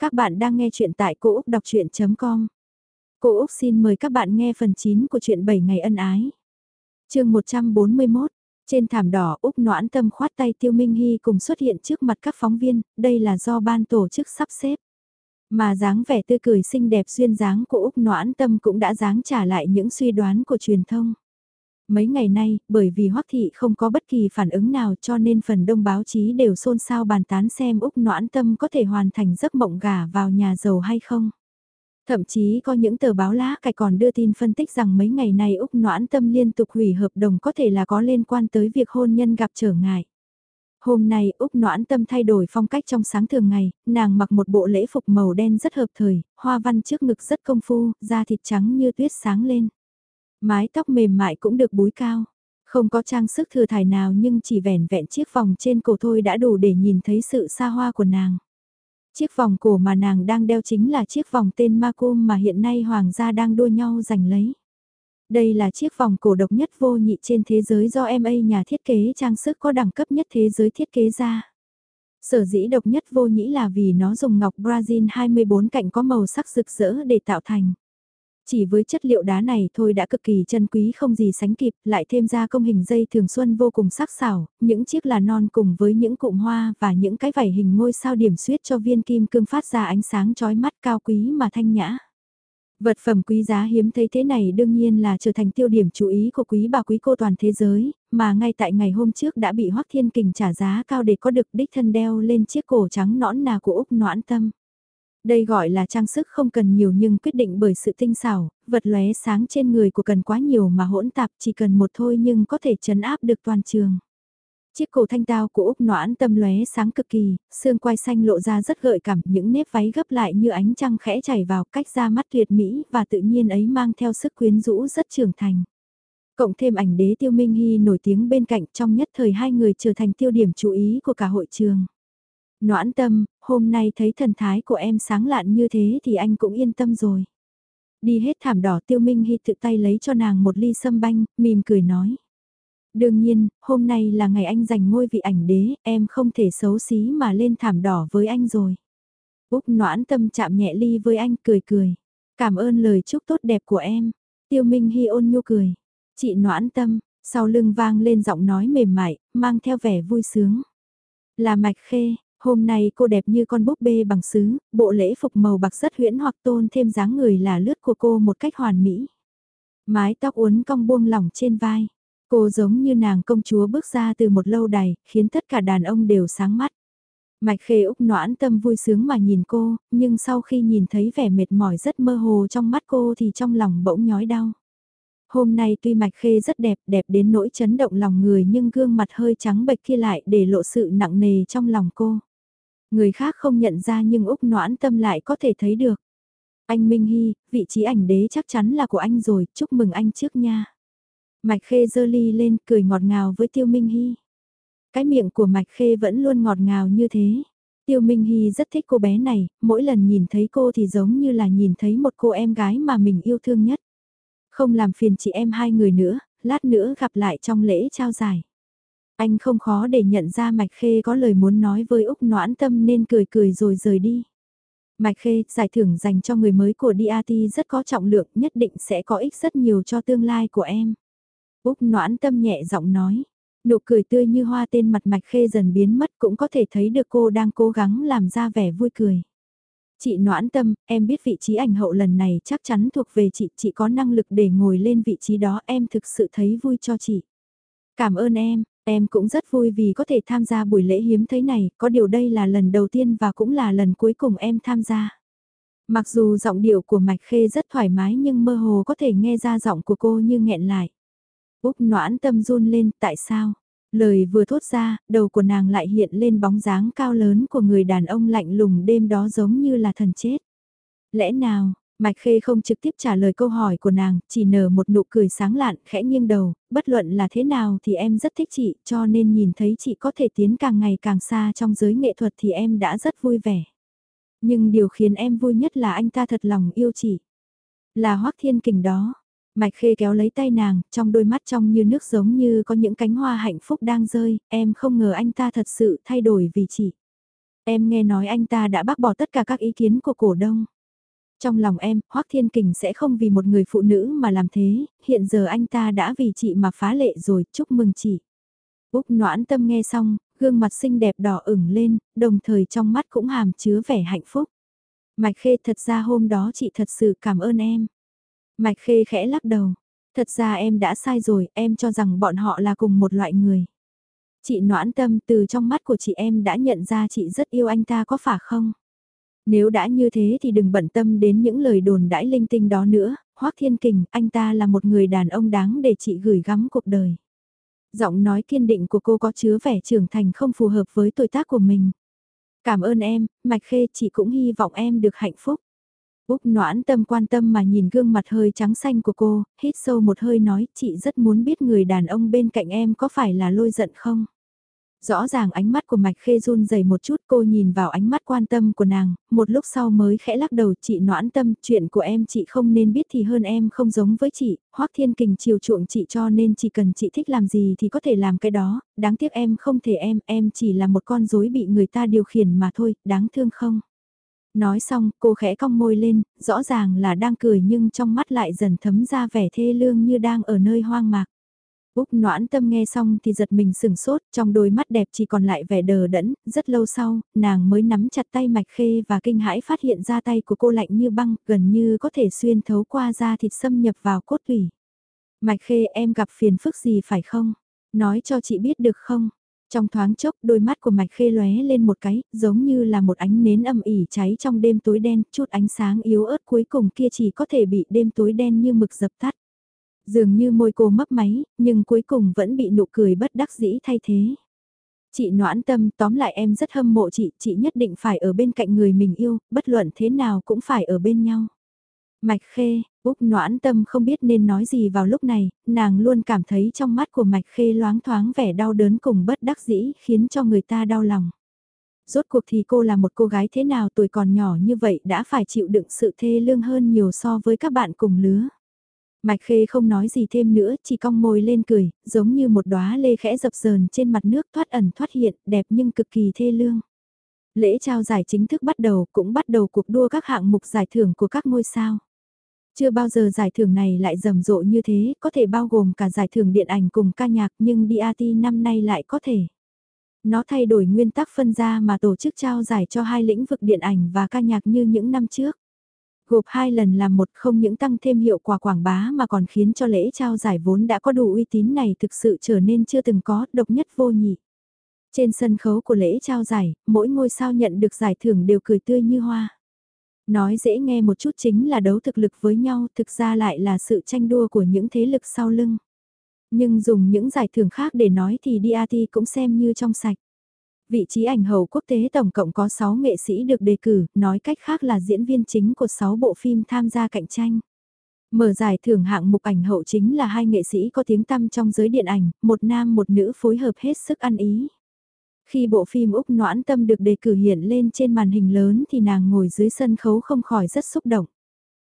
Các bạn đang nghe chuyện tại Cô Úc đọc chuyện.com Cô Úc xin mời các bạn nghe phần 9 của chuyện 7 ngày ân ái. chương 141, trên thảm đỏ Úc noãn tâm khoát tay Tiêu Minh Hy cùng xuất hiện trước mặt các phóng viên, đây là do ban tổ chức sắp xếp. Mà dáng vẻ tươi cười xinh đẹp duyên dáng của Úc noãn tâm cũng đã dáng trả lại những suy đoán của truyền thông. Mấy ngày nay, bởi vì Hoắc Thị không có bất kỳ phản ứng nào cho nên phần đông báo chí đều xôn xao bàn tán xem Úc Noãn Tâm có thể hoàn thành giấc mộng gả vào nhà giàu hay không. Thậm chí có những tờ báo lá cải còn đưa tin phân tích rằng mấy ngày nay Úc Noãn Tâm liên tục hủy hợp đồng có thể là có liên quan tới việc hôn nhân gặp trở ngại. Hôm nay Úc Noãn Tâm thay đổi phong cách trong sáng thường ngày, nàng mặc một bộ lễ phục màu đen rất hợp thời, hoa văn trước ngực rất công phu, da thịt trắng như tuyết sáng lên. Mái tóc mềm mại cũng được búi cao. Không có trang sức thừa thải nào nhưng chỉ vẻn vẹn chiếc vòng trên cổ thôi đã đủ để nhìn thấy sự xa hoa của nàng. Chiếc vòng cổ mà nàng đang đeo chính là chiếc vòng tên Macum mà hiện nay hoàng gia đang đua nhau giành lấy. Đây là chiếc vòng cổ độc nhất vô nhị trên thế giới do MA nhà thiết kế trang sức có đẳng cấp nhất thế giới thiết kế ra. Sở dĩ độc nhất vô nhĩ là vì nó dùng ngọc Brazil 24 cạnh có màu sắc rực rỡ để tạo thành. Chỉ với chất liệu đá này thôi đã cực kỳ chân quý không gì sánh kịp, lại thêm ra công hình dây thường xuân vô cùng sắc sảo, những chiếc là non cùng với những cụm hoa và những cái vảy hình ngôi sao điểm xuyết cho viên kim cương phát ra ánh sáng chói mắt cao quý mà thanh nhã. Vật phẩm quý giá hiếm thấy thế này đương nhiên là trở thành tiêu điểm chú ý của quý bà quý cô toàn thế giới, mà ngay tại ngày hôm trước đã bị Hoắc Thiên Kình trả giá cao để có được đích thân đeo lên chiếc cổ trắng nõn nà của Úc Noãn Tâm. Đây gọi là trang sức không cần nhiều nhưng quyết định bởi sự tinh xảo, vật lóe sáng trên người của cần quá nhiều mà hỗn tạp chỉ cần một thôi nhưng có thể chấn áp được toàn trường. Chiếc cổ thanh tao của Úc noãn tâm lóe sáng cực kỳ, xương quai xanh lộ ra rất gợi cảm, những nếp váy gấp lại như ánh trăng khẽ chảy vào cách ra mắt tuyệt mỹ và tự nhiên ấy mang theo sức quyến rũ rất trưởng thành. Cộng thêm ảnh đế tiêu minh hy nổi tiếng bên cạnh trong nhất thời hai người trở thành tiêu điểm chú ý của cả hội trường. Noãn tâm, hôm nay thấy thần thái của em sáng lạn như thế thì anh cũng yên tâm rồi. Đi hết thảm đỏ tiêu minh hy tự tay lấy cho nàng một ly sâm banh, mỉm cười nói. Đương nhiên, hôm nay là ngày anh giành ngôi vị ảnh đế, em không thể xấu xí mà lên thảm đỏ với anh rồi. Úc noãn tâm chạm nhẹ ly với anh cười cười. Cảm ơn lời chúc tốt đẹp của em. Tiêu Minh Hy ôn nhu cười. Chị noãn tâm, sau lưng vang lên giọng nói mềm mại, mang theo vẻ vui sướng. Là mạch khê, Hôm nay cô đẹp như con búp bê bằng sứ, bộ lễ phục màu bạc rất huyễn hoặc tôn thêm dáng người là lướt của cô một cách hoàn mỹ. Mái tóc uốn cong buông lỏng trên vai. Cô giống như nàng công chúa bước ra từ một lâu đài, khiến tất cả đàn ông đều sáng mắt. Mạch khê úc noãn tâm vui sướng mà nhìn cô, nhưng sau khi nhìn thấy vẻ mệt mỏi rất mơ hồ trong mắt cô thì trong lòng bỗng nhói đau. Hôm nay tuy mạch khê rất đẹp, đẹp đến nỗi chấn động lòng người nhưng gương mặt hơi trắng bệch kia lại để lộ sự nặng nề trong lòng cô. Người khác không nhận ra nhưng Úc noãn tâm lại có thể thấy được. Anh Minh Hy, vị trí ảnh đế chắc chắn là của anh rồi, chúc mừng anh trước nha. Mạch Khê dơ ly lên cười ngọt ngào với Tiêu Minh Hy. Cái miệng của Mạch Khê vẫn luôn ngọt ngào như thế. Tiêu Minh Hy rất thích cô bé này, mỗi lần nhìn thấy cô thì giống như là nhìn thấy một cô em gái mà mình yêu thương nhất. Không làm phiền chị em hai người nữa, lát nữa gặp lại trong lễ trao giải. Anh không khó để nhận ra Mạch Khê có lời muốn nói với Úc Noãn Tâm nên cười cười rồi rời đi. Mạch Khê, giải thưởng dành cho người mới của DAT rất có trọng lượng, nhất định sẽ có ích rất nhiều cho tương lai của em. Úc Noãn Tâm nhẹ giọng nói, nụ cười tươi như hoa tên mặt Mạch Khê dần biến mất cũng có thể thấy được cô đang cố gắng làm ra vẻ vui cười. Chị Noãn Tâm, em biết vị trí ảnh hậu lần này chắc chắn thuộc về chị, chị có năng lực để ngồi lên vị trí đó em thực sự thấy vui cho chị. Cảm ơn em, Em cũng rất vui vì có thể tham gia buổi lễ hiếm thấy này, có điều đây là lần đầu tiên và cũng là lần cuối cùng em tham gia. Mặc dù giọng điệu của Mạch Khê rất thoải mái nhưng mơ hồ có thể nghe ra giọng của cô như nghẹn lại. Úc noãn tâm run lên, tại sao? Lời vừa thốt ra, đầu của nàng lại hiện lên bóng dáng cao lớn của người đàn ông lạnh lùng đêm đó giống như là thần chết. Lẽ nào, Mạch Khê không trực tiếp trả lời câu hỏi của nàng, chỉ nở một nụ cười sáng lạn, khẽ nghiêng đầu, bất luận là thế nào thì em rất thích chị, cho nên nhìn thấy chị có thể tiến càng ngày càng xa trong giới nghệ thuật thì em đã rất vui vẻ. Nhưng điều khiến em vui nhất là anh ta thật lòng yêu chị. Là Hoắc Thiên Kình đó. Mạch Khê kéo lấy tay nàng, trong đôi mắt trong như nước giống như có những cánh hoa hạnh phúc đang rơi, em không ngờ anh ta thật sự thay đổi vì chị. Em nghe nói anh ta đã bác bỏ tất cả các ý kiến của cổ đông. Trong lòng em, Hoắc Thiên Kình sẽ không vì một người phụ nữ mà làm thế, hiện giờ anh ta đã vì chị mà phá lệ rồi, chúc mừng chị. Úc noãn tâm nghe xong, gương mặt xinh đẹp đỏ ửng lên, đồng thời trong mắt cũng hàm chứa vẻ hạnh phúc. Mạch Khê thật ra hôm đó chị thật sự cảm ơn em. Mạch Khê khẽ lắc đầu. Thật ra em đã sai rồi, em cho rằng bọn họ là cùng một loại người. Chị noãn tâm từ trong mắt của chị em đã nhận ra chị rất yêu anh ta có phải không? Nếu đã như thế thì đừng bận tâm đến những lời đồn đãi linh tinh đó nữa, Hoác Thiên Kình, anh ta là một người đàn ông đáng để chị gửi gắm cuộc đời. Giọng nói kiên định của cô có chứa vẻ trưởng thành không phù hợp với tuổi tác của mình. Cảm ơn em, Mạch Khê chị cũng hy vọng em được hạnh phúc. Úc noãn tâm quan tâm mà nhìn gương mặt hơi trắng xanh của cô, hít sâu một hơi nói chị rất muốn biết người đàn ông bên cạnh em có phải là lôi giận không? Rõ ràng ánh mắt của Mạch Khê run dày một chút cô nhìn vào ánh mắt quan tâm của nàng, một lúc sau mới khẽ lắc đầu chị noãn tâm, chuyện của em chị không nên biết thì hơn em không giống với chị, hoắc Thiên Kình chiều chuộng chị cho nên chỉ cần chị thích làm gì thì có thể làm cái đó, đáng tiếc em không thể em, em chỉ là một con rối bị người ta điều khiển mà thôi, đáng thương không? Nói xong, cô khẽ cong môi lên, rõ ràng là đang cười nhưng trong mắt lại dần thấm ra vẻ thê lương như đang ở nơi hoang mạc. Úc noãn tâm nghe xong thì giật mình sừng sốt, trong đôi mắt đẹp chỉ còn lại vẻ đờ đẫn, rất lâu sau, nàng mới nắm chặt tay mạch khê và kinh hãi phát hiện ra tay của cô lạnh như băng, gần như có thể xuyên thấu qua da thịt xâm nhập vào cốt tủy. Mạch khê em gặp phiền phức gì phải không? Nói cho chị biết được không? Trong thoáng chốc đôi mắt của mạch khê lóe lên một cái, giống như là một ánh nến âm ỉ cháy trong đêm tối đen, chút ánh sáng yếu ớt cuối cùng kia chỉ có thể bị đêm tối đen như mực dập tắt. Dường như môi cô mấp máy, nhưng cuối cùng vẫn bị nụ cười bất đắc dĩ thay thế. Chị noãn tâm tóm lại em rất hâm mộ chị, chị nhất định phải ở bên cạnh người mình yêu, bất luận thế nào cũng phải ở bên nhau. Mạch khê, Úc noãn tâm không biết nên nói gì vào lúc này, nàng luôn cảm thấy trong mắt của mạch khê loáng thoáng vẻ đau đớn cùng bất đắc dĩ khiến cho người ta đau lòng. Rốt cuộc thì cô là một cô gái thế nào tuổi còn nhỏ như vậy đã phải chịu đựng sự thê lương hơn nhiều so với các bạn cùng lứa. Mạch Khê không nói gì thêm nữa, chỉ cong môi lên cười, giống như một đóa lê khẽ dập dờn trên mặt nước thoát ẩn thoát hiện, đẹp nhưng cực kỳ thê lương. Lễ trao giải chính thức bắt đầu, cũng bắt đầu cuộc đua các hạng mục giải thưởng của các ngôi sao. Chưa bao giờ giải thưởng này lại rầm rộ như thế, có thể bao gồm cả giải thưởng điện ảnh cùng ca nhạc nhưng DAT năm nay lại có thể. Nó thay đổi nguyên tắc phân ra mà tổ chức trao giải cho hai lĩnh vực điện ảnh và ca nhạc như những năm trước. Gộp hai lần làm một không những tăng thêm hiệu quả quảng bá mà còn khiến cho lễ trao giải vốn đã có đủ uy tín này thực sự trở nên chưa từng có, độc nhất vô nhị. Trên sân khấu của lễ trao giải, mỗi ngôi sao nhận được giải thưởng đều cười tươi như hoa. Nói dễ nghe một chút chính là đấu thực lực với nhau, thực ra lại là sự tranh đua của những thế lực sau lưng. Nhưng dùng những giải thưởng khác để nói thì DAT cũng xem như trong sạch. Vị trí ảnh hậu quốc tế tổng cộng có 6 nghệ sĩ được đề cử, nói cách khác là diễn viên chính của 6 bộ phim tham gia cạnh tranh. Mở giải thưởng hạng mục ảnh hậu chính là hai nghệ sĩ có tiếng tăm trong giới điện ảnh, một nam một nữ phối hợp hết sức ăn ý. Khi bộ phim Úc Noãn Tâm được đề cử hiện lên trên màn hình lớn thì nàng ngồi dưới sân khấu không khỏi rất xúc động.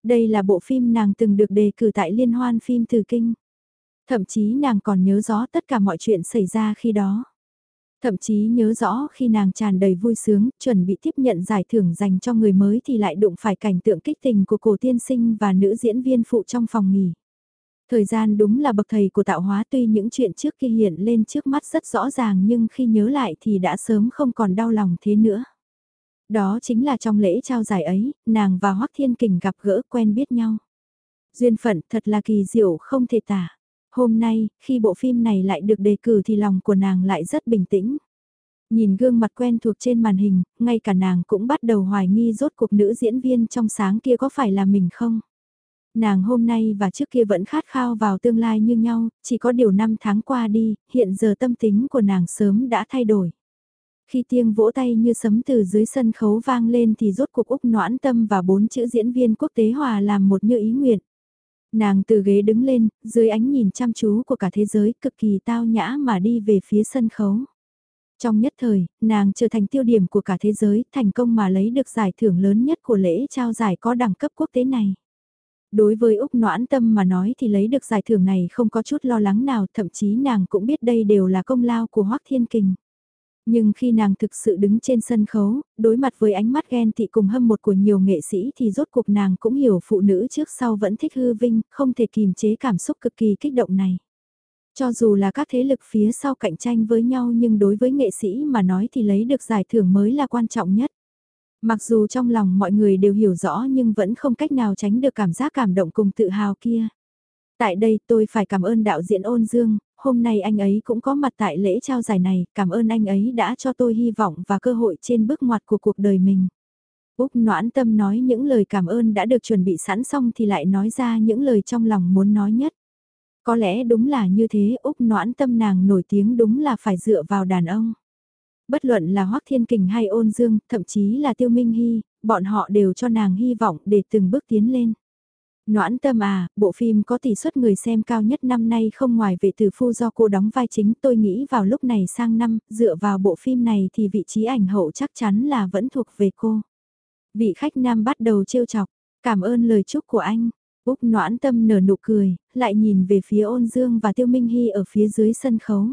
Đây là bộ phim nàng từng được đề cử tại Liên hoan phim Từ Kinh. Thậm chí nàng còn nhớ rõ tất cả mọi chuyện xảy ra khi đó. Thậm chí nhớ rõ khi nàng tràn đầy vui sướng, chuẩn bị tiếp nhận giải thưởng dành cho người mới thì lại đụng phải cảnh tượng kích tình của cổ tiên sinh và nữ diễn viên phụ trong phòng nghỉ. Thời gian đúng là bậc thầy của tạo hóa tuy những chuyện trước khi hiện lên trước mắt rất rõ ràng nhưng khi nhớ lại thì đã sớm không còn đau lòng thế nữa. Đó chính là trong lễ trao giải ấy, nàng và Hoắc Thiên Kình gặp gỡ quen biết nhau. Duyên phận thật là kỳ diệu không thể tả. Hôm nay, khi bộ phim này lại được đề cử thì lòng của nàng lại rất bình tĩnh. Nhìn gương mặt quen thuộc trên màn hình, ngay cả nàng cũng bắt đầu hoài nghi rốt cuộc nữ diễn viên trong sáng kia có phải là mình không? Nàng hôm nay và trước kia vẫn khát khao vào tương lai như nhau, chỉ có điều năm tháng qua đi, hiện giờ tâm tính của nàng sớm đã thay đổi. Khi tiếng vỗ tay như sấm từ dưới sân khấu vang lên thì rốt cuộc Úc noãn tâm và bốn chữ diễn viên quốc tế hòa làm một như ý nguyện. Nàng từ ghế đứng lên, dưới ánh nhìn chăm chú của cả thế giới cực kỳ tao nhã mà đi về phía sân khấu. Trong nhất thời, nàng trở thành tiêu điểm của cả thế giới, thành công mà lấy được giải thưởng lớn nhất của lễ trao giải có đẳng cấp quốc tế này. Đối với Úc Noãn Tâm mà nói thì lấy được giải thưởng này không có chút lo lắng nào, thậm chí nàng cũng biết đây đều là công lao của Hoắc Thiên Kình. Nhưng khi nàng thực sự đứng trên sân khấu, đối mặt với ánh mắt ghen tị cùng hâm một của nhiều nghệ sĩ thì rốt cuộc nàng cũng hiểu phụ nữ trước sau vẫn thích hư vinh, không thể kìm chế cảm xúc cực kỳ kích động này. Cho dù là các thế lực phía sau cạnh tranh với nhau nhưng đối với nghệ sĩ mà nói thì lấy được giải thưởng mới là quan trọng nhất. Mặc dù trong lòng mọi người đều hiểu rõ nhưng vẫn không cách nào tránh được cảm giác cảm động cùng tự hào kia. Tại đây tôi phải cảm ơn đạo diễn ôn dương, hôm nay anh ấy cũng có mặt tại lễ trao giải này, cảm ơn anh ấy đã cho tôi hy vọng và cơ hội trên bước ngoặt của cuộc đời mình. Úc noãn tâm nói những lời cảm ơn đã được chuẩn bị sẵn xong thì lại nói ra những lời trong lòng muốn nói nhất. Có lẽ đúng là như thế Úc noãn tâm nàng nổi tiếng đúng là phải dựa vào đàn ông. Bất luận là Hoác Thiên Kình hay Ôn Dương, thậm chí là Tiêu Minh Hy, bọn họ đều cho nàng hy vọng để từng bước tiến lên. Noãn tâm à, bộ phim có tỷ suất người xem cao nhất năm nay không ngoài vệ tử phu do cô đóng vai chính tôi nghĩ vào lúc này sang năm, dựa vào bộ phim này thì vị trí ảnh hậu chắc chắn là vẫn thuộc về cô. Vị khách nam bắt đầu trêu chọc, cảm ơn lời chúc của anh. Úc noãn tâm nở nụ cười, lại nhìn về phía ôn dương và tiêu minh hy ở phía dưới sân khấu.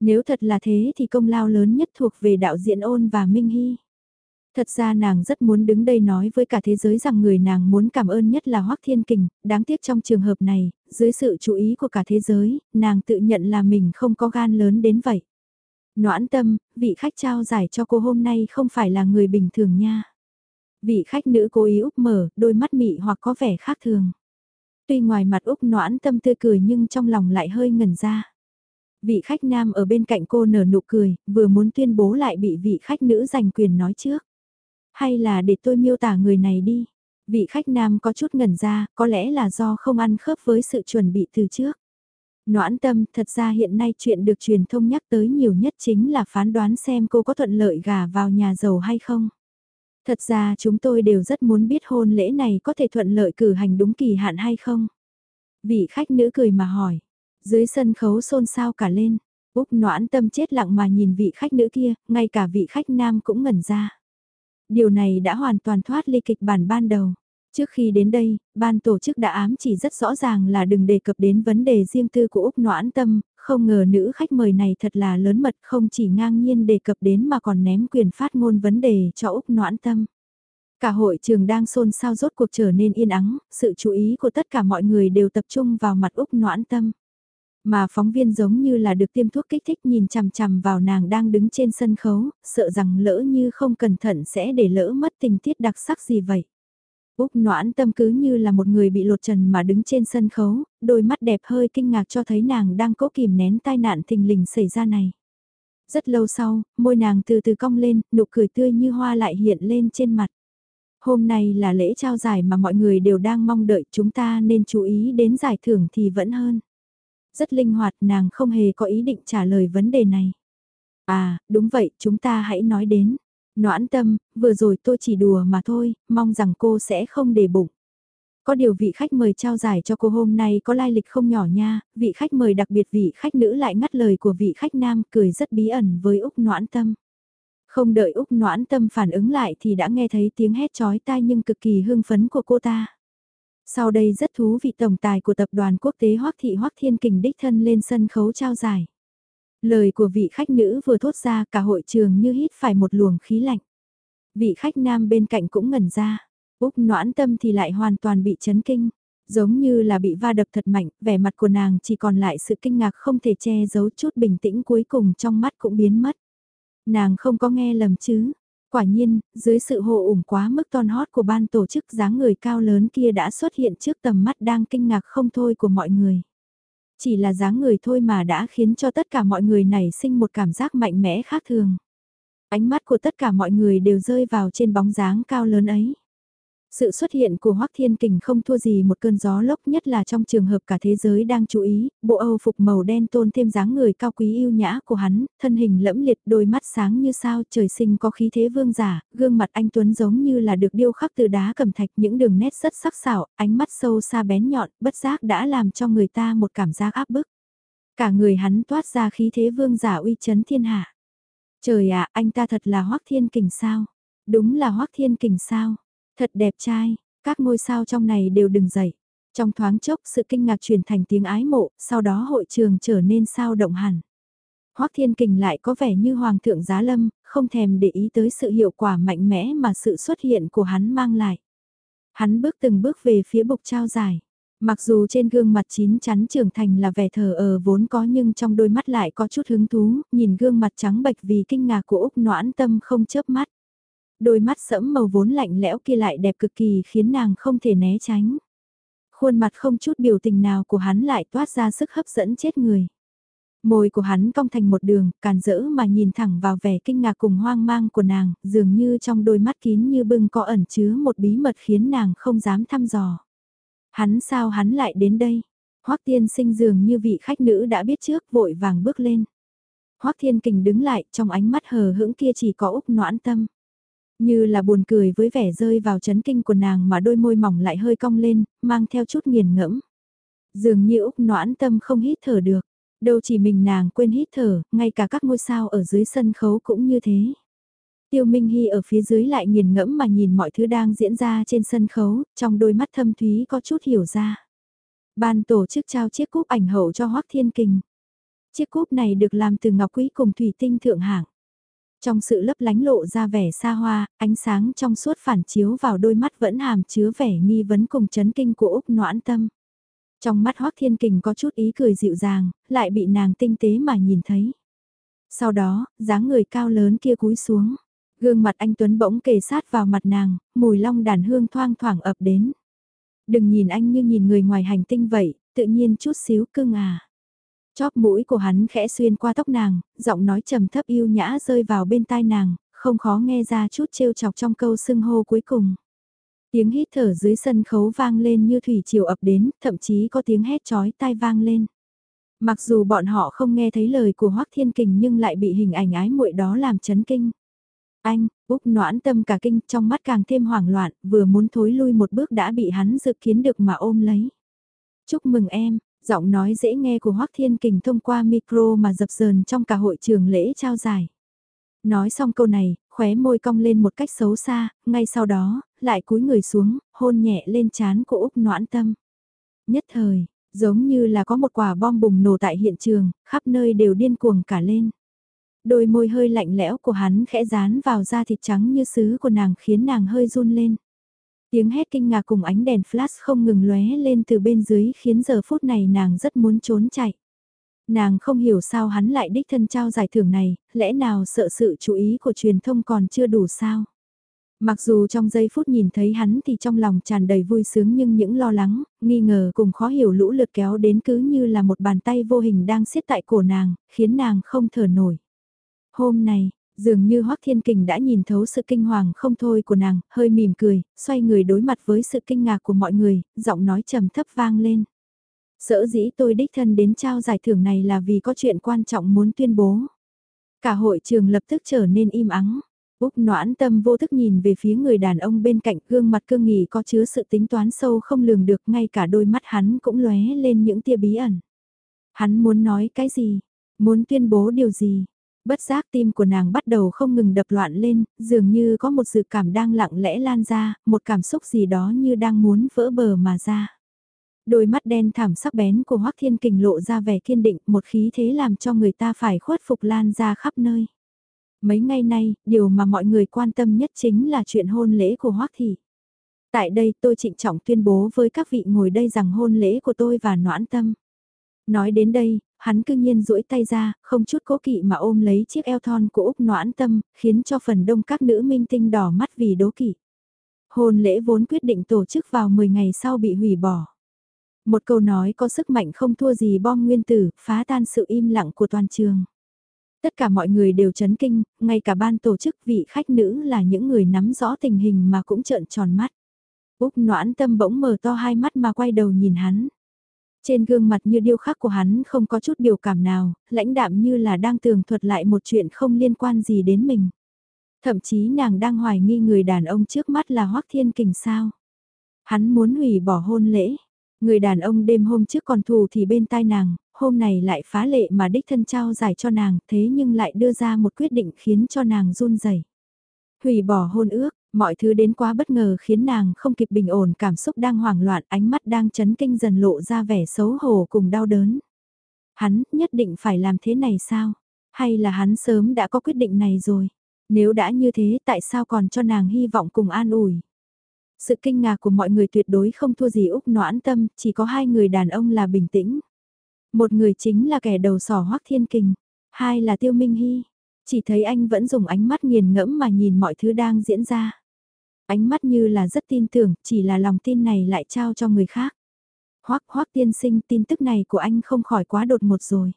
Nếu thật là thế thì công lao lớn nhất thuộc về đạo diễn ôn và minh hy. Thật ra nàng rất muốn đứng đây nói với cả thế giới rằng người nàng muốn cảm ơn nhất là Hoắc Thiên Kình, đáng tiếc trong trường hợp này, dưới sự chú ý của cả thế giới, nàng tự nhận là mình không có gan lớn đến vậy. Noãn tâm, vị khách trao giải cho cô hôm nay không phải là người bình thường nha. Vị khách nữ cố ý úp mở, đôi mắt mị hoặc có vẻ khác thường. Tuy ngoài mặt úp noãn tâm tươi cười nhưng trong lòng lại hơi ngẩn ra. Vị khách nam ở bên cạnh cô nở nụ cười, vừa muốn tuyên bố lại bị vị khách nữ giành quyền nói trước. Hay là để tôi miêu tả người này đi. Vị khách nam có chút ngẩn ra, có lẽ là do không ăn khớp với sự chuẩn bị từ trước. Noãn tâm, thật ra hiện nay chuyện được truyền thông nhắc tới nhiều nhất chính là phán đoán xem cô có thuận lợi gả vào nhà giàu hay không. Thật ra chúng tôi đều rất muốn biết hôn lễ này có thể thuận lợi cử hành đúng kỳ hạn hay không. Vị khách nữ cười mà hỏi. Dưới sân khấu xôn xao cả lên. Úc noãn tâm chết lặng mà nhìn vị khách nữ kia, ngay cả vị khách nam cũng ngẩn ra. Điều này đã hoàn toàn thoát ly kịch bản ban đầu. Trước khi đến đây, ban tổ chức đã ám chỉ rất rõ ràng là đừng đề cập đến vấn đề riêng tư của Úc Noãn Tâm, không ngờ nữ khách mời này thật là lớn mật không chỉ ngang nhiên đề cập đến mà còn ném quyền phát ngôn vấn đề cho Úc Noãn Tâm. Cả hội trường đang xôn xao rốt cuộc trở nên yên ắng, sự chú ý của tất cả mọi người đều tập trung vào mặt Úc Noãn Tâm. Mà phóng viên giống như là được tiêm thuốc kích thích nhìn chằm chằm vào nàng đang đứng trên sân khấu, sợ rằng lỡ như không cẩn thận sẽ để lỡ mất tình tiết đặc sắc gì vậy. Úc noãn tâm cứ như là một người bị lột trần mà đứng trên sân khấu, đôi mắt đẹp hơi kinh ngạc cho thấy nàng đang cố kìm nén tai nạn thình lình xảy ra này. Rất lâu sau, môi nàng từ từ cong lên, nụ cười tươi như hoa lại hiện lên trên mặt. Hôm nay là lễ trao giải mà mọi người đều đang mong đợi chúng ta nên chú ý đến giải thưởng thì vẫn hơn. Rất linh hoạt nàng không hề có ý định trả lời vấn đề này. À, đúng vậy, chúng ta hãy nói đến. Noãn tâm, vừa rồi tôi chỉ đùa mà thôi, mong rằng cô sẽ không để bụng. Có điều vị khách mời trao giải cho cô hôm nay có lai lịch không nhỏ nha, vị khách mời đặc biệt vị khách nữ lại ngắt lời của vị khách nam cười rất bí ẩn với Úc Noãn Tâm. Không đợi Úc Noãn Tâm phản ứng lại thì đã nghe thấy tiếng hét chói tai nhưng cực kỳ hưng phấn của cô ta. Sau đây rất thú vị tổng tài của tập đoàn quốc tế Hoắc Thị Hoắc Thiên Kình đích thân lên sân khấu trao giải. Lời của vị khách nữ vừa thốt ra cả hội trường như hít phải một luồng khí lạnh. Vị khách nam bên cạnh cũng ngẩn ra. Úc noãn tâm thì lại hoàn toàn bị chấn kinh. Giống như là bị va đập thật mạnh, vẻ mặt của nàng chỉ còn lại sự kinh ngạc không thể che giấu chút bình tĩnh cuối cùng trong mắt cũng biến mất. Nàng không có nghe lầm chứ. Quả nhiên, dưới sự hộ ủng quá mức ton hót của ban tổ chức dáng người cao lớn kia đã xuất hiện trước tầm mắt đang kinh ngạc không thôi của mọi người. Chỉ là dáng người thôi mà đã khiến cho tất cả mọi người nảy sinh một cảm giác mạnh mẽ khác thường. Ánh mắt của tất cả mọi người đều rơi vào trên bóng dáng cao lớn ấy. Sự xuất hiện của Hoắc Thiên Kình không thua gì một cơn gió lốc nhất là trong trường hợp cả thế giới đang chú ý, bộ Âu phục màu đen tôn thêm dáng người cao quý yêu nhã của hắn, thân hình lẫm liệt đôi mắt sáng như sao trời sinh có khí thế vương giả, gương mặt anh Tuấn giống như là được điêu khắc từ đá cẩm thạch những đường nét rất sắc sảo, ánh mắt sâu xa bén nhọn, bất giác đã làm cho người ta một cảm giác áp bức. Cả người hắn toát ra khí thế vương giả uy chấn thiên hạ. Trời ạ, anh ta thật là Hoắc Thiên Kình sao? Đúng là Hoắc Thiên Kình sao? Thật đẹp trai, các ngôi sao trong này đều đừng dậy. Trong thoáng chốc sự kinh ngạc chuyển thành tiếng ái mộ, sau đó hội trường trở nên sao động hẳn. Hoắc Thiên Kình lại có vẻ như Hoàng thượng Giá Lâm, không thèm để ý tới sự hiệu quả mạnh mẽ mà sự xuất hiện của hắn mang lại. Hắn bước từng bước về phía bục trao giải. Mặc dù trên gương mặt chín chắn trưởng thành là vẻ thờ ờ vốn có nhưng trong đôi mắt lại có chút hứng thú, nhìn gương mặt trắng bệch vì kinh ngạc của Úc noãn tâm không chớp mắt. Đôi mắt sẫm màu vốn lạnh lẽo kia lại đẹp cực kỳ khiến nàng không thể né tránh. Khuôn mặt không chút biểu tình nào của hắn lại toát ra sức hấp dẫn chết người. Môi của hắn cong thành một đường, càn rỡ mà nhìn thẳng vào vẻ kinh ngạc cùng hoang mang của nàng, dường như trong đôi mắt kín như bưng có ẩn chứa một bí mật khiến nàng không dám thăm dò. Hắn sao hắn lại đến đây? Hoắc tiên sinh dường như vị khách nữ đã biết trước vội vàng bước lên. Hoắc thiên kình đứng lại trong ánh mắt hờ hững kia chỉ có Úc noãn tâm. Như là buồn cười với vẻ rơi vào chấn kinh của nàng mà đôi môi mỏng lại hơi cong lên, mang theo chút nghiền ngẫm. Dường như Úc noãn tâm không hít thở được. Đâu chỉ mình nàng quên hít thở, ngay cả các ngôi sao ở dưới sân khấu cũng như thế. Tiêu Minh Hy ở phía dưới lại nghiền ngẫm mà nhìn mọi thứ đang diễn ra trên sân khấu, trong đôi mắt thâm thúy có chút hiểu ra. Ban tổ chức trao chiếc cúp ảnh hậu cho Hoắc Thiên Kình. Chiếc cúp này được làm từ ngọc quý cùng thủy tinh thượng hạng. Trong sự lấp lánh lộ ra vẻ xa hoa, ánh sáng trong suốt phản chiếu vào đôi mắt vẫn hàm chứa vẻ nghi vấn cùng chấn kinh của Úc Noãn Tâm. Trong mắt Hoác Thiên Kình có chút ý cười dịu dàng, lại bị nàng tinh tế mà nhìn thấy. Sau đó, dáng người cao lớn kia cúi xuống. Gương mặt anh Tuấn bỗng kề sát vào mặt nàng, mùi long đàn hương thoang thoảng ập đến. Đừng nhìn anh như nhìn người ngoài hành tinh vậy, tự nhiên chút xíu cưng à. Chóp mũi của hắn khẽ xuyên qua tóc nàng, giọng nói trầm thấp yêu nhã rơi vào bên tai nàng, không khó nghe ra chút trêu chọc trong câu xưng hô cuối cùng. Tiếng hít thở dưới sân khấu vang lên như thủy triều ập đến, thậm chí có tiếng hét chói tai vang lên. Mặc dù bọn họ không nghe thấy lời của Hoắc Thiên Kình nhưng lại bị hình ảnh ái muội đó làm chấn kinh. Anh, Úc noãn tâm cả kinh trong mắt càng thêm hoảng loạn, vừa muốn thối lui một bước đã bị hắn dự kiến được mà ôm lấy. Chúc mừng em, giọng nói dễ nghe của Hoắc Thiên Kình thông qua micro mà dập dờn trong cả hội trường lễ trao giải. Nói xong câu này, khóe môi cong lên một cách xấu xa, ngay sau đó, lại cúi người xuống, hôn nhẹ lên trán của Úc noãn tâm. Nhất thời, giống như là có một quả bom bùng nổ tại hiện trường, khắp nơi đều điên cuồng cả lên. Đôi môi hơi lạnh lẽo của hắn khẽ dán vào da thịt trắng như sứ của nàng khiến nàng hơi run lên. Tiếng hét kinh ngạc cùng ánh đèn flash không ngừng lóe lên từ bên dưới khiến giờ phút này nàng rất muốn trốn chạy. Nàng không hiểu sao hắn lại đích thân trao giải thưởng này, lẽ nào sợ sự chú ý của truyền thông còn chưa đủ sao? Mặc dù trong giây phút nhìn thấy hắn thì trong lòng tràn đầy vui sướng nhưng những lo lắng, nghi ngờ cùng khó hiểu lũ lượt kéo đến cứ như là một bàn tay vô hình đang siết tại cổ nàng, khiến nàng không thở nổi. Hôm nay dường như Hoắc Thiên Kình đã nhìn thấu sự kinh hoàng không thôi của nàng, hơi mỉm cười, xoay người đối mặt với sự kinh ngạc của mọi người, giọng nói trầm thấp vang lên. Sở dĩ tôi đích thân đến trao giải thưởng này là vì có chuyện quan trọng muốn tuyên bố. Cả hội trường lập tức trở nên im ắng. Úc noãn tâm vô thức nhìn về phía người đàn ông bên cạnh gương mặt cương nghỉ có chứa sự tính toán sâu không lường được ngay cả đôi mắt hắn cũng lóe lên những tia bí ẩn. Hắn muốn nói cái gì? Muốn tuyên bố điều gì? Bất giác tim của nàng bắt đầu không ngừng đập loạn lên, dường như có một dự cảm đang lặng lẽ lan ra, một cảm xúc gì đó như đang muốn vỡ bờ mà ra. Đôi mắt đen thảm sắc bén của Hoắc Thiên Kình lộ ra vẻ kiên định, một khí thế làm cho người ta phải khuất phục lan ra khắp nơi. Mấy ngày nay, điều mà mọi người quan tâm nhất chính là chuyện hôn lễ của Hoắc Thị. Tại đây tôi trịnh trọng tuyên bố với các vị ngồi đây rằng hôn lễ của tôi và noãn tâm. Nói đến đây, hắn cư nhiên duỗi tay ra, không chút cố kỵ mà ôm lấy chiếc eo thon của Úc noãn tâm, khiến cho phần đông các nữ minh tinh đỏ mắt vì đố kỵ. Hôn lễ vốn quyết định tổ chức vào 10 ngày sau bị hủy bỏ. Một câu nói có sức mạnh không thua gì bom nguyên tử, phá tan sự im lặng của toàn trường. Tất cả mọi người đều chấn kinh, ngay cả ban tổ chức vị khách nữ là những người nắm rõ tình hình mà cũng trợn tròn mắt. Úc noãn tâm bỗng mở to hai mắt mà quay đầu nhìn hắn. Trên gương mặt như điêu khắc của hắn không có chút biểu cảm nào, lãnh đạm như là đang tường thuật lại một chuyện không liên quan gì đến mình. Thậm chí nàng đang hoài nghi người đàn ông trước mắt là Hoắc Thiên Kình sao. Hắn muốn hủy bỏ hôn lễ. Người đàn ông đêm hôm trước còn thù thì bên tai nàng, hôm này lại phá lệ mà đích thân trao giải cho nàng thế nhưng lại đưa ra một quyết định khiến cho nàng run rẩy Hủy bỏ hôn ước, mọi thứ đến quá bất ngờ khiến nàng không kịp bình ổn cảm xúc đang hoảng loạn ánh mắt đang chấn kinh dần lộ ra vẻ xấu hổ cùng đau đớn. Hắn nhất định phải làm thế này sao? Hay là hắn sớm đã có quyết định này rồi? Nếu đã như thế tại sao còn cho nàng hy vọng cùng an ủi? Sự kinh ngạc của mọi người tuyệt đối không thua gì Úc noãn tâm, chỉ có hai người đàn ông là bình tĩnh. Một người chính là kẻ đầu sỏ hoắc thiên kình, hai là tiêu minh hy. Chỉ thấy anh vẫn dùng ánh mắt nghiền ngẫm mà nhìn mọi thứ đang diễn ra. Ánh mắt như là rất tin tưởng, chỉ là lòng tin này lại trao cho người khác. Hoắc hoắc tiên sinh tin tức này của anh không khỏi quá đột ngột rồi.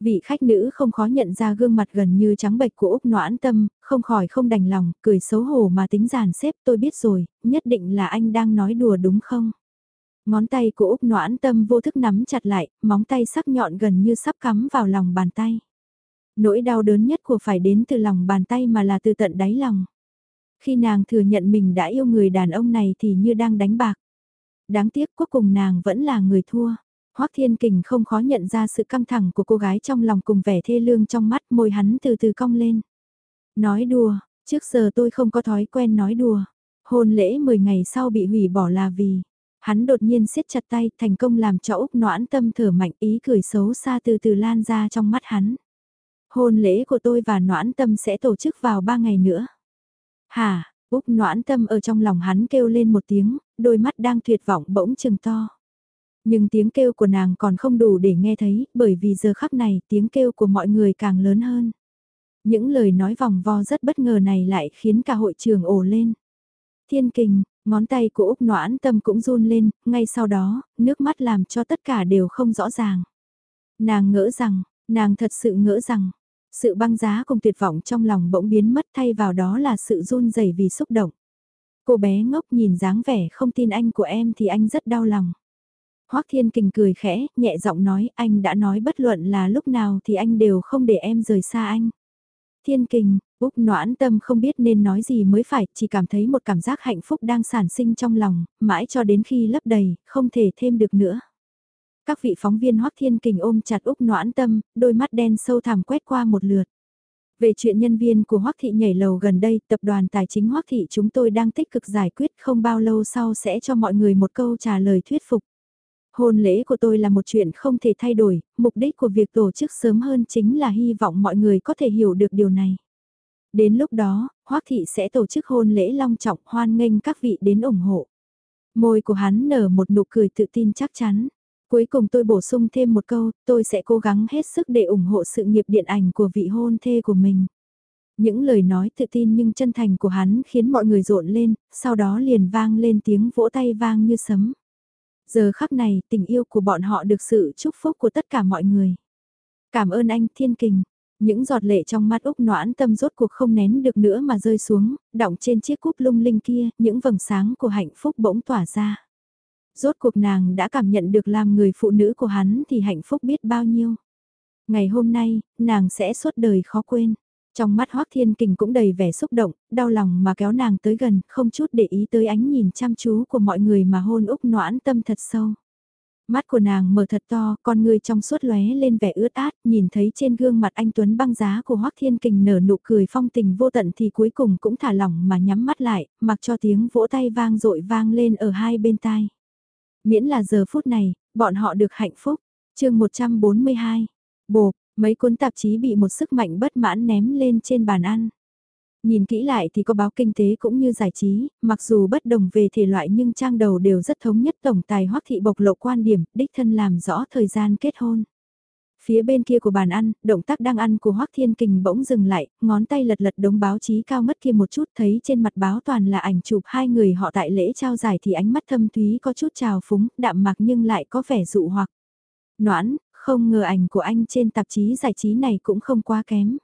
Vị khách nữ không khó nhận ra gương mặt gần như trắng bệch của Úc Noãn Tâm, không khỏi không đành lòng, cười xấu hổ mà tính giàn xếp tôi biết rồi, nhất định là anh đang nói đùa đúng không? Ngón tay của Úc Noãn Tâm vô thức nắm chặt lại, móng tay sắc nhọn gần như sắp cắm vào lòng bàn tay. Nỗi đau đớn nhất của phải đến từ lòng bàn tay mà là từ tận đáy lòng. Khi nàng thừa nhận mình đã yêu người đàn ông này thì như đang đánh bạc. Đáng tiếc cuối cùng nàng vẫn là người thua. Hoắc Thiên Kình không khó nhận ra sự căng thẳng của cô gái trong lòng cùng vẻ thê lương trong mắt môi hắn từ từ cong lên. Nói đùa, trước giờ tôi không có thói quen nói đùa. Hôn lễ 10 ngày sau bị hủy bỏ là vì, hắn đột nhiên siết chặt tay thành công làm cho Úc noãn tâm thở mạnh ý cười xấu xa từ từ lan ra trong mắt hắn. Hôn lễ của tôi và noãn tâm sẽ tổ chức vào 3 ngày nữa. Hả, Úc noãn tâm ở trong lòng hắn kêu lên một tiếng, đôi mắt đang tuyệt vọng bỗng chừng to. Nhưng tiếng kêu của nàng còn không đủ để nghe thấy, bởi vì giờ khắc này tiếng kêu của mọi người càng lớn hơn. Những lời nói vòng vo rất bất ngờ này lại khiến cả hội trường ồ lên. Thiên kình, ngón tay của Úc noãn tâm cũng run lên, ngay sau đó, nước mắt làm cho tất cả đều không rõ ràng. Nàng ngỡ rằng, nàng thật sự ngỡ rằng, sự băng giá cùng tuyệt vọng trong lòng bỗng biến mất thay vào đó là sự run rẩy vì xúc động. Cô bé ngốc nhìn dáng vẻ không tin anh của em thì anh rất đau lòng. Hoác Thiên Kình cười khẽ, nhẹ giọng nói anh đã nói bất luận là lúc nào thì anh đều không để em rời xa anh. Thiên Kình, Úc noãn tâm không biết nên nói gì mới phải, chỉ cảm thấy một cảm giác hạnh phúc đang sản sinh trong lòng, mãi cho đến khi lấp đầy, không thể thêm được nữa. Các vị phóng viên Hoắc Thiên Kình ôm chặt Úc Noãn Tâm, đôi mắt đen sâu thẳm quét qua một lượt. Về chuyện nhân viên của Hoắc Thị nhảy lầu gần đây, tập đoàn tài chính Hoắc Thị chúng tôi đang tích cực giải quyết không bao lâu sau sẽ cho mọi người một câu trả lời thuyết phục. Hôn lễ của tôi là một chuyện không thể thay đổi, mục đích của việc tổ chức sớm hơn chính là hy vọng mọi người có thể hiểu được điều này. Đến lúc đó, Hoắc Thị sẽ tổ chức hôn lễ long trọng hoan nghênh các vị đến ủng hộ. Môi của hắn nở một nụ cười tự tin chắc chắn. Cuối cùng tôi bổ sung thêm một câu, tôi sẽ cố gắng hết sức để ủng hộ sự nghiệp điện ảnh của vị hôn thê của mình. Những lời nói tự tin nhưng chân thành của hắn khiến mọi người rộn lên, sau đó liền vang lên tiếng vỗ tay vang như sấm. Giờ khắc này, tình yêu của bọn họ được sự chúc phúc của tất cả mọi người. Cảm ơn anh Thiên Kình. Những giọt lệ trong mắt Úc noãn tâm rốt cuộc không nén được nữa mà rơi xuống, đọng trên chiếc cúp lung linh kia, những vầng sáng của hạnh phúc bỗng tỏa ra. Rốt cuộc nàng đã cảm nhận được làm người phụ nữ của hắn thì hạnh phúc biết bao nhiêu. Ngày hôm nay, nàng sẽ suốt đời khó quên. Trong mắt Hoác Thiên Kình cũng đầy vẻ xúc động, đau lòng mà kéo nàng tới gần, không chút để ý tới ánh nhìn chăm chú của mọi người mà hôn Úc noãn tâm thật sâu. Mắt của nàng mở thật to, con người trong suốt lóe lên vẻ ướt át, nhìn thấy trên gương mặt anh Tuấn băng giá của Hoác Thiên Kình nở nụ cười phong tình vô tận thì cuối cùng cũng thả lỏng mà nhắm mắt lại, mặc cho tiếng vỗ tay vang dội vang lên ở hai bên tai. Miễn là giờ phút này, bọn họ được hạnh phúc. chương 142. Bộp, mấy cuốn tạp chí bị một sức mạnh bất mãn ném lên trên bàn ăn. Nhìn kỹ lại thì có báo kinh tế cũng như giải trí, mặc dù bất đồng về thể loại nhưng trang đầu đều rất thống nhất tổng tài hoắc thị bộc lộ quan điểm, đích thân làm rõ thời gian kết hôn. Phía bên kia của bàn ăn, động tác đang ăn của Hoắc Thiên Kình bỗng dừng lại, ngón tay lật lật đống báo chí cao mất kia một chút thấy trên mặt báo toàn là ảnh chụp hai người họ tại lễ trao giải thì ánh mắt thâm thúy có chút trào phúng, đạm mạc nhưng lại có vẻ dụ hoặc. Noãn, không ngờ ảnh của anh trên tạp chí giải trí này cũng không quá kém.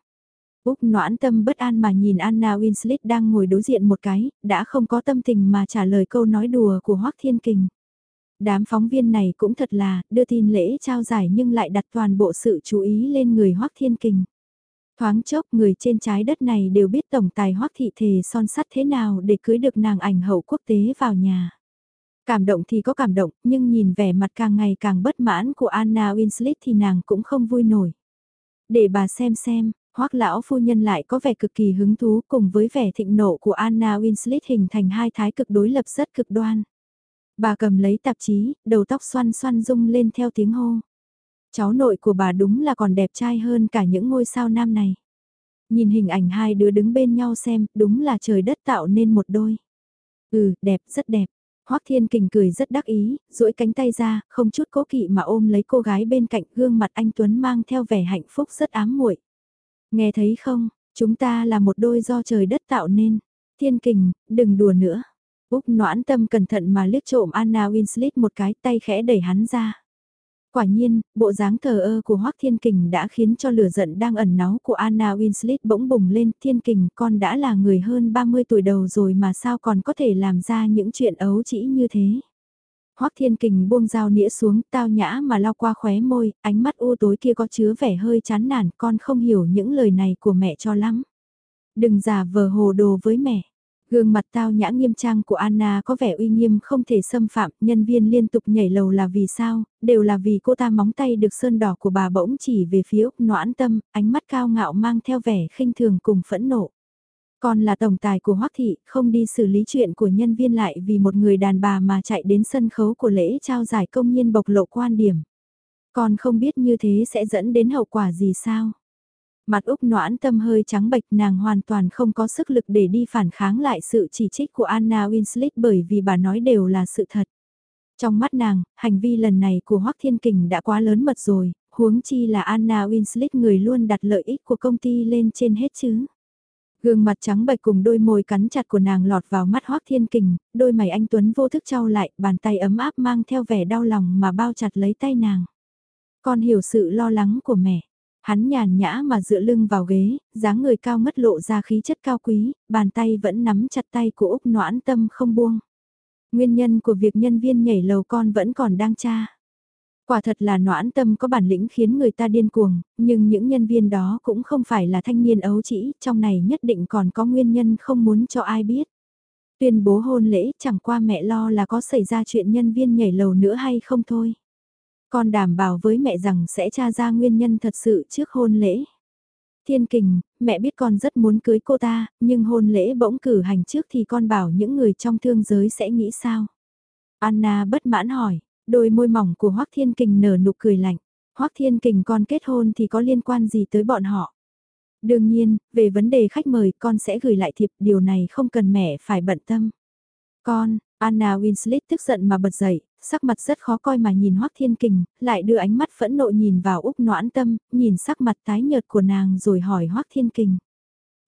Úc noãn tâm bất an mà nhìn Anna Winslet đang ngồi đối diện một cái, đã không có tâm tình mà trả lời câu nói đùa của Hoắc Thiên Kình. Đám phóng viên này cũng thật là, đưa tin lễ trao giải nhưng lại đặt toàn bộ sự chú ý lên người Hoắc Thiên Kình. Thoáng chốc người trên trái đất này đều biết tổng tài Hoắc Thị Thề son sắt thế nào để cưới được nàng ảnh hậu quốc tế vào nhà. Cảm động thì có cảm động, nhưng nhìn vẻ mặt càng ngày càng bất mãn của Anna Winslet thì nàng cũng không vui nổi. Để bà xem xem, Hoắc lão phu nhân lại có vẻ cực kỳ hứng thú cùng với vẻ thịnh nộ của Anna Winslet hình thành hai thái cực đối lập rất cực đoan. Bà cầm lấy tạp chí, đầu tóc xoăn xoăn rung lên theo tiếng hô. Cháu nội của bà đúng là còn đẹp trai hơn cả những ngôi sao nam này. Nhìn hình ảnh hai đứa đứng bên nhau xem, đúng là trời đất tạo nên một đôi. Ừ, đẹp, rất đẹp. Hoắc Thiên Kình cười rất đắc ý, duỗi cánh tay ra, không chút cố kỵ mà ôm lấy cô gái bên cạnh gương mặt anh Tuấn mang theo vẻ hạnh phúc rất ám muội. Nghe thấy không, chúng ta là một đôi do trời đất tạo nên. Thiên Kình, đừng đùa nữa. Úc noãn tâm cẩn thận mà liếc trộm Anna Winslet một cái tay khẽ đẩy hắn ra. Quả nhiên, bộ dáng thờ ơ của Hoác Thiên Kình đã khiến cho lửa giận đang ẩn náu của Anna Winslet bỗng bùng lên. Thiên Kình con đã là người hơn 30 tuổi đầu rồi mà sao còn có thể làm ra những chuyện ấu trĩ như thế. Hoác Thiên Kình buông dao nĩa xuống, tao nhã mà lao qua khóe môi, ánh mắt u tối kia có chứa vẻ hơi chán nản, con không hiểu những lời này của mẹ cho lắm. Đừng giả vờ hồ đồ với mẹ. Gương mặt tao nhã nghiêm trang của Anna có vẻ uy nghiêm không thể xâm phạm, nhân viên liên tục nhảy lầu là vì sao, đều là vì cô ta móng tay được sơn đỏ của bà bỗng chỉ về phía Úc noãn tâm, ánh mắt cao ngạo mang theo vẻ khinh thường cùng phẫn nộ. Còn là tổng tài của Hoắc Thị, không đi xử lý chuyện của nhân viên lại vì một người đàn bà mà chạy đến sân khấu của lễ trao giải công nhiên bộc lộ quan điểm. Còn không biết như thế sẽ dẫn đến hậu quả gì sao? Mặt Úc noãn tâm hơi trắng bệch nàng hoàn toàn không có sức lực để đi phản kháng lại sự chỉ trích của Anna Winslet bởi vì bà nói đều là sự thật. Trong mắt nàng, hành vi lần này của Hoắc Thiên Kình đã quá lớn mật rồi, huống chi là Anna Winslet người luôn đặt lợi ích của công ty lên trên hết chứ. Gương mặt trắng bệch cùng đôi môi cắn chặt của nàng lọt vào mắt Hoắc Thiên Kình, đôi mày anh Tuấn vô thức trao lại, bàn tay ấm áp mang theo vẻ đau lòng mà bao chặt lấy tay nàng. Con hiểu sự lo lắng của mẹ. Hắn nhàn nhã mà dựa lưng vào ghế, dáng người cao ngất lộ ra khí chất cao quý, bàn tay vẫn nắm chặt tay của Úc noãn tâm không buông. Nguyên nhân của việc nhân viên nhảy lầu con vẫn còn đang tra. Quả thật là noãn tâm có bản lĩnh khiến người ta điên cuồng, nhưng những nhân viên đó cũng không phải là thanh niên ấu trĩ, trong này nhất định còn có nguyên nhân không muốn cho ai biết. Tuyên bố hôn lễ chẳng qua mẹ lo là có xảy ra chuyện nhân viên nhảy lầu nữa hay không thôi. Con đảm bảo với mẹ rằng sẽ tra ra nguyên nhân thật sự trước hôn lễ. Thiên kình, mẹ biết con rất muốn cưới cô ta, nhưng hôn lễ bỗng cử hành trước thì con bảo những người trong thương giới sẽ nghĩ sao? Anna bất mãn hỏi, đôi môi mỏng của Hoác Thiên Kình nở nụ cười lạnh. Hoác Thiên Kình con kết hôn thì có liên quan gì tới bọn họ? Đương nhiên, về vấn đề khách mời con sẽ gửi lại thiệp, điều này không cần mẹ phải bận tâm. Con, Anna Winslet tức giận mà bật dậy, sắc mặt rất khó coi mà nhìn Hoắc Thiên Kình, lại đưa ánh mắt phẫn nộ nhìn vào Úc Noãn Tâm, nhìn sắc mặt tái nhợt của nàng rồi hỏi Hoắc Thiên Kình.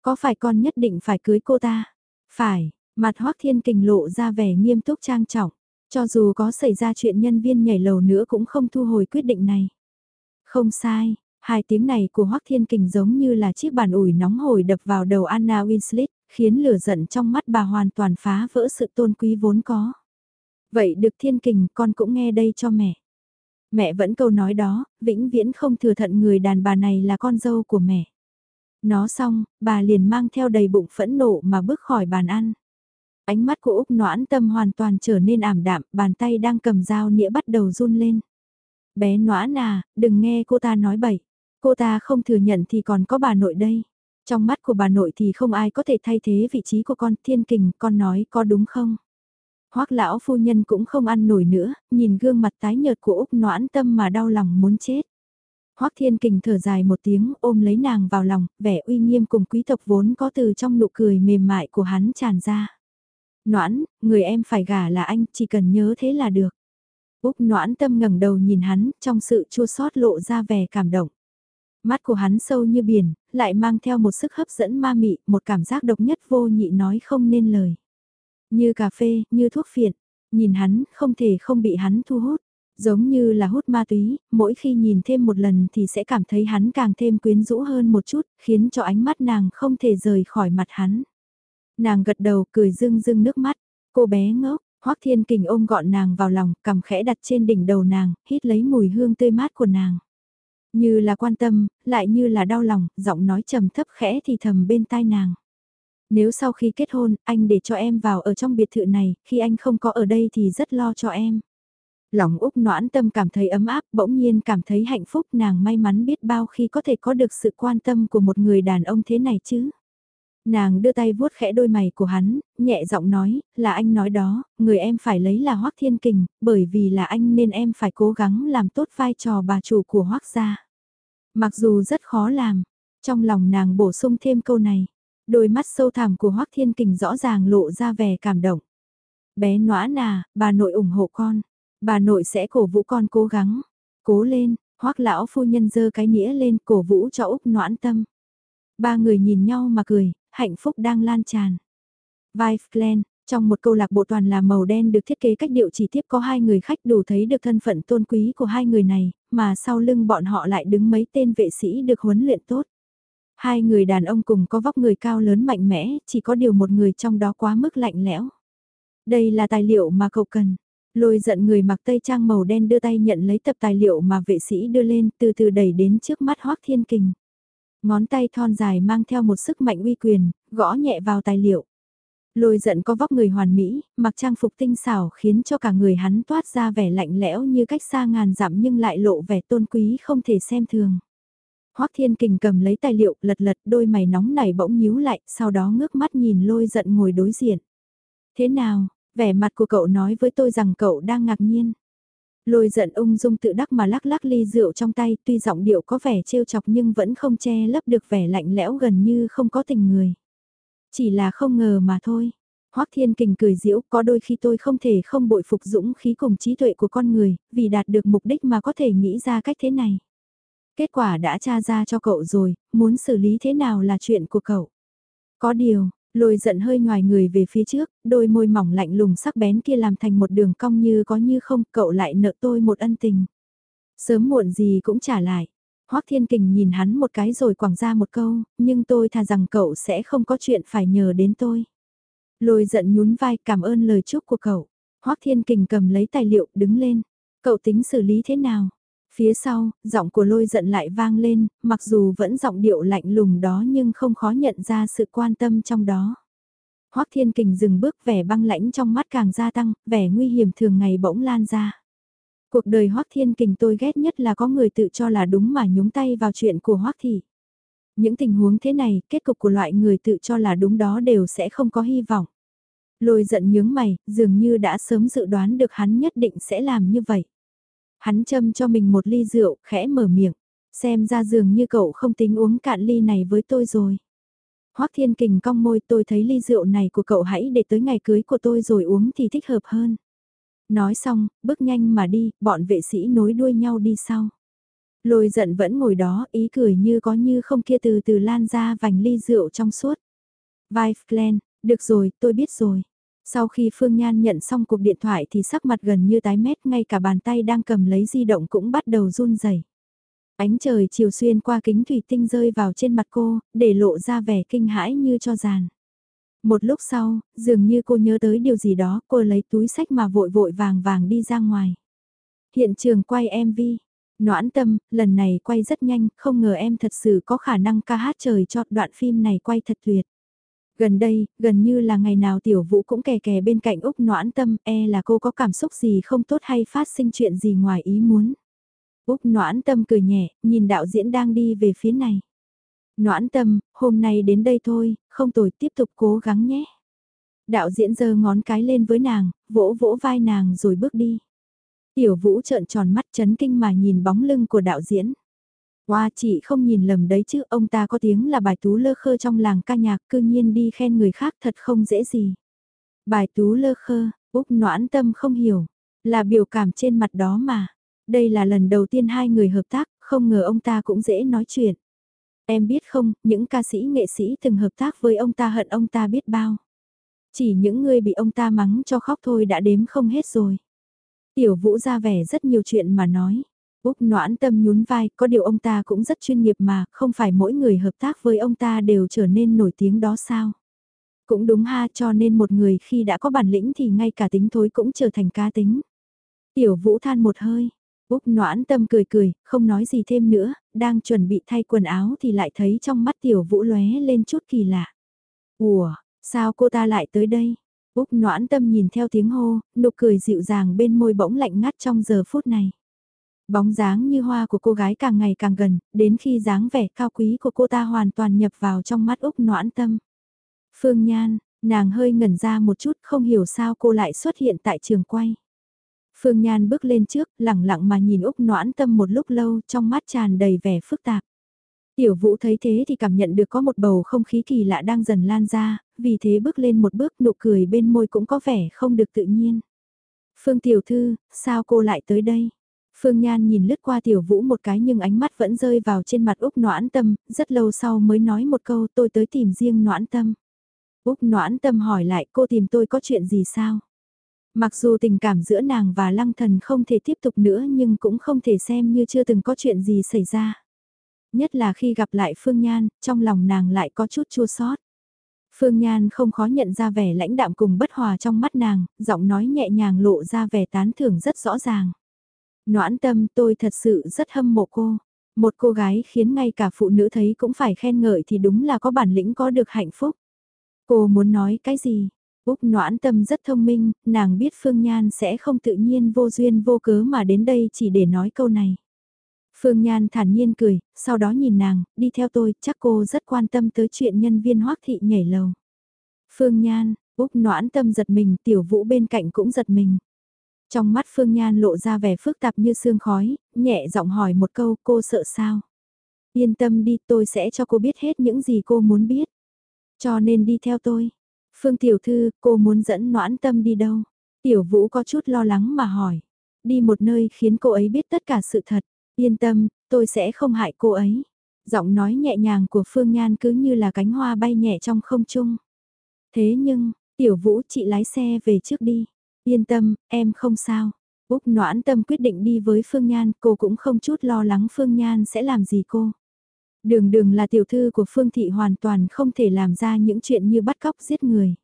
Có phải con nhất định phải cưới cô ta? Phải, mặt Hoắc Thiên Kình lộ ra vẻ nghiêm túc trang trọng, cho dù có xảy ra chuyện nhân viên nhảy lầu nữa cũng không thu hồi quyết định này. Không sai, hai tiếng này của Hoắc Thiên Kình giống như là chiếc bàn ủi nóng hổi đập vào đầu Anna Winslet, khiến lửa giận trong mắt bà hoàn toàn phá vỡ sự tôn quý vốn có. Vậy được thiên kình con cũng nghe đây cho mẹ. Mẹ vẫn câu nói đó, vĩnh viễn không thừa thận người đàn bà này là con dâu của mẹ. Nó xong, bà liền mang theo đầy bụng phẫn nộ mà bước khỏi bàn ăn. Ánh mắt của Úc noãn tâm hoàn toàn trở nên ảm đạm, bàn tay đang cầm dao nĩa bắt đầu run lên. Bé noãn à, đừng nghe cô ta nói bậy. Cô ta không thừa nhận thì còn có bà nội đây. Trong mắt của bà nội thì không ai có thể thay thế vị trí của con thiên kình, con nói có đúng không? Hoắc lão phu nhân cũng không ăn nổi nữa, nhìn gương mặt tái nhợt của Úc noãn tâm mà đau lòng muốn chết. Hoắc Thiên Kình thở dài một tiếng ôm lấy nàng vào lòng, vẻ uy nghiêm cùng quý tộc vốn có từ trong nụ cười mềm mại của hắn tràn ra. Noãn, người em phải gả là anh, chỉ cần nhớ thế là được. Úc noãn tâm ngẩng đầu nhìn hắn, trong sự chua xót lộ ra vẻ cảm động. Mắt của hắn sâu như biển, lại mang theo một sức hấp dẫn ma mị, một cảm giác độc nhất vô nhị nói không nên lời. Như cà phê, như thuốc phiện, nhìn hắn, không thể không bị hắn thu hút. Giống như là hút ma túy, mỗi khi nhìn thêm một lần thì sẽ cảm thấy hắn càng thêm quyến rũ hơn một chút, khiến cho ánh mắt nàng không thể rời khỏi mặt hắn. Nàng gật đầu cười rưng rưng nước mắt, cô bé ngốc, Hoắc Thiên Kình ôm gọn nàng vào lòng, cầm khẽ đặt trên đỉnh đầu nàng, hít lấy mùi hương tươi mát của nàng. Như là quan tâm, lại như là đau lòng, giọng nói trầm thấp khẽ thì thầm bên tai nàng. Nếu sau khi kết hôn, anh để cho em vào ở trong biệt thự này, khi anh không có ở đây thì rất lo cho em. Lòng Úc noãn tâm cảm thấy ấm áp, bỗng nhiên cảm thấy hạnh phúc nàng may mắn biết bao khi có thể có được sự quan tâm của một người đàn ông thế này chứ. Nàng đưa tay vuốt khẽ đôi mày của hắn, nhẹ giọng nói, là anh nói đó, người em phải lấy là Hoác Thiên Kình, bởi vì là anh nên em phải cố gắng làm tốt vai trò bà chủ của Hoác gia. Mặc dù rất khó làm, trong lòng nàng bổ sung thêm câu này, đôi mắt sâu thẳm của Hoác Thiên Kình rõ ràng lộ ra vẻ cảm động. Bé nóa nà, bà nội ủng hộ con, bà nội sẽ cổ vũ con cố gắng, cố lên, Hoác lão phu nhân giơ cái nghĩa lên cổ vũ cho Úc noãn tâm. Ba người nhìn nhau mà cười, hạnh phúc đang lan tràn. Vive Glen, trong một câu lạc bộ toàn là màu đen được thiết kế cách điệu chỉ tiếp có hai người khách đủ thấy được thân phận tôn quý của hai người này, mà sau lưng bọn họ lại đứng mấy tên vệ sĩ được huấn luyện tốt. Hai người đàn ông cùng có vóc người cao lớn mạnh mẽ, chỉ có điều một người trong đó quá mức lạnh lẽo. Đây là tài liệu mà cậu cần. Lôi giận người mặc tây trang màu đen đưa tay nhận lấy tập tài liệu mà vệ sĩ đưa lên từ từ đẩy đến trước mắt Hoác Thiên Kình. Ngón tay thon dài mang theo một sức mạnh uy quyền, gõ nhẹ vào tài liệu. Lôi giận có vóc người hoàn mỹ, mặc trang phục tinh xảo khiến cho cả người hắn toát ra vẻ lạnh lẽo như cách xa ngàn dặm nhưng lại lộ vẻ tôn quý không thể xem thường. Hoắc Thiên Kình cầm lấy tài liệu, lật lật đôi mày nóng nảy bỗng nhíu lại, sau đó ngước mắt nhìn lôi giận ngồi đối diện. Thế nào, vẻ mặt của cậu nói với tôi rằng cậu đang ngạc nhiên. Lôi giận ung dung tự đắc mà lắc lắc ly rượu trong tay, tuy giọng điệu có vẻ trêu chọc nhưng vẫn không che lấp được vẻ lạnh lẽo gần như không có tình người. Chỉ là không ngờ mà thôi. Hoắc Thiên Kình cười giễu, có đôi khi tôi không thể không bội phục dũng khí cùng trí tuệ của con người, vì đạt được mục đích mà có thể nghĩ ra cách thế này. Kết quả đã tra ra cho cậu rồi, muốn xử lý thế nào là chuyện của cậu. Có điều, lôi giận hơi ngoài người về phía trước, đôi môi mỏng lạnh lùng sắc bén kia làm thành một đường cong như có như không, cậu lại nợ tôi một ân tình. Sớm muộn gì cũng trả lại. Hoắc Thiên Kình nhìn hắn một cái rồi quẳng ra một câu, nhưng tôi thà rằng cậu sẽ không có chuyện phải nhờ đến tôi. Lôi giận nhún vai cảm ơn lời chúc của cậu. Hoắc Thiên Kình cầm lấy tài liệu đứng lên. Cậu tính xử lý thế nào? Phía sau, giọng của lôi giận lại vang lên, mặc dù vẫn giọng điệu lạnh lùng đó nhưng không khó nhận ra sự quan tâm trong đó. Hoắc Thiên Kình dừng bước vẻ băng lãnh trong mắt càng gia tăng, vẻ nguy hiểm thường ngày bỗng lan ra. Cuộc đời Hoắc Thiên Kình tôi ghét nhất là có người tự cho là đúng mà nhúng tay vào chuyện của Hoắc Thị. Những tình huống thế này, kết cục của loại người tự cho là đúng đó đều sẽ không có hy vọng. Lôi giận nhướng mày, dường như đã sớm dự đoán được hắn nhất định sẽ làm như vậy. Hắn châm cho mình một ly rượu, khẽ mở miệng. Xem ra dường như cậu không tính uống cạn ly này với tôi rồi. Hoắc Thiên Kình cong môi tôi thấy ly rượu này của cậu hãy để tới ngày cưới của tôi rồi uống thì thích hợp hơn. Nói xong, bước nhanh mà đi, bọn vệ sĩ nối đuôi nhau đi sau. Lôi giận vẫn ngồi đó, ý cười như có như không kia từ từ lan ra vành ly rượu trong suốt. Vai Glenn, được rồi, tôi biết rồi. Sau khi Phương Nhan nhận xong cuộc điện thoại thì sắc mặt gần như tái mét ngay cả bàn tay đang cầm lấy di động cũng bắt đầu run rẩy. Ánh trời chiều xuyên qua kính thủy tinh rơi vào trên mặt cô, để lộ ra vẻ kinh hãi như cho giàn. Một lúc sau, dường như cô nhớ tới điều gì đó, cô lấy túi sách mà vội vội vàng vàng đi ra ngoài. Hiện trường quay MV. Noãn tâm, lần này quay rất nhanh, không ngờ em thật sự có khả năng ca hát trời cho đoạn phim này quay thật tuyệt. Gần đây, gần như là ngày nào tiểu vũ cũng kè kè bên cạnh Úc noãn tâm, e là cô có cảm xúc gì không tốt hay phát sinh chuyện gì ngoài ý muốn. Úc noãn tâm cười nhẹ, nhìn đạo diễn đang đi về phía này. Noãn tâm, hôm nay đến đây thôi, không tồi tiếp tục cố gắng nhé. Đạo diễn giơ ngón cái lên với nàng, vỗ vỗ vai nàng rồi bước đi. Tiểu vũ trợn tròn mắt chấn kinh mà nhìn bóng lưng của đạo diễn. Hoa chị không nhìn lầm đấy chứ, ông ta có tiếng là bài tú lơ khơ trong làng ca nhạc cư nhiên đi khen người khác thật không dễ gì. Bài tú lơ khơ, Úc noãn tâm không hiểu, là biểu cảm trên mặt đó mà. Đây là lần đầu tiên hai người hợp tác, không ngờ ông ta cũng dễ nói chuyện. Em biết không, những ca sĩ nghệ sĩ từng hợp tác với ông ta hận ông ta biết bao. Chỉ những người bị ông ta mắng cho khóc thôi đã đếm không hết rồi. Tiểu vũ ra vẻ rất nhiều chuyện mà nói. Úc noãn tâm nhún vai, có điều ông ta cũng rất chuyên nghiệp mà, không phải mỗi người hợp tác với ông ta đều trở nên nổi tiếng đó sao. Cũng đúng ha cho nên một người khi đã có bản lĩnh thì ngay cả tính thối cũng trở thành cá tính. Tiểu vũ than một hơi, Úc noãn tâm cười cười, không nói gì thêm nữa, đang chuẩn bị thay quần áo thì lại thấy trong mắt tiểu vũ lóe lên chút kỳ lạ. Ủa, sao cô ta lại tới đây? Úc noãn tâm nhìn theo tiếng hô, nụ cười dịu dàng bên môi bỗng lạnh ngắt trong giờ phút này. Bóng dáng như hoa của cô gái càng ngày càng gần, đến khi dáng vẻ cao quý của cô ta hoàn toàn nhập vào trong mắt Úc noãn tâm. Phương Nhan, nàng hơi ngẩn ra một chút không hiểu sao cô lại xuất hiện tại trường quay. Phương Nhan bước lên trước, lặng lặng mà nhìn Úc noãn tâm một lúc lâu trong mắt tràn đầy vẻ phức tạp. Tiểu vũ thấy thế thì cảm nhận được có một bầu không khí kỳ lạ đang dần lan ra, vì thế bước lên một bước nụ cười bên môi cũng có vẻ không được tự nhiên. Phương Tiểu Thư, sao cô lại tới đây? Phương Nhan nhìn lướt qua Tiểu Vũ một cái nhưng ánh mắt vẫn rơi vào trên mặt Úc Noãn Tâm, rất lâu sau mới nói một câu tôi tới tìm riêng Noãn Tâm. Úc Noãn Tâm hỏi lại cô tìm tôi có chuyện gì sao? Mặc dù tình cảm giữa nàng và Lăng Thần không thể tiếp tục nữa nhưng cũng không thể xem như chưa từng có chuyện gì xảy ra. Nhất là khi gặp lại Phương Nhan, trong lòng nàng lại có chút chua xót. Phương Nhan không khó nhận ra vẻ lãnh đạm cùng bất hòa trong mắt nàng, giọng nói nhẹ nhàng lộ ra vẻ tán thưởng rất rõ ràng. Noãn tâm tôi thật sự rất hâm mộ cô. Một cô gái khiến ngay cả phụ nữ thấy cũng phải khen ngợi thì đúng là có bản lĩnh có được hạnh phúc. Cô muốn nói cái gì? Úc noãn tâm rất thông minh, nàng biết Phương Nhan sẽ không tự nhiên vô duyên vô cớ mà đến đây chỉ để nói câu này. Phương Nhan thản nhiên cười, sau đó nhìn nàng, đi theo tôi, chắc cô rất quan tâm tới chuyện nhân viên hoác thị nhảy lầu. Phương Nhan, Úc noãn tâm giật mình, tiểu vũ bên cạnh cũng giật mình. Trong mắt Phương Nhan lộ ra vẻ phức tạp như sương khói, nhẹ giọng hỏi một câu cô sợ sao? Yên tâm đi tôi sẽ cho cô biết hết những gì cô muốn biết. Cho nên đi theo tôi. Phương Tiểu Thư, cô muốn dẫn noãn tâm đi đâu? Tiểu Vũ có chút lo lắng mà hỏi. Đi một nơi khiến cô ấy biết tất cả sự thật. Yên tâm, tôi sẽ không hại cô ấy. Giọng nói nhẹ nhàng của Phương Nhan cứ như là cánh hoa bay nhẹ trong không trung. Thế nhưng, Tiểu Vũ chị lái xe về trước đi. Yên tâm, em không sao. Úc noãn tâm quyết định đi với Phương Nhan, cô cũng không chút lo lắng Phương Nhan sẽ làm gì cô. Đường đường là tiểu thư của Phương Thị hoàn toàn không thể làm ra những chuyện như bắt cóc giết người.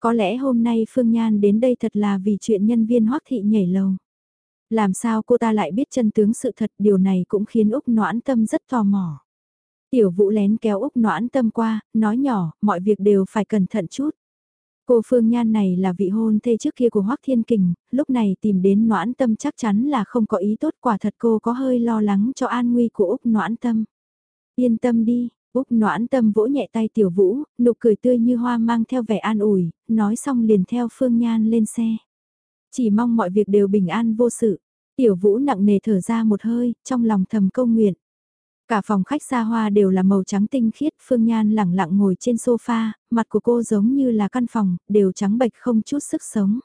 Có lẽ hôm nay Phương Nhan đến đây thật là vì chuyện nhân viên hoác thị nhảy lầu. Làm sao cô ta lại biết chân tướng sự thật điều này cũng khiến Úc noãn tâm rất tò mò. Tiểu vũ lén kéo Úc noãn tâm qua, nói nhỏ, mọi việc đều phải cẩn thận chút. Cô Phương Nhan này là vị hôn thê trước kia của Hoác Thiên Kình, lúc này tìm đến noãn tâm chắc chắn là không có ý tốt quả thật cô có hơi lo lắng cho an nguy của Úc noãn tâm. Yên tâm đi, Úc noãn tâm vỗ nhẹ tay tiểu vũ, nụ cười tươi như hoa mang theo vẻ an ủi, nói xong liền theo Phương Nhan lên xe. Chỉ mong mọi việc đều bình an vô sự. Tiểu vũ nặng nề thở ra một hơi, trong lòng thầm câu nguyện. Cả phòng khách xa hoa đều là màu trắng tinh khiết, Phương Nhan lẳng lặng ngồi trên sofa, mặt của cô giống như là căn phòng, đều trắng bệch không chút sức sống.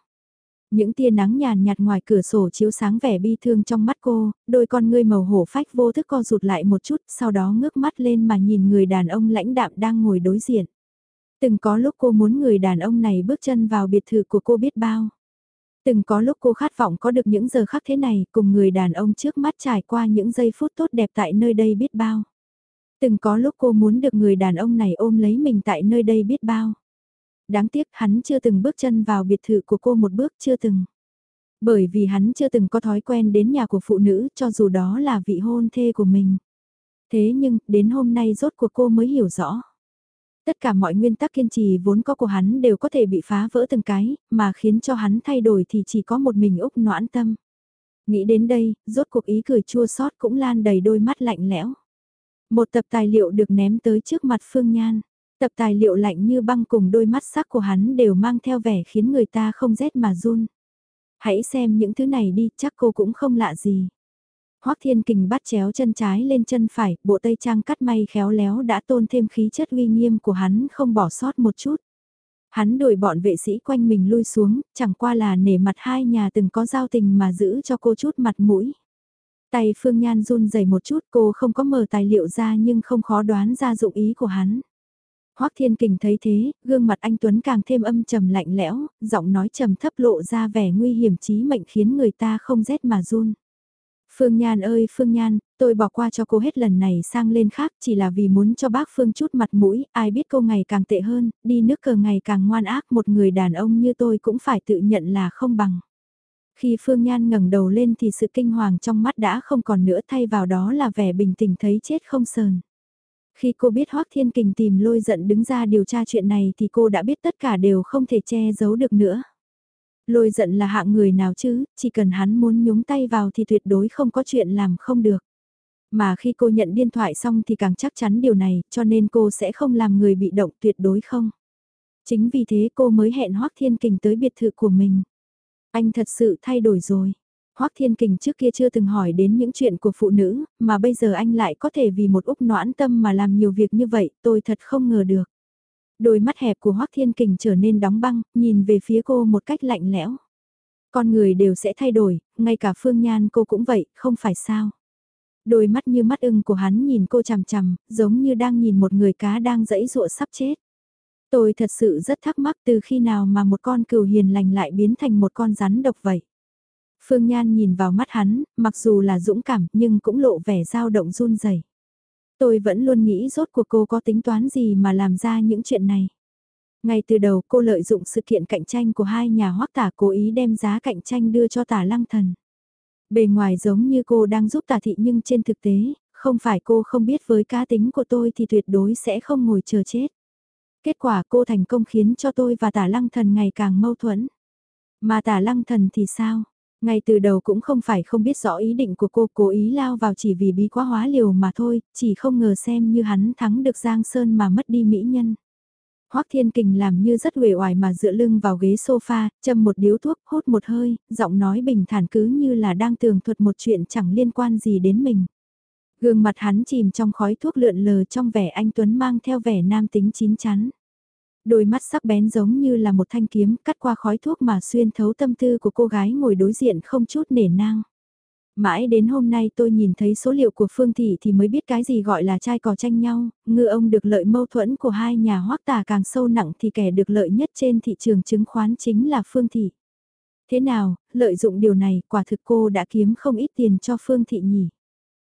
Những tia nắng nhàn nhạt ngoài cửa sổ chiếu sáng vẻ bi thương trong mắt cô, đôi con ngươi màu hổ phách vô thức co rụt lại một chút, sau đó ngước mắt lên mà nhìn người đàn ông lãnh đạm đang ngồi đối diện. Từng có lúc cô muốn người đàn ông này bước chân vào biệt thự của cô biết bao. Từng có lúc cô khát vọng có được những giờ khắc thế này cùng người đàn ông trước mắt trải qua những giây phút tốt đẹp tại nơi đây biết bao. Từng có lúc cô muốn được người đàn ông này ôm lấy mình tại nơi đây biết bao. Đáng tiếc hắn chưa từng bước chân vào biệt thự của cô một bước chưa từng. Bởi vì hắn chưa từng có thói quen đến nhà của phụ nữ cho dù đó là vị hôn thê của mình. Thế nhưng, đến hôm nay rốt cuộc cô mới hiểu rõ. Tất cả mọi nguyên tắc kiên trì vốn có của hắn đều có thể bị phá vỡ từng cái, mà khiến cho hắn thay đổi thì chỉ có một mình Úc noãn tâm. Nghĩ đến đây, rốt cuộc ý cười chua xót cũng lan đầy đôi mắt lạnh lẽo. Một tập tài liệu được ném tới trước mặt Phương Nhan. Tập tài liệu lạnh như băng cùng đôi mắt sắc của hắn đều mang theo vẻ khiến người ta không rét mà run. Hãy xem những thứ này đi, chắc cô cũng không lạ gì. Hoắc Thiên Kình bắt chéo chân trái lên chân phải, bộ tây trang cắt may khéo léo đã tôn thêm khí chất uy nghiêm của hắn không bỏ sót một chút. Hắn đuổi bọn vệ sĩ quanh mình lui xuống, chẳng qua là nể mặt hai nhà từng có giao tình mà giữ cho cô chút mặt mũi. Tay Phương Nhan run rẩy một chút cô không có mở tài liệu ra nhưng không khó đoán ra dụng ý của hắn. Hoắc Thiên Kình thấy thế, gương mặt anh Tuấn càng thêm âm trầm lạnh lẽo, giọng nói trầm thấp lộ ra vẻ nguy hiểm chí mệnh khiến người ta không rét mà run. Phương Nhan ơi Phương Nhan, tôi bỏ qua cho cô hết lần này sang lên khác chỉ là vì muốn cho bác Phương chút mặt mũi, ai biết cô ngày càng tệ hơn, đi nước cờ ngày càng ngoan ác một người đàn ông như tôi cũng phải tự nhận là không bằng. Khi Phương Nhan ngẩng đầu lên thì sự kinh hoàng trong mắt đã không còn nữa thay vào đó là vẻ bình tĩnh thấy chết không sờn. Khi cô biết Hoác Thiên Kình tìm lôi giận đứng ra điều tra chuyện này thì cô đã biết tất cả đều không thể che giấu được nữa. Lôi giận là hạng người nào chứ, chỉ cần hắn muốn nhúng tay vào thì tuyệt đối không có chuyện làm không được. Mà khi cô nhận điện thoại xong thì càng chắc chắn điều này, cho nên cô sẽ không làm người bị động tuyệt đối không. Chính vì thế cô mới hẹn Hoác Thiên Kình tới biệt thự của mình. Anh thật sự thay đổi rồi. Hoác Thiên Kình trước kia chưa từng hỏi đến những chuyện của phụ nữ, mà bây giờ anh lại có thể vì một úc noãn tâm mà làm nhiều việc như vậy, tôi thật không ngờ được. Đôi mắt hẹp của Hoác Thiên Kình trở nên đóng băng, nhìn về phía cô một cách lạnh lẽo. Con người đều sẽ thay đổi, ngay cả Phương Nhan cô cũng vậy, không phải sao. Đôi mắt như mắt ưng của hắn nhìn cô chằm chằm, giống như đang nhìn một người cá đang dẫy dụa sắp chết. Tôi thật sự rất thắc mắc từ khi nào mà một con cừu hiền lành lại biến thành một con rắn độc vậy. Phương Nhan nhìn vào mắt hắn, mặc dù là dũng cảm nhưng cũng lộ vẻ dao động run rẩy. Tôi vẫn luôn nghĩ rốt cuộc cô có tính toán gì mà làm ra những chuyện này. Ngay từ đầu cô lợi dụng sự kiện cạnh tranh của hai nhà hoắc tả cố ý đem giá cạnh tranh đưa cho tả lăng thần. Bề ngoài giống như cô đang giúp tả thị nhưng trên thực tế, không phải cô không biết với cá tính của tôi thì tuyệt đối sẽ không ngồi chờ chết. Kết quả cô thành công khiến cho tôi và tả lăng thần ngày càng mâu thuẫn. Mà tả lăng thần thì sao? Ngay từ đầu cũng không phải không biết rõ ý định của cô cố ý lao vào chỉ vì bí quá hóa liều mà thôi, chỉ không ngờ xem như hắn thắng được Giang Sơn mà mất đi mỹ nhân. Hoắc Thiên Kình làm như rất uể oải mà dựa lưng vào ghế sofa, châm một điếu thuốc, hút một hơi, giọng nói bình thản cứ như là đang tường thuật một chuyện chẳng liên quan gì đến mình. Gương mặt hắn chìm trong khói thuốc lượn lờ trong vẻ anh Tuấn mang theo vẻ nam tính chín chắn. Đôi mắt sắc bén giống như là một thanh kiếm cắt qua khói thuốc mà xuyên thấu tâm tư của cô gái ngồi đối diện không chút nể nang. Mãi đến hôm nay tôi nhìn thấy số liệu của Phương Thị thì mới biết cái gì gọi là trai cò tranh nhau, ngư ông được lợi mâu thuẫn của hai nhà hoác tà càng sâu nặng thì kẻ được lợi nhất trên thị trường chứng khoán chính là Phương Thị. Thế nào, lợi dụng điều này quả thực cô đã kiếm không ít tiền cho Phương Thị nhỉ?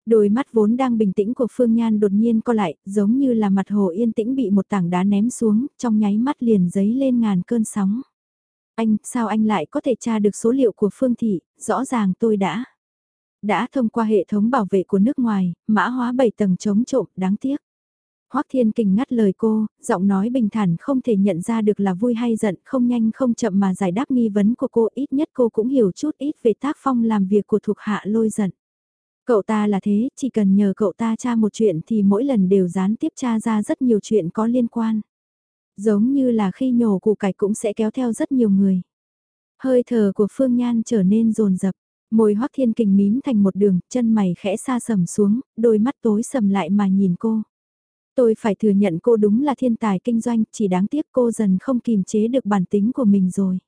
Đôi mắt vốn đang bình tĩnh của Phương Nhan đột nhiên co lại, giống như là mặt hồ yên tĩnh bị một tảng đá ném xuống, trong nháy mắt liền giấy lên ngàn cơn sóng. Anh, sao anh lại có thể tra được số liệu của Phương Thị, rõ ràng tôi đã. Đã thông qua hệ thống bảo vệ của nước ngoài, mã hóa 7 tầng chống trộm, đáng tiếc. Hoắc Thiên Kình ngắt lời cô, giọng nói bình thản không thể nhận ra được là vui hay giận, không nhanh không chậm mà giải đáp nghi vấn của cô, ít nhất cô cũng hiểu chút ít về tác phong làm việc của thuộc hạ lôi giận. Cậu ta là thế, chỉ cần nhờ cậu ta tra một chuyện thì mỗi lần đều gián tiếp tra ra rất nhiều chuyện có liên quan. Giống như là khi nhổ củ cải cũng sẽ kéo theo rất nhiều người. Hơi thở của Phương Nhan trở nên rồn rập, môi hoắc thiên kình mím thành một đường, chân mày khẽ xa sầm xuống, đôi mắt tối sầm lại mà nhìn cô. Tôi phải thừa nhận cô đúng là thiên tài kinh doanh, chỉ đáng tiếc cô dần không kìm chế được bản tính của mình rồi.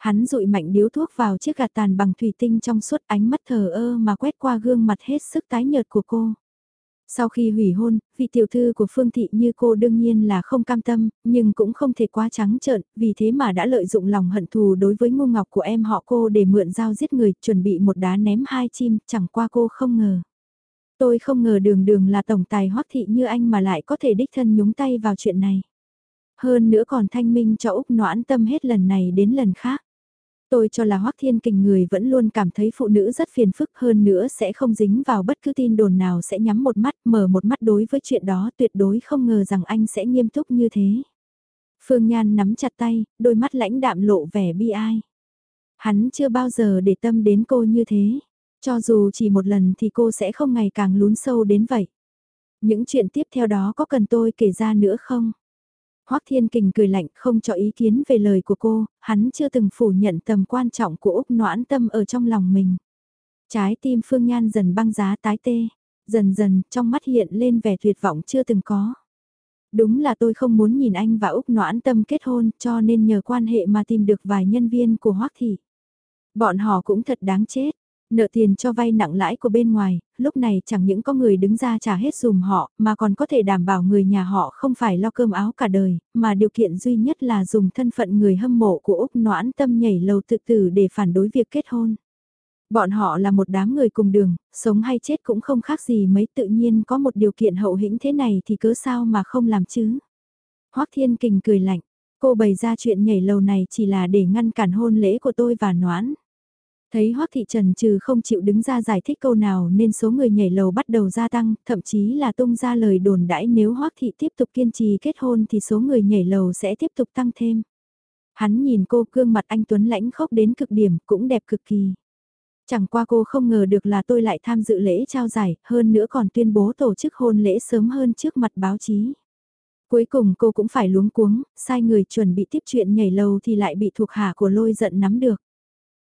Hắn rụi mạnh điếu thuốc vào chiếc gạt tàn bằng thủy tinh trong suốt ánh mắt thờ ơ mà quét qua gương mặt hết sức tái nhợt của cô. Sau khi hủy hôn, vị tiểu thư của Phương Thị như cô đương nhiên là không cam tâm, nhưng cũng không thể quá trắng trợn, vì thế mà đã lợi dụng lòng hận thù đối với ngô ngọc của em họ cô để mượn dao giết người, chuẩn bị một đá ném hai chim, chẳng qua cô không ngờ. Tôi không ngờ đường đường là tổng tài hoắc thị như anh mà lại có thể đích thân nhúng tay vào chuyện này. Hơn nữa còn thanh minh cho Úc noãn tâm hết lần này đến lần khác. Tôi cho là Hoắc Thiên Kình người vẫn luôn cảm thấy phụ nữ rất phiền phức hơn nữa sẽ không dính vào bất cứ tin đồn nào sẽ nhắm một mắt mở một mắt đối với chuyện đó tuyệt đối không ngờ rằng anh sẽ nghiêm túc như thế. Phương Nhan nắm chặt tay, đôi mắt lãnh đạm lộ vẻ bi ai. Hắn chưa bao giờ để tâm đến cô như thế. Cho dù chỉ một lần thì cô sẽ không ngày càng lún sâu đến vậy. Những chuyện tiếp theo đó có cần tôi kể ra nữa không? Hoắc Thiên Kình cười lạnh không cho ý kiến về lời của cô, hắn chưa từng phủ nhận tầm quan trọng của Úc noãn tâm ở trong lòng mình. Trái tim Phương Nhan dần băng giá tái tê, dần dần trong mắt hiện lên vẻ tuyệt vọng chưa từng có. Đúng là tôi không muốn nhìn anh và Úc noãn tâm kết hôn cho nên nhờ quan hệ mà tìm được vài nhân viên của Hoắc Thị. Bọn họ cũng thật đáng chết, Nợ tiền cho vay nặng lãi của bên ngoài, lúc này chẳng những có người đứng ra trả hết dùm họ, mà còn có thể đảm bảo người nhà họ không phải lo cơm áo cả đời, mà điều kiện duy nhất là dùng thân phận người hâm mộ của Úc noãn tâm nhảy lầu tự tử để phản đối việc kết hôn. Bọn họ là một đám người cùng đường, sống hay chết cũng không khác gì mấy tự nhiên có một điều kiện hậu hĩnh thế này thì cớ sao mà không làm chứ. Hoác Thiên Kình cười lạnh, cô bày ra chuyện nhảy lầu này chỉ là để ngăn cản hôn lễ của tôi và noãn. Thấy Hoắc Thị Trần trừ không chịu đứng ra giải thích câu nào nên số người nhảy lầu bắt đầu gia tăng, thậm chí là tung ra lời đồn đãi nếu Hoắc Thị tiếp tục kiên trì kết hôn thì số người nhảy lầu sẽ tiếp tục tăng thêm. Hắn nhìn cô gương mặt anh Tuấn lãnh khốc đến cực điểm cũng đẹp cực kỳ. Chẳng qua cô không ngờ được là tôi lại tham dự lễ trao giải, hơn nữa còn tuyên bố tổ chức hôn lễ sớm hơn trước mặt báo chí. Cuối cùng cô cũng phải luống cuống, sai người chuẩn bị tiếp chuyện nhảy lầu thì lại bị thuộc hạ của lôi giận nắm được.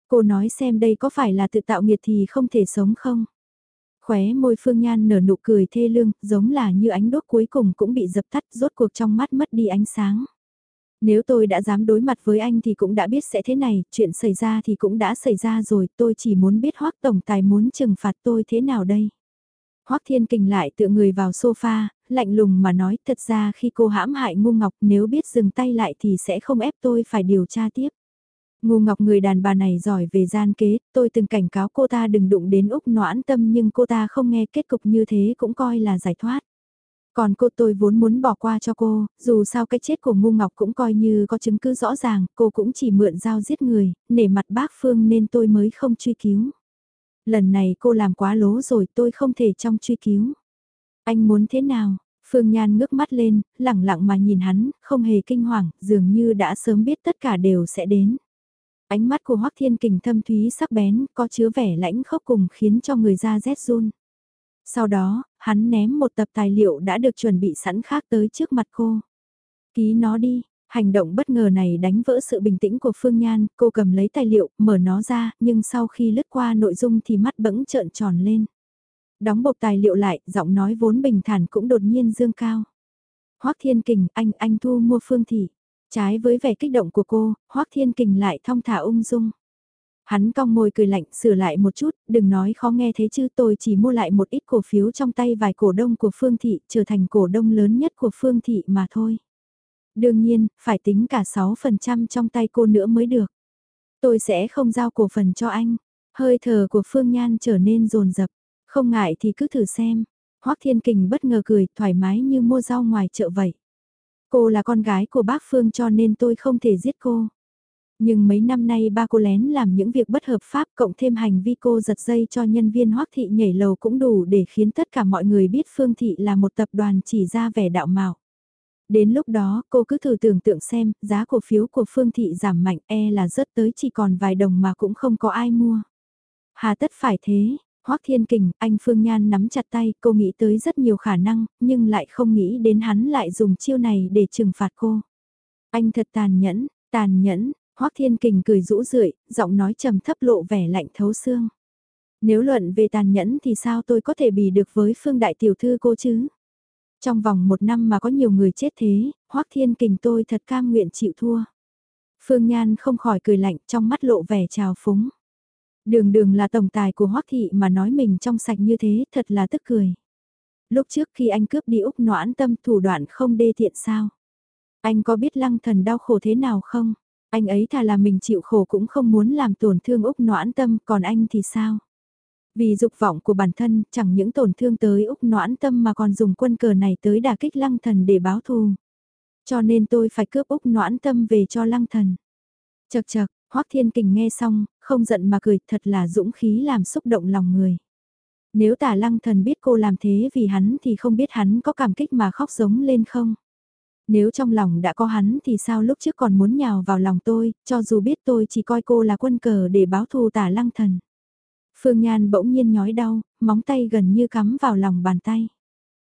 Cô nói xem đây có phải là tự tạo nghiệt thì không thể sống không? Khóe môi Phương Nhan nở nụ cười thê lương, giống là như ánh đốt cuối cùng cũng bị dập tắt rốt cuộc trong mắt mất đi ánh sáng. Nếu tôi đã dám đối mặt với anh thì cũng đã biết sẽ thế này, chuyện xảy ra thì cũng đã xảy ra rồi, tôi chỉ muốn biết Hoác Tổng Tài muốn trừng phạt tôi thế nào đây. Hoác Thiên Kình lại tựa người vào sofa, lạnh lùng mà nói thật ra khi cô hãm hại ngu ngọc nếu biết dừng tay lại thì sẽ không ép tôi phải điều tra tiếp. Ngu ngọc người đàn bà này giỏi về gian kế, tôi từng cảnh cáo cô ta đừng đụng đến Úc noãn tâm nhưng cô ta không nghe kết cục như thế cũng coi là giải thoát. Còn cô tôi vốn muốn bỏ qua cho cô, dù sao cái chết của ngu ngọc cũng coi như có chứng cứ rõ ràng, cô cũng chỉ mượn dao giết người, nể mặt bác Phương nên tôi mới không truy cứu. Lần này cô làm quá lố rồi tôi không thể trong truy cứu. Anh muốn thế nào? Phương Nhan ngước mắt lên, lẳng lặng mà nhìn hắn, không hề kinh hoàng, dường như đã sớm biết tất cả đều sẽ đến. Ánh mắt của Hoắc Thiên Kình thâm thúy sắc bén, có chứa vẻ lãnh khốc cùng khiến cho người ra rét run. Sau đó, hắn ném một tập tài liệu đã được chuẩn bị sẵn khác tới trước mặt cô. Ký nó đi, hành động bất ngờ này đánh vỡ sự bình tĩnh của Phương Nhan, cô cầm lấy tài liệu, mở nó ra, nhưng sau khi lướt qua nội dung thì mắt bỗng trợn tròn lên. Đóng bộc tài liệu lại, giọng nói vốn bình thản cũng đột nhiên dương cao. Hoắc Thiên Kình, anh, anh thu mua Phương Thị. Trái với vẻ kích động của cô, Hoắc Thiên Kình lại thong thả ung dung. Hắn cong môi cười lạnh sửa lại một chút, đừng nói khó nghe thế chứ tôi chỉ mua lại một ít cổ phiếu trong tay vài cổ đông của Phương Thị trở thành cổ đông lớn nhất của Phương Thị mà thôi. Đương nhiên, phải tính cả 6% trong tay cô nữa mới được. Tôi sẽ không giao cổ phần cho anh. Hơi thở của Phương Nhan trở nên rồn rập. Không ngại thì cứ thử xem. Hoắc Thiên Kình bất ngờ cười, thoải mái như mua rau ngoài chợ vậy. Cô là con gái của bác Phương cho nên tôi không thể giết cô. Nhưng mấy năm nay ba cô lén làm những việc bất hợp pháp cộng thêm hành vi cô giật dây cho nhân viên hoắc thị nhảy lầu cũng đủ để khiến tất cả mọi người biết Phương Thị là một tập đoàn chỉ ra vẻ đạo mạo. Đến lúc đó cô cứ thử tưởng tượng xem giá cổ phiếu của Phương Thị giảm mạnh e là rớt tới chỉ còn vài đồng mà cũng không có ai mua. Hà tất phải thế, Hoắc Thiên Kình, anh Phương Nhan nắm chặt tay, cô nghĩ tới rất nhiều khả năng, nhưng lại không nghĩ đến hắn lại dùng chiêu này để trừng phạt cô. Anh thật tàn nhẫn, tàn nhẫn, Hoắc Thiên Kình cười rũ rượi, giọng nói trầm thấp lộ vẻ lạnh thấu xương. Nếu luận về tàn nhẫn thì sao tôi có thể bì được với Phương Đại Tiểu Thư cô chứ? Trong vòng một năm mà có nhiều người chết thế, Hoắc Thiên Kình tôi thật cam nguyện chịu thua. Phương Nhan không khỏi cười lạnh trong mắt lộ vẻ trào phúng. Đường đường là tổng tài của Hoắc Thị mà nói mình trong sạch như thế thật là tức cười. Lúc trước khi anh cướp đi Úc noãn tâm thủ đoạn không đê tiện sao? Anh có biết lăng thần đau khổ thế nào không? Anh ấy thà là mình chịu khổ cũng không muốn làm tổn thương Úc noãn tâm còn anh thì sao? Vì dục vọng của bản thân chẳng những tổn thương tới Úc noãn tâm mà còn dùng quân cờ này tới đả kích lăng thần để báo thù. Cho nên tôi phải cướp Úc noãn tâm về cho lăng thần. Chật chật, Hoắc Thiên Kình nghe xong, không giận mà cười, thật là dũng khí làm xúc động lòng người. Nếu tả lăng thần biết cô làm thế vì hắn thì không biết hắn có cảm kích mà khóc giống lên không? Nếu trong lòng đã có hắn thì sao lúc trước còn muốn nhào vào lòng tôi, cho dù biết tôi chỉ coi cô là quân cờ để báo thù tả lăng thần. Phương Nhan bỗng nhiên nhói đau, móng tay gần như cắm vào lòng bàn tay.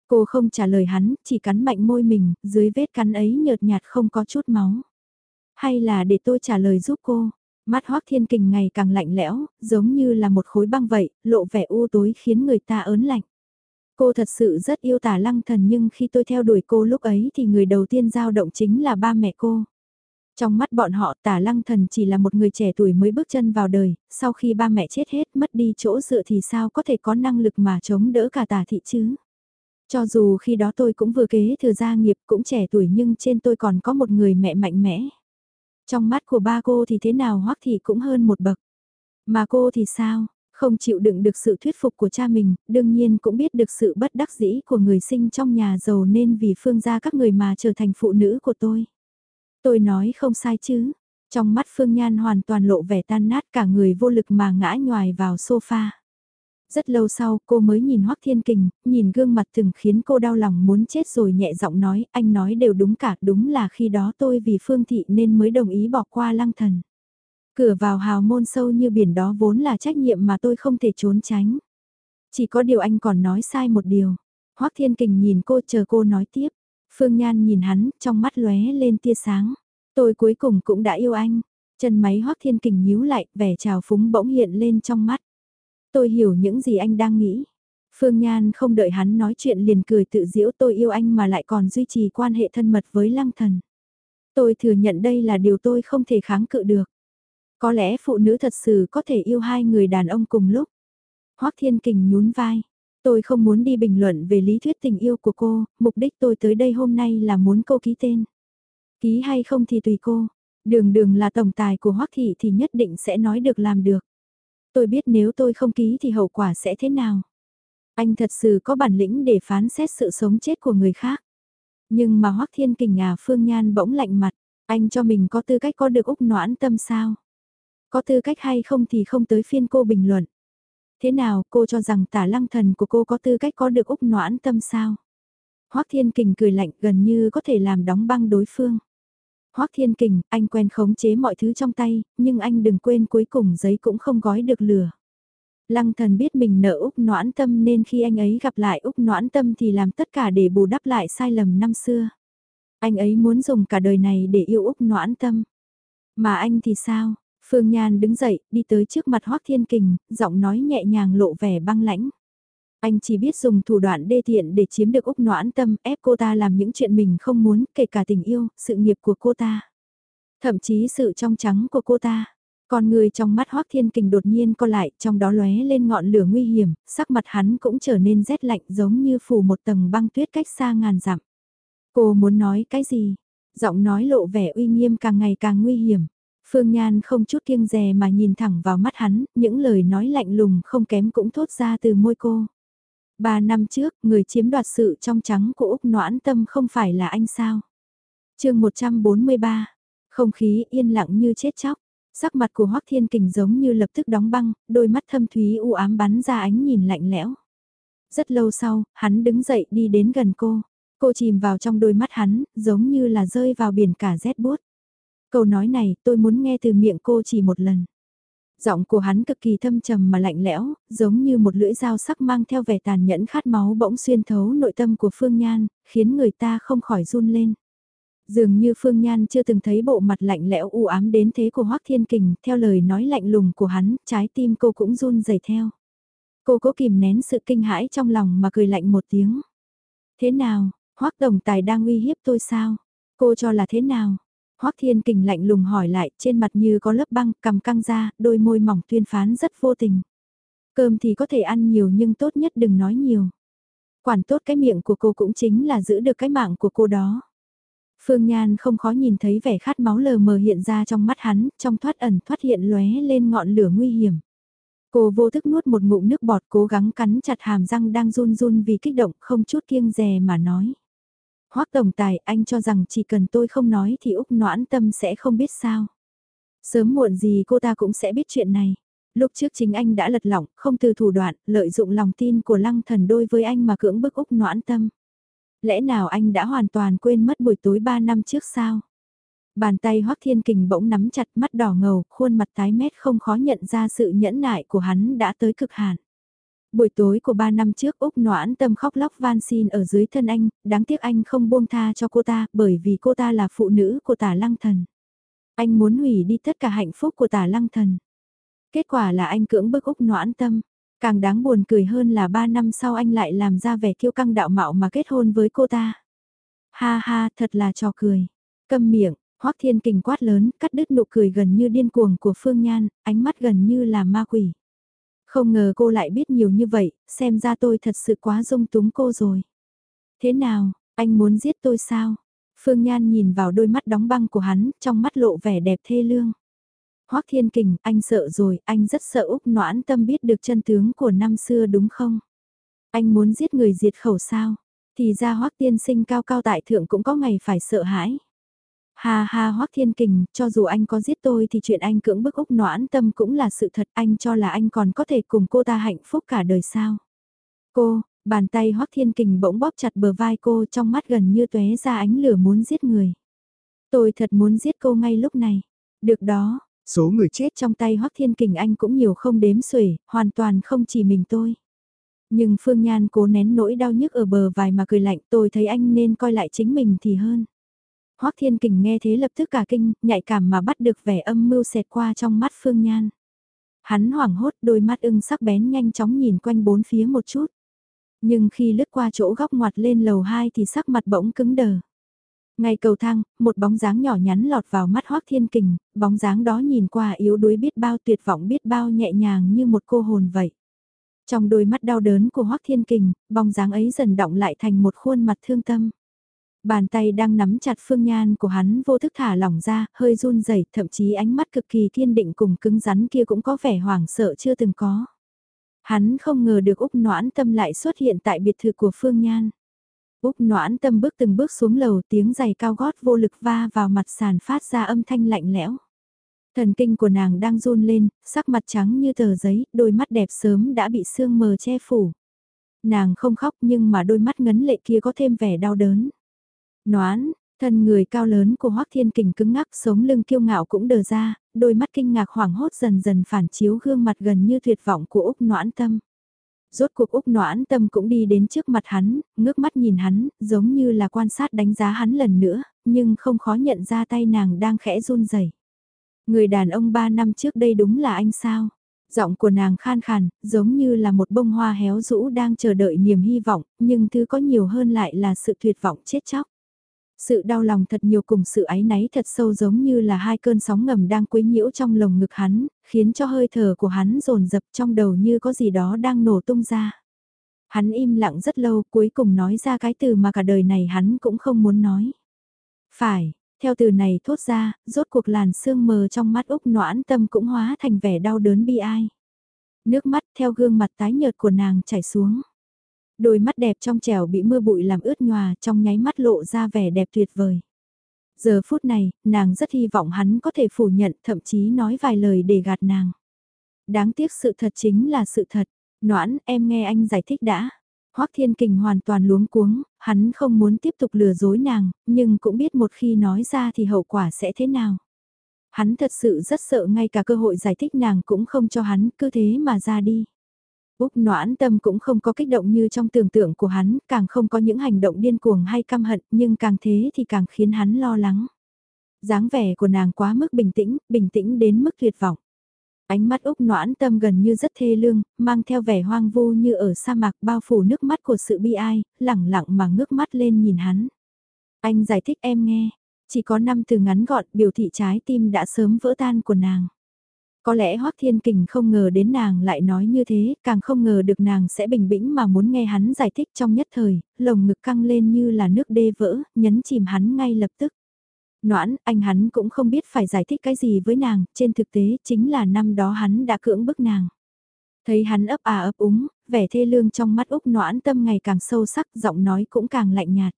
Cô không trả lời hắn, chỉ cắn mạnh môi mình, dưới vết cắn ấy nhợt nhạt không có chút máu. Hay là để tôi trả lời giúp cô? Mắt Hoác Thiên Kình ngày càng lạnh lẽo, giống như là một khối băng vậy, lộ vẻ u tối khiến người ta ớn lạnh. Cô thật sự rất yêu tả lăng thần nhưng khi tôi theo đuổi cô lúc ấy thì người đầu tiên giao động chính là ba mẹ cô. Trong mắt bọn họ tả lăng thần chỉ là một người trẻ tuổi mới bước chân vào đời, sau khi ba mẹ chết hết mất đi chỗ dựa thì sao có thể có năng lực mà chống đỡ cả tả thị chứ. Cho dù khi đó tôi cũng vừa kế thừa gia nghiệp cũng trẻ tuổi nhưng trên tôi còn có một người mẹ mạnh mẽ. Trong mắt của ba cô thì thế nào hoắc thì cũng hơn một bậc. Mà cô thì sao, không chịu đựng được sự thuyết phục của cha mình, đương nhiên cũng biết được sự bất đắc dĩ của người sinh trong nhà giàu nên vì phương gia các người mà trở thành phụ nữ của tôi. Tôi nói không sai chứ, trong mắt Phương Nhan hoàn toàn lộ vẻ tan nát cả người vô lực mà ngã nhòi vào sofa. Rất lâu sau cô mới nhìn Hoắc Thiên Kình, nhìn gương mặt từng khiến cô đau lòng muốn chết rồi nhẹ giọng nói, anh nói đều đúng cả, đúng là khi đó tôi vì Phương Thị nên mới đồng ý bỏ qua lăng thần. Cửa vào hào môn sâu như biển đó vốn là trách nhiệm mà tôi không thể trốn tránh. Chỉ có điều anh còn nói sai một điều. Hoắc Thiên Kình nhìn cô chờ cô nói tiếp. Phương Nhan nhìn hắn, trong mắt lóe lên tia sáng. Tôi cuối cùng cũng đã yêu anh. Chân máy Hoắc Thiên Kình nhíu lại, vẻ trào phúng bỗng hiện lên trong mắt. Tôi hiểu những gì anh đang nghĩ. Phương Nhan không đợi hắn nói chuyện liền cười tự diễu tôi yêu anh mà lại còn duy trì quan hệ thân mật với lăng thần. Tôi thừa nhận đây là điều tôi không thể kháng cự được. Có lẽ phụ nữ thật sự có thể yêu hai người đàn ông cùng lúc. Hoắc Thiên Kình nhún vai. Tôi không muốn đi bình luận về lý thuyết tình yêu của cô, mục đích tôi tới đây hôm nay là muốn cô ký tên. Ký hay không thì tùy cô, đường đường là tổng tài của Hoắc Thị thì nhất định sẽ nói được làm được. Tôi biết nếu tôi không ký thì hậu quả sẽ thế nào. Anh thật sự có bản lĩnh để phán xét sự sống chết của người khác. Nhưng mà Hoắc Thiên Kình à Phương Nhan bỗng lạnh mặt, anh cho mình có tư cách có được Úc noãn tâm sao? Có tư cách hay không thì không tới phiên cô bình luận. Thế nào cô cho rằng tả lăng thần của cô có tư cách có được Úc noãn tâm sao? Hoắc Thiên Kình cười lạnh gần như có thể làm đóng băng đối phương. Hoắc Thiên Kình, anh quen khống chế mọi thứ trong tay, nhưng anh đừng quên cuối cùng giấy cũng không gói được lửa. Lăng thần biết mình nợ Úc noãn tâm nên khi anh ấy gặp lại Úc noãn tâm thì làm tất cả để bù đắp lại sai lầm năm xưa. Anh ấy muốn dùng cả đời này để yêu Úc noãn tâm. Mà anh thì sao? Phương Nhan đứng dậy, đi tới trước mặt Hoác Thiên Kình, giọng nói nhẹ nhàng lộ vẻ băng lãnh. Anh chỉ biết dùng thủ đoạn đê tiện để chiếm được Úc noãn tâm, ép cô ta làm những chuyện mình không muốn, kể cả tình yêu, sự nghiệp của cô ta. Thậm chí sự trong trắng của cô ta. Con người trong mắt Hoác Thiên Kình đột nhiên co lại, trong đó lóe lên ngọn lửa nguy hiểm, sắc mặt hắn cũng trở nên rét lạnh giống như phủ một tầng băng tuyết cách xa ngàn dặm. Cô muốn nói cái gì? Giọng nói lộ vẻ uy nghiêm càng ngày càng nguy hiểm. Phương Nhan không chút kiêng dè mà nhìn thẳng vào mắt hắn, những lời nói lạnh lùng không kém cũng thốt ra từ môi cô. Ba năm trước, người chiếm đoạt sự trong trắng của Úc Noãn Tâm không phải là anh sao? chương 143, không khí yên lặng như chết chóc. Sắc mặt của Hoắc Thiên Kình giống như lập tức đóng băng, đôi mắt thâm thúy u ám bắn ra ánh nhìn lạnh lẽo. Rất lâu sau, hắn đứng dậy đi đến gần cô. Cô chìm vào trong đôi mắt hắn, giống như là rơi vào biển cả rét buốt. Câu nói này tôi muốn nghe từ miệng cô chỉ một lần. Giọng của hắn cực kỳ thâm trầm mà lạnh lẽo, giống như một lưỡi dao sắc mang theo vẻ tàn nhẫn khát máu bỗng xuyên thấu nội tâm của Phương Nhan, khiến người ta không khỏi run lên. Dường như Phương Nhan chưa từng thấy bộ mặt lạnh lẽo u ám đến thế của Hoác Thiên Kình, theo lời nói lạnh lùng của hắn, trái tim cô cũng run rẩy theo. Cô cố kìm nén sự kinh hãi trong lòng mà cười lạnh một tiếng. Thế nào, Hoác Đồng Tài đang uy hiếp tôi sao? Cô cho là thế nào? Hoắc Thiên Kình lạnh lùng hỏi lại, trên mặt như có lớp băng, cầm căng ra, đôi môi mỏng tuyên phán rất vô tình. Cơm thì có thể ăn nhiều nhưng tốt nhất đừng nói nhiều. Quản tốt cái miệng của cô cũng chính là giữ được cái mạng của cô đó. Phương Nhan không khó nhìn thấy vẻ khát máu lờ mờ hiện ra trong mắt hắn, trong thoát ẩn thoát hiện lóe lên ngọn lửa nguy hiểm. Cô vô thức nuốt một ngụm nước bọt cố gắng cắn chặt hàm răng đang run run vì kích động không chút kiêng dè mà nói. Hoắc Tổng Tài, anh cho rằng chỉ cần tôi không nói thì Úc Noãn Tâm sẽ không biết sao. Sớm muộn gì cô ta cũng sẽ biết chuyện này. Lúc trước chính anh đã lật lỏng, không từ thủ đoạn, lợi dụng lòng tin của lăng thần đôi với anh mà cưỡng bức Úc Noãn Tâm. Lẽ nào anh đã hoàn toàn quên mất buổi tối 3 năm trước sao? Bàn tay Hoắc Thiên Kình bỗng nắm chặt mắt đỏ ngầu, khuôn mặt tái mét không khó nhận ra sự nhẫn nại của hắn đã tới cực hạn. Buổi tối của ba năm trước Úc noãn tâm khóc lóc van xin ở dưới thân anh, đáng tiếc anh không buông tha cho cô ta bởi vì cô ta là phụ nữ của tả lăng thần. Anh muốn hủy đi tất cả hạnh phúc của tả lăng thần. Kết quả là anh cưỡng bức Úc noãn tâm. Càng đáng buồn cười hơn là ba năm sau anh lại làm ra vẻ kiêu căng đạo mạo mà kết hôn với cô ta. Ha ha, thật là trò cười. Câm miệng, Hoắc Thiên Kình quát lớn, cắt đứt nụ cười gần như điên cuồng của Phương Nhan, ánh mắt gần như là ma quỷ. Không ngờ cô lại biết nhiều như vậy, xem ra tôi thật sự quá dung túng cô rồi. Thế nào, anh muốn giết tôi sao? Phương Nhan nhìn vào đôi mắt đóng băng của hắn, trong mắt lộ vẻ đẹp thê lương. Hoắc Thiên Kình, anh sợ rồi, anh rất sợ Úc Noãn Tâm biết được chân tướng của năm xưa đúng không? Anh muốn giết người diệt khẩu sao? Thì ra Hoắc Tiên Sinh cao cao tại thượng cũng có ngày phải sợ hãi. Ha ha Hoắc Thiên Kình, cho dù anh có giết tôi thì chuyện anh cưỡng bức Úc noãn tâm cũng là sự thật anh cho là anh còn có thể cùng cô ta hạnh phúc cả đời sao. Cô, bàn tay Hoắc Thiên Kình bỗng bóp chặt bờ vai cô trong mắt gần như tóe ra ánh lửa muốn giết người. Tôi thật muốn giết cô ngay lúc này. Được đó, số người chết trong tay Hoắc Thiên Kình anh cũng nhiều không đếm xuể, hoàn toàn không chỉ mình tôi. Nhưng Phương Nhan cố nén nỗi đau nhức ở bờ vai mà cười lạnh tôi thấy anh nên coi lại chính mình thì hơn. Hoắc Thiên Kình nghe thế lập tức cả kinh, nhạy cảm mà bắt được vẻ âm mưu xẹt qua trong mắt Phương Nhan. Hắn hoảng hốt đôi mắt ưng sắc bén nhanh chóng nhìn quanh bốn phía một chút. Nhưng khi lướt qua chỗ góc ngoặt lên lầu 2 thì sắc mặt bỗng cứng đờ. Ngay cầu thang, một bóng dáng nhỏ nhắn lọt vào mắt Hoác Thiên Kình, bóng dáng đó nhìn qua yếu đuối biết bao tuyệt vọng biết bao nhẹ nhàng như một cô hồn vậy. Trong đôi mắt đau đớn của Hoác Thiên Kình, bóng dáng ấy dần động lại thành một khuôn mặt thương tâm. Bàn tay đang nắm chặt phương nhan của hắn vô thức thả lỏng ra, hơi run rẩy, thậm chí ánh mắt cực kỳ kiên định cùng cứng rắn kia cũng có vẻ hoảng sợ chưa từng có. Hắn không ngờ được Úc Noãn Tâm lại xuất hiện tại biệt thự của Phương Nhan. Úc Noãn Tâm bước từng bước xuống lầu tiếng giày cao gót vô lực va vào mặt sàn phát ra âm thanh lạnh lẽo. Thần kinh của nàng đang run lên, sắc mặt trắng như tờ giấy, đôi mắt đẹp sớm đã bị sương mờ che phủ. Nàng không khóc nhưng mà đôi mắt ngấn lệ kia có thêm vẻ đau đớn. Noãn, thân người cao lớn của Hoắc Thiên Kình cứng ngắc sống lưng kiêu ngạo cũng đờ ra, đôi mắt kinh ngạc hoảng hốt dần dần phản chiếu gương mặt gần như tuyệt vọng của Úc Noãn Tâm. Rốt cuộc Úc Noãn Tâm cũng đi đến trước mặt hắn, ngước mắt nhìn hắn, giống như là quan sát đánh giá hắn lần nữa, nhưng không khó nhận ra tay nàng đang khẽ run rẩy. Người đàn ông ba năm trước đây đúng là anh sao? Giọng của nàng khan khàn, giống như là một bông hoa héo rũ đang chờ đợi niềm hy vọng, nhưng thứ có nhiều hơn lại là sự tuyệt vọng chết chóc. Sự đau lòng thật nhiều cùng sự áy náy thật sâu giống như là hai cơn sóng ngầm đang quấy nhiễu trong lồng ngực hắn, khiến cho hơi thở của hắn rồn rập trong đầu như có gì đó đang nổ tung ra. Hắn im lặng rất lâu cuối cùng nói ra cái từ mà cả đời này hắn cũng không muốn nói. Phải, theo từ này thốt ra, rốt cuộc làn sương mờ trong mắt Úc noãn tâm cũng hóa thành vẻ đau đớn bi ai. Nước mắt theo gương mặt tái nhợt của nàng chảy xuống. Đôi mắt đẹp trong trẻo bị mưa bụi làm ướt nhòa trong nháy mắt lộ ra vẻ đẹp tuyệt vời. Giờ phút này, nàng rất hy vọng hắn có thể phủ nhận thậm chí nói vài lời để gạt nàng. Đáng tiếc sự thật chính là sự thật. Noãn, em nghe anh giải thích đã. Hoắc Thiên Kình hoàn toàn luống cuống, hắn không muốn tiếp tục lừa dối nàng, nhưng cũng biết một khi nói ra thì hậu quả sẽ thế nào. Hắn thật sự rất sợ ngay cả cơ hội giải thích nàng cũng không cho hắn, cứ thế mà ra đi. Úc noãn tâm cũng không có kích động như trong tưởng tượng của hắn, càng không có những hành động điên cuồng hay căm hận, nhưng càng thế thì càng khiến hắn lo lắng. dáng vẻ của nàng quá mức bình tĩnh, bình tĩnh đến mức tuyệt vọng. Ánh mắt Úc noãn tâm gần như rất thê lương, mang theo vẻ hoang vu như ở sa mạc bao phủ nước mắt của sự bi ai, lẳng lặng mà ngước mắt lên nhìn hắn. Anh giải thích em nghe, chỉ có năm từ ngắn gọn biểu thị trái tim đã sớm vỡ tan của nàng. Có lẽ Hoác Thiên Kình không ngờ đến nàng lại nói như thế, càng không ngờ được nàng sẽ bình bĩnh mà muốn nghe hắn giải thích trong nhất thời, lồng ngực căng lên như là nước đê vỡ, nhấn chìm hắn ngay lập tức. Noãn, anh hắn cũng không biết phải giải thích cái gì với nàng, trên thực tế chính là năm đó hắn đã cưỡng bức nàng. Thấy hắn ấp à ấp úng, vẻ thê lương trong mắt Úc noãn tâm ngày càng sâu sắc, giọng nói cũng càng lạnh nhạt.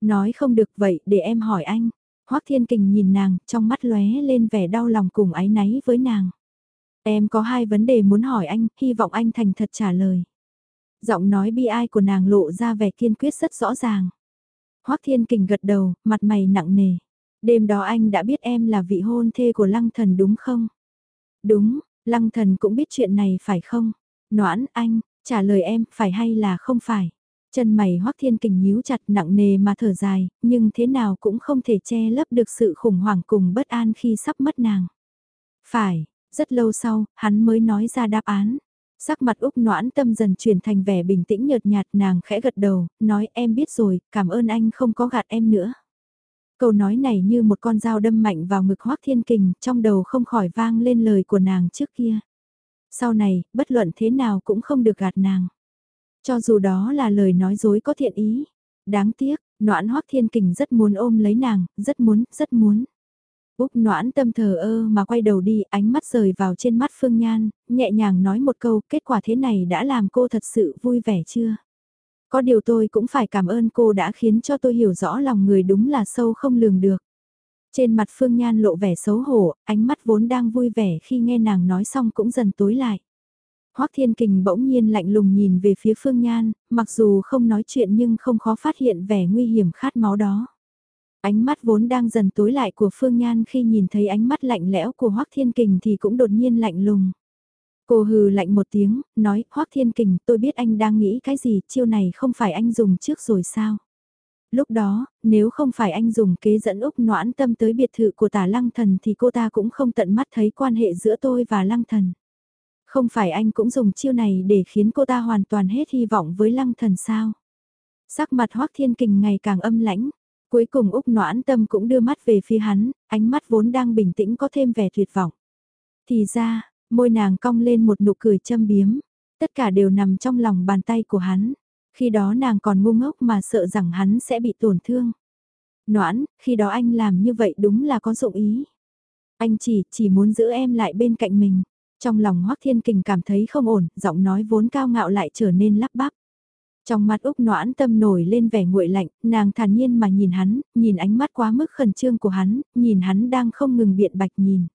Nói không được vậy, để em hỏi anh. Hoắc Thiên Kình nhìn nàng, trong mắt lóe lên vẻ đau lòng cùng áy náy với nàng. Em có hai vấn đề muốn hỏi anh, hy vọng anh thành thật trả lời. Giọng nói bi ai của nàng lộ ra vẻ kiên quyết rất rõ ràng. Hoắc Thiên Kình gật đầu, mặt mày nặng nề. Đêm đó anh đã biết em là vị hôn thê của Lăng Thần đúng không? Đúng, Lăng Thần cũng biết chuyện này phải không? Noãn anh, trả lời em phải hay là không phải? Chân mày hoắc thiên kình nhíu chặt nặng nề mà thở dài, nhưng thế nào cũng không thể che lấp được sự khủng hoảng cùng bất an khi sắp mất nàng. Phải, rất lâu sau, hắn mới nói ra đáp án. Sắc mặt Úc noãn tâm dần chuyển thành vẻ bình tĩnh nhợt nhạt nàng khẽ gật đầu, nói em biết rồi, cảm ơn anh không có gạt em nữa. Câu nói này như một con dao đâm mạnh vào ngực hoắc thiên kình, trong đầu không khỏi vang lên lời của nàng trước kia. Sau này, bất luận thế nào cũng không được gạt nàng. Cho dù đó là lời nói dối có thiện ý. Đáng tiếc, noãn hoắc thiên kình rất muốn ôm lấy nàng, rất muốn, rất muốn. Úc noãn tâm thờ ơ mà quay đầu đi, ánh mắt rời vào trên mắt Phương Nhan, nhẹ nhàng nói một câu, kết quả thế này đã làm cô thật sự vui vẻ chưa? Có điều tôi cũng phải cảm ơn cô đã khiến cho tôi hiểu rõ lòng người đúng là sâu không lường được. Trên mặt Phương Nhan lộ vẻ xấu hổ, ánh mắt vốn đang vui vẻ khi nghe nàng nói xong cũng dần tối lại. Hoắc Thiên Kình bỗng nhiên lạnh lùng nhìn về phía Phương Nhan, mặc dù không nói chuyện nhưng không khó phát hiện vẻ nguy hiểm khát máu đó. Ánh mắt vốn đang dần tối lại của Phương Nhan khi nhìn thấy ánh mắt lạnh lẽo của Hoắc Thiên Kình thì cũng đột nhiên lạnh lùng. Cô hừ lạnh một tiếng, nói, Hoác Thiên Kình, tôi biết anh đang nghĩ cái gì, chiêu này không phải anh dùng trước rồi sao? Lúc đó, nếu không phải anh dùng kế dẫn Úc noãn tâm tới biệt thự của tả lăng thần thì cô ta cũng không tận mắt thấy quan hệ giữa tôi và lăng thần. Không phải anh cũng dùng chiêu này để khiến cô ta hoàn toàn hết hy vọng với lăng thần sao? Sắc mặt Hoác Thiên Kình ngày càng âm lãnh. Cuối cùng Úc noãn tâm cũng đưa mắt về phía hắn, ánh mắt vốn đang bình tĩnh có thêm vẻ tuyệt vọng. Thì ra, môi nàng cong lên một nụ cười châm biếm. Tất cả đều nằm trong lòng bàn tay của hắn. Khi đó nàng còn ngu ngốc mà sợ rằng hắn sẽ bị tổn thương. Noãn, khi đó anh làm như vậy đúng là có dụng ý. Anh chỉ, chỉ muốn giữ em lại bên cạnh mình. Trong lòng Hoác Thiên Kình cảm thấy không ổn, giọng nói vốn cao ngạo lại trở nên lắp bắp. Trong mắt Úc noãn tâm nổi lên vẻ nguội lạnh, nàng thản nhiên mà nhìn hắn, nhìn ánh mắt quá mức khẩn trương của hắn, nhìn hắn đang không ngừng biện bạch nhìn.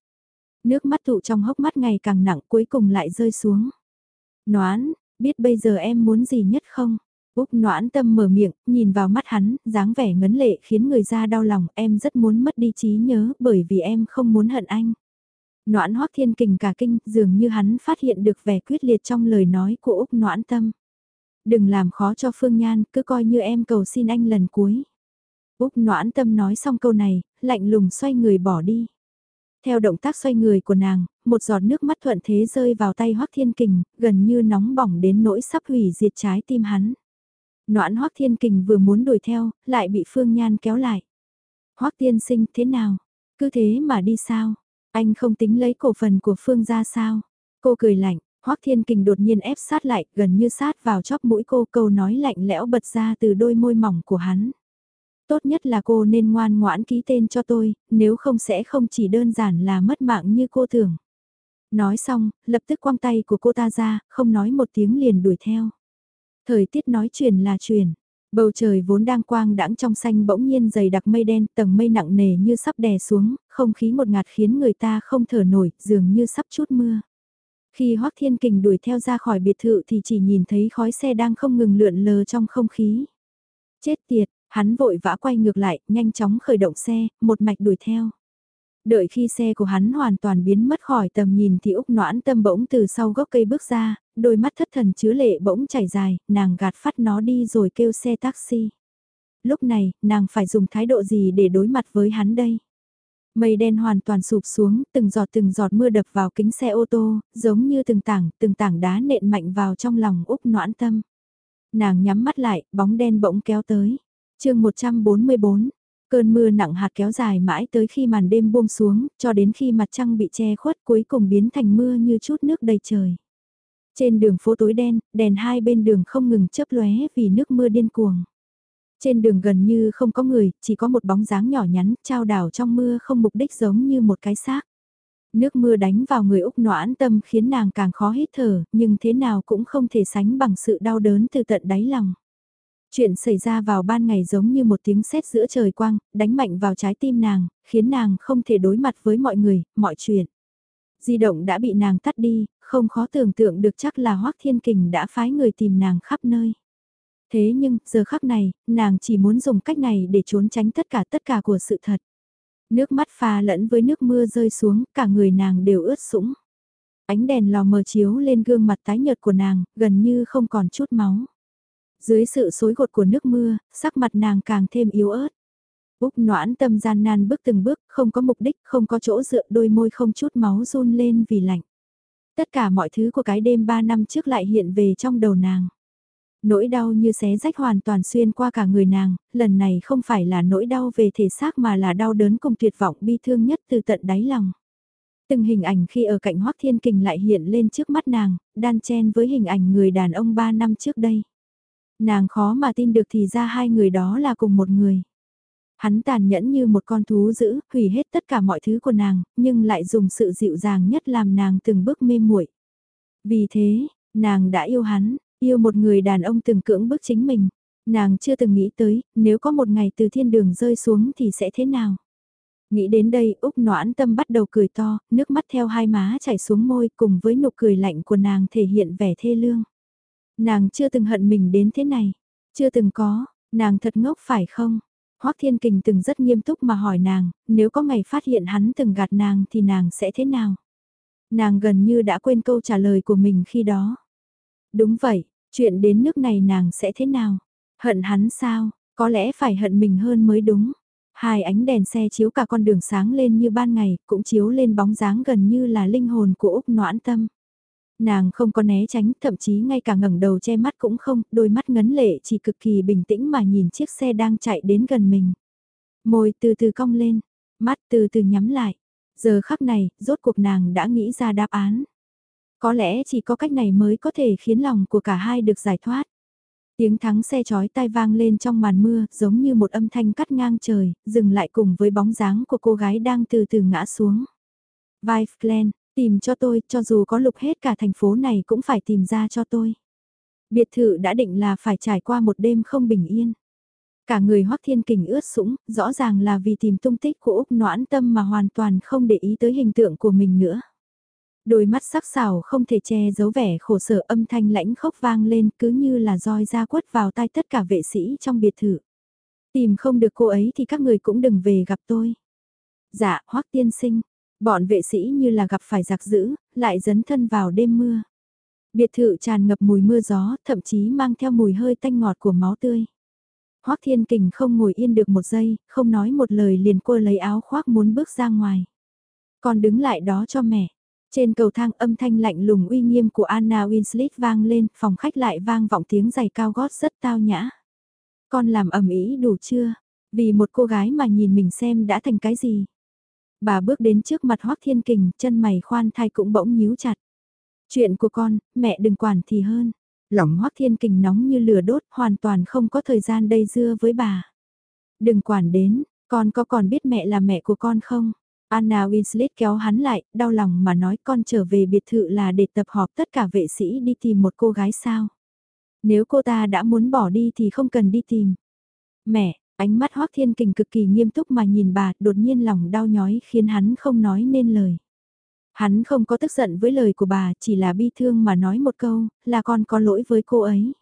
Nước mắt tụ trong hốc mắt ngày càng nặng cuối cùng lại rơi xuống. Noãn, biết bây giờ em muốn gì nhất không? Úc noãn tâm mở miệng, nhìn vào mắt hắn, dáng vẻ ngấn lệ khiến người ra đau lòng, em rất muốn mất đi trí nhớ bởi vì em không muốn hận anh. Noãn hoắc thiên kình cả kinh, dường như hắn phát hiện được vẻ quyết liệt trong lời nói của Úc noãn tâm. Đừng làm khó cho Phương Nhan, cứ coi như em cầu xin anh lần cuối. Úc noãn tâm nói xong câu này, lạnh lùng xoay người bỏ đi. Theo động tác xoay người của nàng, một giọt nước mắt thuận thế rơi vào tay Hoắc Thiên Kình, gần như nóng bỏng đến nỗi sắp hủy diệt trái tim hắn. Noãn Hoắc Thiên Kình vừa muốn đuổi theo, lại bị Phương Nhan kéo lại. Hoắc Tiên Sinh thế nào? Cứ thế mà đi sao? Anh không tính lấy cổ phần của Phương ra sao? Cô cười lạnh, Hoắc Thiên Kình đột nhiên ép sát lại, gần như sát vào chóp mũi cô câu nói lạnh lẽo bật ra từ đôi môi mỏng của hắn. Tốt nhất là cô nên ngoan ngoãn ký tên cho tôi, nếu không sẽ không chỉ đơn giản là mất mạng như cô tưởng. Nói xong, lập tức quăng tay của cô ta ra, không nói một tiếng liền đuổi theo. Thời tiết nói truyền là truyền. Bầu trời vốn đang quang đãng trong xanh bỗng nhiên dày đặc mây đen, tầng mây nặng nề như sắp đè xuống, không khí một ngạt khiến người ta không thở nổi, dường như sắp chút mưa. Khi Hoắc Thiên Kình đuổi theo ra khỏi biệt thự thì chỉ nhìn thấy khói xe đang không ngừng lượn lờ trong không khí. Chết tiệt, hắn vội vã quay ngược lại, nhanh chóng khởi động xe, một mạch đuổi theo. Đợi khi xe của hắn hoàn toàn biến mất khỏi tầm nhìn thì Úc noãn tâm bỗng từ sau gốc cây bước ra, đôi mắt thất thần chứa lệ bỗng chảy dài, nàng gạt phát nó đi rồi kêu xe taxi. Lúc này, nàng phải dùng thái độ gì để đối mặt với hắn đây? Mây đen hoàn toàn sụp xuống, từng giọt từng giọt mưa đập vào kính xe ô tô, giống như từng tảng, từng tảng đá nện mạnh vào trong lòng Úc noãn tâm. Nàng nhắm mắt lại, bóng đen bỗng kéo tới. chương 144, cơn mưa nặng hạt kéo dài mãi tới khi màn đêm buông xuống, cho đến khi mặt trăng bị che khuất cuối cùng biến thành mưa như chút nước đầy trời. Trên đường phố tối đen, đèn hai bên đường không ngừng chớp lóe vì nước mưa điên cuồng. Trên đường gần như không có người, chỉ có một bóng dáng nhỏ nhắn, trao đảo trong mưa không mục đích giống như một cái xác. Nước mưa đánh vào người Úc noãn tâm khiến nàng càng khó hít thở, nhưng thế nào cũng không thể sánh bằng sự đau đớn từ tận đáy lòng. Chuyện xảy ra vào ban ngày giống như một tiếng sét giữa trời quang, đánh mạnh vào trái tim nàng, khiến nàng không thể đối mặt với mọi người, mọi chuyện. Di động đã bị nàng tắt đi, không khó tưởng tượng được chắc là Hoác Thiên Kình đã phái người tìm nàng khắp nơi. Thế nhưng, giờ khắc này, nàng chỉ muốn dùng cách này để trốn tránh tất cả tất cả của sự thật. Nước mắt pha lẫn với nước mưa rơi xuống, cả người nàng đều ướt sũng. Ánh đèn lò mờ chiếu lên gương mặt tái nhợt của nàng, gần như không còn chút máu. Dưới sự xối gột của nước mưa, sắc mặt nàng càng thêm yếu ớt. Úc noãn tâm gian nan bước từng bước, không có mục đích, không có chỗ dựa đôi môi không chút máu run lên vì lạnh. Tất cả mọi thứ của cái đêm 3 năm trước lại hiện về trong đầu nàng. Nỗi đau như xé rách hoàn toàn xuyên qua cả người nàng, lần này không phải là nỗi đau về thể xác mà là đau đớn cùng tuyệt vọng bi thương nhất từ tận đáy lòng. Từng hình ảnh khi ở cạnh Hoác Thiên Kình lại hiện lên trước mắt nàng, đan chen với hình ảnh người đàn ông 3 năm trước đây. Nàng khó mà tin được thì ra hai người đó là cùng một người. Hắn tàn nhẫn như một con thú dữ, hủy hết tất cả mọi thứ của nàng, nhưng lại dùng sự dịu dàng nhất làm nàng từng bước mê muội. Vì thế, nàng đã yêu hắn, yêu một người đàn ông từng cưỡng bức chính mình. Nàng chưa từng nghĩ tới, nếu có một ngày từ thiên đường rơi xuống thì sẽ thế nào. Nghĩ đến đây, Úc noãn tâm bắt đầu cười to, nước mắt theo hai má chảy xuống môi cùng với nụ cười lạnh của nàng thể hiện vẻ thê lương. Nàng chưa từng hận mình đến thế này. Chưa từng có, nàng thật ngốc phải không? Hoắc Thiên Kình từng rất nghiêm túc mà hỏi nàng, nếu có ngày phát hiện hắn từng gạt nàng thì nàng sẽ thế nào? Nàng gần như đã quên câu trả lời của mình khi đó. Đúng vậy, chuyện đến nước này nàng sẽ thế nào? Hận hắn sao? Có lẽ phải hận mình hơn mới đúng. Hai ánh đèn xe chiếu cả con đường sáng lên như ban ngày, cũng chiếu lên bóng dáng gần như là linh hồn của Úc Noãn Tâm. Nàng không có né tránh, thậm chí ngay cả ngẩng đầu che mắt cũng không, đôi mắt ngấn lệ chỉ cực kỳ bình tĩnh mà nhìn chiếc xe đang chạy đến gần mình. Môi từ từ cong lên, mắt từ từ nhắm lại. Giờ khắc này, rốt cuộc nàng đã nghĩ ra đáp án. Có lẽ chỉ có cách này mới có thể khiến lòng của cả hai được giải thoát. Tiếng thắng xe chói tai vang lên trong màn mưa, giống như một âm thanh cắt ngang trời, dừng lại cùng với bóng dáng của cô gái đang từ từ ngã xuống. Vive Glenn, tìm cho tôi, cho dù có lục hết cả thành phố này cũng phải tìm ra cho tôi. Biệt thự đã định là phải trải qua một đêm không bình yên. Cả người Hoắc Thiên Kình ướt sũng, rõ ràng là vì tìm tung tích của Úc Noãn Tâm mà hoàn toàn không để ý tới hình tượng của mình nữa. Đôi mắt sắc sảo không thể che giấu vẻ khổ sở âm thanh lãnh khốc vang lên cứ như là roi ra quất vào tai tất cả vệ sĩ trong biệt thự. Tìm không được cô ấy thì các người cũng đừng về gặp tôi. Dạ, hoắc tiên sinh, bọn vệ sĩ như là gặp phải giặc dữ, lại dấn thân vào đêm mưa. Biệt thự tràn ngập mùi mưa gió, thậm chí mang theo mùi hơi tanh ngọt của máu tươi. Hoắc Thiên Kình không ngồi yên được một giây, không nói một lời liền cô lấy áo khoác muốn bước ra ngoài. Còn đứng lại đó cho mẹ. Trên cầu thang âm thanh lạnh lùng uy nghiêm của Anna Winslet vang lên, phòng khách lại vang vọng tiếng giày cao gót rất tao nhã. Con làm ẩm ý đủ chưa? Vì một cô gái mà nhìn mình xem đã thành cái gì? Bà bước đến trước mặt Hoác Thiên Kình, chân mày khoan thai cũng bỗng nhíu chặt. Chuyện của con, mẹ đừng quản thì hơn. Lòng Hoác Thiên Kình nóng như lửa đốt, hoàn toàn không có thời gian đây dưa với bà. Đừng quản đến, con có còn biết mẹ là mẹ của con không? Anna Winslet kéo hắn lại, đau lòng mà nói con trở về biệt thự là để tập họp tất cả vệ sĩ đi tìm một cô gái sao. Nếu cô ta đã muốn bỏ đi thì không cần đi tìm. Mẹ, ánh mắt Hoác Thiên Kình cực kỳ nghiêm túc mà nhìn bà, đột nhiên lòng đau nhói khiến hắn không nói nên lời. Hắn không có tức giận với lời của bà, chỉ là bi thương mà nói một câu, là con có lỗi với cô ấy.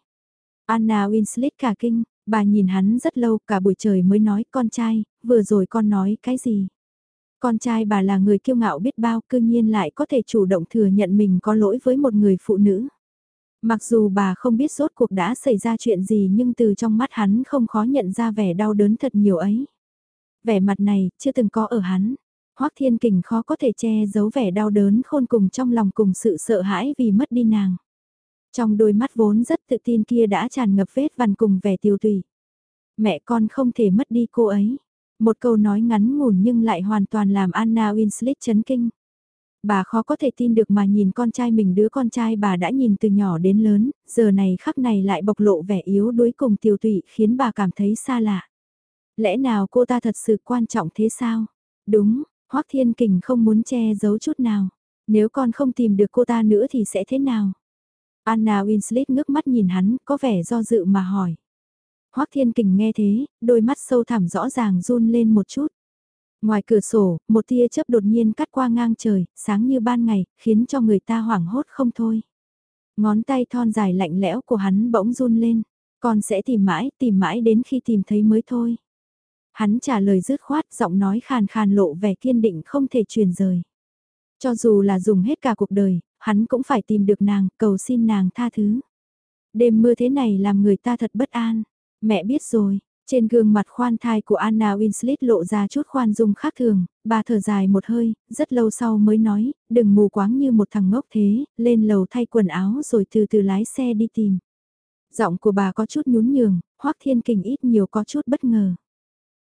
Anna Winslet cả kinh, bà nhìn hắn rất lâu, cả buổi trời mới nói, con trai, vừa rồi con nói cái gì? Con trai bà là người kiêu ngạo biết bao cư nhiên lại có thể chủ động thừa nhận mình có lỗi với một người phụ nữ. Mặc dù bà không biết rốt cuộc đã xảy ra chuyện gì nhưng từ trong mắt hắn không khó nhận ra vẻ đau đớn thật nhiều ấy. Vẻ mặt này chưa từng có ở hắn. Hoác Thiên Kình khó có thể che giấu vẻ đau đớn khôn cùng trong lòng cùng sự sợ hãi vì mất đi nàng. Trong đôi mắt vốn rất tự tin kia đã tràn ngập vết vằn cùng vẻ tiêu tùy. Mẹ con không thể mất đi cô ấy. Một câu nói ngắn ngủn nhưng lại hoàn toàn làm Anna Winslet chấn kinh. Bà khó có thể tin được mà nhìn con trai mình đứa con trai bà đã nhìn từ nhỏ đến lớn, giờ này khắc này lại bộc lộ vẻ yếu đuối cùng tiêu tụy khiến bà cảm thấy xa lạ. Lẽ nào cô ta thật sự quan trọng thế sao? Đúng, Hoắc Thiên Kình không muốn che giấu chút nào. Nếu con không tìm được cô ta nữa thì sẽ thế nào? Anna Winslet ngước mắt nhìn hắn, có vẻ do dự mà hỏi. Hoắc Thiên Kình nghe thế, đôi mắt sâu thẳm rõ ràng run lên một chút. Ngoài cửa sổ, một tia chớp đột nhiên cắt qua ngang trời, sáng như ban ngày, khiến cho người ta hoảng hốt không thôi. Ngón tay thon dài lạnh lẽo của hắn bỗng run lên, con sẽ tìm mãi, tìm mãi đến khi tìm thấy mới thôi. Hắn trả lời dứt khoát, giọng nói khàn khàn lộ vẻ kiên định không thể truyền rời. Cho dù là dùng hết cả cuộc đời, hắn cũng phải tìm được nàng, cầu xin nàng tha thứ. Đêm mưa thế này làm người ta thật bất an. Mẹ biết rồi, trên gương mặt khoan thai của Anna Winslet lộ ra chút khoan dung khác thường, bà thở dài một hơi, rất lâu sau mới nói, đừng mù quáng như một thằng ngốc thế, lên lầu thay quần áo rồi từ từ lái xe đi tìm. Giọng của bà có chút nhún nhường, Hoắc Thiên Kình ít nhiều có chút bất ngờ.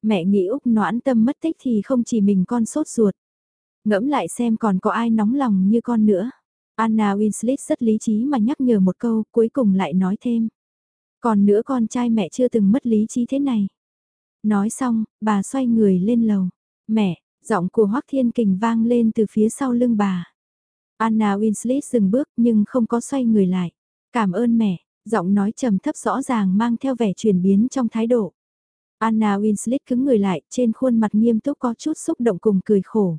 Mẹ nghĩ Úc noãn tâm mất tích thì không chỉ mình con sốt ruột. Ngẫm lại xem còn có ai nóng lòng như con nữa. Anna Winslet rất lý trí mà nhắc nhở một câu, cuối cùng lại nói thêm. Còn nữa con trai mẹ chưa từng mất lý trí thế này. Nói xong, bà xoay người lên lầu. Mẹ, giọng của Hoác Thiên Kình vang lên từ phía sau lưng bà. Anna Winslet dừng bước nhưng không có xoay người lại. Cảm ơn mẹ, giọng nói trầm thấp rõ ràng mang theo vẻ chuyển biến trong thái độ. Anna Winslet cứng người lại, trên khuôn mặt nghiêm túc có chút xúc động cùng cười khổ.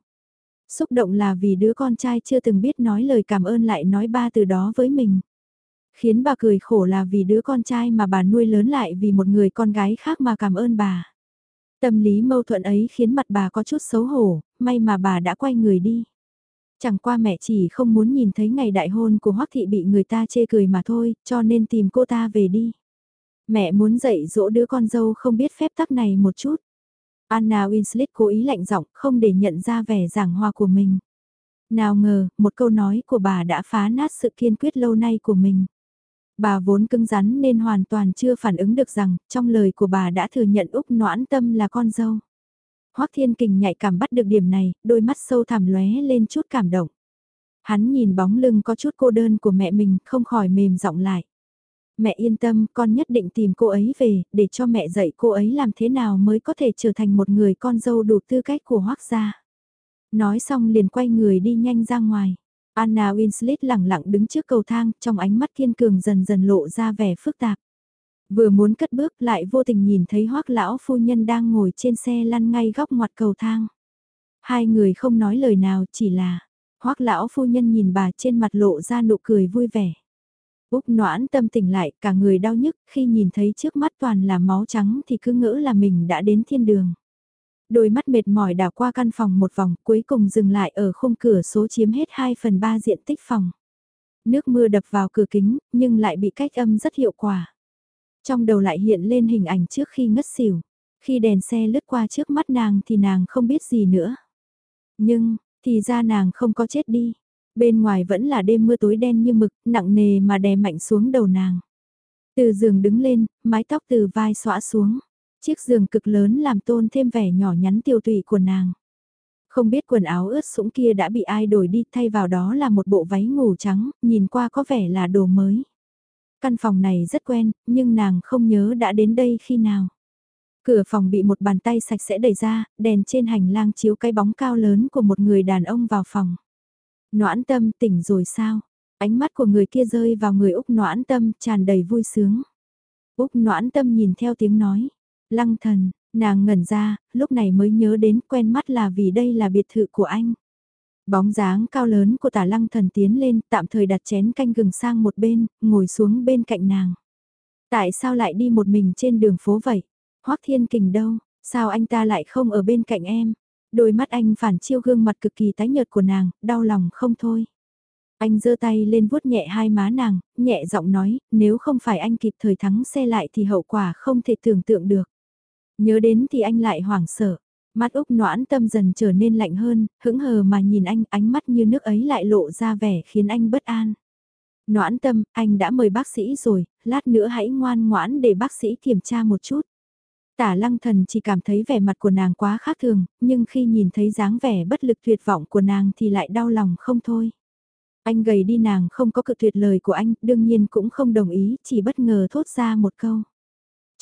Xúc động là vì đứa con trai chưa từng biết nói lời cảm ơn lại nói ba từ đó với mình. Khiến bà cười khổ là vì đứa con trai mà bà nuôi lớn lại vì một người con gái khác mà cảm ơn bà. Tâm lý mâu thuẫn ấy khiến mặt bà có chút xấu hổ, may mà bà đã quay người đi. Chẳng qua mẹ chỉ không muốn nhìn thấy ngày đại hôn của Hoắc Thị bị người ta chê cười mà thôi, cho nên tìm cô ta về đi. Mẹ muốn dạy dỗ đứa con dâu không biết phép tắc này một chút. Anna Winslet cố ý lạnh giọng không để nhận ra vẻ giảng hòa của mình. Nào ngờ, một câu nói của bà đã phá nát sự kiên quyết lâu nay của mình. Bà vốn cứng rắn nên hoàn toàn chưa phản ứng được rằng, trong lời của bà đã thừa nhận Úc Noãn Tâm là con dâu. Hoắc Thiên Kình nhạy cảm bắt được điểm này, đôi mắt sâu thẳm lóe lên chút cảm động. Hắn nhìn bóng lưng có chút cô đơn của mẹ mình, không khỏi mềm giọng lại. Mẹ yên tâm, con nhất định tìm cô ấy về, để cho mẹ dạy cô ấy làm thế nào mới có thể trở thành một người con dâu đủ tư cách của Hoắc gia. Nói xong liền quay người đi nhanh ra ngoài. Anna Winslet lặng lặng đứng trước cầu thang, trong ánh mắt kiên cường dần dần lộ ra vẻ phức tạp. Vừa muốn cất bước lại vô tình nhìn thấy hoắc lão phu nhân đang ngồi trên xe lăn ngay góc ngoặt cầu thang. Hai người không nói lời nào chỉ là, hoắc lão phu nhân nhìn bà trên mặt lộ ra nụ cười vui vẻ. Úc noãn tâm tỉnh lại cả người đau nhức khi nhìn thấy trước mắt toàn là máu trắng thì cứ ngỡ là mình đã đến thiên đường. Đôi mắt mệt mỏi đảo qua căn phòng một vòng cuối cùng dừng lại ở khung cửa số chiếm hết 2 phần 3 diện tích phòng. Nước mưa đập vào cửa kính nhưng lại bị cách âm rất hiệu quả. Trong đầu lại hiện lên hình ảnh trước khi ngất xỉu. Khi đèn xe lướt qua trước mắt nàng thì nàng không biết gì nữa. Nhưng, thì ra nàng không có chết đi. Bên ngoài vẫn là đêm mưa tối đen như mực, nặng nề mà đè mạnh xuống đầu nàng. Từ giường đứng lên, mái tóc từ vai xõa xuống. Chiếc giường cực lớn làm tôn thêm vẻ nhỏ nhắn tiêu tụy của nàng. Không biết quần áo ướt sũng kia đã bị ai đổi đi thay vào đó là một bộ váy ngủ trắng, nhìn qua có vẻ là đồ mới. Căn phòng này rất quen, nhưng nàng không nhớ đã đến đây khi nào. Cửa phòng bị một bàn tay sạch sẽ đẩy ra, đèn trên hành lang chiếu cái bóng cao lớn của một người đàn ông vào phòng. Noãn tâm tỉnh rồi sao? Ánh mắt của người kia rơi vào người Úc noãn tâm tràn đầy vui sướng. Úc noãn tâm nhìn theo tiếng nói. Lăng thần, nàng ngẩn ra, lúc này mới nhớ đến quen mắt là vì đây là biệt thự của anh. Bóng dáng cao lớn của tả lăng thần tiến lên, tạm thời đặt chén canh gừng sang một bên, ngồi xuống bên cạnh nàng. Tại sao lại đi một mình trên đường phố vậy? Hoác thiên kình đâu? Sao anh ta lại không ở bên cạnh em? Đôi mắt anh phản chiêu gương mặt cực kỳ tái nhợt của nàng, đau lòng không thôi. Anh giơ tay lên vuốt nhẹ hai má nàng, nhẹ giọng nói, nếu không phải anh kịp thời thắng xe lại thì hậu quả không thể tưởng tượng được. Nhớ đến thì anh lại hoảng sợ. Mắt Úc noãn tâm dần trở nên lạnh hơn, hững hờ mà nhìn anh ánh mắt như nước ấy lại lộ ra vẻ khiến anh bất an. Noãn tâm, anh đã mời bác sĩ rồi, lát nữa hãy ngoan ngoãn để bác sĩ kiểm tra một chút. Tả lăng thần chỉ cảm thấy vẻ mặt của nàng quá khác thường, nhưng khi nhìn thấy dáng vẻ bất lực tuyệt vọng của nàng thì lại đau lòng không thôi. Anh gầy đi nàng không có cự tuyệt lời của anh, đương nhiên cũng không đồng ý, chỉ bất ngờ thốt ra một câu.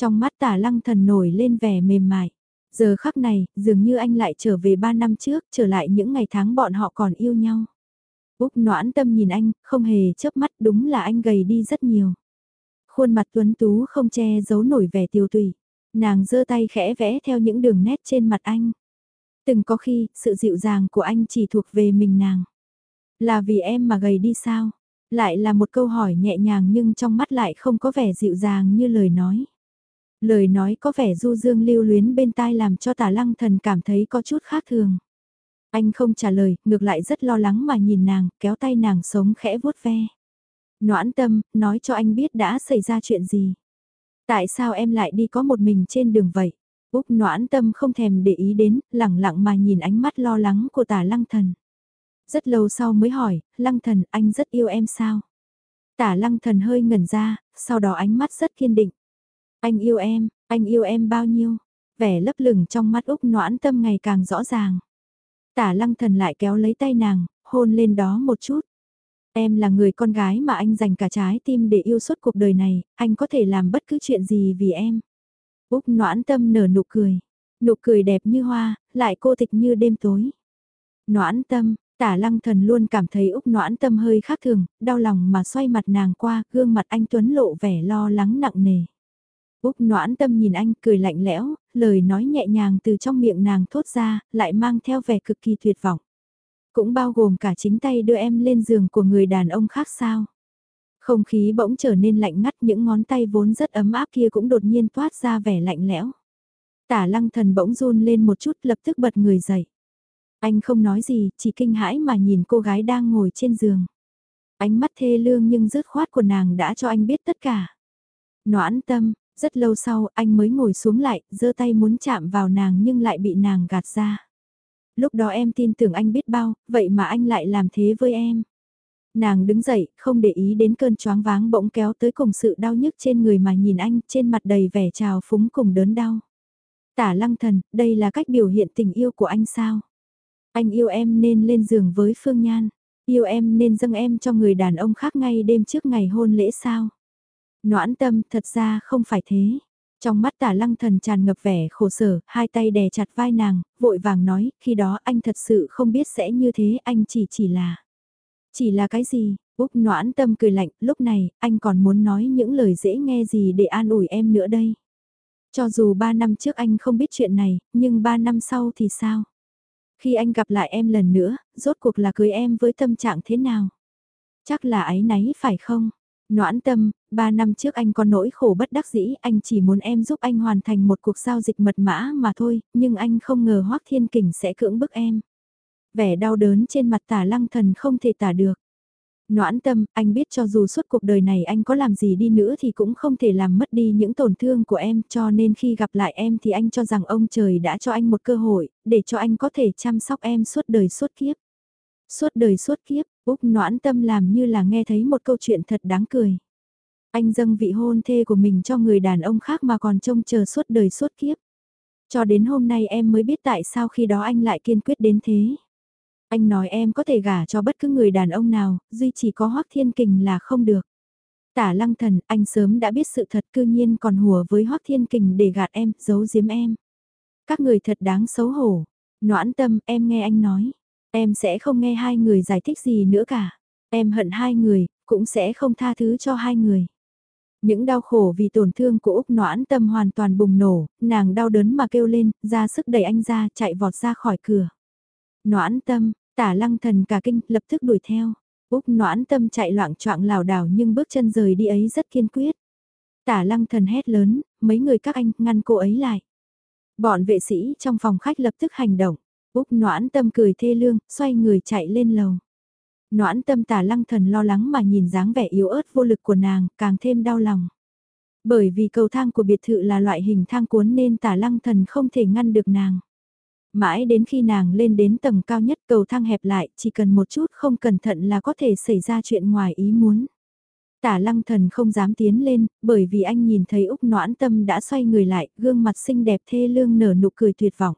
Trong mắt tả lăng thần nổi lên vẻ mềm mại. Giờ khắc này, dường như anh lại trở về ba năm trước, trở lại những ngày tháng bọn họ còn yêu nhau. Úc noãn tâm nhìn anh, không hề chớp mắt đúng là anh gầy đi rất nhiều. Khuôn mặt tuấn tú không che giấu nổi vẻ tiêu tùy. Nàng giơ tay khẽ vẽ theo những đường nét trên mặt anh. Từng có khi, sự dịu dàng của anh chỉ thuộc về mình nàng. Là vì em mà gầy đi sao? Lại là một câu hỏi nhẹ nhàng nhưng trong mắt lại không có vẻ dịu dàng như lời nói. Lời nói có vẻ du dương lưu luyến bên tai làm cho tả lăng thần cảm thấy có chút khác thường. Anh không trả lời, ngược lại rất lo lắng mà nhìn nàng, kéo tay nàng sống khẽ vuốt ve. Noãn tâm, nói cho anh biết đã xảy ra chuyện gì. Tại sao em lại đi có một mình trên đường vậy? Úc noãn tâm không thèm để ý đến, lẳng lặng mà nhìn ánh mắt lo lắng của tả lăng thần. Rất lâu sau mới hỏi, lăng thần, anh rất yêu em sao? Tả lăng thần hơi ngẩn ra, sau đó ánh mắt rất kiên định. Anh yêu em, anh yêu em bao nhiêu? Vẻ lấp lửng trong mắt Úc noãn tâm ngày càng rõ ràng. Tả lăng thần lại kéo lấy tay nàng, hôn lên đó một chút. Em là người con gái mà anh dành cả trái tim để yêu suốt cuộc đời này, anh có thể làm bất cứ chuyện gì vì em. Úc noãn tâm nở nụ cười. Nụ cười đẹp như hoa, lại cô tịch như đêm tối. Noãn tâm, tả lăng thần luôn cảm thấy Úc noãn tâm hơi khác thường, đau lòng mà xoay mặt nàng qua, gương mặt anh Tuấn lộ vẻ lo lắng nặng nề. Úc noãn tâm nhìn anh cười lạnh lẽo, lời nói nhẹ nhàng từ trong miệng nàng thốt ra, lại mang theo vẻ cực kỳ tuyệt vọng. Cũng bao gồm cả chính tay đưa em lên giường của người đàn ông khác sao. Không khí bỗng trở nên lạnh ngắt những ngón tay vốn rất ấm áp kia cũng đột nhiên toát ra vẻ lạnh lẽo. Tả lăng thần bỗng run lên một chút lập tức bật người dậy. Anh không nói gì, chỉ kinh hãi mà nhìn cô gái đang ngồi trên giường. Ánh mắt thê lương nhưng rứt khoát của nàng đã cho anh biết tất cả. Noãn tâm, rất lâu sau anh mới ngồi xuống lại, giơ tay muốn chạm vào nàng nhưng lại bị nàng gạt ra. Lúc đó em tin tưởng anh biết bao, vậy mà anh lại làm thế với em. Nàng đứng dậy, không để ý đến cơn choáng váng bỗng kéo tới cùng sự đau nhức trên người mà nhìn anh trên mặt đầy vẻ trào phúng cùng đớn đau. Tả lăng thần, đây là cách biểu hiện tình yêu của anh sao? Anh yêu em nên lên giường với Phương Nhan. Yêu em nên dâng em cho người đàn ông khác ngay đêm trước ngày hôn lễ sao? Noãn tâm, thật ra không phải thế. Trong mắt tả lăng thần tràn ngập vẻ khổ sở, hai tay đè chặt vai nàng, vội vàng nói, khi đó anh thật sự không biết sẽ như thế, anh chỉ chỉ là... Chỉ là cái gì? Úc noãn tâm cười lạnh, lúc này, anh còn muốn nói những lời dễ nghe gì để an ủi em nữa đây. Cho dù ba năm trước anh không biết chuyện này, nhưng ba năm sau thì sao? Khi anh gặp lại em lần nữa, rốt cuộc là cưới em với tâm trạng thế nào? Chắc là ái náy phải không? Noãn tâm, ba năm trước anh có nỗi khổ bất đắc dĩ, anh chỉ muốn em giúp anh hoàn thành một cuộc giao dịch mật mã mà thôi, nhưng anh không ngờ Hoác Thiên Kình sẽ cưỡng bức em. Vẻ đau đớn trên mặt tả lăng thần không thể tả được. Noãn tâm, anh biết cho dù suốt cuộc đời này anh có làm gì đi nữa thì cũng không thể làm mất đi những tổn thương của em cho nên khi gặp lại em thì anh cho rằng ông trời đã cho anh một cơ hội, để cho anh có thể chăm sóc em suốt đời suốt kiếp. Suốt đời suốt kiếp, Úc noãn tâm làm như là nghe thấy một câu chuyện thật đáng cười. Anh dâng vị hôn thê của mình cho người đàn ông khác mà còn trông chờ suốt đời suốt kiếp. Cho đến hôm nay em mới biết tại sao khi đó anh lại kiên quyết đến thế. Anh nói em có thể gả cho bất cứ người đàn ông nào, duy chỉ có Hoắc Thiên Kình là không được. Tả lăng thần, anh sớm đã biết sự thật cư nhiên còn hùa với Hoắc Thiên Kình để gạt em, giấu giếm em. Các người thật đáng xấu hổ. Noãn tâm, em nghe anh nói. Em sẽ không nghe hai người giải thích gì nữa cả. Em hận hai người, cũng sẽ không tha thứ cho hai người. Những đau khổ vì tổn thương của Úc noãn tâm hoàn toàn bùng nổ, nàng đau đớn mà kêu lên, ra sức đẩy anh ra, chạy vọt ra khỏi cửa. Noãn tâm, tả lăng thần cả kinh, lập tức đuổi theo. Úc noãn tâm chạy loạn choạng lảo đảo nhưng bước chân rời đi ấy rất kiên quyết. Tả lăng thần hét lớn, mấy người các anh ngăn cô ấy lại. Bọn vệ sĩ trong phòng khách lập tức hành động. Úc noãn tâm cười thê lương, xoay người chạy lên lầu. Noãn tâm tả lăng thần lo lắng mà nhìn dáng vẻ yếu ớt vô lực của nàng, càng thêm đau lòng. Bởi vì cầu thang của biệt thự là loại hình thang cuốn nên tả lăng thần không thể ngăn được nàng. Mãi đến khi nàng lên đến tầng cao nhất cầu thang hẹp lại, chỉ cần một chút không cẩn thận là có thể xảy ra chuyện ngoài ý muốn. Tả lăng thần không dám tiến lên, bởi vì anh nhìn thấy Úc noãn tâm đã xoay người lại, gương mặt xinh đẹp thê lương nở nụ cười tuyệt vọng.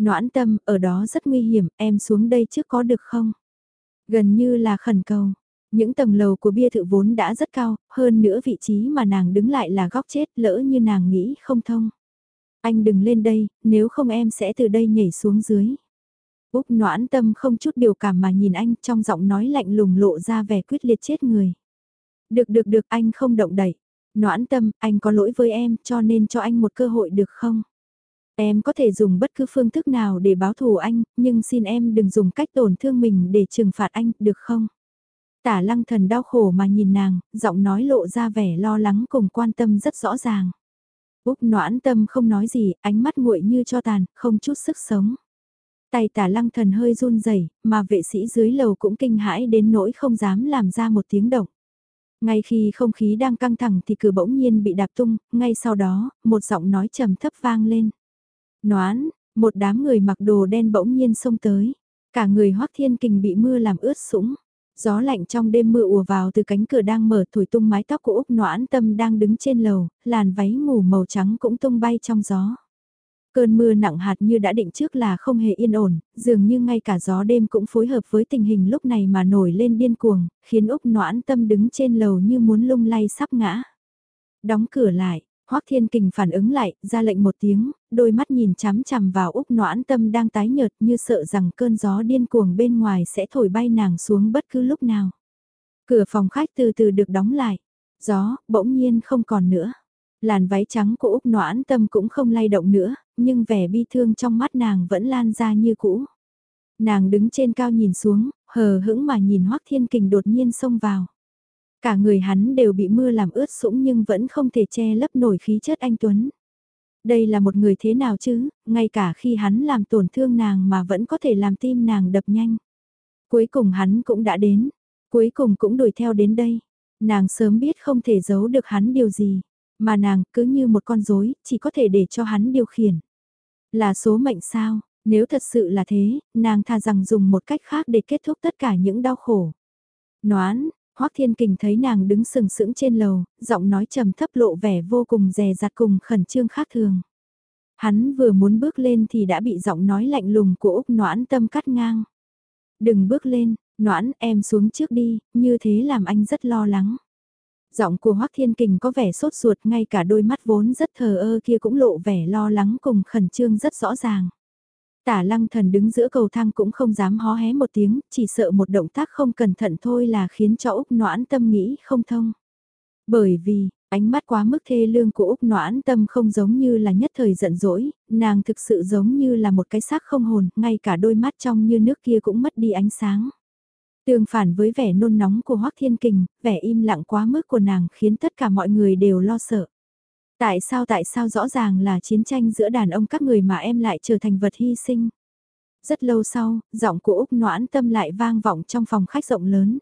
Noãn tâm, ở đó rất nguy hiểm, em xuống đây trước có được không? Gần như là khẩn cầu. Những tầng lầu của bia thự vốn đã rất cao, hơn nữa vị trí mà nàng đứng lại là góc chết lỡ như nàng nghĩ không thông. Anh đừng lên đây, nếu không em sẽ từ đây nhảy xuống dưới. Úc noãn tâm không chút biểu cảm mà nhìn anh trong giọng nói lạnh lùng lộ ra vẻ quyết liệt chết người. Được được được anh không động đẩy. Noãn tâm, anh có lỗi với em cho nên cho anh một cơ hội được không? Em có thể dùng bất cứ phương thức nào để báo thù anh, nhưng xin em đừng dùng cách tổn thương mình để trừng phạt anh, được không? Tả lăng thần đau khổ mà nhìn nàng, giọng nói lộ ra vẻ lo lắng cùng quan tâm rất rõ ràng. Úc noãn tâm không nói gì, ánh mắt nguội như cho tàn, không chút sức sống. Tay tả lăng thần hơi run rẩy mà vệ sĩ dưới lầu cũng kinh hãi đến nỗi không dám làm ra một tiếng động. Ngay khi không khí đang căng thẳng thì cửa bỗng nhiên bị đạp tung, ngay sau đó, một giọng nói trầm thấp vang lên. Noãn, một đám người mặc đồ đen bỗng nhiên xông tới. Cả người hoắc thiên kình bị mưa làm ướt sũng. Gió lạnh trong đêm mưa ùa vào từ cánh cửa đang mở thổi tung mái tóc của Úc Noãn Tâm đang đứng trên lầu, làn váy ngủ màu trắng cũng tung bay trong gió. Cơn mưa nặng hạt như đã định trước là không hề yên ổn, dường như ngay cả gió đêm cũng phối hợp với tình hình lúc này mà nổi lên điên cuồng, khiến Úc Noãn Tâm đứng trên lầu như muốn lung lay sắp ngã. Đóng cửa lại, Hoắc Thiên Kình phản ứng lại, ra lệnh một tiếng, đôi mắt nhìn chằm chằm vào Úc Noãn Tâm đang tái nhợt như sợ rằng cơn gió điên cuồng bên ngoài sẽ thổi bay nàng xuống bất cứ lúc nào. Cửa phòng khách từ từ được đóng lại. Gió, bỗng nhiên không còn nữa. Làn váy trắng của Úc Noãn Tâm cũng không lay động nữa, nhưng vẻ bi thương trong mắt nàng vẫn lan ra như cũ. Nàng đứng trên cao nhìn xuống, hờ hững mà nhìn Hoắc Thiên Kình đột nhiên xông vào. Cả người hắn đều bị mưa làm ướt sũng nhưng vẫn không thể che lấp nổi khí chất anh Tuấn. Đây là một người thế nào chứ, ngay cả khi hắn làm tổn thương nàng mà vẫn có thể làm tim nàng đập nhanh. Cuối cùng hắn cũng đã đến, cuối cùng cũng đuổi theo đến đây. Nàng sớm biết không thể giấu được hắn điều gì, mà nàng cứ như một con rối, chỉ có thể để cho hắn điều khiển. Là số mệnh sao, nếu thật sự là thế, nàng tha rằng dùng một cách khác để kết thúc tất cả những đau khổ. Noãn, Hoắc Thiên Kình thấy nàng đứng sừng sững trên lầu, giọng nói trầm thấp lộ vẻ vô cùng dè dặt cùng khẩn trương khác thường. Hắn vừa muốn bước lên thì đã bị giọng nói lạnh lùng của Úc Noãn tâm cắt ngang. Đừng bước lên, Noãn em xuống trước đi, như thế làm anh rất lo lắng. Giọng của Hoắc Thiên Kình có vẻ sốt ruột ngay cả đôi mắt vốn rất thờ ơ kia cũng lộ vẻ lo lắng cùng khẩn trương rất rõ ràng. Tả lăng thần đứng giữa cầu thang cũng không dám hó hé một tiếng, chỉ sợ một động tác không cẩn thận thôi là khiến cho Úc noãn tâm nghĩ không thông. Bởi vì, ánh mắt quá mức thê lương của Úc noãn tâm không giống như là nhất thời giận dỗi, nàng thực sự giống như là một cái xác không hồn, ngay cả đôi mắt trong như nước kia cũng mất đi ánh sáng. Tương phản với vẻ nôn nóng của Hoắc Thiên Kình, vẻ im lặng quá mức của nàng khiến tất cả mọi người đều lo sợ. Tại sao tại sao rõ ràng là chiến tranh giữa đàn ông các người mà em lại trở thành vật hy sinh? Rất lâu sau, giọng của Úc Noãn Tâm lại vang vọng trong phòng khách rộng lớn.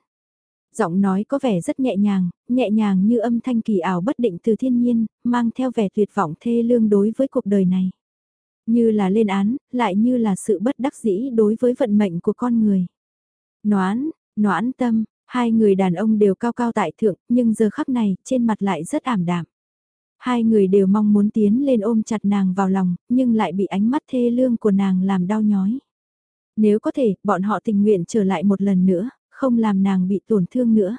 Giọng nói có vẻ rất nhẹ nhàng, nhẹ nhàng như âm thanh kỳ ảo bất định từ thiên nhiên, mang theo vẻ tuyệt vọng thê lương đối với cuộc đời này. Như là lên án, lại như là sự bất đắc dĩ đối với vận mệnh của con người. Noãn, Noãn Tâm, hai người đàn ông đều cao cao tại thượng, nhưng giờ khắc này, trên mặt lại rất ảm đạm. Hai người đều mong muốn tiến lên ôm chặt nàng vào lòng, nhưng lại bị ánh mắt thê lương của nàng làm đau nhói. Nếu có thể, bọn họ tình nguyện trở lại một lần nữa, không làm nàng bị tổn thương nữa.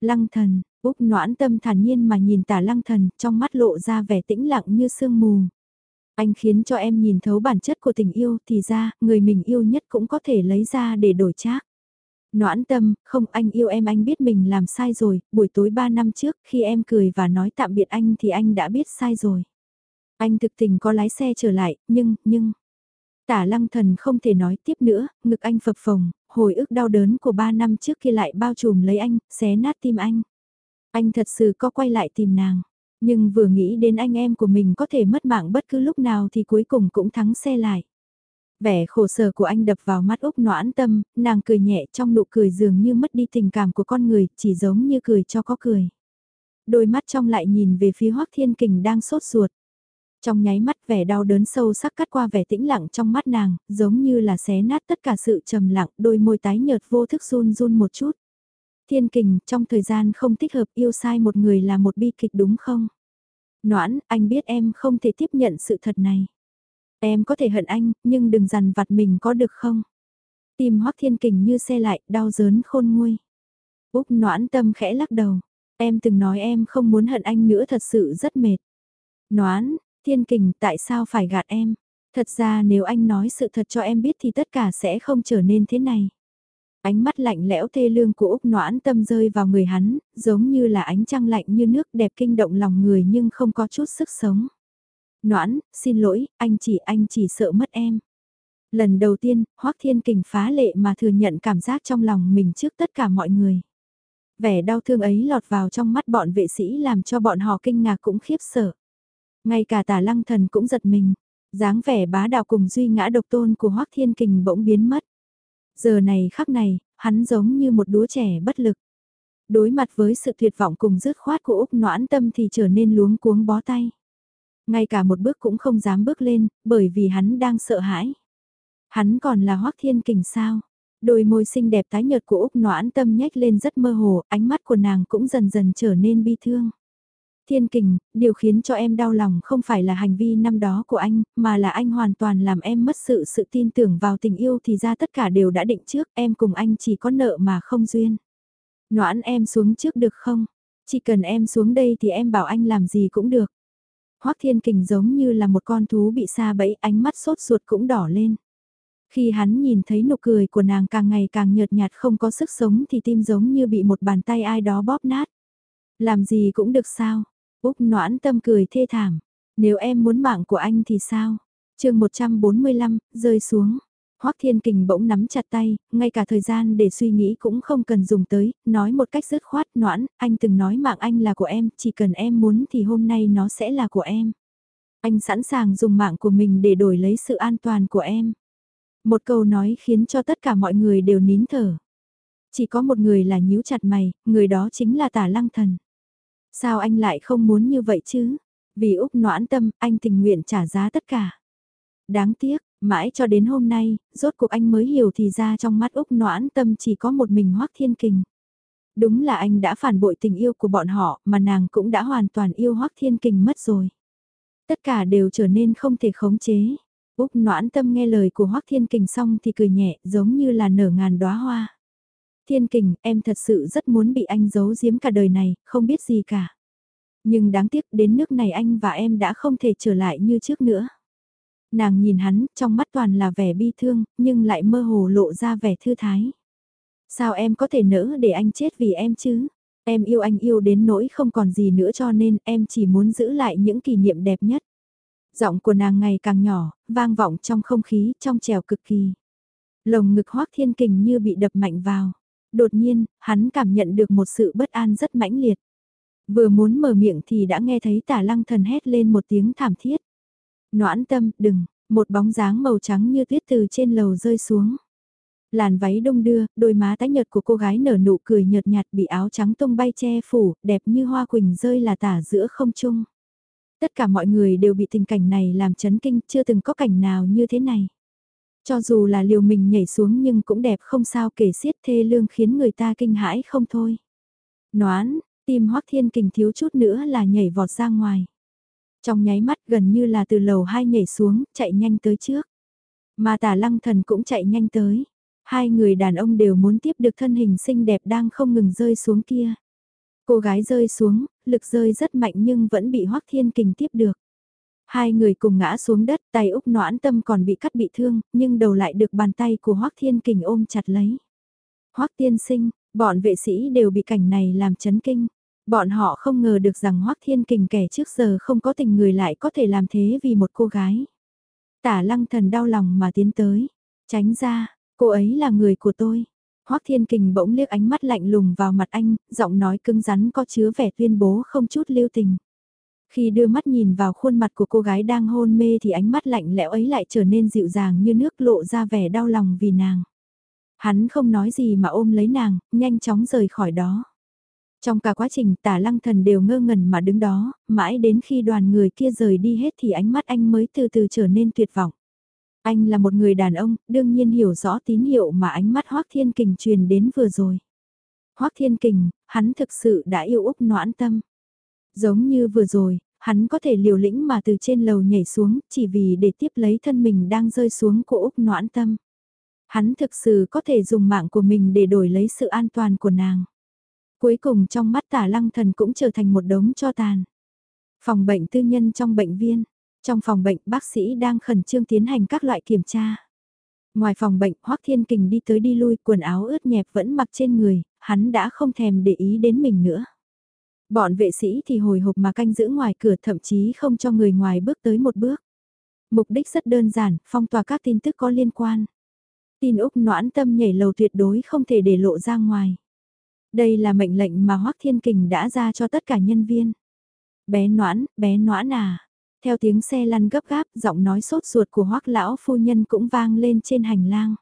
Lăng thần, Úc noãn tâm thản nhiên mà nhìn tả lăng thần, trong mắt lộ ra vẻ tĩnh lặng như sương mù. Anh khiến cho em nhìn thấu bản chất của tình yêu thì ra, người mình yêu nhất cũng có thể lấy ra để đổi trác. Noãn tâm, không anh yêu em anh biết mình làm sai rồi, buổi tối 3 năm trước khi em cười và nói tạm biệt anh thì anh đã biết sai rồi. Anh thực tình có lái xe trở lại, nhưng, nhưng... Tả lăng thần không thể nói tiếp nữa, ngực anh phập phồng, hồi ức đau đớn của 3 năm trước kia lại bao trùm lấy anh, xé nát tim anh. Anh thật sự có quay lại tìm nàng, nhưng vừa nghĩ đến anh em của mình có thể mất mạng bất cứ lúc nào thì cuối cùng cũng thắng xe lại. Vẻ khổ sở của anh đập vào mắt Úc noãn tâm, nàng cười nhẹ trong nụ cười dường như mất đi tình cảm của con người, chỉ giống như cười cho có cười. Đôi mắt trong lại nhìn về phía Hoác Thiên Kình đang sốt ruột. Trong nháy mắt vẻ đau đớn sâu sắc cắt qua vẻ tĩnh lặng trong mắt nàng, giống như là xé nát tất cả sự trầm lặng, đôi môi tái nhợt vô thức run run một chút. Thiên kình, trong thời gian không thích hợp yêu sai một người là một bi kịch đúng không? Noãn, anh biết em không thể tiếp nhận sự thật này. Em có thể hận anh, nhưng đừng dằn vặt mình có được không? Tim Hoắc Thiên Kình như xe lại, đau dớn khôn nguôi. Úc noãn tâm khẽ lắc đầu. Em từng nói em không muốn hận anh nữa thật sự rất mệt. Noãn, Thiên Kình tại sao phải gạt em? Thật ra nếu anh nói sự thật cho em biết thì tất cả sẽ không trở nên thế này. Ánh mắt lạnh lẽo thê lương của Úc noãn tâm rơi vào người hắn, giống như là ánh trăng lạnh như nước đẹp kinh động lòng người nhưng không có chút sức sống. Noãn, xin lỗi, anh chỉ anh chỉ sợ mất em. Lần đầu tiên, Hoác Thiên Kình phá lệ mà thừa nhận cảm giác trong lòng mình trước tất cả mọi người. Vẻ đau thương ấy lọt vào trong mắt bọn vệ sĩ làm cho bọn họ kinh ngạc cũng khiếp sợ. Ngay cả tả lăng thần cũng giật mình, dáng vẻ bá đạo cùng duy ngã độc tôn của Hoác Thiên Kình bỗng biến mất. Giờ này khắc này, hắn giống như một đứa trẻ bất lực. Đối mặt với sự tuyệt vọng cùng dứt khoát của Úc noãn tâm thì trở nên luống cuống bó tay. Ngay cả một bước cũng không dám bước lên, bởi vì hắn đang sợ hãi. Hắn còn là hoắc thiên kình sao? Đôi môi xinh đẹp tái nhợt của Úc noãn tâm nhếch lên rất mơ hồ, ánh mắt của nàng cũng dần dần trở nên bi thương. Thiên kình, điều khiến cho em đau lòng không phải là hành vi năm đó của anh, mà là anh hoàn toàn làm em mất sự sự tin tưởng vào tình yêu thì ra tất cả đều đã định trước, em cùng anh chỉ có nợ mà không duyên. Noãn em xuống trước được không? Chỉ cần em xuống đây thì em bảo anh làm gì cũng được. Hoắc Thiên Kình giống như là một con thú bị xa bẫy, ánh mắt sốt ruột cũng đỏ lên. Khi hắn nhìn thấy nụ cười của nàng càng ngày càng nhợt nhạt không có sức sống thì tim giống như bị một bàn tay ai đó bóp nát. Làm gì cũng được sao? Úc noãn tâm cười thê thảm. Nếu em muốn mạng của anh thì sao? chương 145, rơi xuống. Hoắc Thiên Kình bỗng nắm chặt tay, ngay cả thời gian để suy nghĩ cũng không cần dùng tới, nói một cách dứt khoát noãn, anh từng nói mạng anh là của em, chỉ cần em muốn thì hôm nay nó sẽ là của em. Anh sẵn sàng dùng mạng của mình để đổi lấy sự an toàn của em. Một câu nói khiến cho tất cả mọi người đều nín thở. Chỉ có một người là nhíu chặt mày, người đó chính là tả lăng thần. Sao anh lại không muốn như vậy chứ? Vì Úc noãn tâm, anh tình nguyện trả giá tất cả. Đáng tiếc, mãi cho đến hôm nay, rốt cuộc anh mới hiểu thì ra trong mắt Úc noãn tâm chỉ có một mình Hoác Thiên Kình. Đúng là anh đã phản bội tình yêu của bọn họ mà nàng cũng đã hoàn toàn yêu Hoác Thiên Kình mất rồi. Tất cả đều trở nên không thể khống chế. Úc noãn tâm nghe lời của Hoác Thiên Kình xong thì cười nhẹ giống như là nở ngàn đóa hoa. Thiên Kình, em thật sự rất muốn bị anh giấu giếm cả đời này, không biết gì cả. Nhưng đáng tiếc đến nước này anh và em đã không thể trở lại như trước nữa. Nàng nhìn hắn, trong mắt toàn là vẻ bi thương, nhưng lại mơ hồ lộ ra vẻ thư thái. Sao em có thể nỡ để anh chết vì em chứ? Em yêu anh yêu đến nỗi không còn gì nữa cho nên em chỉ muốn giữ lại những kỷ niệm đẹp nhất. Giọng của nàng ngày càng nhỏ, vang vọng trong không khí, trong trèo cực kỳ. Lồng ngực hoác thiên kình như bị đập mạnh vào. Đột nhiên, hắn cảm nhận được một sự bất an rất mãnh liệt. Vừa muốn mở miệng thì đã nghe thấy tả lăng thần hét lên một tiếng thảm thiết. Noãn tâm, đừng, một bóng dáng màu trắng như tuyết từ trên lầu rơi xuống. Làn váy đông đưa, đôi má tái nhợt của cô gái nở nụ cười nhợt nhạt bị áo trắng tung bay che phủ, đẹp như hoa quỳnh rơi là tả giữa không trung. Tất cả mọi người đều bị tình cảnh này làm chấn kinh, chưa từng có cảnh nào như thế này. Cho dù là liều mình nhảy xuống nhưng cũng đẹp không sao kể xiết thê lương khiến người ta kinh hãi không thôi. noãn tim hoắc thiên kình thiếu chút nữa là nhảy vọt ra ngoài. Trong nháy mắt gần như là từ lầu hai nhảy xuống, chạy nhanh tới trước. Mà tả lăng thần cũng chạy nhanh tới. Hai người đàn ông đều muốn tiếp được thân hình xinh đẹp đang không ngừng rơi xuống kia. Cô gái rơi xuống, lực rơi rất mạnh nhưng vẫn bị Hoắc Thiên Kình tiếp được. Hai người cùng ngã xuống đất, tay Úc noãn tâm còn bị cắt bị thương, nhưng đầu lại được bàn tay của Hoắc Thiên Kình ôm chặt lấy. Hoắc Tiên Sinh, bọn vệ sĩ đều bị cảnh này làm chấn kinh. Bọn họ không ngờ được rằng Hoắc Thiên Kình kẻ trước giờ không có tình người lại có thể làm thế vì một cô gái. Tả lăng thần đau lòng mà tiến tới. Tránh ra, cô ấy là người của tôi. Hoắc Thiên Kình bỗng liếc ánh mắt lạnh lùng vào mặt anh, giọng nói cứng rắn có chứa vẻ tuyên bố không chút lưu tình. Khi đưa mắt nhìn vào khuôn mặt của cô gái đang hôn mê thì ánh mắt lạnh lẽo ấy lại trở nên dịu dàng như nước lộ ra vẻ đau lòng vì nàng. Hắn không nói gì mà ôm lấy nàng, nhanh chóng rời khỏi đó. Trong cả quá trình tả lăng thần đều ngơ ngẩn mà đứng đó, mãi đến khi đoàn người kia rời đi hết thì ánh mắt anh mới từ từ trở nên tuyệt vọng. Anh là một người đàn ông, đương nhiên hiểu rõ tín hiệu mà ánh mắt Hoác Thiên Kình truyền đến vừa rồi. Hoác Thiên Kình, hắn thực sự đã yêu Úc noãn tâm. Giống như vừa rồi, hắn có thể liều lĩnh mà từ trên lầu nhảy xuống chỉ vì để tiếp lấy thân mình đang rơi xuống của Úc noãn tâm. Hắn thực sự có thể dùng mạng của mình để đổi lấy sự an toàn của nàng. Cuối cùng trong mắt tả lăng thần cũng trở thành một đống cho tàn. Phòng bệnh tư nhân trong bệnh viên. Trong phòng bệnh bác sĩ đang khẩn trương tiến hành các loại kiểm tra. Ngoài phòng bệnh Hoác Thiên Kình đi tới đi lui quần áo ướt nhẹp vẫn mặc trên người, hắn đã không thèm để ý đến mình nữa. Bọn vệ sĩ thì hồi hộp mà canh giữ ngoài cửa thậm chí không cho người ngoài bước tới một bước. Mục đích rất đơn giản, phong tỏa các tin tức có liên quan. Tin Úc noãn tâm nhảy lầu tuyệt đối không thể để lộ ra ngoài. Đây là mệnh lệnh mà Hoác Thiên Kình đã ra cho tất cả nhân viên. Bé noãn, bé noãn à. Theo tiếng xe lăn gấp gáp, giọng nói sốt ruột của Hoác lão phu nhân cũng vang lên trên hành lang.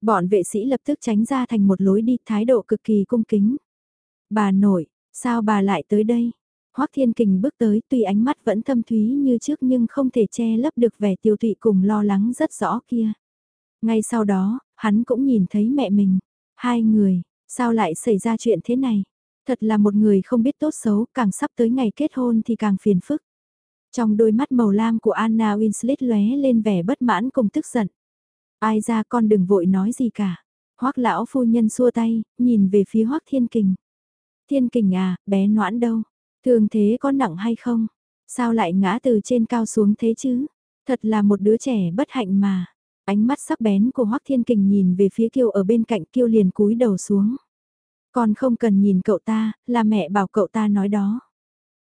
Bọn vệ sĩ lập tức tránh ra thành một lối đi thái độ cực kỳ cung kính. Bà nội, sao bà lại tới đây? Hoác Thiên Kình bước tới tuy ánh mắt vẫn thâm thúy như trước nhưng không thể che lấp được vẻ tiêu tụy cùng lo lắng rất rõ kia. Ngay sau đó, hắn cũng nhìn thấy mẹ mình. Hai người, Sao lại xảy ra chuyện thế này? Thật là một người không biết tốt xấu, càng sắp tới ngày kết hôn thì càng phiền phức. Trong đôi mắt màu lam của Anna Winslet lóe lên vẻ bất mãn cùng tức giận. Ai ra con đừng vội nói gì cả. Hoắc lão phu nhân xua tay, nhìn về phía Hoắc Thiên Kình. Thiên Kình à, bé noãn đâu? Thường thế có nặng hay không? Sao lại ngã từ trên cao xuống thế chứ? Thật là một đứa trẻ bất hạnh mà. Ánh mắt sắc bén của Hoắc Thiên Kình nhìn về phía Kiều ở bên cạnh Kiều liền cúi đầu xuống. Con không cần nhìn cậu ta, là mẹ bảo cậu ta nói đó.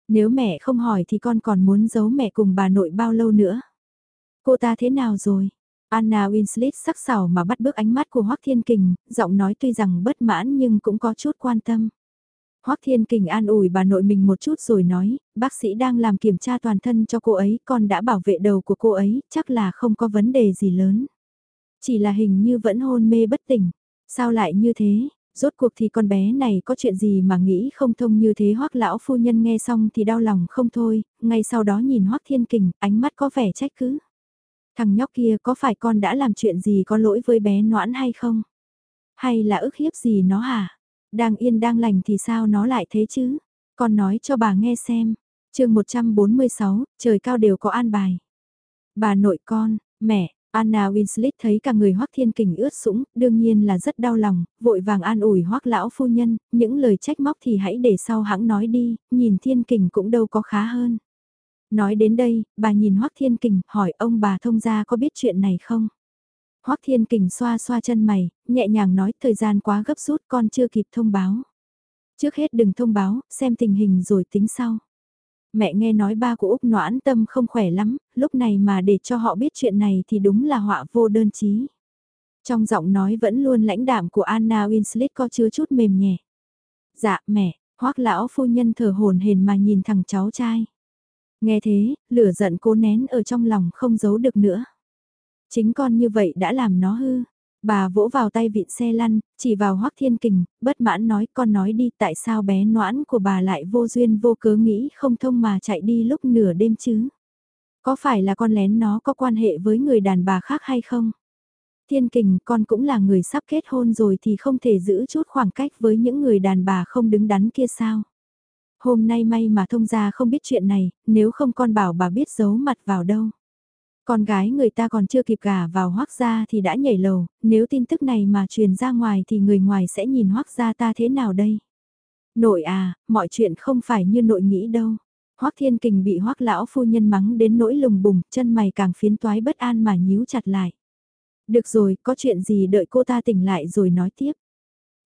Nếu mẹ không hỏi thì con còn muốn giấu mẹ cùng bà nội bao lâu nữa. Cô ta thế nào rồi? Anna Winslet sắc sảo mà bắt bước ánh mắt của Hoắc Thiên Kình, giọng nói tuy rằng bất mãn nhưng cũng có chút quan tâm. Hoắc Thiên Kình an ủi bà nội mình một chút rồi nói, bác sĩ đang làm kiểm tra toàn thân cho cô ấy, con đã bảo vệ đầu của cô ấy, chắc là không có vấn đề gì lớn. Chỉ là hình như vẫn hôn mê bất tỉnh. Sao lại như thế? Rốt cuộc thì con bé này có chuyện gì mà nghĩ không thông như thế hoắc lão phu nhân nghe xong thì đau lòng không thôi, ngay sau đó nhìn hoắc thiên kình, ánh mắt có vẻ trách cứ. Thằng nhóc kia có phải con đã làm chuyện gì có lỗi với bé noãn hay không? Hay là ức hiếp gì nó hả? Đang yên đang lành thì sao nó lại thế chứ? Con nói cho bà nghe xem. chương 146, trời cao đều có an bài. Bà nội con, mẹ, Anna Winslet thấy cả người Hoắc Thiên Kình ướt sũng, đương nhiên là rất đau lòng, vội vàng an ủi Hoắc lão phu nhân, những lời trách móc thì hãy để sau hãng nói đi, nhìn Thiên Kình cũng đâu có khá hơn. Nói đến đây, bà nhìn Hoắc Thiên Kình, hỏi ông bà thông gia có biết chuyện này không? Hoắc Thiên Kình xoa xoa chân mày, nhẹ nhàng nói thời gian quá gấp rút con chưa kịp thông báo. Trước hết đừng thông báo, xem tình hình rồi tính sau. Mẹ nghe nói ba của Úc Noãn Tâm không khỏe lắm, lúc này mà để cho họ biết chuyện này thì đúng là họa vô đơn chí. Trong giọng nói vẫn luôn lãnh đạm của Anna Winslet có chứa chút mềm nhẹ. Dạ mẹ, hoắc lão phu nhân thở hồn hền mà nhìn thằng cháu trai. Nghe thế, lửa giận cố nén ở trong lòng không giấu được nữa. Chính con như vậy đã làm nó hư. Bà vỗ vào tay vịn xe lăn, chỉ vào Hoắc Thiên Kình, bất mãn nói con nói đi tại sao bé noãn của bà lại vô duyên vô cớ nghĩ không thông mà chạy đi lúc nửa đêm chứ. Có phải là con lén nó có quan hệ với người đàn bà khác hay không? Thiên Kình con cũng là người sắp kết hôn rồi thì không thể giữ chút khoảng cách với những người đàn bà không đứng đắn kia sao? Hôm nay may mà thông gia không biết chuyện này, nếu không con bảo bà biết giấu mặt vào đâu. Con gái người ta còn chưa kịp gả vào hoác gia thì đã nhảy lầu, nếu tin tức này mà truyền ra ngoài thì người ngoài sẽ nhìn hoác gia ta thế nào đây? Nội à, mọi chuyện không phải như nội nghĩ đâu. Hoác Thiên Kình bị Hoác lão phu nhân mắng đến nỗi lùng bùng, chân mày càng phiến toái bất an mà nhíu chặt lại. Được rồi, có chuyện gì đợi cô ta tỉnh lại rồi nói tiếp.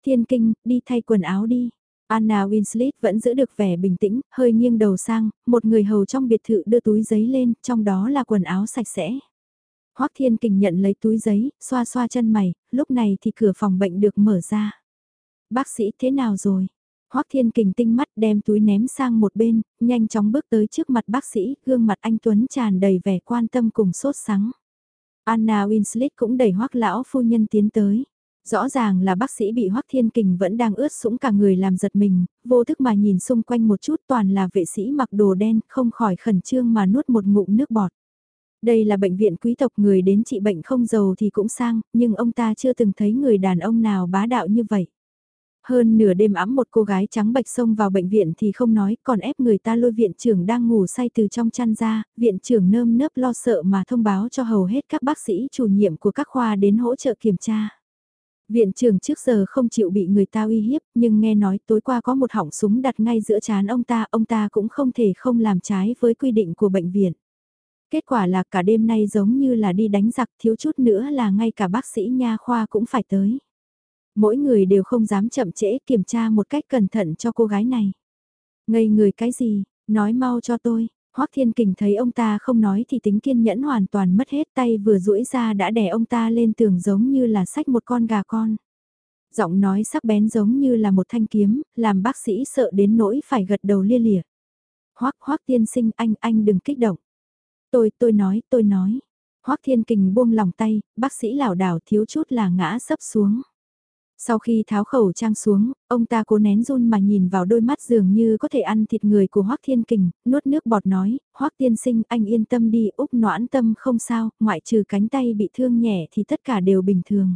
Thiên Kinh, đi thay quần áo đi. Anna Winslet vẫn giữ được vẻ bình tĩnh, hơi nghiêng đầu sang, một người hầu trong biệt thự đưa túi giấy lên, trong đó là quần áo sạch sẽ. Hoắc Thiên Kình nhận lấy túi giấy, xoa xoa chân mày, lúc này thì cửa phòng bệnh được mở ra. Bác sĩ thế nào rồi? Hoắc Thiên Kình tinh mắt đem túi ném sang một bên, nhanh chóng bước tới trước mặt bác sĩ, gương mặt anh Tuấn tràn đầy vẻ quan tâm cùng sốt sắng. Anna Winslet cũng đẩy Hoắc lão phu nhân tiến tới. Rõ ràng là bác sĩ bị Hoắc Thiên Kình vẫn đang ướt sũng cả người làm giật mình, vô thức mà nhìn xung quanh một chút toàn là vệ sĩ mặc đồ đen, không khỏi khẩn trương mà nuốt một ngụm nước bọt. Đây là bệnh viện quý tộc người đến trị bệnh không giàu thì cũng sang, nhưng ông ta chưa từng thấy người đàn ông nào bá đạo như vậy. Hơn nửa đêm ấm một cô gái trắng bạch xông vào bệnh viện thì không nói, còn ép người ta lôi viện trưởng đang ngủ say từ trong chăn ra, viện trưởng nơm nớp lo sợ mà thông báo cho hầu hết các bác sĩ chủ nhiệm của các khoa đến hỗ trợ kiểm tra. Viện trưởng trước giờ không chịu bị người ta uy hiếp, nhưng nghe nói tối qua có một hỏng súng đặt ngay giữa chán ông ta, ông ta cũng không thể không làm trái với quy định của bệnh viện. Kết quả là cả đêm nay giống như là đi đánh giặc thiếu chút nữa là ngay cả bác sĩ nha khoa cũng phải tới. Mỗi người đều không dám chậm trễ kiểm tra một cách cẩn thận cho cô gái này. Ngây người cái gì, nói mau cho tôi, Hoắc Thiên Kình thấy ông ta không nói thì tính kiên nhẫn hoàn toàn mất hết tay vừa duỗi ra đã đè ông ta lên tường giống như là sách một con gà con. Giọng nói sắc bén giống như là một thanh kiếm, làm bác sĩ sợ đến nỗi phải gật đầu lia lịa. Hoắc Hoắc Thiên sinh anh anh đừng kích động. Tôi tôi nói tôi nói. Hoắc Thiên Kình buông lòng tay, bác sĩ lảo đảo thiếu chút là ngã sấp xuống. Sau khi tháo khẩu trang xuống, ông ta cố nén run mà nhìn vào đôi mắt dường như có thể ăn thịt người của Hoắc Thiên Kình, nuốt nước bọt nói, Hoắc tiên sinh anh yên tâm đi, Úc noãn tâm không sao, ngoại trừ cánh tay bị thương nhẹ thì tất cả đều bình thường.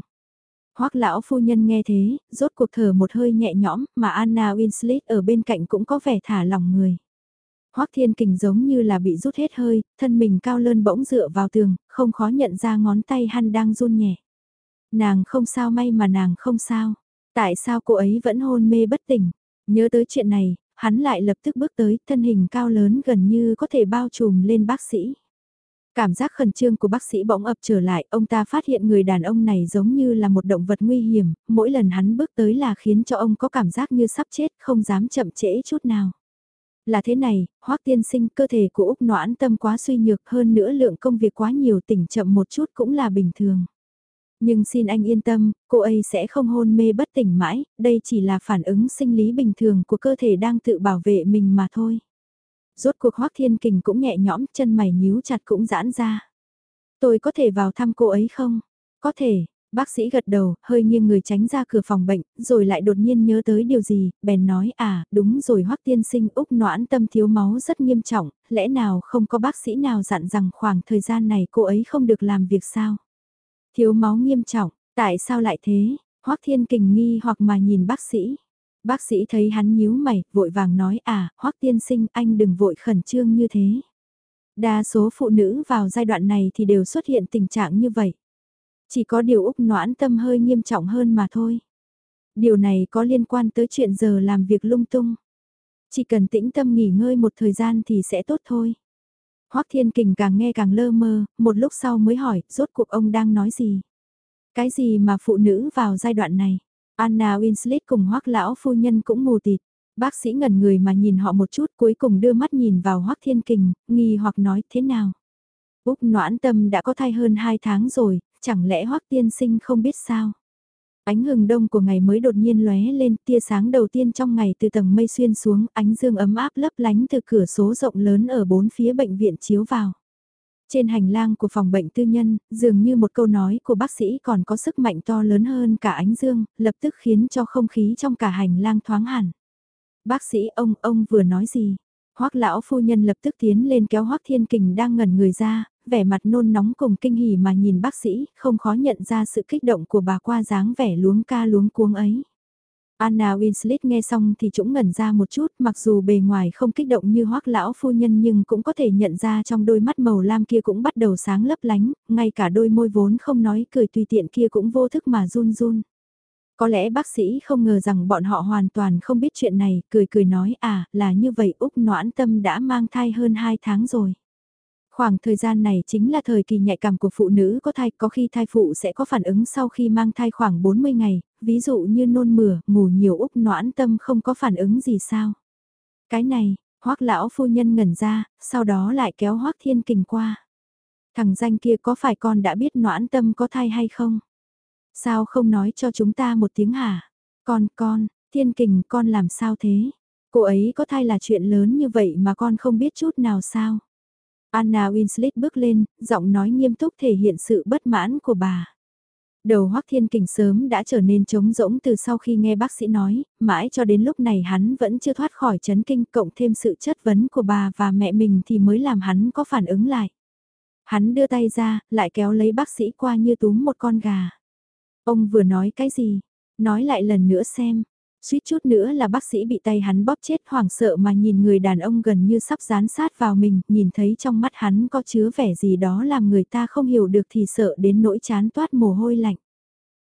Hoắc lão phu nhân nghe thế, rốt cuộc thở một hơi nhẹ nhõm, mà Anna Winslet ở bên cạnh cũng có vẻ thả lòng người. Hoắc Thiên Kình giống như là bị rút hết hơi, thân mình cao lơn bỗng dựa vào tường, không khó nhận ra ngón tay hắn đang run nhẹ. Nàng không sao may mà nàng không sao. Tại sao cô ấy vẫn hôn mê bất tỉnh? Nhớ tới chuyện này, hắn lại lập tức bước tới, thân hình cao lớn gần như có thể bao trùm lên bác sĩ. Cảm giác khẩn trương của bác sĩ bỗng ập trở lại, ông ta phát hiện người đàn ông này giống như là một động vật nguy hiểm, mỗi lần hắn bước tới là khiến cho ông có cảm giác như sắp chết, không dám chậm trễ chút nào. Là thế này, hoắc tiên sinh cơ thể của Úc noãn tâm quá suy nhược hơn nữa lượng công việc quá nhiều tỉnh chậm một chút cũng là bình thường. Nhưng xin anh yên tâm, cô ấy sẽ không hôn mê bất tỉnh mãi, đây chỉ là phản ứng sinh lý bình thường của cơ thể đang tự bảo vệ mình mà thôi. Rốt cuộc Hoác Thiên Kình cũng nhẹ nhõm, chân mày nhíu chặt cũng giãn ra. Tôi có thể vào thăm cô ấy không? Có thể, bác sĩ gật đầu, hơi nghiêng người tránh ra cửa phòng bệnh, rồi lại đột nhiên nhớ tới điều gì, bèn nói à, đúng rồi Hoác Tiên Sinh Úc noãn tâm thiếu máu rất nghiêm trọng, lẽ nào không có bác sĩ nào dặn rằng khoảng thời gian này cô ấy không được làm việc sao? Thiếu máu nghiêm trọng, tại sao lại thế? Hoác Thiên Kình nghi hoặc mà nhìn bác sĩ. Bác sĩ thấy hắn nhíu mày, vội vàng nói à, Hoác Tiên Sinh anh đừng vội khẩn trương như thế. Đa số phụ nữ vào giai đoạn này thì đều xuất hiện tình trạng như vậy. Chỉ có điều Úc noãn tâm hơi nghiêm trọng hơn mà thôi. Điều này có liên quan tới chuyện giờ làm việc lung tung. Chỉ cần tĩnh tâm nghỉ ngơi một thời gian thì sẽ tốt thôi. Hoắc Thiên Kình càng nghe càng lơ mơ, một lúc sau mới hỏi, rốt cuộc ông đang nói gì? Cái gì mà phụ nữ vào giai đoạn này? Anna Winslet cùng Hoắc lão phu nhân cũng mù tịt. Bác sĩ ngẩn người mà nhìn họ một chút cuối cùng đưa mắt nhìn vào Hoắc Thiên Kình, nghi hoặc nói thế nào? Úc noãn tâm đã có thai hơn 2 tháng rồi, chẳng lẽ Hoắc Tiên Sinh không biết sao? Ánh hừng đông của ngày mới đột nhiên lóe lên, tia sáng đầu tiên trong ngày từ tầng mây xuyên xuống, ánh dương ấm áp lấp lánh từ cửa số rộng lớn ở bốn phía bệnh viện chiếu vào. Trên hành lang của phòng bệnh tư nhân, dường như một câu nói của bác sĩ còn có sức mạnh to lớn hơn cả ánh dương, lập tức khiến cho không khí trong cả hành lang thoáng hẳn. Bác sĩ ông, ông vừa nói gì? Hoắc lão phu nhân lập tức tiến lên kéo Hoắc Thiên Kình đang ngẩn người ra, vẻ mặt nôn nóng cùng kinh hỉ mà nhìn bác sĩ, không khó nhận ra sự kích động của bà qua dáng vẻ luống ca luống cuống ấy. Anna Winslet nghe xong thì cũng ngẩn ra một chút, mặc dù bề ngoài không kích động như hoắc lão phu nhân nhưng cũng có thể nhận ra trong đôi mắt màu lam kia cũng bắt đầu sáng lấp lánh, ngay cả đôi môi vốn không nói cười tùy tiện kia cũng vô thức mà run run. Có lẽ bác sĩ không ngờ rằng bọn họ hoàn toàn không biết chuyện này, cười cười nói à, là như vậy Úc noãn tâm đã mang thai hơn 2 tháng rồi. Khoảng thời gian này chính là thời kỳ nhạy cảm của phụ nữ có thai, có khi thai phụ sẽ có phản ứng sau khi mang thai khoảng 40 ngày, ví dụ như nôn mửa, ngủ nhiều úc noãn tâm không có phản ứng gì sao. Cái này, hoắc lão phu nhân ngẩn ra, sau đó lại kéo hoắc thiên kình qua. Thằng danh kia có phải con đã biết noãn tâm có thai hay không? Sao không nói cho chúng ta một tiếng hả? Con, con, thiên kình con làm sao thế? Cô ấy có thai là chuyện lớn như vậy mà con không biết chút nào sao? Anna Winslet bước lên, giọng nói nghiêm túc thể hiện sự bất mãn của bà. Đầu Hoắc Thiên Kình sớm đã trở nên trống rỗng từ sau khi nghe bác sĩ nói, mãi cho đến lúc này hắn vẫn chưa thoát khỏi chấn kinh cộng thêm sự chất vấn của bà và mẹ mình thì mới làm hắn có phản ứng lại. Hắn đưa tay ra, lại kéo lấy bác sĩ qua như túm một con gà. Ông vừa nói cái gì? Nói lại lần nữa xem. Suýt chút nữa là bác sĩ bị tay hắn bóp chết hoảng sợ mà nhìn người đàn ông gần như sắp dán sát vào mình, nhìn thấy trong mắt hắn có chứa vẻ gì đó làm người ta không hiểu được thì sợ đến nỗi chán toát mồ hôi lạnh.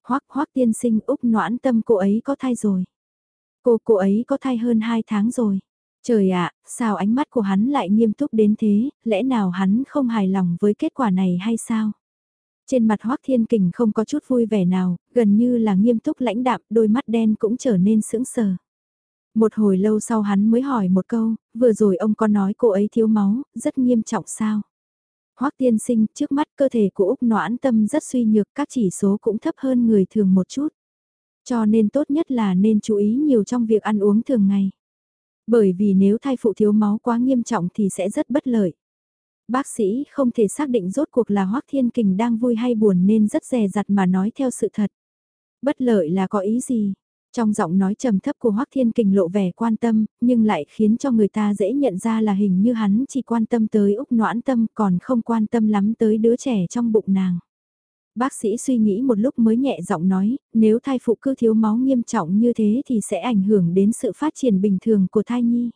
Hoắc hoắc tiên sinh Úc noãn tâm cô ấy có thai rồi. Cô cô ấy có thai hơn 2 tháng rồi. Trời ạ, sao ánh mắt của hắn lại nghiêm túc đến thế, lẽ nào hắn không hài lòng với kết quả này hay sao? Trên mặt Hoác Thiên Kình không có chút vui vẻ nào, gần như là nghiêm túc lãnh đạm, đôi mắt đen cũng trở nên sững sờ. Một hồi lâu sau hắn mới hỏi một câu, vừa rồi ông có nói cô ấy thiếu máu, rất nghiêm trọng sao? Hoác tiên sinh, trước mắt cơ thể của Úc noãn tâm rất suy nhược, các chỉ số cũng thấp hơn người thường một chút. Cho nên tốt nhất là nên chú ý nhiều trong việc ăn uống thường ngày. Bởi vì nếu thai phụ thiếu máu quá nghiêm trọng thì sẽ rất bất lợi. Bác sĩ không thể xác định rốt cuộc là Hoác Thiên Kình đang vui hay buồn nên rất dè dặt mà nói theo sự thật. Bất lợi là có ý gì? Trong giọng nói trầm thấp của Hoác Thiên Kình lộ vẻ quan tâm, nhưng lại khiến cho người ta dễ nhận ra là hình như hắn chỉ quan tâm tới Úc Noãn Tâm còn không quan tâm lắm tới đứa trẻ trong bụng nàng. Bác sĩ suy nghĩ một lúc mới nhẹ giọng nói, nếu thai phụ cứ thiếu máu nghiêm trọng như thế thì sẽ ảnh hưởng đến sự phát triển bình thường của thai nhi.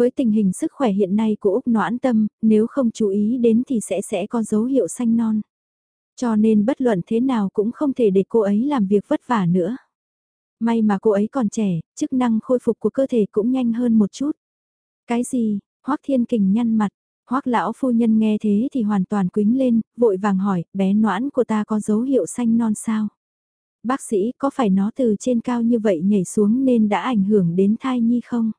Với tình hình sức khỏe hiện nay của Úc Noãn Tâm, nếu không chú ý đến thì sẽ sẽ có dấu hiệu xanh non. Cho nên bất luận thế nào cũng không thể để cô ấy làm việc vất vả nữa. May mà cô ấy còn trẻ, chức năng khôi phục của cơ thể cũng nhanh hơn một chút. Cái gì? Hoác Thiên Kình nhăn mặt. Hoác lão phu nhân nghe thế thì hoàn toàn quính lên, vội vàng hỏi, bé noãn của ta có dấu hiệu xanh non sao? Bác sĩ có phải nó từ trên cao như vậy nhảy xuống nên đã ảnh hưởng đến thai nhi không?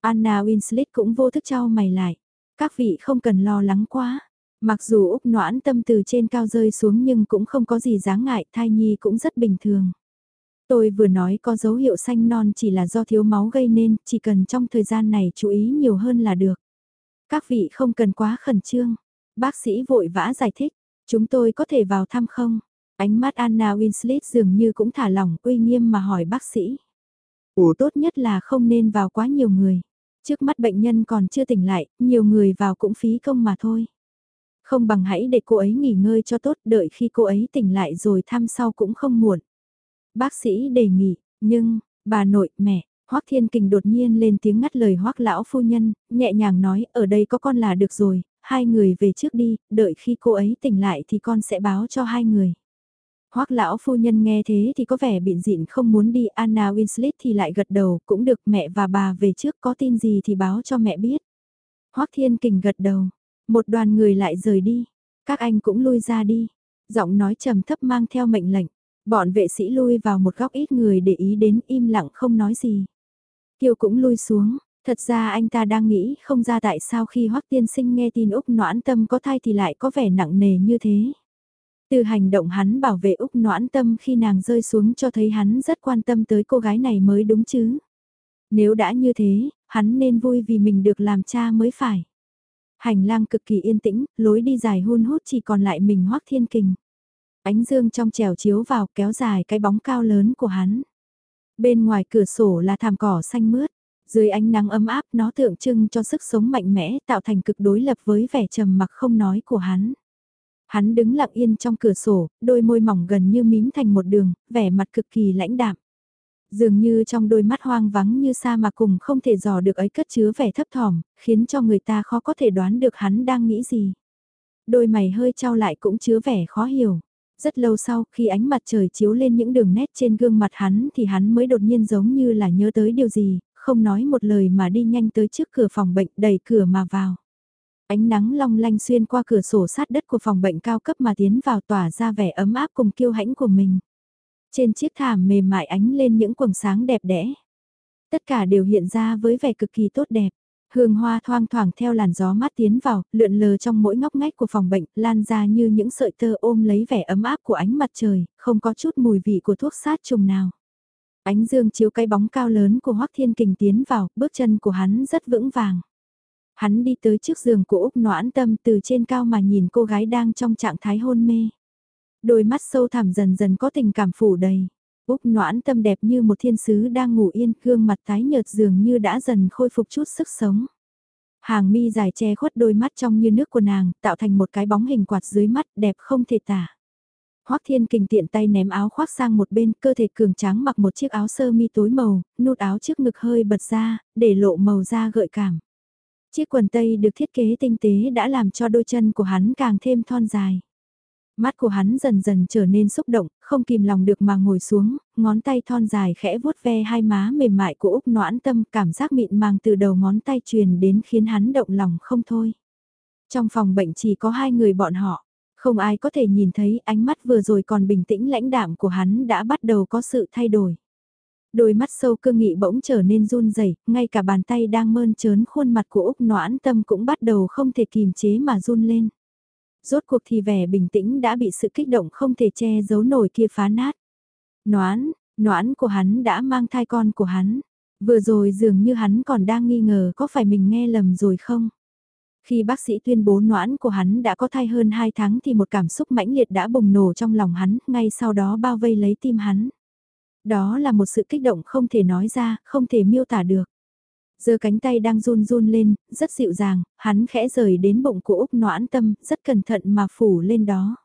Anna Winslet cũng vô thức trao mày lại. Các vị không cần lo lắng quá. Mặc dù Úc noãn tâm từ trên cao rơi xuống nhưng cũng không có gì dáng ngại, thai nhi cũng rất bình thường. Tôi vừa nói có dấu hiệu xanh non chỉ là do thiếu máu gây nên, chỉ cần trong thời gian này chú ý nhiều hơn là được. Các vị không cần quá khẩn trương. Bác sĩ vội vã giải thích, chúng tôi có thể vào thăm không? Ánh mắt Anna Winslet dường như cũng thả lỏng uy nghiêm mà hỏi bác sĩ. Ủa tốt nhất là không nên vào quá nhiều người. Trước mắt bệnh nhân còn chưa tỉnh lại, nhiều người vào cũng phí công mà thôi. Không bằng hãy để cô ấy nghỉ ngơi cho tốt, đợi khi cô ấy tỉnh lại rồi thăm sau cũng không muộn. Bác sĩ đề nghị, nhưng, bà nội, mẹ, Hoắc Thiên Kình đột nhiên lên tiếng ngắt lời Hoắc lão phu nhân, nhẹ nhàng nói, ở đây có con là được rồi, hai người về trước đi, đợi khi cô ấy tỉnh lại thì con sẽ báo cho hai người. Hoắc lão phu nhân nghe thế thì có vẻ bịn dịn không muốn đi, Anna Winslet thì lại gật đầu, cũng được mẹ và bà về trước có tin gì thì báo cho mẹ biết. Hoắc Thiên Kình gật đầu, một đoàn người lại rời đi, các anh cũng lui ra đi. Giọng nói trầm thấp mang theo mệnh lệnh, bọn vệ sĩ lui vào một góc ít người để ý đến im lặng không nói gì. Kiều cũng lui xuống, thật ra anh ta đang nghĩ không ra tại sao khi Hoắc Tiên Sinh nghe tin Úc Noãn Tâm có thai thì lại có vẻ nặng nề như thế. Từ hành động hắn bảo vệ Úc Noãn Tâm khi nàng rơi xuống cho thấy hắn rất quan tâm tới cô gái này mới đúng chứ. Nếu đã như thế, hắn nên vui vì mình được làm cha mới phải. Hành lang cực kỳ yên tĩnh, lối đi dài hun hút chỉ còn lại mình Hoắc Thiên Kình. Ánh dương trong trèo chiếu vào kéo dài cái bóng cao lớn của hắn. Bên ngoài cửa sổ là thảm cỏ xanh mướt, dưới ánh nắng ấm áp nó tượng trưng cho sức sống mạnh mẽ tạo thành cực đối lập với vẻ trầm mặc không nói của hắn. Hắn đứng lặng yên trong cửa sổ, đôi môi mỏng gần như mím thành một đường, vẻ mặt cực kỳ lãnh đạm. Dường như trong đôi mắt hoang vắng như sa mà cùng không thể dò được ấy cất chứa vẻ thấp thỏm, khiến cho người ta khó có thể đoán được hắn đang nghĩ gì. Đôi mày hơi trao lại cũng chứa vẻ khó hiểu. Rất lâu sau, khi ánh mặt trời chiếu lên những đường nét trên gương mặt hắn thì hắn mới đột nhiên giống như là nhớ tới điều gì, không nói một lời mà đi nhanh tới trước cửa phòng bệnh đẩy cửa mà vào. Ánh nắng long lanh xuyên qua cửa sổ sát đất của phòng bệnh cao cấp mà tiến vào tỏa ra vẻ ấm áp cùng kiêu hãnh của mình. Trên chiếc thảm mềm mại ánh lên những quầng sáng đẹp đẽ. Tất cả đều hiện ra với vẻ cực kỳ tốt đẹp. Hương hoa thoang thoảng theo làn gió mát tiến vào, lượn lờ trong mỗi ngóc ngách của phòng bệnh, lan ra như những sợi tơ ôm lấy vẻ ấm áp của ánh mặt trời, không có chút mùi vị của thuốc sát trùng nào. Ánh dương chiếu cái bóng cao lớn của Hoắc Thiên Kình tiến vào, bước chân của hắn rất vững vàng. Hắn đi tới trước giường của Úc Noãn Tâm từ trên cao mà nhìn cô gái đang trong trạng thái hôn mê. Đôi mắt sâu thẳm dần dần có tình cảm phủ đầy. Úc noãn tâm đẹp như một thiên sứ đang ngủ yên, gương mặt tái nhợt dường như đã dần khôi phục chút sức sống. Hàng mi dài che khuất đôi mắt trong như nước của nàng, tạo thành một cái bóng hình quạt dưới mắt đẹp không thể tả. Hoắc Thiên Kình tiện tay ném áo khoác sang một bên, cơ thể cường tráng mặc một chiếc áo sơ mi tối màu, nút áo trước ngực hơi bật ra, để lộ màu da gợi cảm. Chiếc quần tây được thiết kế tinh tế đã làm cho đôi chân của hắn càng thêm thon dài. Mắt của hắn dần dần trở nên xúc động, không kìm lòng được mà ngồi xuống, ngón tay thon dài khẽ vuốt ve hai má mềm mại của Úc noãn tâm cảm giác mịn màng từ đầu ngón tay truyền đến khiến hắn động lòng không thôi. Trong phòng bệnh chỉ có hai người bọn họ, không ai có thể nhìn thấy ánh mắt vừa rồi còn bình tĩnh lãnh đạm của hắn đã bắt đầu có sự thay đổi. Đôi mắt sâu cương nghị bỗng trở nên run rẩy, ngay cả bàn tay đang mơn trớn khuôn mặt của Úc Noãn Tâm cũng bắt đầu không thể kìm chế mà run lên. Rốt cuộc thì vẻ bình tĩnh đã bị sự kích động không thể che giấu nổi kia phá nát. Noãn, noãn của hắn đã mang thai con của hắn. Vừa rồi dường như hắn còn đang nghi ngờ có phải mình nghe lầm rồi không? Khi bác sĩ tuyên bố noãn của hắn đã có thai hơn 2 tháng thì một cảm xúc mãnh liệt đã bùng nổ trong lòng hắn, ngay sau đó bao vây lấy tim hắn. Đó là một sự kích động không thể nói ra, không thể miêu tả được Giờ cánh tay đang run run lên, rất dịu dàng, hắn khẽ rời đến bụng của Úc noãn tâm, rất cẩn thận mà phủ lên đó.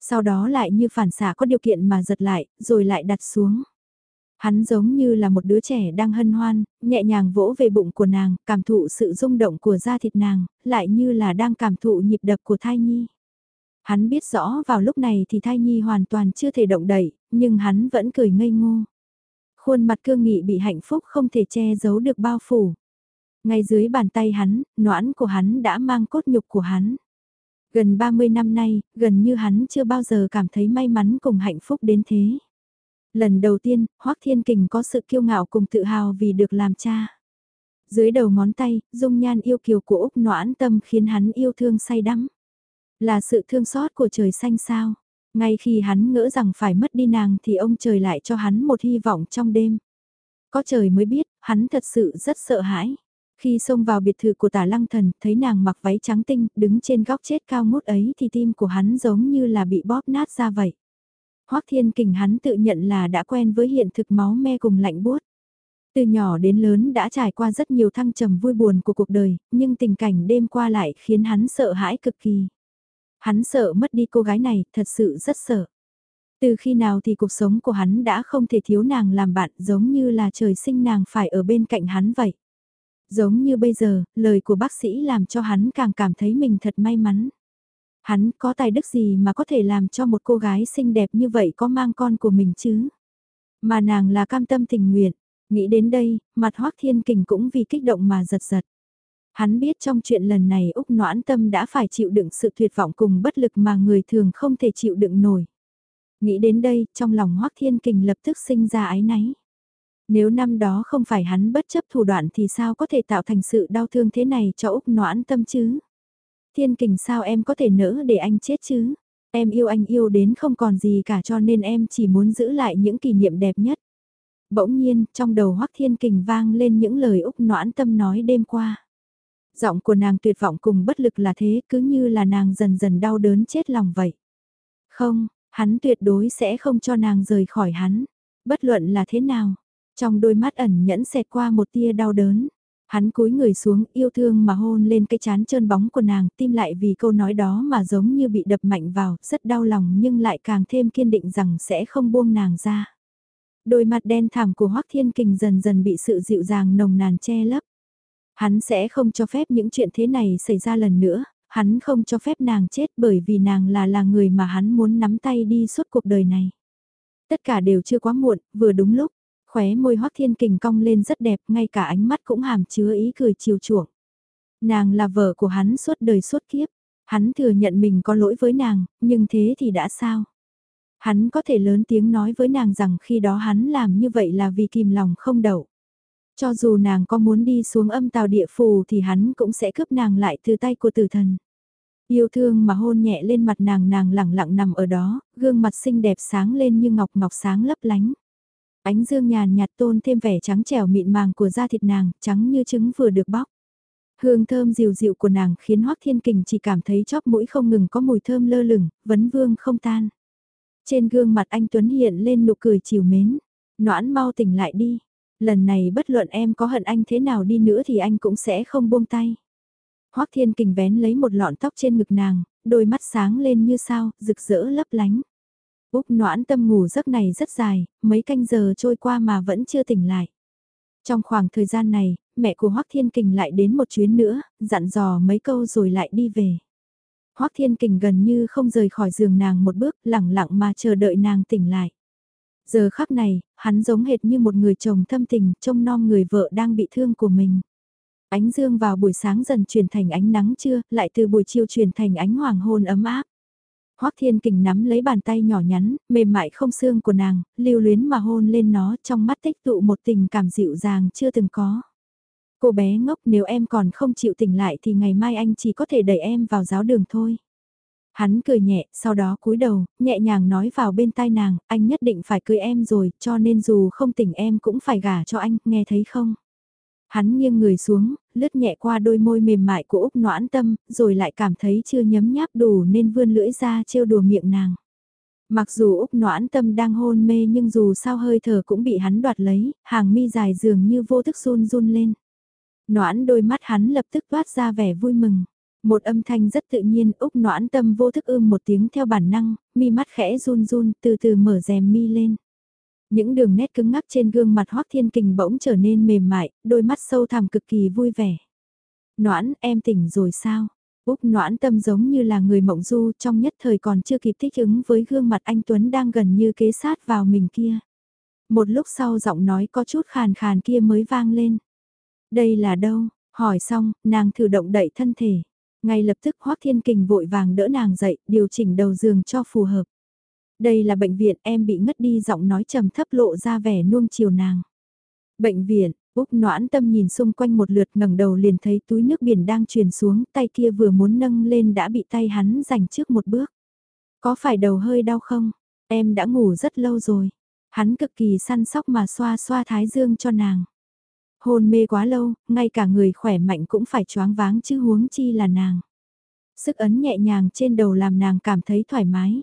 Sau đó lại như phản xạ có điều kiện mà giật lại, rồi lại đặt xuống. Hắn giống như là một đứa trẻ đang hân hoan, nhẹ nhàng vỗ về bụng của nàng, cảm thụ sự rung động của da thịt nàng, lại như là đang cảm thụ nhịp đập của thai nhi. Hắn biết rõ vào lúc này thì thai nhi hoàn toàn chưa thể động đậy, nhưng hắn vẫn cười ngây ngô khuôn mặt cương nghị bị hạnh phúc không thể che giấu được bao phủ. Ngay dưới bàn tay hắn, noãn của hắn đã mang cốt nhục của hắn. Gần 30 năm nay, gần như hắn chưa bao giờ cảm thấy may mắn cùng hạnh phúc đến thế. Lần đầu tiên, Hoác Thiên Kình có sự kiêu ngạo cùng tự hào vì được làm cha. Dưới đầu ngón tay, dung nhan yêu kiều của Úc noãn tâm khiến hắn yêu thương say đắm. Là sự thương xót của trời xanh sao? Ngay khi hắn ngỡ rằng phải mất đi nàng thì ông trời lại cho hắn một hy vọng trong đêm. Có trời mới biết, hắn thật sự rất sợ hãi. Khi xông vào biệt thự của tả lăng thần, thấy nàng mặc váy trắng tinh, đứng trên góc chết cao ngút ấy thì tim của hắn giống như là bị bóp nát ra vậy. Hoắc Thiên Kình hắn tự nhận là đã quen với hiện thực máu me cùng lạnh buốt. Từ nhỏ đến lớn đã trải qua rất nhiều thăng trầm vui buồn của cuộc đời, nhưng tình cảnh đêm qua lại khiến hắn sợ hãi cực kỳ. Hắn sợ mất đi cô gái này, thật sự rất sợ. Từ khi nào thì cuộc sống của hắn đã không thể thiếu nàng làm bạn giống như là trời sinh nàng phải ở bên cạnh hắn vậy. Giống như bây giờ, lời của bác sĩ làm cho hắn càng cảm thấy mình thật may mắn. Hắn có tài đức gì mà có thể làm cho một cô gái xinh đẹp như vậy có mang con của mình chứ? Mà nàng là cam tâm tình nguyện. Nghĩ đến đây, mặt Hoác Thiên Kình cũng vì kích động mà giật giật. Hắn biết trong chuyện lần này Úc Noãn Tâm đã phải chịu đựng sự tuyệt vọng cùng bất lực mà người thường không thể chịu đựng nổi. Nghĩ đến đây, trong lòng Hoác Thiên Kình lập tức sinh ra ái náy. Nếu năm đó không phải hắn bất chấp thủ đoạn thì sao có thể tạo thành sự đau thương thế này cho Úc Noãn Tâm chứ? Thiên Kình sao em có thể nỡ để anh chết chứ? Em yêu anh yêu đến không còn gì cả cho nên em chỉ muốn giữ lại những kỷ niệm đẹp nhất. Bỗng nhiên, trong đầu Hoắc Thiên Kình vang lên những lời Úc Noãn Tâm nói đêm qua. Giọng của nàng tuyệt vọng cùng bất lực là thế, cứ như là nàng dần dần đau đớn chết lòng vậy. Không, hắn tuyệt đối sẽ không cho nàng rời khỏi hắn. Bất luận là thế nào, trong đôi mắt ẩn nhẫn xẹt qua một tia đau đớn. Hắn cúi người xuống yêu thương mà hôn lên cái chán trơn bóng của nàng, tim lại vì câu nói đó mà giống như bị đập mạnh vào, rất đau lòng nhưng lại càng thêm kiên định rằng sẽ không buông nàng ra. Đôi mặt đen thảm của Hoắc Thiên Kình dần dần bị sự dịu dàng nồng nàn che lấp. Hắn sẽ không cho phép những chuyện thế này xảy ra lần nữa, hắn không cho phép nàng chết bởi vì nàng là là người mà hắn muốn nắm tay đi suốt cuộc đời này. Tất cả đều chưa quá muộn, vừa đúng lúc, khóe môi hoắc thiên kình cong lên rất đẹp, ngay cả ánh mắt cũng hàm chứa ý cười chiều chuộng. Nàng là vợ của hắn suốt đời suốt kiếp, hắn thừa nhận mình có lỗi với nàng, nhưng thế thì đã sao? Hắn có thể lớn tiếng nói với nàng rằng khi đó hắn làm như vậy là vì kìm lòng không đậu. Cho dù nàng có muốn đi xuống âm tàu địa phù thì hắn cũng sẽ cướp nàng lại từ tay của tử thần. Yêu thương mà hôn nhẹ lên mặt nàng nàng lẳng lặng nằm ở đó, gương mặt xinh đẹp sáng lên như ngọc ngọc sáng lấp lánh. Ánh dương nhàn nhạt tôn thêm vẻ trắng trẻo mịn màng của da thịt nàng, trắng như trứng vừa được bóc. Hương thơm dịu dịu của nàng khiến Hoắc Thiên Kình chỉ cảm thấy chóp mũi không ngừng có mùi thơm lơ lửng, vấn vương không tan. Trên gương mặt anh Tuấn hiện lên nụ cười chiều mến. Noãn mau tỉnh lại đi. Lần này bất luận em có hận anh thế nào đi nữa thì anh cũng sẽ không buông tay. Hoắc Thiên Kình vén lấy một lọn tóc trên ngực nàng, đôi mắt sáng lên như sao, rực rỡ lấp lánh. Úc noãn tâm ngủ giấc này rất dài, mấy canh giờ trôi qua mà vẫn chưa tỉnh lại. Trong khoảng thời gian này, mẹ của Hoắc Thiên Kình lại đến một chuyến nữa, dặn dò mấy câu rồi lại đi về. Hoắc Thiên Kình gần như không rời khỏi giường nàng một bước, lặng lặng mà chờ đợi nàng tỉnh lại. Giờ khắc này, hắn giống hệt như một người chồng thâm tình, trông nom người vợ đang bị thương của mình. Ánh dương vào buổi sáng dần chuyển thành ánh nắng trưa, lại từ buổi chiều chuyển thành ánh hoàng hôn ấm áp. Hoắc Thiên Kình nắm lấy bàn tay nhỏ nhắn, mềm mại không xương của nàng, lưu luyến mà hôn lên nó trong mắt tích tụ một tình cảm dịu dàng chưa từng có. Cô bé ngốc nếu em còn không chịu tỉnh lại thì ngày mai anh chỉ có thể đẩy em vào giáo đường thôi. Hắn cười nhẹ, sau đó cúi đầu, nhẹ nhàng nói vào bên tai nàng, anh nhất định phải cưới em rồi, cho nên dù không tỉnh em cũng phải gả cho anh, nghe thấy không? Hắn nghiêng người xuống, lướt nhẹ qua đôi môi mềm mại của Úc noãn tâm, rồi lại cảm thấy chưa nhấm nháp đủ nên vươn lưỡi ra trêu đùa miệng nàng. Mặc dù Úc noãn tâm đang hôn mê nhưng dù sao hơi thở cũng bị hắn đoạt lấy, hàng mi dài dường như vô thức run run lên. Noãn đôi mắt hắn lập tức toát ra vẻ vui mừng. Một âm thanh rất tự nhiên, Úc noãn tâm vô thức ưm một tiếng theo bản năng, mi mắt khẽ run run, từ từ mở rèm mi lên. Những đường nét cứng ngắc trên gương mặt Hoác Thiên Kình bỗng trở nên mềm mại, đôi mắt sâu thẳm cực kỳ vui vẻ. Noãn, em tỉnh rồi sao? Úc noãn tâm giống như là người mộng du trong nhất thời còn chưa kịp thích ứng với gương mặt anh Tuấn đang gần như kế sát vào mình kia. Một lúc sau giọng nói có chút khàn khàn kia mới vang lên. Đây là đâu? Hỏi xong, nàng thử động đậy thân thể. Ngay lập tức Hoác Thiên Kình vội vàng đỡ nàng dậy, điều chỉnh đầu giường cho phù hợp. Đây là bệnh viện em bị ngất đi giọng nói trầm thấp lộ ra vẻ nuông chiều nàng. Bệnh viện, Úc noãn tâm nhìn xung quanh một lượt ngẩng đầu liền thấy túi nước biển đang truyền xuống, tay kia vừa muốn nâng lên đã bị tay hắn giành trước một bước. Có phải đầu hơi đau không? Em đã ngủ rất lâu rồi. Hắn cực kỳ săn sóc mà xoa xoa thái dương cho nàng. Hôn mê quá lâu, ngay cả người khỏe mạnh cũng phải choáng váng chứ huống chi là nàng. Sức ấn nhẹ nhàng trên đầu làm nàng cảm thấy thoải mái.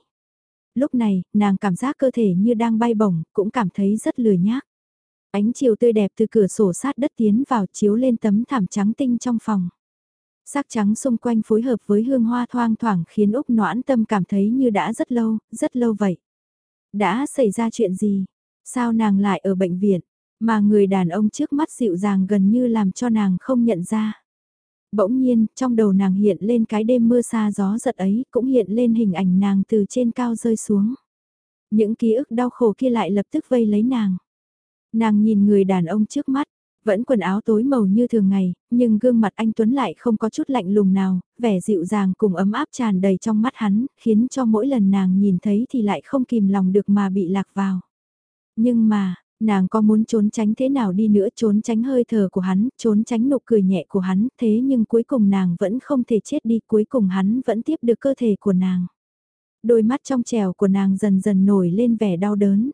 Lúc này, nàng cảm giác cơ thể như đang bay bổng, cũng cảm thấy rất lười nhác. Ánh chiều tươi đẹp từ cửa sổ sát đất tiến vào chiếu lên tấm thảm trắng tinh trong phòng. Sắc trắng xung quanh phối hợp với hương hoa thoang thoảng khiến Úc noãn tâm cảm thấy như đã rất lâu, rất lâu vậy. Đã xảy ra chuyện gì? Sao nàng lại ở bệnh viện? Mà người đàn ông trước mắt dịu dàng gần như làm cho nàng không nhận ra. Bỗng nhiên, trong đầu nàng hiện lên cái đêm mưa xa gió giật ấy, cũng hiện lên hình ảnh nàng từ trên cao rơi xuống. Những ký ức đau khổ kia lại lập tức vây lấy nàng. Nàng nhìn người đàn ông trước mắt, vẫn quần áo tối màu như thường ngày, nhưng gương mặt anh Tuấn lại không có chút lạnh lùng nào, vẻ dịu dàng cùng ấm áp tràn đầy trong mắt hắn, khiến cho mỗi lần nàng nhìn thấy thì lại không kìm lòng được mà bị lạc vào. Nhưng mà, nàng có muốn trốn tránh thế nào đi nữa trốn tránh hơi thở của hắn, trốn tránh nụ cười nhẹ của hắn, thế nhưng cuối cùng nàng vẫn không thể chết đi, cuối cùng hắn vẫn tiếp được cơ thể của nàng. Đôi mắt trong trèo của nàng dần dần nổi lên vẻ đau đớn.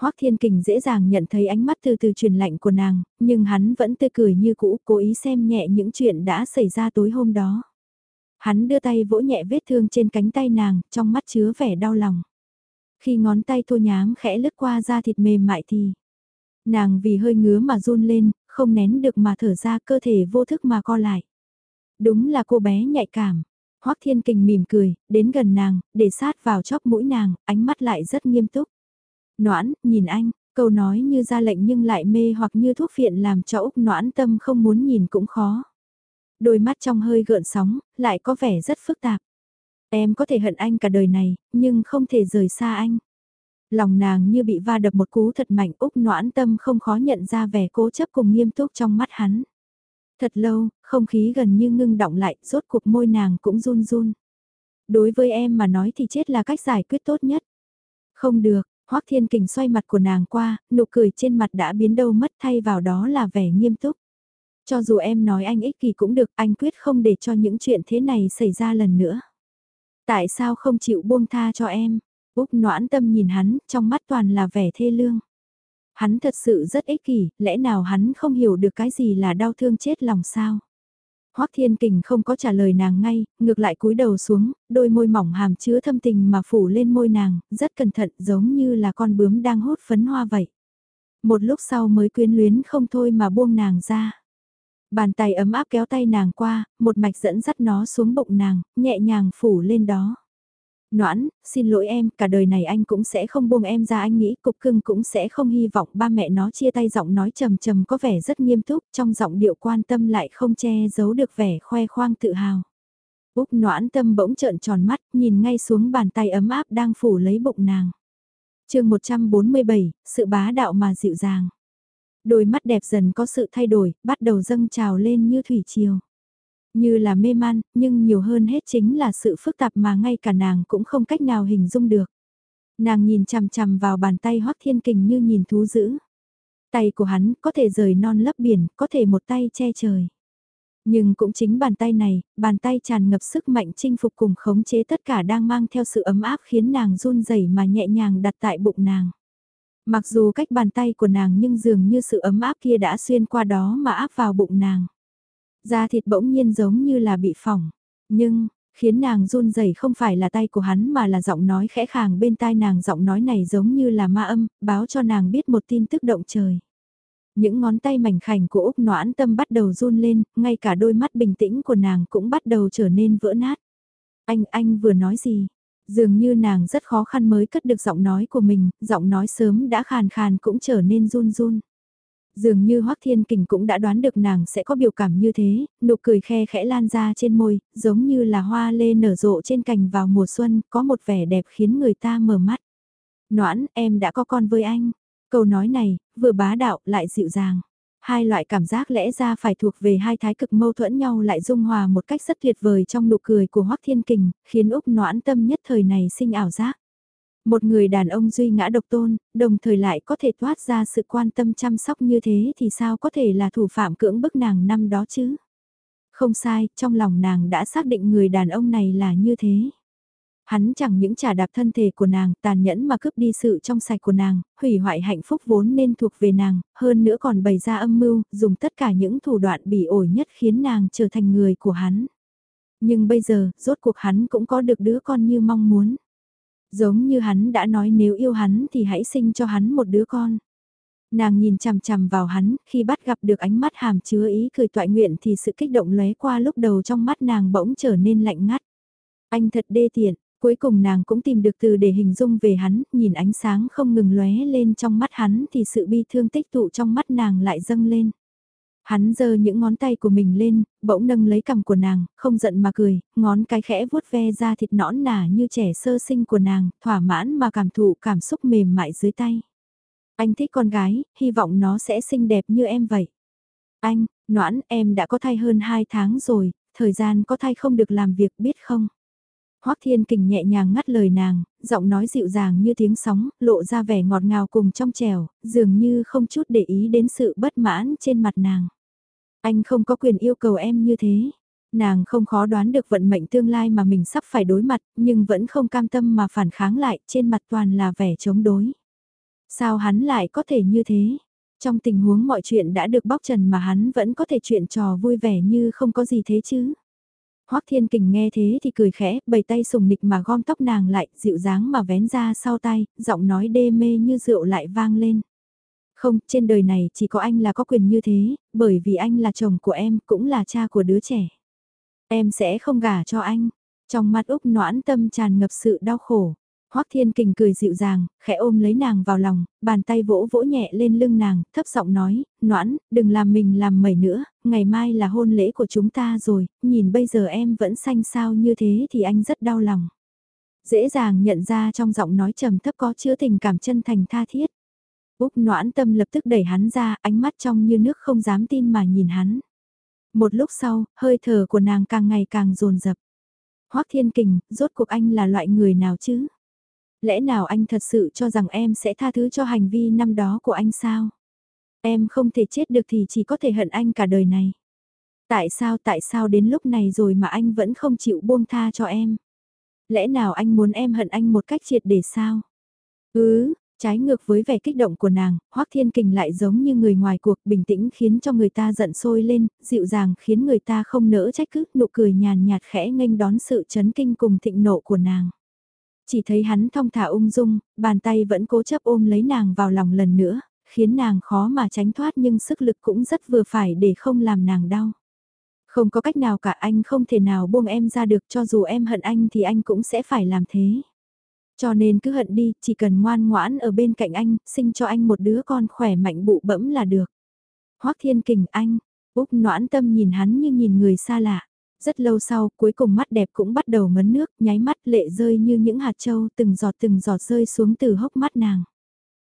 Hoắc Thiên Kình dễ dàng nhận thấy ánh mắt từ từ truyền lạnh của nàng, nhưng hắn vẫn tươi cười như cũ, cố ý xem nhẹ những chuyện đã xảy ra tối hôm đó. Hắn đưa tay vỗ nhẹ vết thương trên cánh tay nàng, trong mắt chứa vẻ đau lòng. Khi ngón tay thô nhám khẽ lướt qua da thịt mềm mại thì, nàng vì hơi ngứa mà run lên, không nén được mà thở ra cơ thể vô thức mà co lại. Đúng là cô bé nhạy cảm. Hoắc Thiên Kình mỉm cười, đến gần nàng, để sát vào chóp mũi nàng, ánh mắt lại rất nghiêm túc. Noãn, nhìn anh, câu nói như ra lệnh nhưng lại mê hoặc như thuốc phiện làm cho Úc noãn tâm không muốn nhìn cũng khó. Đôi mắt trong hơi gợn sóng, lại có vẻ rất phức tạp. Em có thể hận anh cả đời này, nhưng không thể rời xa anh. Lòng nàng như bị va đập một cú thật mạnh Úc noãn tâm không khó nhận ra vẻ cố chấp cùng nghiêm túc trong mắt hắn. Thật lâu, không khí gần như ngưng động lại, rốt cuộc môi nàng cũng run run. Đối với em mà nói thì chết là cách giải quyết tốt nhất. Không được, Hoắc Thiên Kình xoay mặt của nàng qua, nụ cười trên mặt đã biến đâu mất thay vào đó là vẻ nghiêm túc. Cho dù em nói anh ích kỷ cũng được, anh quyết không để cho những chuyện thế này xảy ra lần nữa. Tại sao không chịu buông tha cho em? Úc noãn tâm nhìn hắn, trong mắt toàn là vẻ thê lương. Hắn thật sự rất ích kỷ, lẽ nào hắn không hiểu được cái gì là đau thương chết lòng sao? Hoắc Thiên Kình không có trả lời nàng ngay, ngược lại cúi đầu xuống, đôi môi mỏng hàm chứa thâm tình mà phủ lên môi nàng, rất cẩn thận giống như là con bướm đang hút phấn hoa vậy. Một lúc sau mới quyến luyến không thôi mà buông nàng ra. Bàn tay ấm áp kéo tay nàng qua, một mạch dẫn dắt nó xuống bụng nàng, nhẹ nhàng phủ lên đó. Noãn, xin lỗi em, cả đời này anh cũng sẽ không buông em ra anh nghĩ cục cưng cũng sẽ không hy vọng ba mẹ nó chia tay giọng nói trầm trầm có vẻ rất nghiêm túc trong giọng điệu quan tâm lại không che giấu được vẻ khoe khoang tự hào. Úc noãn tâm bỗng trợn tròn mắt, nhìn ngay xuống bàn tay ấm áp đang phủ lấy bụng nàng. chương 147, sự bá đạo mà dịu dàng. Đôi mắt đẹp dần có sự thay đổi, bắt đầu dâng trào lên như thủy triều. Như là mê man, nhưng nhiều hơn hết chính là sự phức tạp mà ngay cả nàng cũng không cách nào hình dung được. Nàng nhìn chằm chằm vào bàn tay Hoắc Thiên Kình như nhìn thú dữ. Tay của hắn có thể rời non lấp biển, có thể một tay che trời. Nhưng cũng chính bàn tay này, bàn tay tràn ngập sức mạnh chinh phục cùng khống chế tất cả đang mang theo sự ấm áp khiến nàng run rẩy mà nhẹ nhàng đặt tại bụng nàng. Mặc dù cách bàn tay của nàng nhưng dường như sự ấm áp kia đã xuyên qua đó mà áp vào bụng nàng. Da thịt bỗng nhiên giống như là bị phỏng. Nhưng, khiến nàng run rẩy không phải là tay của hắn mà là giọng nói khẽ khàng bên tai nàng giọng nói này giống như là ma âm, báo cho nàng biết một tin tức động trời. Những ngón tay mảnh khảnh của Úc noãn tâm bắt đầu run lên, ngay cả đôi mắt bình tĩnh của nàng cũng bắt đầu trở nên vỡ nát. Anh, anh vừa nói gì? Dường như nàng rất khó khăn mới cất được giọng nói của mình, giọng nói sớm đã khàn khàn cũng trở nên run run. Dường như Hoắc Thiên Kình cũng đã đoán được nàng sẽ có biểu cảm như thế, nụ cười khe khẽ lan ra trên môi, giống như là hoa lê nở rộ trên cành vào mùa xuân, có một vẻ đẹp khiến người ta mở mắt. Noãn, em đã có con với anh. Câu nói này, vừa bá đạo lại dịu dàng. Hai loại cảm giác lẽ ra phải thuộc về hai thái cực mâu thuẫn nhau lại dung hòa một cách rất tuyệt vời trong nụ cười của Hoắc Thiên Kình, khiến Úc Noãn tâm nhất thời này sinh ảo giác. Một người đàn ông duy ngã độc tôn, đồng thời lại có thể toát ra sự quan tâm chăm sóc như thế thì sao có thể là thủ phạm cưỡng bức nàng năm đó chứ? Không sai, trong lòng nàng đã xác định người đàn ông này là như thế. Hắn chẳng những trả đạp thân thể của nàng, tàn nhẫn mà cướp đi sự trong sạch của nàng, hủy hoại hạnh phúc vốn nên thuộc về nàng, hơn nữa còn bày ra âm mưu, dùng tất cả những thủ đoạn bị ổi nhất khiến nàng trở thành người của hắn. Nhưng bây giờ, rốt cuộc hắn cũng có được đứa con như mong muốn. Giống như hắn đã nói nếu yêu hắn thì hãy sinh cho hắn một đứa con. Nàng nhìn chằm chằm vào hắn, khi bắt gặp được ánh mắt hàm chứa ý cười toại nguyện thì sự kích động lóe qua lúc đầu trong mắt nàng bỗng trở nên lạnh ngắt. Anh thật đê tiện, cuối cùng nàng cũng tìm được từ để hình dung về hắn, nhìn ánh sáng không ngừng lóe lên trong mắt hắn thì sự bi thương tích tụ trong mắt nàng lại dâng lên. Hắn giơ những ngón tay của mình lên, bỗng nâng lấy cằm của nàng, không giận mà cười, ngón cái khẽ vuốt ve ra thịt nõn nà như trẻ sơ sinh của nàng, thỏa mãn mà cảm thụ cảm xúc mềm mại dưới tay. Anh thích con gái, hy vọng nó sẽ xinh đẹp như em vậy. Anh, noãn, em đã có thai hơn 2 tháng rồi, thời gian có thai không được làm việc biết không? Hoắc Thiên Kình nhẹ nhàng ngắt lời nàng, giọng nói dịu dàng như tiếng sóng, lộ ra vẻ ngọt ngào cùng trong trẻo, dường như không chút để ý đến sự bất mãn trên mặt nàng. Anh không có quyền yêu cầu em như thế. Nàng không khó đoán được vận mệnh tương lai mà mình sắp phải đối mặt, nhưng vẫn không cam tâm mà phản kháng lại, trên mặt toàn là vẻ chống đối. Sao hắn lại có thể như thế? Trong tình huống mọi chuyện đã được bóc trần mà hắn vẫn có thể chuyện trò vui vẻ như không có gì thế chứ? Hoắc Thiên Kình nghe thế thì cười khẽ, bầy tay sùng nịch mà gom tóc nàng lại, dịu dáng mà vén ra sau tay, giọng nói đê mê như rượu lại vang lên. Không, trên đời này chỉ có anh là có quyền như thế, bởi vì anh là chồng của em, cũng là cha của đứa trẻ. Em sẽ không gả cho anh. Trong mắt Úc noãn tâm tràn ngập sự đau khổ. Hoắc Thiên Kình cười dịu dàng, khẽ ôm lấy nàng vào lòng, bàn tay vỗ vỗ nhẹ lên lưng nàng, thấp giọng nói, noãn, đừng làm mình làm mẩy nữa, ngày mai là hôn lễ của chúng ta rồi, nhìn bây giờ em vẫn xanh xao như thế thì anh rất đau lòng. Dễ dàng nhận ra trong giọng nói trầm thấp có chứa tình cảm chân thành tha thiết. Úc noãn tâm lập tức đẩy hắn ra, ánh mắt trong như nước không dám tin mà nhìn hắn. Một lúc sau, hơi thở của nàng càng ngày càng dồn dập. Hoắc Thiên Kình, rốt cuộc anh là loại người nào chứ? Lẽ nào anh thật sự cho rằng em sẽ tha thứ cho hành vi năm đó của anh sao? Em không thể chết được thì chỉ có thể hận anh cả đời này. Tại sao tại sao đến lúc này rồi mà anh vẫn không chịu buông tha cho em? Lẽ nào anh muốn em hận anh một cách triệt để sao? Ừ, Trái ngược với vẻ kích động của nàng, Hoắc Thiên Kình lại giống như người ngoài cuộc bình tĩnh khiến cho người ta giận sôi lên, dịu dàng khiến người ta không nỡ trách cứ, nụ cười nhàn nhạt khẽ nghênh đón sự chấn kinh cùng thịnh nộ của nàng. Chỉ thấy hắn thong thả ung dung, bàn tay vẫn cố chấp ôm lấy nàng vào lòng lần nữa, khiến nàng khó mà tránh thoát nhưng sức lực cũng rất vừa phải để không làm nàng đau. Không có cách nào cả anh không thể nào buông em ra được cho dù em hận anh thì anh cũng sẽ phải làm thế. Cho nên cứ hận đi, chỉ cần ngoan ngoãn ở bên cạnh anh, sinh cho anh một đứa con khỏe mạnh bụ bẫm là được. Hoắc Thiên Kình anh, Úc noãn tâm nhìn hắn như nhìn người xa lạ. Rất lâu sau, cuối cùng mắt đẹp cũng bắt đầu ngấn nước, nháy mắt lệ rơi như những hạt châu từng giọt từng giọt rơi xuống từ hốc mắt nàng.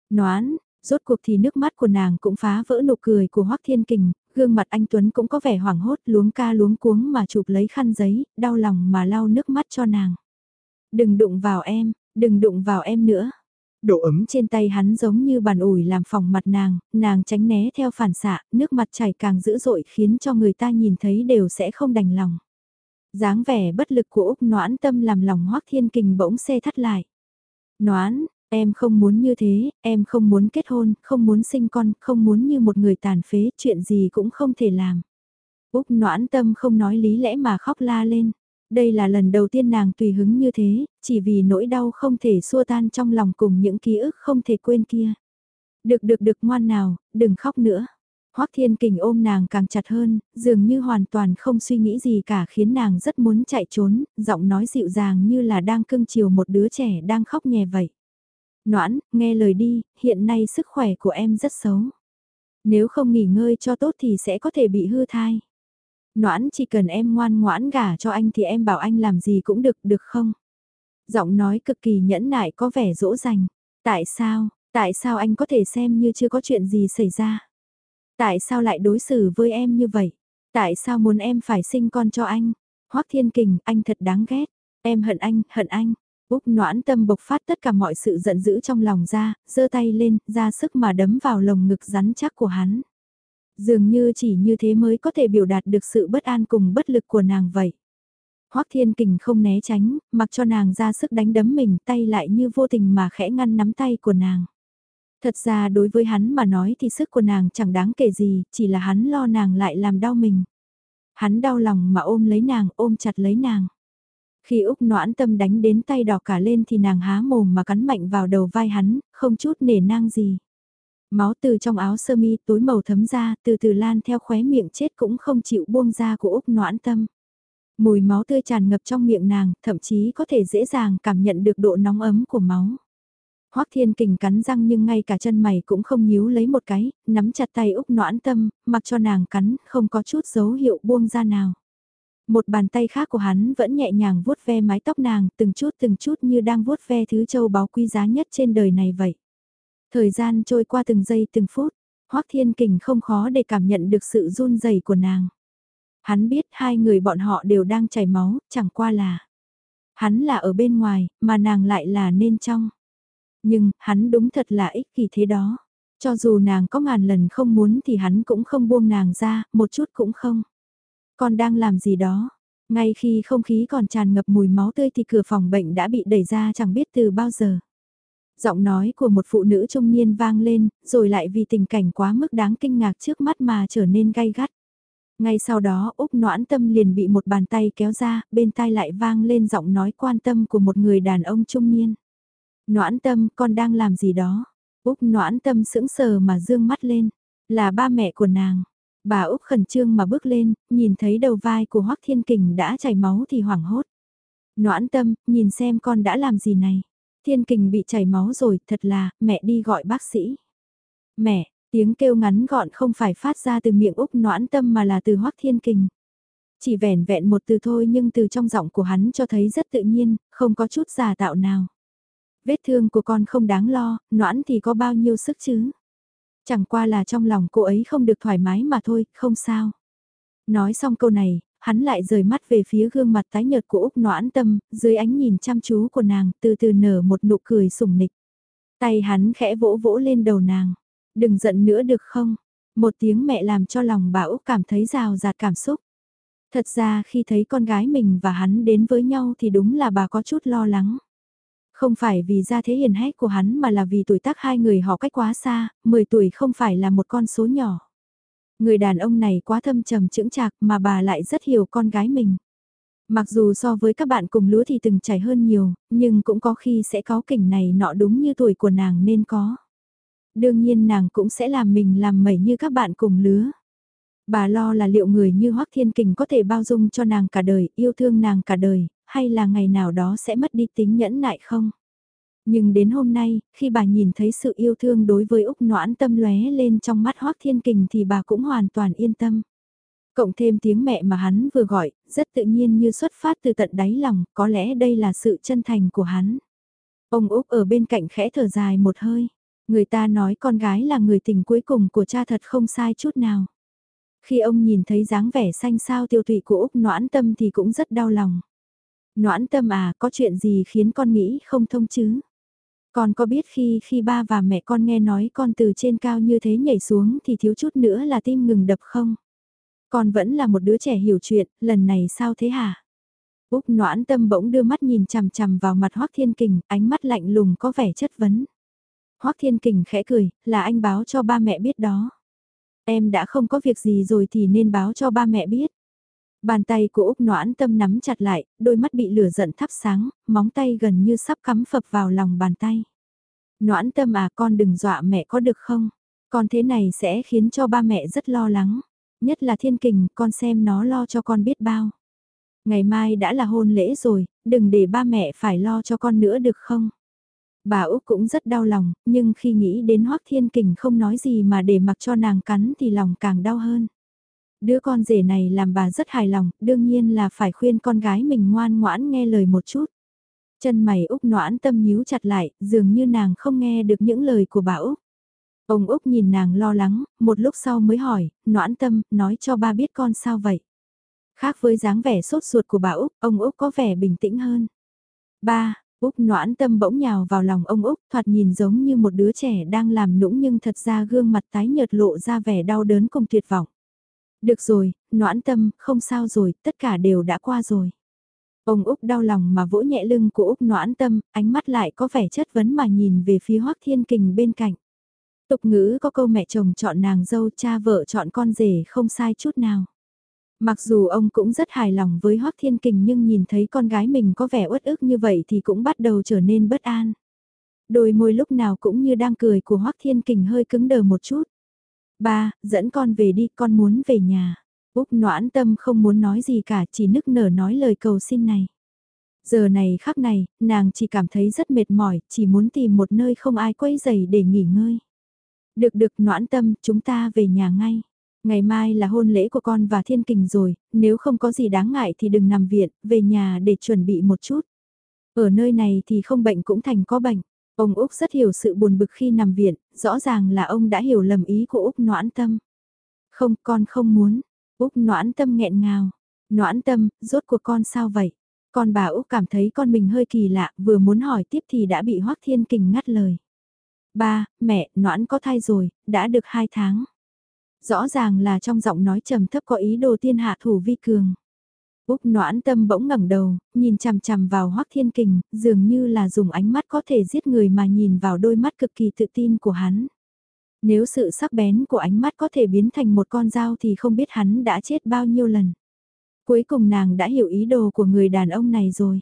Noán, rốt cuộc thì nước mắt của nàng cũng phá vỡ nụ cười của Hoắc Thiên Kình, gương mặt anh Tuấn cũng có vẻ hoảng hốt luống ca luống cuống mà chụp lấy khăn giấy, đau lòng mà lau nước mắt cho nàng. Đừng đụng vào em, Đừng đụng vào em nữa. Độ ấm trên tay hắn giống như bàn ủi làm phòng mặt nàng, nàng tránh né theo phản xạ, nước mặt chảy càng dữ dội khiến cho người ta nhìn thấy đều sẽ không đành lòng. dáng vẻ bất lực của Úc Noãn tâm làm lòng Hoác Thiên Kình bỗng xe thắt lại. Noãn, em không muốn như thế, em không muốn kết hôn, không muốn sinh con, không muốn như một người tàn phế, chuyện gì cũng không thể làm. Úc Noãn tâm không nói lý lẽ mà khóc la lên. Đây là lần đầu tiên nàng tùy hứng như thế, chỉ vì nỗi đau không thể xua tan trong lòng cùng những ký ức không thể quên kia. Được được được ngoan nào, đừng khóc nữa. Hoắc Thiên Kình ôm nàng càng chặt hơn, dường như hoàn toàn không suy nghĩ gì cả khiến nàng rất muốn chạy trốn, giọng nói dịu dàng như là đang cưng chiều một đứa trẻ đang khóc nhè vậy. Noãn, nghe lời đi, hiện nay sức khỏe của em rất xấu. Nếu không nghỉ ngơi cho tốt thì sẽ có thể bị hư thai. Noãn chỉ cần em ngoan ngoãn gả cho anh thì em bảo anh làm gì cũng được, được không? Giọng nói cực kỳ nhẫn nại có vẻ dỗ dành. Tại sao, tại sao anh có thể xem như chưa có chuyện gì xảy ra? Tại sao lại đối xử với em như vậy? Tại sao muốn em phải sinh con cho anh? Hoắc Thiên Kình, anh thật đáng ghét. Em hận anh, hận anh. Úc noãn tâm bộc phát tất cả mọi sự giận dữ trong lòng ra, giơ tay lên, ra sức mà đấm vào lồng ngực rắn chắc của hắn. Dường như chỉ như thế mới có thể biểu đạt được sự bất an cùng bất lực của nàng vậy. Hoắc Thiên Kình không né tránh, mặc cho nàng ra sức đánh đấm mình tay lại như vô tình mà khẽ ngăn nắm tay của nàng. Thật ra đối với hắn mà nói thì sức của nàng chẳng đáng kể gì, chỉ là hắn lo nàng lại làm đau mình. Hắn đau lòng mà ôm lấy nàng, ôm chặt lấy nàng. Khi Úc noãn tâm đánh đến tay đỏ cả lên thì nàng há mồm mà cắn mạnh vào đầu vai hắn, không chút nể nang gì. Máu từ trong áo sơ mi tối màu thấm ra, từ từ lan theo khóe miệng chết cũng không chịu buông ra của Úc noãn tâm. Mùi máu tươi tràn ngập trong miệng nàng, thậm chí có thể dễ dàng cảm nhận được độ nóng ấm của máu. Hoắc Thiên Kình cắn răng nhưng ngay cả chân mày cũng không nhíu lấy một cái, nắm chặt tay Úc Noãn Tâm, mặc cho nàng cắn, không có chút dấu hiệu buông ra nào. Một bàn tay khác của hắn vẫn nhẹ nhàng vuốt ve mái tóc nàng, từng chút từng chút như đang vuốt ve thứ châu báu quý giá nhất trên đời này vậy. Thời gian trôi qua từng giây từng phút, Hoắc Thiên Kình không khó để cảm nhận được sự run rẩy của nàng. Hắn biết hai người bọn họ đều đang chảy máu, chẳng qua là hắn là ở bên ngoài, mà nàng lại là nên trong. Nhưng, hắn đúng thật là ích kỷ thế đó. Cho dù nàng có ngàn lần không muốn thì hắn cũng không buông nàng ra, một chút cũng không. Còn đang làm gì đó? Ngay khi không khí còn tràn ngập mùi máu tươi thì cửa phòng bệnh đã bị đẩy ra chẳng biết từ bao giờ. Giọng nói của một phụ nữ trung niên vang lên, rồi lại vì tình cảnh quá mức đáng kinh ngạc trước mắt mà trở nên gay gắt. Ngay sau đó Úc noãn tâm liền bị một bàn tay kéo ra, bên tai lại vang lên giọng nói quan tâm của một người đàn ông trung niên. Noãn tâm, con đang làm gì đó? Úc noãn tâm sững sờ mà dương mắt lên. Là ba mẹ của nàng. Bà Úc khẩn trương mà bước lên, nhìn thấy đầu vai của Hoắc Thiên Kình đã chảy máu thì hoảng hốt. Noãn tâm, nhìn xem con đã làm gì này. Thiên Kình bị chảy máu rồi, thật là, mẹ đi gọi bác sĩ. Mẹ, tiếng kêu ngắn gọn không phải phát ra từ miệng Úc noãn tâm mà là từ Hoác Thiên Kình. Chỉ vẻn vẹn một từ thôi nhưng từ trong giọng của hắn cho thấy rất tự nhiên, không có chút giả tạo nào. Vết thương của con không đáng lo, noãn thì có bao nhiêu sức chứ. Chẳng qua là trong lòng cô ấy không được thoải mái mà thôi, không sao. Nói xong câu này, hắn lại rời mắt về phía gương mặt tái nhợt của Úc noãn tâm, dưới ánh nhìn chăm chú của nàng, từ từ nở một nụ cười sủng nịch. Tay hắn khẽ vỗ vỗ lên đầu nàng. Đừng giận nữa được không? Một tiếng mẹ làm cho lòng bà Úc cảm thấy rào rạt cảm xúc. Thật ra khi thấy con gái mình và hắn đến với nhau thì đúng là bà có chút lo lắng. Không phải vì gia thế hiền hách của hắn mà là vì tuổi tác hai người họ cách quá xa, 10 tuổi không phải là một con số nhỏ. Người đàn ông này quá thâm trầm chững chạc mà bà lại rất hiểu con gái mình. Mặc dù so với các bạn cùng lứa thì từng trải hơn nhiều, nhưng cũng có khi sẽ có kỉnh này nọ đúng như tuổi của nàng nên có. Đương nhiên nàng cũng sẽ làm mình làm mẩy như các bạn cùng lứa. Bà lo là liệu người như Hoắc Thiên Kình có thể bao dung cho nàng cả đời, yêu thương nàng cả đời, hay là ngày nào đó sẽ mất đi tính nhẫn nại không? Nhưng đến hôm nay, khi bà nhìn thấy sự yêu thương đối với Úc Noãn tâm lóe lên trong mắt Hoác Thiên Kình thì bà cũng hoàn toàn yên tâm. Cộng thêm tiếng mẹ mà hắn vừa gọi, rất tự nhiên như xuất phát từ tận đáy lòng, có lẽ đây là sự chân thành của hắn. Ông Úc ở bên cạnh khẽ thở dài một hơi. Người ta nói con gái là người tình cuối cùng của cha thật không sai chút nào. Khi ông nhìn thấy dáng vẻ xanh sao tiêu tụy của Úc noãn tâm thì cũng rất đau lòng. Noãn tâm à, có chuyện gì khiến con nghĩ không thông chứ? Con có biết khi khi ba và mẹ con nghe nói con từ trên cao như thế nhảy xuống thì thiếu chút nữa là tim ngừng đập không? Con vẫn là một đứa trẻ hiểu chuyện, lần này sao thế hả? Úc noãn tâm bỗng đưa mắt nhìn chằm chằm vào mặt Hoác Thiên Kình, ánh mắt lạnh lùng có vẻ chất vấn. Hoác Thiên Kình khẽ cười, là anh báo cho ba mẹ biết đó. Em đã không có việc gì rồi thì nên báo cho ba mẹ biết. Bàn tay của Úc noãn tâm nắm chặt lại, đôi mắt bị lửa giận thắp sáng, móng tay gần như sắp cắm phập vào lòng bàn tay. Noãn tâm à con đừng dọa mẹ có được không? Con thế này sẽ khiến cho ba mẹ rất lo lắng. Nhất là thiên kình, con xem nó lo cho con biết bao. Ngày mai đã là hôn lễ rồi, đừng để ba mẹ phải lo cho con nữa được không? Bà Úc cũng rất đau lòng, nhưng khi nghĩ đến Hoác Thiên Kình không nói gì mà để mặc cho nàng cắn thì lòng càng đau hơn. Đứa con rể này làm bà rất hài lòng, đương nhiên là phải khuyên con gái mình ngoan ngoãn nghe lời một chút. Chân mày Úc noãn tâm nhíu chặt lại, dường như nàng không nghe được những lời của bà Úc. Ông Úc nhìn nàng lo lắng, một lúc sau mới hỏi, noãn tâm, nói cho ba biết con sao vậy. Khác với dáng vẻ sốt ruột của bà Úc, ông Úc có vẻ bình tĩnh hơn. Ba, Úc noãn tâm bỗng nhào vào lòng ông Úc thoạt nhìn giống như một đứa trẻ đang làm nũng nhưng thật ra gương mặt tái nhợt lộ ra vẻ đau đớn cùng tuyệt vọng. Được rồi, noãn tâm, không sao rồi, tất cả đều đã qua rồi. Ông Úc đau lòng mà vỗ nhẹ lưng của Úc noãn tâm, ánh mắt lại có vẻ chất vấn mà nhìn về phía Hoác Thiên Kình bên cạnh. Tục ngữ có câu mẹ chồng chọn nàng dâu cha vợ chọn con rể không sai chút nào. Mặc dù ông cũng rất hài lòng với Hoác Thiên Kình nhưng nhìn thấy con gái mình có vẻ uất ức như vậy thì cũng bắt đầu trở nên bất an. Đôi môi lúc nào cũng như đang cười của Hoác Thiên Kình hơi cứng đờ một chút. Ba, dẫn con về đi, con muốn về nhà. Úc noãn tâm không muốn nói gì cả, chỉ nức nở nói lời cầu xin này. Giờ này khắc này, nàng chỉ cảm thấy rất mệt mỏi, chỉ muốn tìm một nơi không ai quấy giày để nghỉ ngơi. Được được noãn tâm, chúng ta về nhà ngay. Ngày mai là hôn lễ của con và thiên kình rồi, nếu không có gì đáng ngại thì đừng nằm viện, về nhà để chuẩn bị một chút. Ở nơi này thì không bệnh cũng thành có bệnh. Ông Úc rất hiểu sự buồn bực khi nằm viện, rõ ràng là ông đã hiểu lầm ý của Úc noãn tâm. Không, con không muốn. Úc noãn tâm nghẹn ngào. Noãn tâm, rốt cuộc con sao vậy? Con bà Úc cảm thấy con mình hơi kỳ lạ, vừa muốn hỏi tiếp thì đã bị Hoác Thiên Kình ngắt lời. Ba, mẹ, noãn có thai rồi, đã được hai tháng. Rõ ràng là trong giọng nói trầm thấp có ý đồ tiên hạ thủ vi cường. Úc noãn tâm bỗng ngẩng đầu, nhìn chằm chằm vào Hoác Thiên Kình, dường như là dùng ánh mắt có thể giết người mà nhìn vào đôi mắt cực kỳ tự tin của hắn. Nếu sự sắc bén của ánh mắt có thể biến thành một con dao thì không biết hắn đã chết bao nhiêu lần. Cuối cùng nàng đã hiểu ý đồ của người đàn ông này rồi.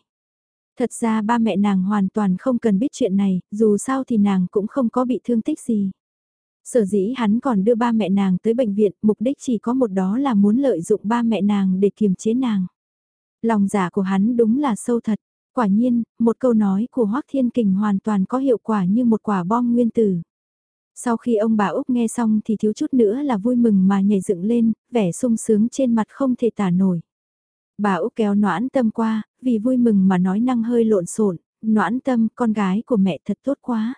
Thật ra ba mẹ nàng hoàn toàn không cần biết chuyện này, dù sao thì nàng cũng không có bị thương tích gì. Sở dĩ hắn còn đưa ba mẹ nàng tới bệnh viện, mục đích chỉ có một đó là muốn lợi dụng ba mẹ nàng để kiềm chế nàng. Lòng giả của hắn đúng là sâu thật. Quả nhiên, một câu nói của Hoác Thiên Kình hoàn toàn có hiệu quả như một quả bom nguyên tử. Sau khi ông bà Úc nghe xong thì thiếu chút nữa là vui mừng mà nhảy dựng lên, vẻ sung sướng trên mặt không thể tả nổi. Bà Úc kéo noãn tâm qua, vì vui mừng mà nói năng hơi lộn xộn noãn tâm, con gái của mẹ thật tốt quá.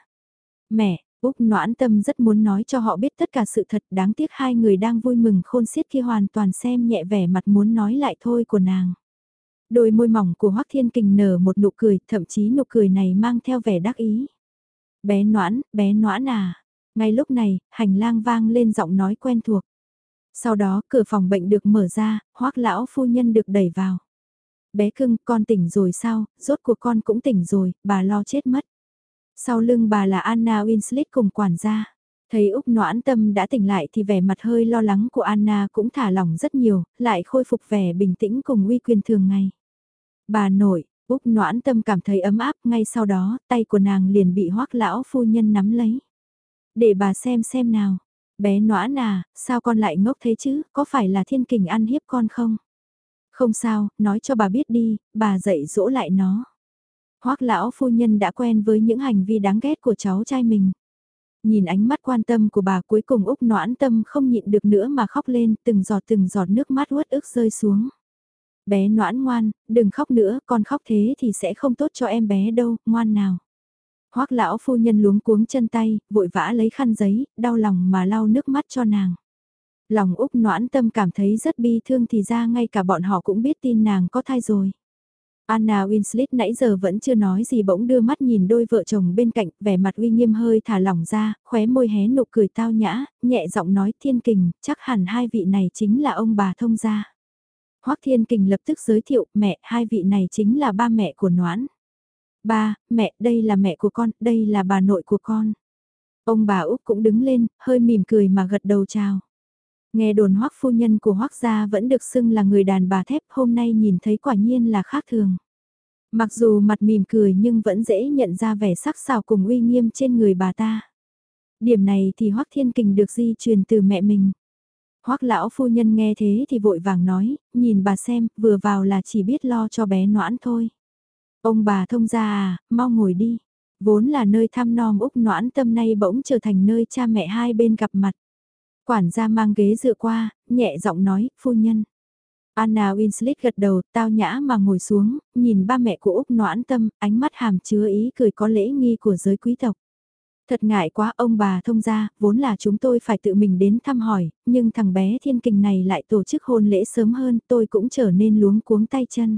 Mẹ, Úc noãn tâm rất muốn nói cho họ biết tất cả sự thật đáng tiếc hai người đang vui mừng khôn xiết khi hoàn toàn xem nhẹ vẻ mặt muốn nói lại thôi của nàng. Đôi môi mỏng của Hoắc Thiên Kình nở một nụ cười, thậm chí nụ cười này mang theo vẻ đắc ý. Bé noãn, bé noãn à. Ngay lúc này, hành lang vang lên giọng nói quen thuộc. Sau đó, cửa phòng bệnh được mở ra, Hoắc lão phu nhân được đẩy vào. Bé cưng, con tỉnh rồi sao, rốt cuộc con cũng tỉnh rồi, bà lo chết mất. Sau lưng bà là Anna Winslet cùng quản gia. Thấy Úc noãn tâm đã tỉnh lại thì vẻ mặt hơi lo lắng của Anna cũng thả lỏng rất nhiều, lại khôi phục vẻ bình tĩnh cùng uy quyền thường ngày. Bà nội, Úc noãn tâm cảm thấy ấm áp, ngay sau đó, tay của nàng liền bị hoác lão phu nhân nắm lấy. Để bà xem xem nào. Bé noãn à, sao con lại ngốc thế chứ, có phải là thiên kình ăn hiếp con không? Không sao, nói cho bà biết đi, bà dạy dỗ lại nó. Hoắc lão phu nhân đã quen với những hành vi đáng ghét của cháu trai mình. Nhìn ánh mắt quan tâm của bà cuối cùng Úc noãn tâm không nhịn được nữa mà khóc lên từng giọt từng giọt nước mắt uất ức rơi xuống. Bé noãn ngoan, đừng khóc nữa, con khóc thế thì sẽ không tốt cho em bé đâu, ngoan nào. Hoắc lão phu nhân luống cuống chân tay, vội vã lấy khăn giấy, đau lòng mà lau nước mắt cho nàng. Lòng Úc noãn tâm cảm thấy rất bi thương thì ra ngay cả bọn họ cũng biết tin nàng có thai rồi. Anna Winslet nãy giờ vẫn chưa nói gì bỗng đưa mắt nhìn đôi vợ chồng bên cạnh, vẻ mặt uy nghiêm hơi thả lỏng ra, khóe môi hé nụ cười tao nhã, nhẹ giọng nói thiên kình, chắc hẳn hai vị này chính là ông bà thông gia. Hoắc thiên kình lập tức giới thiệu, mẹ, hai vị này chính là ba mẹ của Noãn. Ba, mẹ, đây là mẹ của con, đây là bà nội của con. Ông bà Úc cũng đứng lên, hơi mỉm cười mà gật đầu chào. Nghe đồn hoắc phu nhân của hoắc gia vẫn được xưng là người đàn bà thép hôm nay nhìn thấy quả nhiên là khác thường. Mặc dù mặt mỉm cười nhưng vẫn dễ nhận ra vẻ sắc sảo cùng uy nghiêm trên người bà ta. Điểm này thì hoắc thiên kình được di truyền từ mẹ mình hoắc lão phu nhân nghe thế thì vội vàng nói, nhìn bà xem, vừa vào là chỉ biết lo cho bé noãn thôi. Ông bà thông ra à, mau ngồi đi. Vốn là nơi thăm nom Úc noãn tâm nay bỗng trở thành nơi cha mẹ hai bên gặp mặt. Quản gia mang ghế dựa qua, nhẹ giọng nói, phu nhân. Anna Winslet gật đầu, tao nhã mà ngồi xuống, nhìn ba mẹ của Úc noãn tâm, ánh mắt hàm chứa ý cười có lễ nghi của giới quý tộc. Thật ngại quá ông bà thông ra, vốn là chúng tôi phải tự mình đến thăm hỏi, nhưng thằng bé thiên kình này lại tổ chức hôn lễ sớm hơn, tôi cũng trở nên luống cuống tay chân.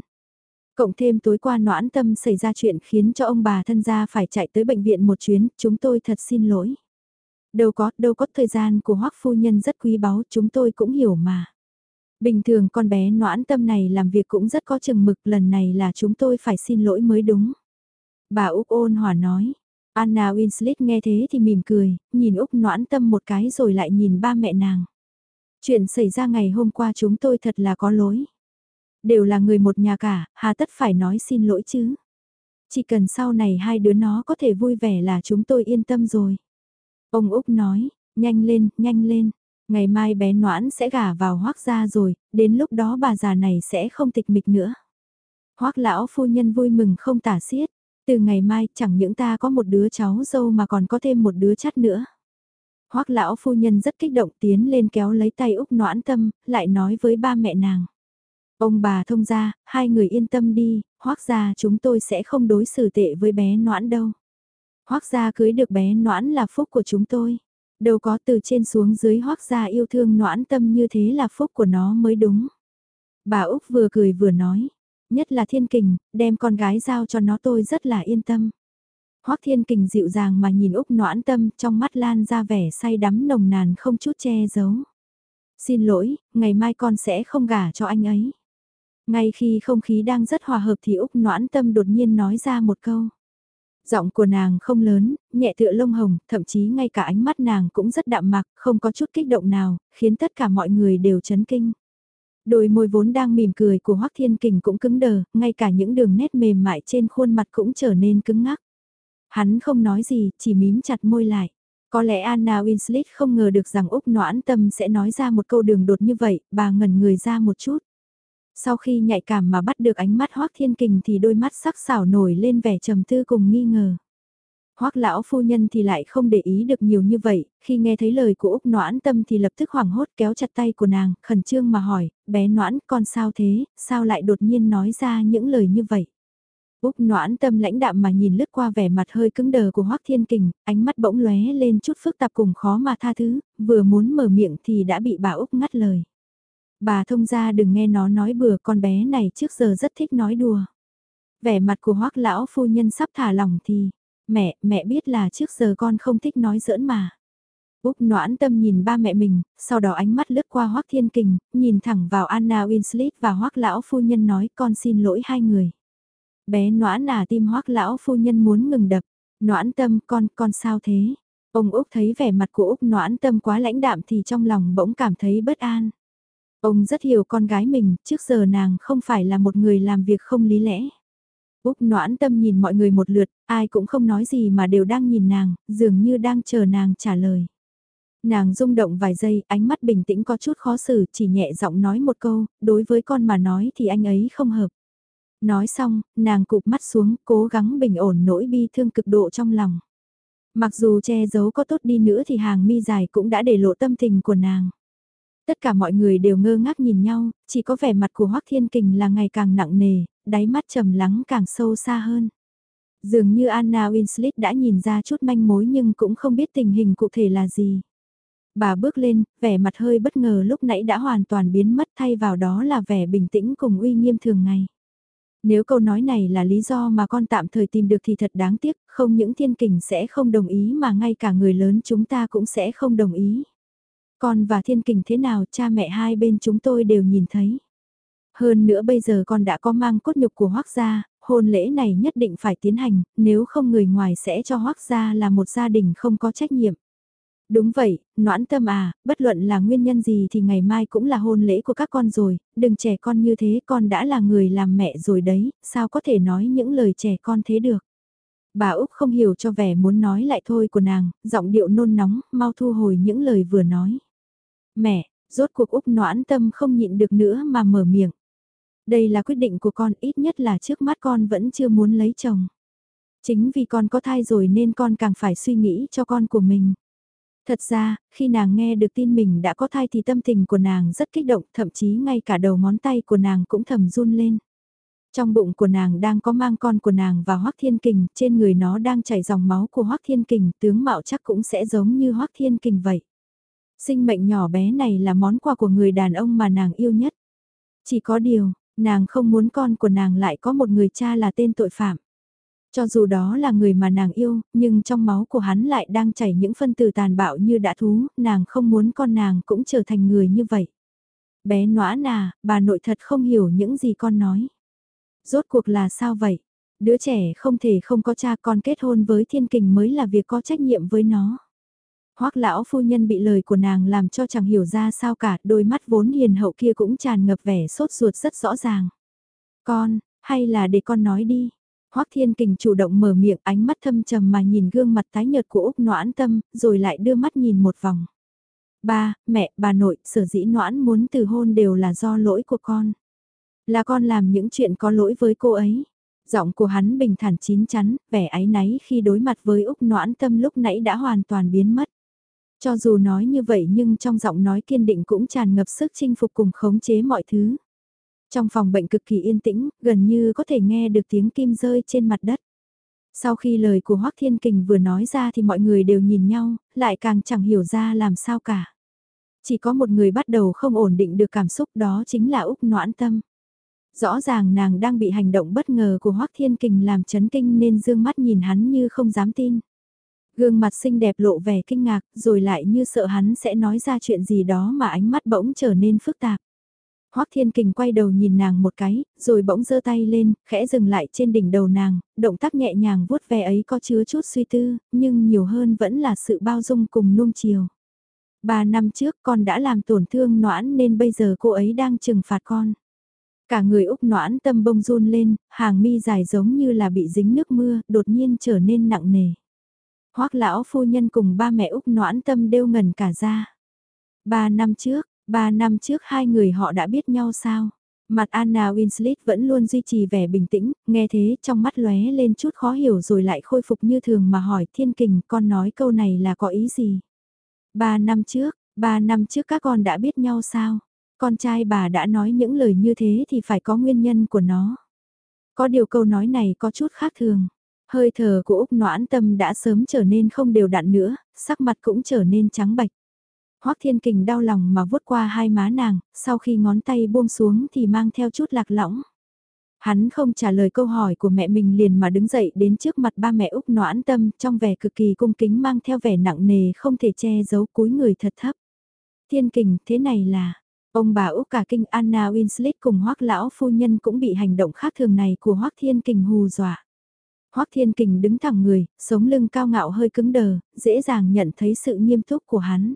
Cộng thêm tối qua noãn tâm xảy ra chuyện khiến cho ông bà thân gia phải chạy tới bệnh viện một chuyến, chúng tôi thật xin lỗi. Đâu có, đâu có thời gian của hoắc phu nhân rất quý báu, chúng tôi cũng hiểu mà. Bình thường con bé noãn tâm này làm việc cũng rất có chừng mực, lần này là chúng tôi phải xin lỗi mới đúng. Bà Úc ôn hòa nói. Anna Winslet nghe thế thì mỉm cười, nhìn Úc noãn tâm một cái rồi lại nhìn ba mẹ nàng. Chuyện xảy ra ngày hôm qua chúng tôi thật là có lỗi. Đều là người một nhà cả, hà tất phải nói xin lỗi chứ. Chỉ cần sau này hai đứa nó có thể vui vẻ là chúng tôi yên tâm rồi. Ông Úc nói, nhanh lên, nhanh lên. Ngày mai bé Noãn sẽ gả vào hoác gia rồi, đến lúc đó bà già này sẽ không tịch mịch nữa. Hoác lão phu nhân vui mừng không tả xiết. Từ ngày mai chẳng những ta có một đứa cháu dâu mà còn có thêm một đứa chắt nữa. Hoác lão phu nhân rất kích động tiến lên kéo lấy tay Úc noãn tâm, lại nói với ba mẹ nàng. Ông bà thông ra, hai người yên tâm đi, hoác gia chúng tôi sẽ không đối xử tệ với bé noãn đâu. Hoác gia cưới được bé noãn là phúc của chúng tôi. Đâu có từ trên xuống dưới hoác gia yêu thương noãn tâm như thế là phúc của nó mới đúng. Bà Úc vừa cười vừa nói, nhất là thiên kình, đem con gái giao cho nó tôi rất là yên tâm. Hoác thiên kình dịu dàng mà nhìn Úc noãn tâm trong mắt lan ra vẻ say đắm nồng nàn không chút che giấu. Xin lỗi, ngày mai con sẽ không gả cho anh ấy. Ngay khi không khí đang rất hòa hợp thì Úc noãn tâm đột nhiên nói ra một câu. Giọng của nàng không lớn, nhẹ tựa lông hồng, thậm chí ngay cả ánh mắt nàng cũng rất đạm mạc, không có chút kích động nào, khiến tất cả mọi người đều chấn kinh. Đôi môi vốn đang mỉm cười của Hoắc Thiên Kình cũng cứng đờ, ngay cả những đường nét mềm mại trên khuôn mặt cũng trở nên cứng ngắc. Hắn không nói gì, chỉ mím chặt môi lại. Có lẽ Anna Winslet không ngờ được rằng Úc Noãn Tâm sẽ nói ra một câu đường đột như vậy, bà ngẩn người ra một chút. Sau khi nhạy cảm mà bắt được ánh mắt Hoác Thiên Kình thì đôi mắt sắc sảo nổi lên vẻ trầm tư cùng nghi ngờ. Hoác lão phu nhân thì lại không để ý được nhiều như vậy, khi nghe thấy lời của Úc Noãn Tâm thì lập tức hoảng hốt kéo chặt tay của nàng, khẩn trương mà hỏi, bé Noãn con sao thế, sao lại đột nhiên nói ra những lời như vậy. Úc Noãn Tâm lãnh đạm mà nhìn lướt qua vẻ mặt hơi cứng đờ của Hoác Thiên Kình, ánh mắt bỗng lóe lên chút phức tạp cùng khó mà tha thứ, vừa muốn mở miệng thì đã bị bà Úc ngắt lời. Bà thông ra đừng nghe nó nói bừa con bé này trước giờ rất thích nói đùa. Vẻ mặt của hoắc lão phu nhân sắp thả lỏng thì, mẹ, mẹ biết là trước giờ con không thích nói giỡn mà. Úc noãn tâm nhìn ba mẹ mình, sau đó ánh mắt lướt qua hoắc thiên kình, nhìn thẳng vào Anna Winslet và hoắc lão phu nhân nói con xin lỗi hai người. Bé noãn à tim hoắc lão phu nhân muốn ngừng đập, noãn tâm con, con sao thế? Ông Úc thấy vẻ mặt của Úc noãn tâm quá lãnh đạm thì trong lòng bỗng cảm thấy bất an. Ông rất hiểu con gái mình, trước giờ nàng không phải là một người làm việc không lý lẽ. Úc noãn tâm nhìn mọi người một lượt, ai cũng không nói gì mà đều đang nhìn nàng, dường như đang chờ nàng trả lời. Nàng rung động vài giây, ánh mắt bình tĩnh có chút khó xử, chỉ nhẹ giọng nói một câu, đối với con mà nói thì anh ấy không hợp. Nói xong, nàng cụp mắt xuống, cố gắng bình ổn nỗi bi thương cực độ trong lòng. Mặc dù che giấu có tốt đi nữa thì hàng mi dài cũng đã để lộ tâm tình của nàng. Tất cả mọi người đều ngơ ngác nhìn nhau, chỉ có vẻ mặt của Hoắc Thiên Kình là ngày càng nặng nề, đáy mắt trầm lắng càng sâu xa hơn. Dường như Anna Winslet đã nhìn ra chút manh mối nhưng cũng không biết tình hình cụ thể là gì. Bà bước lên, vẻ mặt hơi bất ngờ lúc nãy đã hoàn toàn biến mất thay vào đó là vẻ bình tĩnh cùng uy nghiêm thường ngày. Nếu câu nói này là lý do mà con tạm thời tìm được thì thật đáng tiếc, không những thiên kình sẽ không đồng ý mà ngay cả người lớn chúng ta cũng sẽ không đồng ý. Con và thiên kình thế nào cha mẹ hai bên chúng tôi đều nhìn thấy. Hơn nữa bây giờ con đã có mang cốt nhục của hoác gia, hôn lễ này nhất định phải tiến hành, nếu không người ngoài sẽ cho hoác gia là một gia đình không có trách nhiệm. Đúng vậy, noãn tâm à, bất luận là nguyên nhân gì thì ngày mai cũng là hôn lễ của các con rồi, đừng trẻ con như thế con đã là người làm mẹ rồi đấy, sao có thể nói những lời trẻ con thế được. Bà Úc không hiểu cho vẻ muốn nói lại thôi của nàng, giọng điệu nôn nóng, mau thu hồi những lời vừa nói. Mẹ, rốt cuộc Úc noãn tâm không nhịn được nữa mà mở miệng. Đây là quyết định của con ít nhất là trước mắt con vẫn chưa muốn lấy chồng. Chính vì con có thai rồi nên con càng phải suy nghĩ cho con của mình. Thật ra, khi nàng nghe được tin mình đã có thai thì tâm tình của nàng rất kích động, thậm chí ngay cả đầu ngón tay của nàng cũng thầm run lên. Trong bụng của nàng đang có mang con của nàng và Hoác Thiên Kình, trên người nó đang chảy dòng máu của Hoác Thiên Kình, tướng mạo chắc cũng sẽ giống như Hoác Thiên Kình vậy. Sinh mệnh nhỏ bé này là món quà của người đàn ông mà nàng yêu nhất. Chỉ có điều, Nàng không muốn con của nàng lại có một người cha là tên tội phạm. Cho dù đó là người mà nàng yêu, nhưng trong máu của hắn lại đang chảy những phân tử tàn bạo như đã thú, nàng không muốn con nàng cũng trở thành người như vậy. Bé nóa nà, bà nội thật không hiểu những gì con nói. Rốt cuộc là sao vậy? Đứa trẻ không thể không có cha con kết hôn với thiên kình mới là việc có trách nhiệm với nó. Hoắc lão phu nhân bị lời của nàng làm cho chẳng hiểu ra sao cả, đôi mắt vốn hiền hậu kia cũng tràn ngập vẻ sốt ruột rất rõ ràng. Con, hay là để con nói đi. Hoắc Thiên Kình chủ động mở miệng ánh mắt thâm trầm mà nhìn gương mặt tái nhợt của Úc Noãn Tâm, rồi lại đưa mắt nhìn một vòng. Ba, mẹ, bà nội, sở dĩ Noãn muốn từ hôn đều là do lỗi của con. Là con làm những chuyện có lỗi với cô ấy. Giọng của hắn bình thản chín chắn, vẻ áy náy khi đối mặt với Úc Noãn Tâm lúc nãy đã hoàn toàn biến mất. Cho dù nói như vậy nhưng trong giọng nói kiên định cũng tràn ngập sức chinh phục cùng khống chế mọi thứ. Trong phòng bệnh cực kỳ yên tĩnh, gần như có thể nghe được tiếng kim rơi trên mặt đất. Sau khi lời của Hoắc Thiên Kình vừa nói ra thì mọi người đều nhìn nhau, lại càng chẳng hiểu ra làm sao cả. Chỉ có một người bắt đầu không ổn định được cảm xúc đó chính là Úc Noãn Tâm. Rõ ràng nàng đang bị hành động bất ngờ của Hoắc Thiên Kình làm chấn kinh nên dương mắt nhìn hắn như không dám tin. Gương mặt xinh đẹp lộ vẻ kinh ngạc rồi lại như sợ hắn sẽ nói ra chuyện gì đó mà ánh mắt bỗng trở nên phức tạp. Hoắc Thiên Kình quay đầu nhìn nàng một cái, rồi bỗng giơ tay lên, khẽ dừng lại trên đỉnh đầu nàng, động tác nhẹ nhàng vuốt ve ấy có chứa chút suy tư, nhưng nhiều hơn vẫn là sự bao dung cùng nuông chiều. Ba năm trước con đã làm tổn thương noãn nên bây giờ cô ấy đang trừng phạt con. Cả người Úc noãn tâm bông run lên, hàng mi dài giống như là bị dính nước mưa, đột nhiên trở nên nặng nề. Hoắc lão phu nhân cùng ba mẹ Úc noãn tâm đều ngẩn cả ra. Ba năm trước, ba năm trước hai người họ đã biết nhau sao? Mặt Anna Winslet vẫn luôn duy trì vẻ bình tĩnh, nghe thế trong mắt lóe lên chút khó hiểu rồi lại khôi phục như thường mà hỏi thiên kình con nói câu này là có ý gì? Ba năm trước, ba năm trước các con đã biết nhau sao? Con trai bà đã nói những lời như thế thì phải có nguyên nhân của nó. Có điều câu nói này có chút khác thường. Hơi thở của Úc Noãn Tâm đã sớm trở nên không đều đặn nữa, sắc mặt cũng trở nên trắng bạch. Hoắc Thiên Kình đau lòng mà vuốt qua hai má nàng, sau khi ngón tay buông xuống thì mang theo chút lạc lõng. Hắn không trả lời câu hỏi của mẹ mình liền mà đứng dậy đến trước mặt ba mẹ Úc Noãn Tâm trong vẻ cực kỳ cung kính mang theo vẻ nặng nề không thể che giấu cúi người thật thấp. Thiên Kình thế này là, ông bà Úc cả kinh Anna Winslet cùng Hoắc lão phu nhân cũng bị hành động khác thường này của Hoắc Thiên Kình hù dọa. Hoắc Thiên Kình đứng thẳng người, sống lưng cao ngạo hơi cứng đờ, dễ dàng nhận thấy sự nghiêm túc của hắn.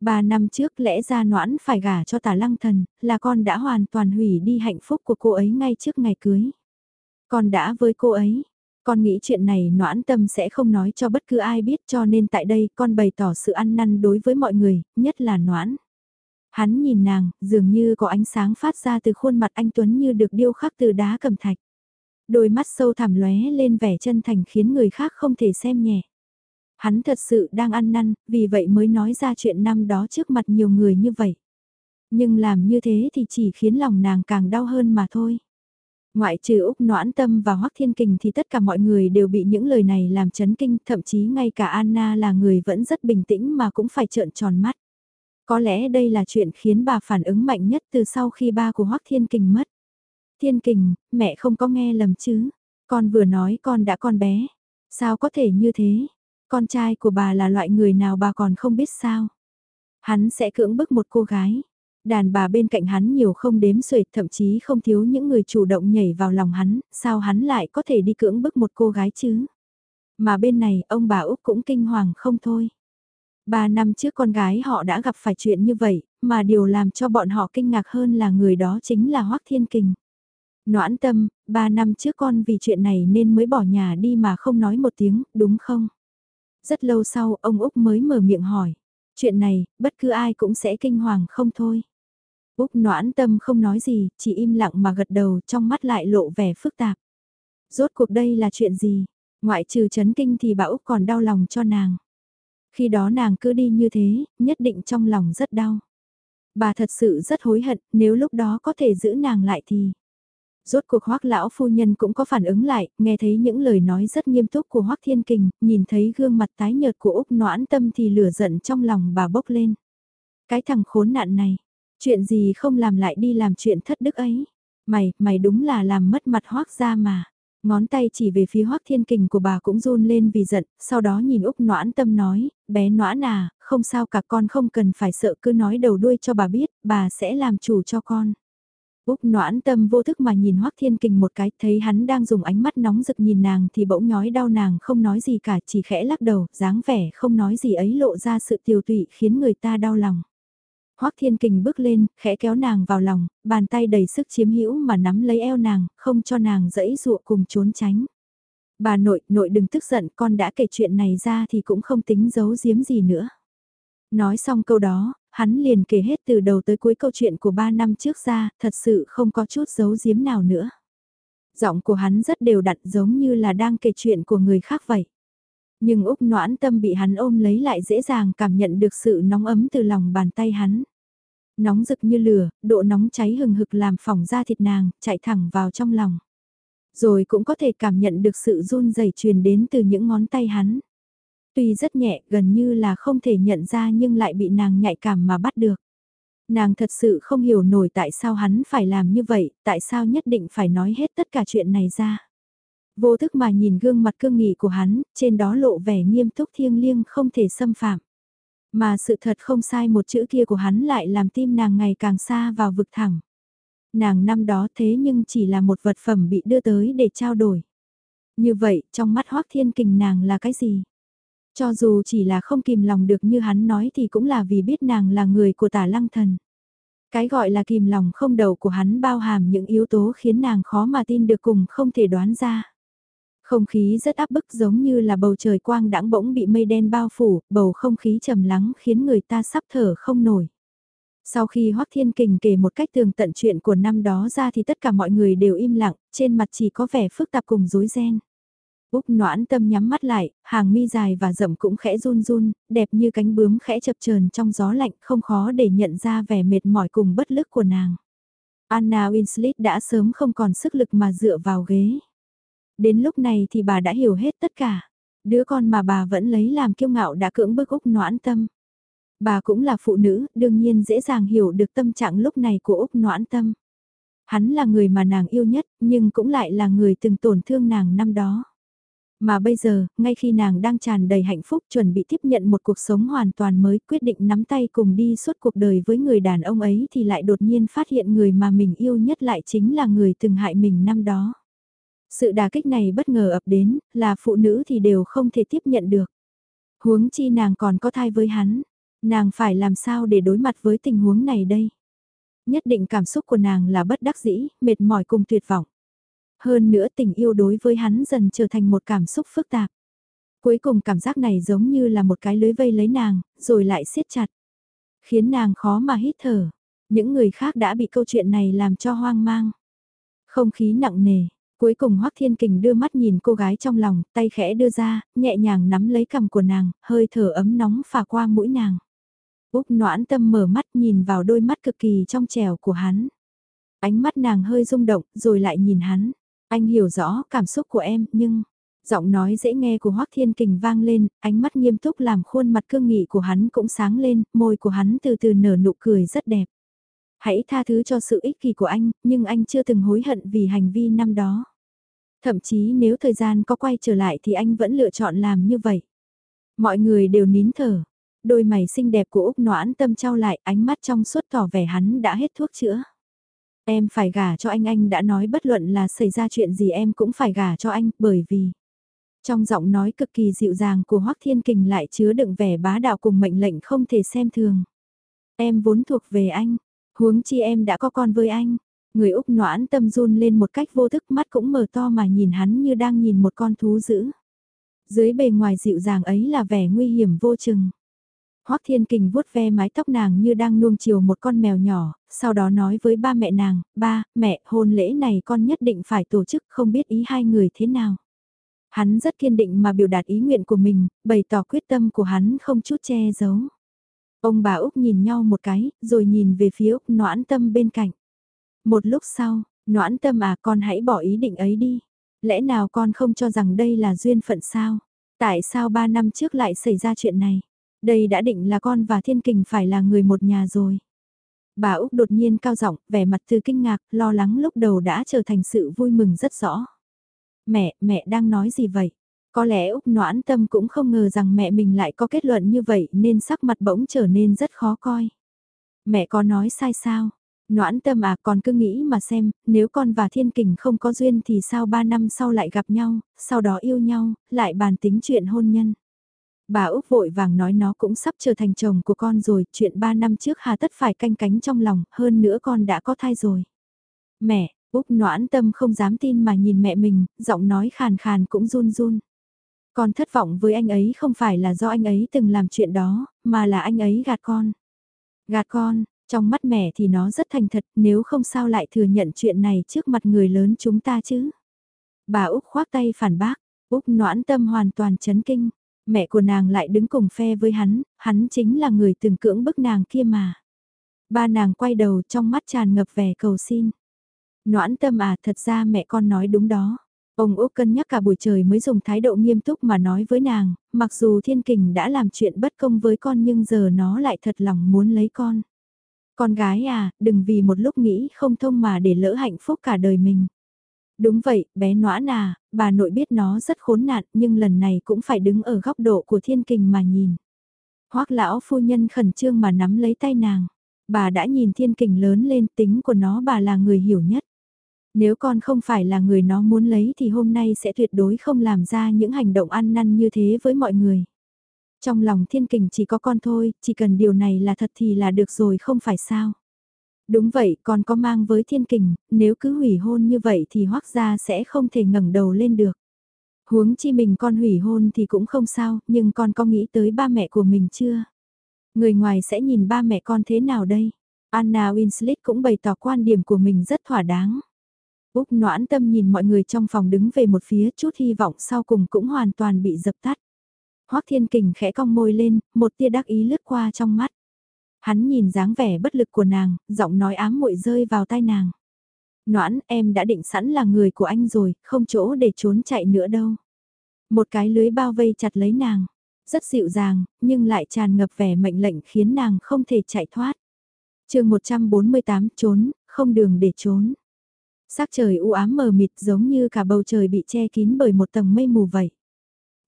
Ba năm trước lẽ ra noãn phải gả cho tả lăng thần, là con đã hoàn toàn hủy đi hạnh phúc của cô ấy ngay trước ngày cưới. Con đã với cô ấy, con nghĩ chuyện này noãn tâm sẽ không nói cho bất cứ ai biết cho nên tại đây con bày tỏ sự ăn năn đối với mọi người, nhất là noãn. Hắn nhìn nàng, dường như có ánh sáng phát ra từ khuôn mặt anh Tuấn như được điêu khắc từ đá cầm thạch. Đôi mắt sâu thẳm lóe lên vẻ chân thành khiến người khác không thể xem nhẹ. Hắn thật sự đang ăn năn, vì vậy mới nói ra chuyện năm đó trước mặt nhiều người như vậy. Nhưng làm như thế thì chỉ khiến lòng nàng càng đau hơn mà thôi. Ngoại trừ Úc Noãn Tâm và Hoắc Thiên Kình thì tất cả mọi người đều bị những lời này làm chấn kinh, thậm chí ngay cả Anna là người vẫn rất bình tĩnh mà cũng phải trợn tròn mắt. Có lẽ đây là chuyện khiến bà phản ứng mạnh nhất từ sau khi ba của Hoắc Thiên Kình mất. Thiên Kình, mẹ không có nghe lầm chứ, con vừa nói con đã con bé. Sao có thể như thế? Con trai của bà là loại người nào bà còn không biết sao. Hắn sẽ cưỡng bức một cô gái. Đàn bà bên cạnh hắn nhiều không đếm xuể, thậm chí không thiếu những người chủ động nhảy vào lòng hắn, sao hắn lại có thể đi cưỡng bức một cô gái chứ? Mà bên này, ông bà Úc cũng kinh hoàng không thôi. Ba năm trước con gái họ đã gặp phải chuyện như vậy, mà điều làm cho bọn họ kinh ngạc hơn là người đó chính là Hoác Thiên Kình. Noãn tâm, ba năm trước con vì chuyện này nên mới bỏ nhà đi mà không nói một tiếng, đúng không? Rất lâu sau, ông Úc mới mở miệng hỏi. Chuyện này, bất cứ ai cũng sẽ kinh hoàng không thôi. Úc noãn tâm không nói gì, chỉ im lặng mà gật đầu trong mắt lại lộ vẻ phức tạp. Rốt cuộc đây là chuyện gì? Ngoại trừ chấn kinh thì bà Úc còn đau lòng cho nàng. Khi đó nàng cứ đi như thế, nhất định trong lòng rất đau. Bà thật sự rất hối hận, nếu lúc đó có thể giữ nàng lại thì... Rốt cuộc hoắc lão phu nhân cũng có phản ứng lại, nghe thấy những lời nói rất nghiêm túc của hoắc thiên kình, nhìn thấy gương mặt tái nhợt của Úc noãn tâm thì lửa giận trong lòng bà bốc lên. Cái thằng khốn nạn này, chuyện gì không làm lại đi làm chuyện thất đức ấy. Mày, mày đúng là làm mất mặt hoắc ra mà. Ngón tay chỉ về phía hoác thiên kình của bà cũng run lên vì giận, sau đó nhìn Úc noãn tâm nói, bé noãn à, không sao cả con không cần phải sợ cứ nói đầu đuôi cho bà biết, bà sẽ làm chủ cho con. Úc noãn tâm vô thức mà nhìn Hoắc Thiên Kình một cái, thấy hắn đang dùng ánh mắt nóng rực nhìn nàng thì bỗng nhói đau nàng không nói gì cả, chỉ khẽ lắc đầu, dáng vẻ không nói gì ấy lộ ra sự tiêu tụy khiến người ta đau lòng. Hoắc Thiên Kình bước lên, khẽ kéo nàng vào lòng, bàn tay đầy sức chiếm hữu mà nắm lấy eo nàng, không cho nàng dẫy dụa cùng trốn tránh. Bà nội, nội đừng tức giận, con đã kể chuyện này ra thì cũng không tính giấu giếm gì nữa. Nói xong câu đó, hắn liền kể hết từ đầu tới cuối câu chuyện của ba năm trước ra, thật sự không có chút giấu giếm nào nữa. Giọng của hắn rất đều đặn giống như là đang kể chuyện của người khác vậy. Nhưng Úc noãn tâm bị hắn ôm lấy lại dễ dàng cảm nhận được sự nóng ấm từ lòng bàn tay hắn. Nóng rực như lửa, độ nóng cháy hừng hực làm phỏng ra thịt nàng, chạy thẳng vào trong lòng. Rồi cũng có thể cảm nhận được sự run rẩy truyền đến từ những ngón tay hắn. Tuy rất nhẹ, gần như là không thể nhận ra nhưng lại bị nàng nhạy cảm mà bắt được. Nàng thật sự không hiểu nổi tại sao hắn phải làm như vậy, tại sao nhất định phải nói hết tất cả chuyện này ra. Vô thức mà nhìn gương mặt cương nghị của hắn, trên đó lộ vẻ nghiêm túc thiêng liêng không thể xâm phạm. Mà sự thật không sai một chữ kia của hắn lại làm tim nàng ngày càng xa vào vực thẳng. Nàng năm đó thế nhưng chỉ là một vật phẩm bị đưa tới để trao đổi. Như vậy, trong mắt Hoác Thiên Kình nàng là cái gì? Cho dù chỉ là không kìm lòng được như hắn nói thì cũng là vì biết nàng là người của tả lăng thần. Cái gọi là kìm lòng không đầu của hắn bao hàm những yếu tố khiến nàng khó mà tin được cùng không thể đoán ra. Không khí rất áp bức giống như là bầu trời quang đãng bỗng bị mây đen bao phủ, bầu không khí trầm lắng khiến người ta sắp thở không nổi. Sau khi Hoắc Thiên Kình kể một cách tường tận chuyện của năm đó ra thì tất cả mọi người đều im lặng, trên mặt chỉ có vẻ phức tạp cùng rối ren. Úc noãn tâm nhắm mắt lại, hàng mi dài và rậm cũng khẽ run run, đẹp như cánh bướm khẽ chập chờn trong gió lạnh không khó để nhận ra vẻ mệt mỏi cùng bất lực của nàng. Anna Winslet đã sớm không còn sức lực mà dựa vào ghế. Đến lúc này thì bà đã hiểu hết tất cả. Đứa con mà bà vẫn lấy làm kiêu ngạo đã cưỡng bức Úc noãn tâm. Bà cũng là phụ nữ, đương nhiên dễ dàng hiểu được tâm trạng lúc này của Úc noãn tâm. Hắn là người mà nàng yêu nhất, nhưng cũng lại là người từng tổn thương nàng năm đó. Mà bây giờ, ngay khi nàng đang tràn đầy hạnh phúc chuẩn bị tiếp nhận một cuộc sống hoàn toàn mới quyết định nắm tay cùng đi suốt cuộc đời với người đàn ông ấy thì lại đột nhiên phát hiện người mà mình yêu nhất lại chính là người từng hại mình năm đó. Sự đà kích này bất ngờ ập đến, là phụ nữ thì đều không thể tiếp nhận được. Huống chi nàng còn có thai với hắn, nàng phải làm sao để đối mặt với tình huống này đây? Nhất định cảm xúc của nàng là bất đắc dĩ, mệt mỏi cùng tuyệt vọng. Hơn nữa tình yêu đối với hắn dần trở thành một cảm xúc phức tạp. Cuối cùng cảm giác này giống như là một cái lưới vây lấy nàng, rồi lại siết chặt. Khiến nàng khó mà hít thở. Những người khác đã bị câu chuyện này làm cho hoang mang. Không khí nặng nề, Cuối cùng Hoắc Thiên Kình đưa mắt nhìn cô gái trong lòng, tay khẽ đưa ra, nhẹ nhàng nắm lấy cầm của nàng, hơi thở ấm nóng phả qua mũi nàng. Úc noãn tâm mở mắt nhìn vào đôi mắt cực kỳ trong trẻo của hắn. Ánh mắt nàng hơi rung động, rồi lại nhìn hắn. Anh hiểu rõ cảm xúc của em, nhưng... Giọng nói dễ nghe của Hoắc Thiên Kình vang lên, ánh mắt nghiêm túc làm khuôn mặt cương nghị của hắn cũng sáng lên, môi của hắn từ từ nở nụ cười rất đẹp. Hãy tha thứ cho sự ích kỷ của anh, nhưng anh chưa từng hối hận vì hành vi năm đó. Thậm chí nếu thời gian có quay trở lại thì anh vẫn lựa chọn làm như vậy. Mọi người đều nín thở. Đôi mày xinh đẹp của Úc noãn tâm trao lại ánh mắt trong suốt tỏ vẻ hắn đã hết thuốc chữa. Em phải gả cho anh anh đã nói bất luận là xảy ra chuyện gì em cũng phải gả cho anh bởi vì... Trong giọng nói cực kỳ dịu dàng của Hoắc Thiên Kình lại chứa đựng vẻ bá đạo cùng mệnh lệnh không thể xem thường. Em vốn thuộc về anh, huống chi em đã có con với anh. Người Úc noãn tâm run lên một cách vô thức mắt cũng mở to mà nhìn hắn như đang nhìn một con thú dữ. Dưới bề ngoài dịu dàng ấy là vẻ nguy hiểm vô chừng. Hoắc Thiên Kình vuốt ve mái tóc nàng như đang nuông chiều một con mèo nhỏ, sau đó nói với ba mẹ nàng, ba, mẹ, hôn lễ này con nhất định phải tổ chức không biết ý hai người thế nào. Hắn rất kiên định mà biểu đạt ý nguyện của mình, bày tỏ quyết tâm của hắn không chút che giấu. Ông bà Úc nhìn nhau một cái, rồi nhìn về phía Úc noãn tâm bên cạnh. Một lúc sau, noãn tâm à con hãy bỏ ý định ấy đi. Lẽ nào con không cho rằng đây là duyên phận sao? Tại sao ba năm trước lại xảy ra chuyện này? Đây đã định là con và thiên kình phải là người một nhà rồi. Bà Úc đột nhiên cao giọng, vẻ mặt từ kinh ngạc, lo lắng lúc đầu đã trở thành sự vui mừng rất rõ. Mẹ, mẹ đang nói gì vậy? Có lẽ Úc noãn tâm cũng không ngờ rằng mẹ mình lại có kết luận như vậy nên sắc mặt bỗng trở nên rất khó coi. Mẹ có nói sai sao? Noãn tâm à còn cứ nghĩ mà xem, nếu con và thiên kình không có duyên thì sao ba năm sau lại gặp nhau, sau đó yêu nhau, lại bàn tính chuyện hôn nhân. Bà Úc vội vàng nói nó cũng sắp trở thành chồng của con rồi, chuyện ba năm trước hà tất phải canh cánh trong lòng, hơn nữa con đã có thai rồi. Mẹ, Úc noãn tâm không dám tin mà nhìn mẹ mình, giọng nói khàn khàn cũng run run. Con thất vọng với anh ấy không phải là do anh ấy từng làm chuyện đó, mà là anh ấy gạt con. Gạt con, trong mắt mẹ thì nó rất thành thật, nếu không sao lại thừa nhận chuyện này trước mặt người lớn chúng ta chứ. Bà Úc khoác tay phản bác, Úc noãn tâm hoàn toàn chấn kinh, mẹ của nàng lại đứng cùng phe với hắn, hắn chính là người từng cưỡng bức nàng kia mà. Ba nàng quay đầu trong mắt tràn ngập vẻ cầu xin. Noãn tâm à thật ra mẹ con nói đúng đó. Ông Úc cân nhắc cả buổi trời mới dùng thái độ nghiêm túc mà nói với nàng, mặc dù thiên kình đã làm chuyện bất công với con nhưng giờ nó lại thật lòng muốn lấy con. Con gái à, đừng vì một lúc nghĩ không thông mà để lỡ hạnh phúc cả đời mình. Đúng vậy, bé noãn à, bà nội biết nó rất khốn nạn nhưng lần này cũng phải đứng ở góc độ của thiên kình mà nhìn. Hoác lão phu nhân khẩn trương mà nắm lấy tay nàng. Bà đã nhìn thiên kình lớn lên tính của nó bà là người hiểu nhất. Nếu con không phải là người nó muốn lấy thì hôm nay sẽ tuyệt đối không làm ra những hành động ăn năn như thế với mọi người. Trong lòng thiên kình chỉ có con thôi, chỉ cần điều này là thật thì là được rồi không phải sao. Đúng vậy, còn có mang với thiên kình, nếu cứ hủy hôn như vậy thì Hoắc gia sẽ không thể ngẩng đầu lên được. Huống chi mình con hủy hôn thì cũng không sao, nhưng con có nghĩ tới ba mẹ của mình chưa? Người ngoài sẽ nhìn ba mẹ con thế nào đây? Anna Winslet cũng bày tỏ quan điểm của mình rất thỏa đáng. Úc noãn tâm nhìn mọi người trong phòng đứng về một phía chút hy vọng sau cùng cũng hoàn toàn bị dập tắt. Hoác Thiên Kình khẽ cong môi lên, một tia đắc ý lướt qua trong mắt. Hắn nhìn dáng vẻ bất lực của nàng, giọng nói ám muội rơi vào tai nàng. Noãn, em đã định sẵn là người của anh rồi, không chỗ để trốn chạy nữa đâu. Một cái lưới bao vây chặt lấy nàng, rất dịu dàng, nhưng lại tràn ngập vẻ mệnh lệnh khiến nàng không thể chạy thoát. chương 148 trốn, không đường để trốn. Sắc trời u ám mờ mịt giống như cả bầu trời bị che kín bởi một tầng mây mù vậy.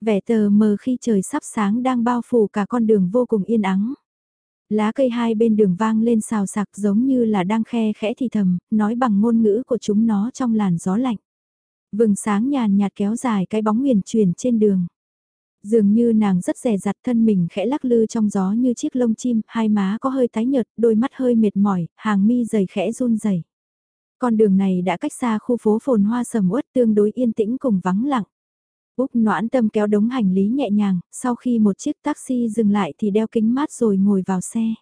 Vẻ tờ mờ khi trời sắp sáng đang bao phủ cả con đường vô cùng yên ắng. Lá cây hai bên đường vang lên xào sạc giống như là đang khe khẽ thì thầm, nói bằng ngôn ngữ của chúng nó trong làn gió lạnh. Vừng sáng nhàn nhạt kéo dài cái bóng huyền truyền trên đường. Dường như nàng rất rẻ rặt thân mình khẽ lắc lư trong gió như chiếc lông chim, hai má có hơi tái nhợt, đôi mắt hơi mệt mỏi, hàng mi dày khẽ run rẩy. Con đường này đã cách xa khu phố phồn hoa sầm uất tương đối yên tĩnh cùng vắng lặng. Úc noãn tâm kéo đống hành lý nhẹ nhàng, sau khi một chiếc taxi dừng lại thì đeo kính mát rồi ngồi vào xe.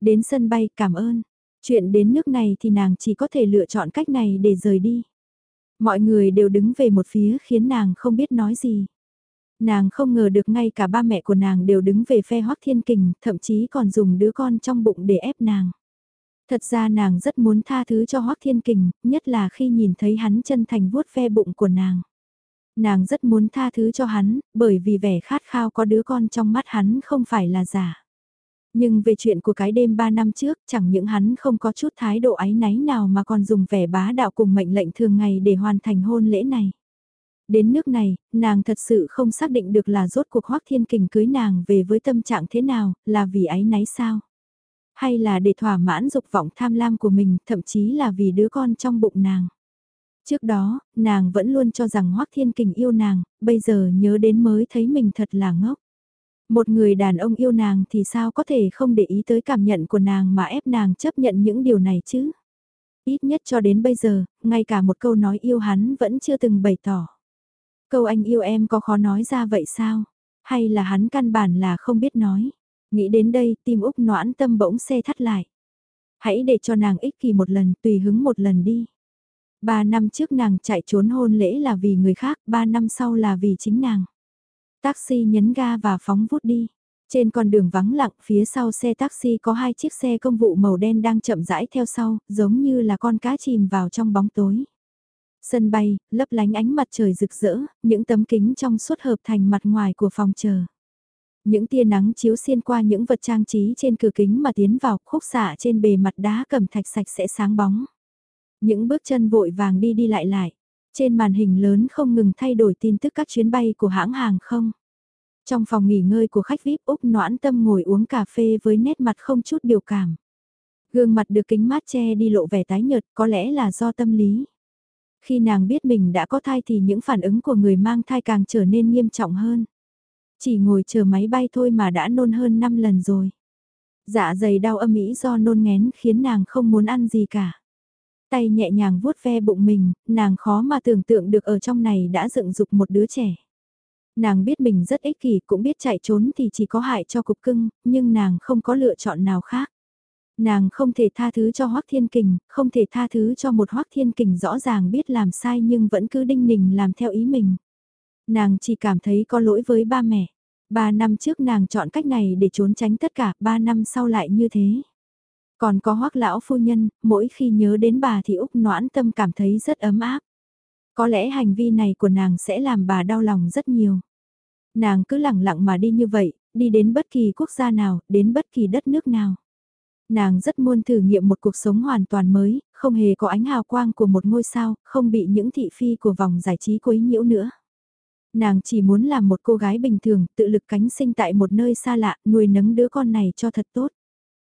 Đến sân bay cảm ơn. Chuyện đến nước này thì nàng chỉ có thể lựa chọn cách này để rời đi. Mọi người đều đứng về một phía khiến nàng không biết nói gì. Nàng không ngờ được ngay cả ba mẹ của nàng đều đứng về phe Hoắc Thiên Kình, thậm chí còn dùng đứa con trong bụng để ép nàng. Thật ra nàng rất muốn tha thứ cho Hoắc Thiên Kình, nhất là khi nhìn thấy hắn chân thành vuốt ve bụng của nàng. Nàng rất muốn tha thứ cho hắn, bởi vì vẻ khát khao có đứa con trong mắt hắn không phải là giả. Nhưng về chuyện của cái đêm 3 năm trước, chẳng những hắn không có chút thái độ áy náy nào mà còn dùng vẻ bá đạo cùng mệnh lệnh thường ngày để hoàn thành hôn lễ này. Đến nước này, nàng thật sự không xác định được là rốt cuộc Hoắc Thiên Kình cưới nàng về với tâm trạng thế nào, là vì áy náy sao? Hay là để thỏa mãn dục vọng tham lam của mình, thậm chí là vì đứa con trong bụng nàng? Trước đó, nàng vẫn luôn cho rằng Hoắc Thiên Kình yêu nàng, bây giờ nhớ đến mới thấy mình thật là ngốc. Một người đàn ông yêu nàng thì sao có thể không để ý tới cảm nhận của nàng mà ép nàng chấp nhận những điều này chứ? Ít nhất cho đến bây giờ, ngay cả một câu nói yêu hắn vẫn chưa từng bày tỏ. Câu anh yêu em có khó nói ra vậy sao? Hay là hắn căn bản là không biết nói? Nghĩ đến đây, tim Úc noãn tâm bỗng xe thắt lại. Hãy để cho nàng ích kỳ một lần, tùy hứng một lần đi. Ba năm trước nàng chạy trốn hôn lễ là vì người khác, ba năm sau là vì chính nàng. Taxi nhấn ga và phóng vút đi. Trên con đường vắng lặng phía sau xe taxi có hai chiếc xe công vụ màu đen đang chậm rãi theo sau, giống như là con cá chìm vào trong bóng tối. Sân bay, lấp lánh ánh mặt trời rực rỡ, những tấm kính trong suốt hợp thành mặt ngoài của phòng chờ. Những tia nắng chiếu xuyên qua những vật trang trí trên cửa kính mà tiến vào khúc xạ trên bề mặt đá cẩm thạch sạch sẽ sáng bóng. Những bước chân vội vàng đi đi lại lại. Trên màn hình lớn không ngừng thay đổi tin tức các chuyến bay của hãng hàng không. Trong phòng nghỉ ngơi của khách VIP Úc noãn tâm ngồi uống cà phê với nét mặt không chút biểu cảm. Gương mặt được kính mát che đi lộ vẻ tái nhợt, có lẽ là do tâm lý. Khi nàng biết mình đã có thai thì những phản ứng của người mang thai càng trở nên nghiêm trọng hơn. Chỉ ngồi chờ máy bay thôi mà đã nôn hơn 5 lần rồi. Dạ dày đau âm ỉ do nôn ngén khiến nàng không muốn ăn gì cả. Tay nhẹ nhàng vuốt ve bụng mình, nàng khó mà tưởng tượng được ở trong này đã dựng dục một đứa trẻ. Nàng biết mình rất ích kỷ cũng biết chạy trốn thì chỉ có hại cho cục cưng, nhưng nàng không có lựa chọn nào khác. Nàng không thể tha thứ cho Hoác Thiên Kình, không thể tha thứ cho một Hoác Thiên Kình rõ ràng biết làm sai nhưng vẫn cứ đinh nình làm theo ý mình. Nàng chỉ cảm thấy có lỗi với ba mẹ. Ba năm trước nàng chọn cách này để trốn tránh tất cả, ba năm sau lại như thế. Còn có hoắc lão phu nhân, mỗi khi nhớ đến bà thì Úc noãn tâm cảm thấy rất ấm áp. Có lẽ hành vi này của nàng sẽ làm bà đau lòng rất nhiều. Nàng cứ lặng lặng mà đi như vậy, đi đến bất kỳ quốc gia nào, đến bất kỳ đất nước nào. Nàng rất muốn thử nghiệm một cuộc sống hoàn toàn mới, không hề có ánh hào quang của một ngôi sao, không bị những thị phi của vòng giải trí quấy nhiễu nữa. Nàng chỉ muốn làm một cô gái bình thường, tự lực cánh sinh tại một nơi xa lạ, nuôi nấng đứa con này cho thật tốt.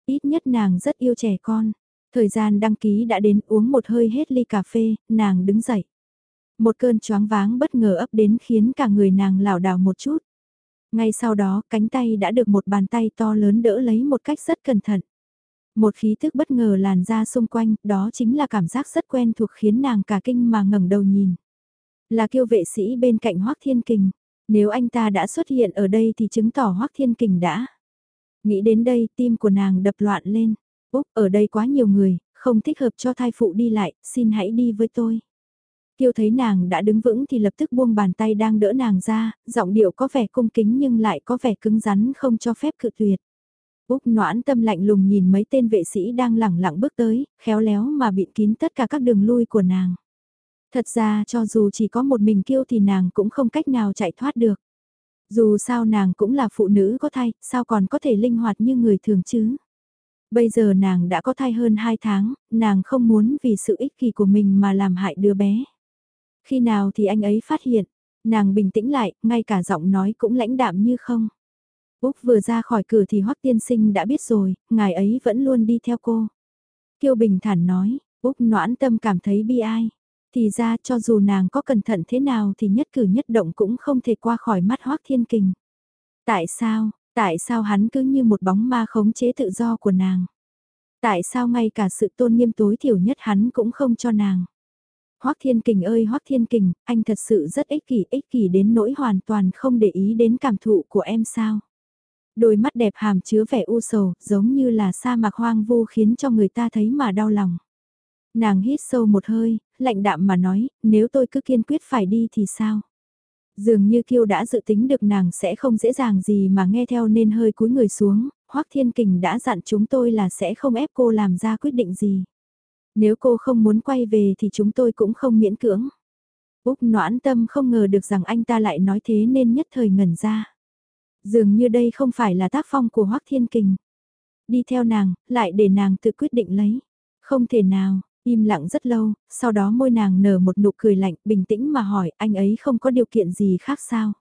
Ít nhất nàng rất yêu trẻ con. Thời gian đăng ký đã đến uống một hơi hết ly cà phê, nàng đứng dậy. Một cơn choáng váng bất ngờ ấp đến khiến cả người nàng lảo đảo một chút. Ngay sau đó, cánh tay đã được một bàn tay to lớn đỡ lấy một cách rất cẩn thận. Một khí thức bất ngờ làn ra xung quanh, đó chính là cảm giác rất quen thuộc khiến nàng cả kinh mà ngẩng đầu nhìn. Là kiêu vệ sĩ bên cạnh Hoác Thiên Kình. Nếu anh ta đã xuất hiện ở đây thì chứng tỏ Hoác Thiên Kình đã. Nghĩ đến đây tim của nàng đập loạn lên. Úc ở đây quá nhiều người, không thích hợp cho thai phụ đi lại, xin hãy đi với tôi. Kiêu thấy nàng đã đứng vững thì lập tức buông bàn tay đang đỡ nàng ra, giọng điệu có vẻ cung kính nhưng lại có vẻ cứng rắn không cho phép cự tuyệt. Úc noãn tâm lạnh lùng nhìn mấy tên vệ sĩ đang lẳng lặng bước tới, khéo léo mà bịt kín tất cả các đường lui của nàng. Thật ra cho dù chỉ có một mình kiêu thì nàng cũng không cách nào chạy thoát được. Dù sao nàng cũng là phụ nữ có thai, sao còn có thể linh hoạt như người thường chứ? Bây giờ nàng đã có thai hơn 2 tháng, nàng không muốn vì sự ích kỷ của mình mà làm hại đứa bé. Khi nào thì anh ấy phát hiện, nàng bình tĩnh lại, ngay cả giọng nói cũng lãnh đạm như không. Úc vừa ra khỏi cửa thì Hoắc tiên sinh đã biết rồi, ngài ấy vẫn luôn đi theo cô. Kiêu Bình thản nói, Úc noãn tâm cảm thấy bi ai. Thì ra cho dù nàng có cẩn thận thế nào thì nhất cử nhất động cũng không thể qua khỏi mắt Hoác Thiên Kình. Tại sao, tại sao hắn cứ như một bóng ma khống chế tự do của nàng? Tại sao ngay cả sự tôn nghiêm tối thiểu nhất hắn cũng không cho nàng? Hoác Thiên Kình ơi Hoác Thiên Kình, anh thật sự rất ích kỷ, ích kỷ đến nỗi hoàn toàn không để ý đến cảm thụ của em sao? Đôi mắt đẹp hàm chứa vẻ u sầu, giống như là sa mạc hoang vu khiến cho người ta thấy mà đau lòng. Nàng hít sâu một hơi, lạnh đạm mà nói, nếu tôi cứ kiên quyết phải đi thì sao? Dường như Kiêu đã dự tính được nàng sẽ không dễ dàng gì mà nghe theo nên hơi cúi người xuống, Hoắc Thiên Kình đã dặn chúng tôi là sẽ không ép cô làm ra quyết định gì. Nếu cô không muốn quay về thì chúng tôi cũng không miễn cưỡng. Úc noãn tâm không ngờ được rằng anh ta lại nói thế nên nhất thời ngẩn ra. Dường như đây không phải là tác phong của Hoắc Thiên Kình. Đi theo nàng, lại để nàng tự quyết định lấy. Không thể nào, Im lặng rất lâu, sau đó môi nàng nở một nụ cười lạnh, bình tĩnh mà hỏi anh ấy không có điều kiện gì khác sao.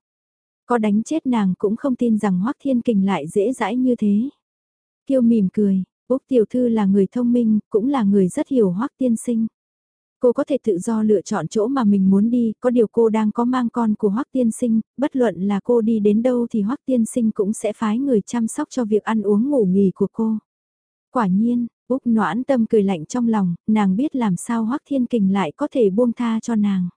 Có đánh chết nàng cũng không tin rằng Hoác Thiên Kình lại dễ dãi như thế. Kiêu mỉm cười, Úc Tiểu Thư là người thông minh, cũng là người rất hiểu Hoác Tiên Sinh. Cô có thể tự do lựa chọn chỗ mà mình muốn đi, có điều cô đang có mang con của Hoác Tiên Sinh, bất luận là cô đi đến đâu thì Hoác Tiên Sinh cũng sẽ phái người chăm sóc cho việc ăn uống ngủ nghỉ của cô. Quả nhiên, Úc noãn tâm cười lạnh trong lòng, nàng biết làm sao Hoắc Thiên Kình lại có thể buông tha cho nàng.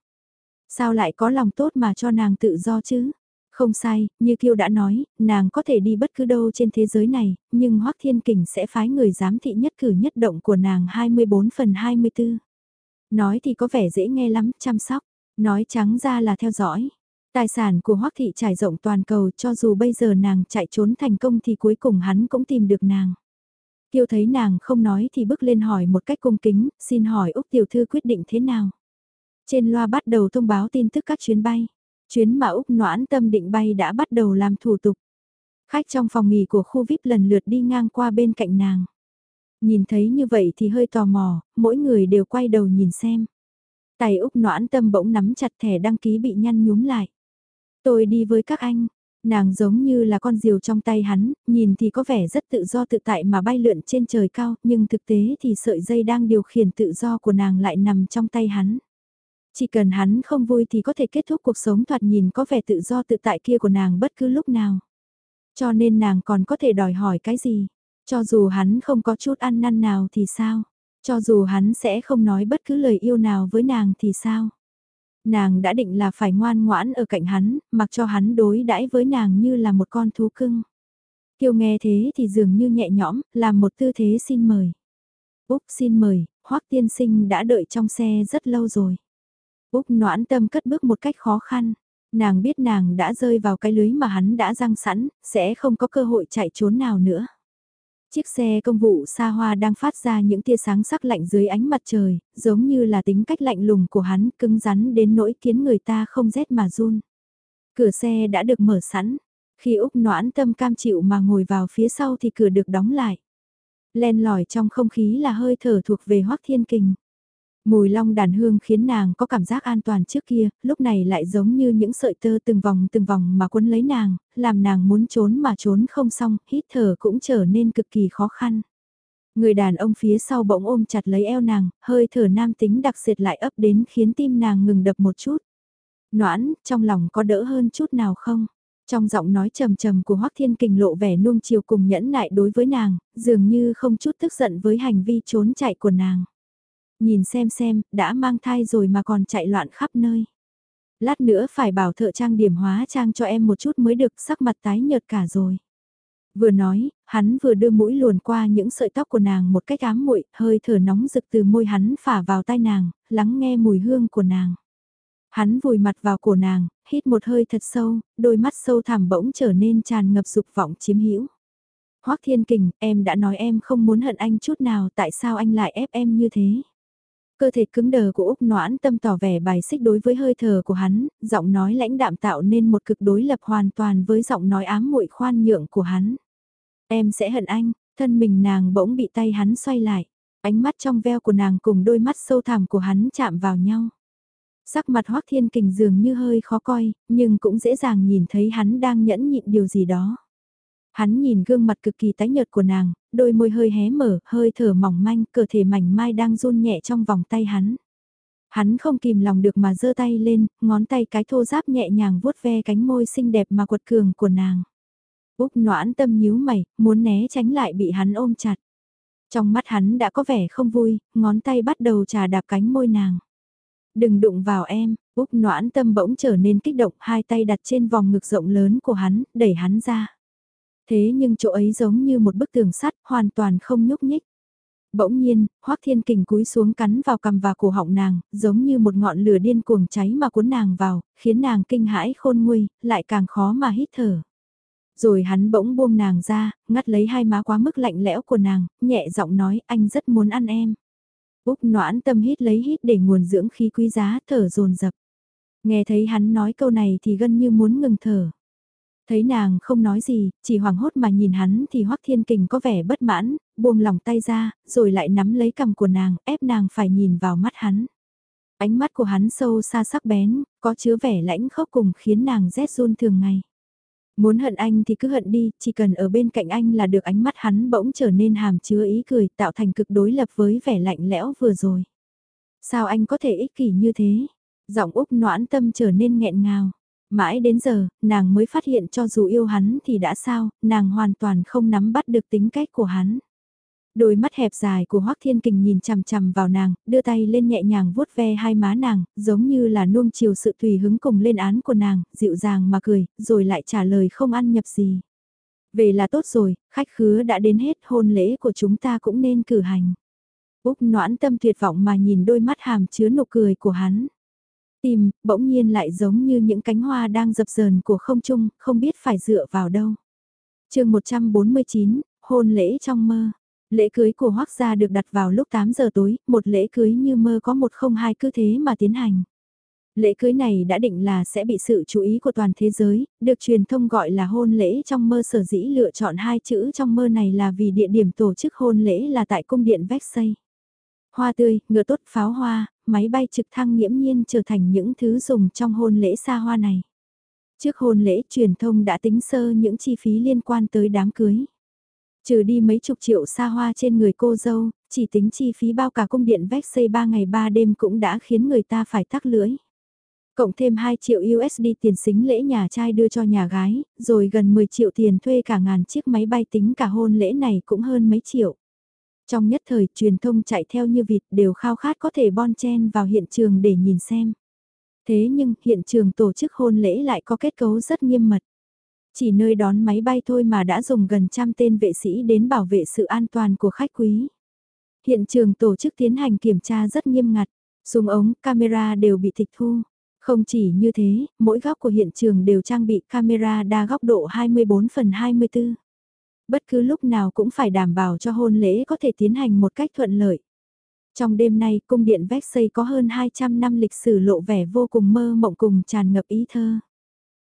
Sao lại có lòng tốt mà cho nàng tự do chứ? Không sai, như Kiêu đã nói, nàng có thể đi bất cứ đâu trên thế giới này, nhưng Hoắc Thiên Kình sẽ phái người giám thị nhất cử nhất động của nàng 24 phần 24. Nói thì có vẻ dễ nghe lắm, chăm sóc, nói trắng ra là theo dõi. Tài sản của Hoắc Thị trải rộng toàn cầu cho dù bây giờ nàng chạy trốn thành công thì cuối cùng hắn cũng tìm được nàng kiêu thấy nàng không nói thì bước lên hỏi một cách cung kính, xin hỏi Úc Tiểu Thư quyết định thế nào? Trên loa bắt đầu thông báo tin tức các chuyến bay. Chuyến mà Úc noãn tâm định bay đã bắt đầu làm thủ tục. Khách trong phòng nghỉ của khu VIP lần lượt đi ngang qua bên cạnh nàng. Nhìn thấy như vậy thì hơi tò mò, mỗi người đều quay đầu nhìn xem. Tài Úc noãn tâm bỗng nắm chặt thẻ đăng ký bị nhăn nhúm lại. Tôi đi với các anh, nàng giống như là con diều trong tay hắn, nhìn thì có vẻ rất tự do tự tại mà bay lượn trên trời cao, nhưng thực tế thì sợi dây đang điều khiển tự do của nàng lại nằm trong tay hắn. Chỉ cần hắn không vui thì có thể kết thúc cuộc sống thoạt nhìn có vẻ tự do tự tại kia của nàng bất cứ lúc nào. Cho nên nàng còn có thể đòi hỏi cái gì, cho dù hắn không có chút ăn năn nào thì sao, cho dù hắn sẽ không nói bất cứ lời yêu nào với nàng thì sao. Nàng đã định là phải ngoan ngoãn ở cạnh hắn, mặc cho hắn đối đãi với nàng như là một con thú cưng. Kiều nghe thế thì dường như nhẹ nhõm, làm một tư thế xin mời. Úc xin mời, Hoắc tiên sinh đã đợi trong xe rất lâu rồi. Úc noãn tâm cất bước một cách khó khăn. Nàng biết nàng đã rơi vào cái lưới mà hắn đã răng sẵn, sẽ không có cơ hội chạy trốn nào nữa. Chiếc xe công vụ xa hoa đang phát ra những tia sáng sắc lạnh dưới ánh mặt trời, giống như là tính cách lạnh lùng của hắn cứng rắn đến nỗi khiến người ta không rét mà run. Cửa xe đã được mở sẵn, khi Úc noãn tâm cam chịu mà ngồi vào phía sau thì cửa được đóng lại. Len lỏi trong không khí là hơi thở thuộc về Hoác Thiên Kình. Mùi long đàn hương khiến nàng có cảm giác an toàn trước kia, lúc này lại giống như những sợi tơ từng vòng từng vòng mà quấn lấy nàng, làm nàng muốn trốn mà trốn không xong, hít thở cũng trở nên cực kỳ khó khăn. Người đàn ông phía sau bỗng ôm chặt lấy eo nàng, hơi thở nam tính đặc sệt lại ấp đến khiến tim nàng ngừng đập một chút. Noãn, trong lòng có đỡ hơn chút nào không? Trong giọng nói trầm trầm của Hoắc Thiên Kình lộ vẻ nuông chiều cùng nhẫn nại đối với nàng, dường như không chút tức giận với hành vi trốn chạy của nàng. Nhìn xem xem, đã mang thai rồi mà còn chạy loạn khắp nơi. Lát nữa phải bảo thợ trang điểm hóa trang cho em một chút mới được sắc mặt tái nhợt cả rồi. Vừa nói, hắn vừa đưa mũi luồn qua những sợi tóc của nàng một cách ám muội, hơi thở nóng rực từ môi hắn phả vào tai nàng, lắng nghe mùi hương của nàng. Hắn vùi mặt vào cổ nàng, hít một hơi thật sâu, đôi mắt sâu thẳm bỗng trở nên tràn ngập dục vọng chiếm hữu. Hoắc Thiên Kình, em đã nói em không muốn hận anh chút nào, tại sao anh lại ép em như thế? Cơ thể cứng đờ của Úc Noãn tâm tỏ vẻ bài xích đối với hơi thở của hắn, giọng nói lãnh đạm tạo nên một cực đối lập hoàn toàn với giọng nói ám muội khoan nhượng của hắn. Em sẽ hận anh, thân mình nàng bỗng bị tay hắn xoay lại, ánh mắt trong veo của nàng cùng đôi mắt sâu thẳm của hắn chạm vào nhau. Sắc mặt Hoác Thiên Kình dường như hơi khó coi, nhưng cũng dễ dàng nhìn thấy hắn đang nhẫn nhịn điều gì đó. Hắn nhìn gương mặt cực kỳ tái nhợt của nàng, đôi môi hơi hé mở, hơi thở mỏng manh, cơ thể mảnh mai đang run nhẹ trong vòng tay hắn. Hắn không kìm lòng được mà giơ tay lên, ngón tay cái thô giáp nhẹ nhàng vuốt ve cánh môi xinh đẹp mà quật cường của nàng. Úc noãn tâm nhíu mày, muốn né tránh lại bị hắn ôm chặt. Trong mắt hắn đã có vẻ không vui, ngón tay bắt đầu trà đạp cánh môi nàng. Đừng đụng vào em, Úc noãn tâm bỗng trở nên kích động, hai tay đặt trên vòng ngực rộng lớn của hắn, đẩy hắn ra. Thế nhưng chỗ ấy giống như một bức tường sắt, hoàn toàn không nhúc nhích. Bỗng nhiên, Hoắc Thiên Kình cúi xuống cắn vào cằm và cổ họng nàng, giống như một ngọn lửa điên cuồng cháy mà cuốn nàng vào, khiến nàng kinh hãi khôn nguôi, lại càng khó mà hít thở. Rồi hắn bỗng buông nàng ra, ngắt lấy hai má quá mức lạnh lẽo của nàng, nhẹ giọng nói anh rất muốn ăn em. Úc noãn tâm hít lấy hít để nguồn dưỡng khí quý giá thở dồn dập. Nghe thấy hắn nói câu này thì gần như muốn ngừng thở. Thấy nàng không nói gì, chỉ hoảng hốt mà nhìn hắn thì Hoắc Thiên Kình có vẻ bất mãn, buông lòng tay ra, rồi lại nắm lấy cầm của nàng, ép nàng phải nhìn vào mắt hắn. Ánh mắt của hắn sâu xa sắc bén, có chứa vẻ lãnh khốc cùng khiến nàng rét run thường ngày. Muốn hận anh thì cứ hận đi, chỉ cần ở bên cạnh anh là được ánh mắt hắn bỗng trở nên hàm chứa ý cười tạo thành cực đối lập với vẻ lạnh lẽo vừa rồi. Sao anh có thể ích kỷ như thế? Giọng Úc noãn tâm trở nên nghẹn ngào. Mãi đến giờ, nàng mới phát hiện cho dù yêu hắn thì đã sao, nàng hoàn toàn không nắm bắt được tính cách của hắn. Đôi mắt hẹp dài của Hoắc Thiên Kình nhìn chằm chằm vào nàng, đưa tay lên nhẹ nhàng vuốt ve hai má nàng, giống như là nuông chiều sự tùy hứng cùng lên án của nàng, dịu dàng mà cười, rồi lại trả lời không ăn nhập gì. Về là tốt rồi, khách khứa đã đến hết hôn lễ của chúng ta cũng nên cử hành. Úc noãn tâm tuyệt vọng mà nhìn đôi mắt hàm chứa nụ cười của hắn. Tim, bỗng nhiên lại giống như những cánh hoa đang dập dờn của không trung, không biết phải dựa vào đâu. chương 149, hôn lễ trong mơ. Lễ cưới của Hoác gia được đặt vào lúc 8 giờ tối, một lễ cưới như mơ có một không hai cứ thế mà tiến hành. Lễ cưới này đã định là sẽ bị sự chú ý của toàn thế giới, được truyền thông gọi là hôn lễ trong mơ sở dĩ lựa chọn hai chữ trong mơ này là vì địa điểm tổ chức hôn lễ là tại cung điện Vexay. Hoa tươi, ngựa tốt, pháo hoa, máy bay trực thăng nghiễm nhiên trở thành những thứ dùng trong hôn lễ xa hoa này. Trước hôn lễ truyền thông đã tính sơ những chi phí liên quan tới đám cưới. Trừ đi mấy chục triệu xa hoa trên người cô dâu, chỉ tính chi phí bao cả cung điện vách xây 3 ngày 3 đêm cũng đã khiến người ta phải tắc lưỡi. Cộng thêm 2 triệu USD tiền xính lễ nhà trai đưa cho nhà gái, rồi gần 10 triệu tiền thuê cả ngàn chiếc máy bay tính cả hôn lễ này cũng hơn mấy triệu. Trong nhất thời, truyền thông chạy theo như vịt đều khao khát có thể bon chen vào hiện trường để nhìn xem. Thế nhưng, hiện trường tổ chức hôn lễ lại có kết cấu rất nghiêm mật. Chỉ nơi đón máy bay thôi mà đã dùng gần trăm tên vệ sĩ đến bảo vệ sự an toàn của khách quý. Hiện trường tổ chức tiến hành kiểm tra rất nghiêm ngặt, súng ống, camera đều bị tịch thu. Không chỉ như thế, mỗi góc của hiện trường đều trang bị camera đa góc độ 24 phần 24. Bất cứ lúc nào cũng phải đảm bảo cho hôn lễ có thể tiến hành một cách thuận lợi. Trong đêm nay, cung điện Vexay có hơn 200 năm lịch sử lộ vẻ vô cùng mơ mộng cùng tràn ngập ý thơ.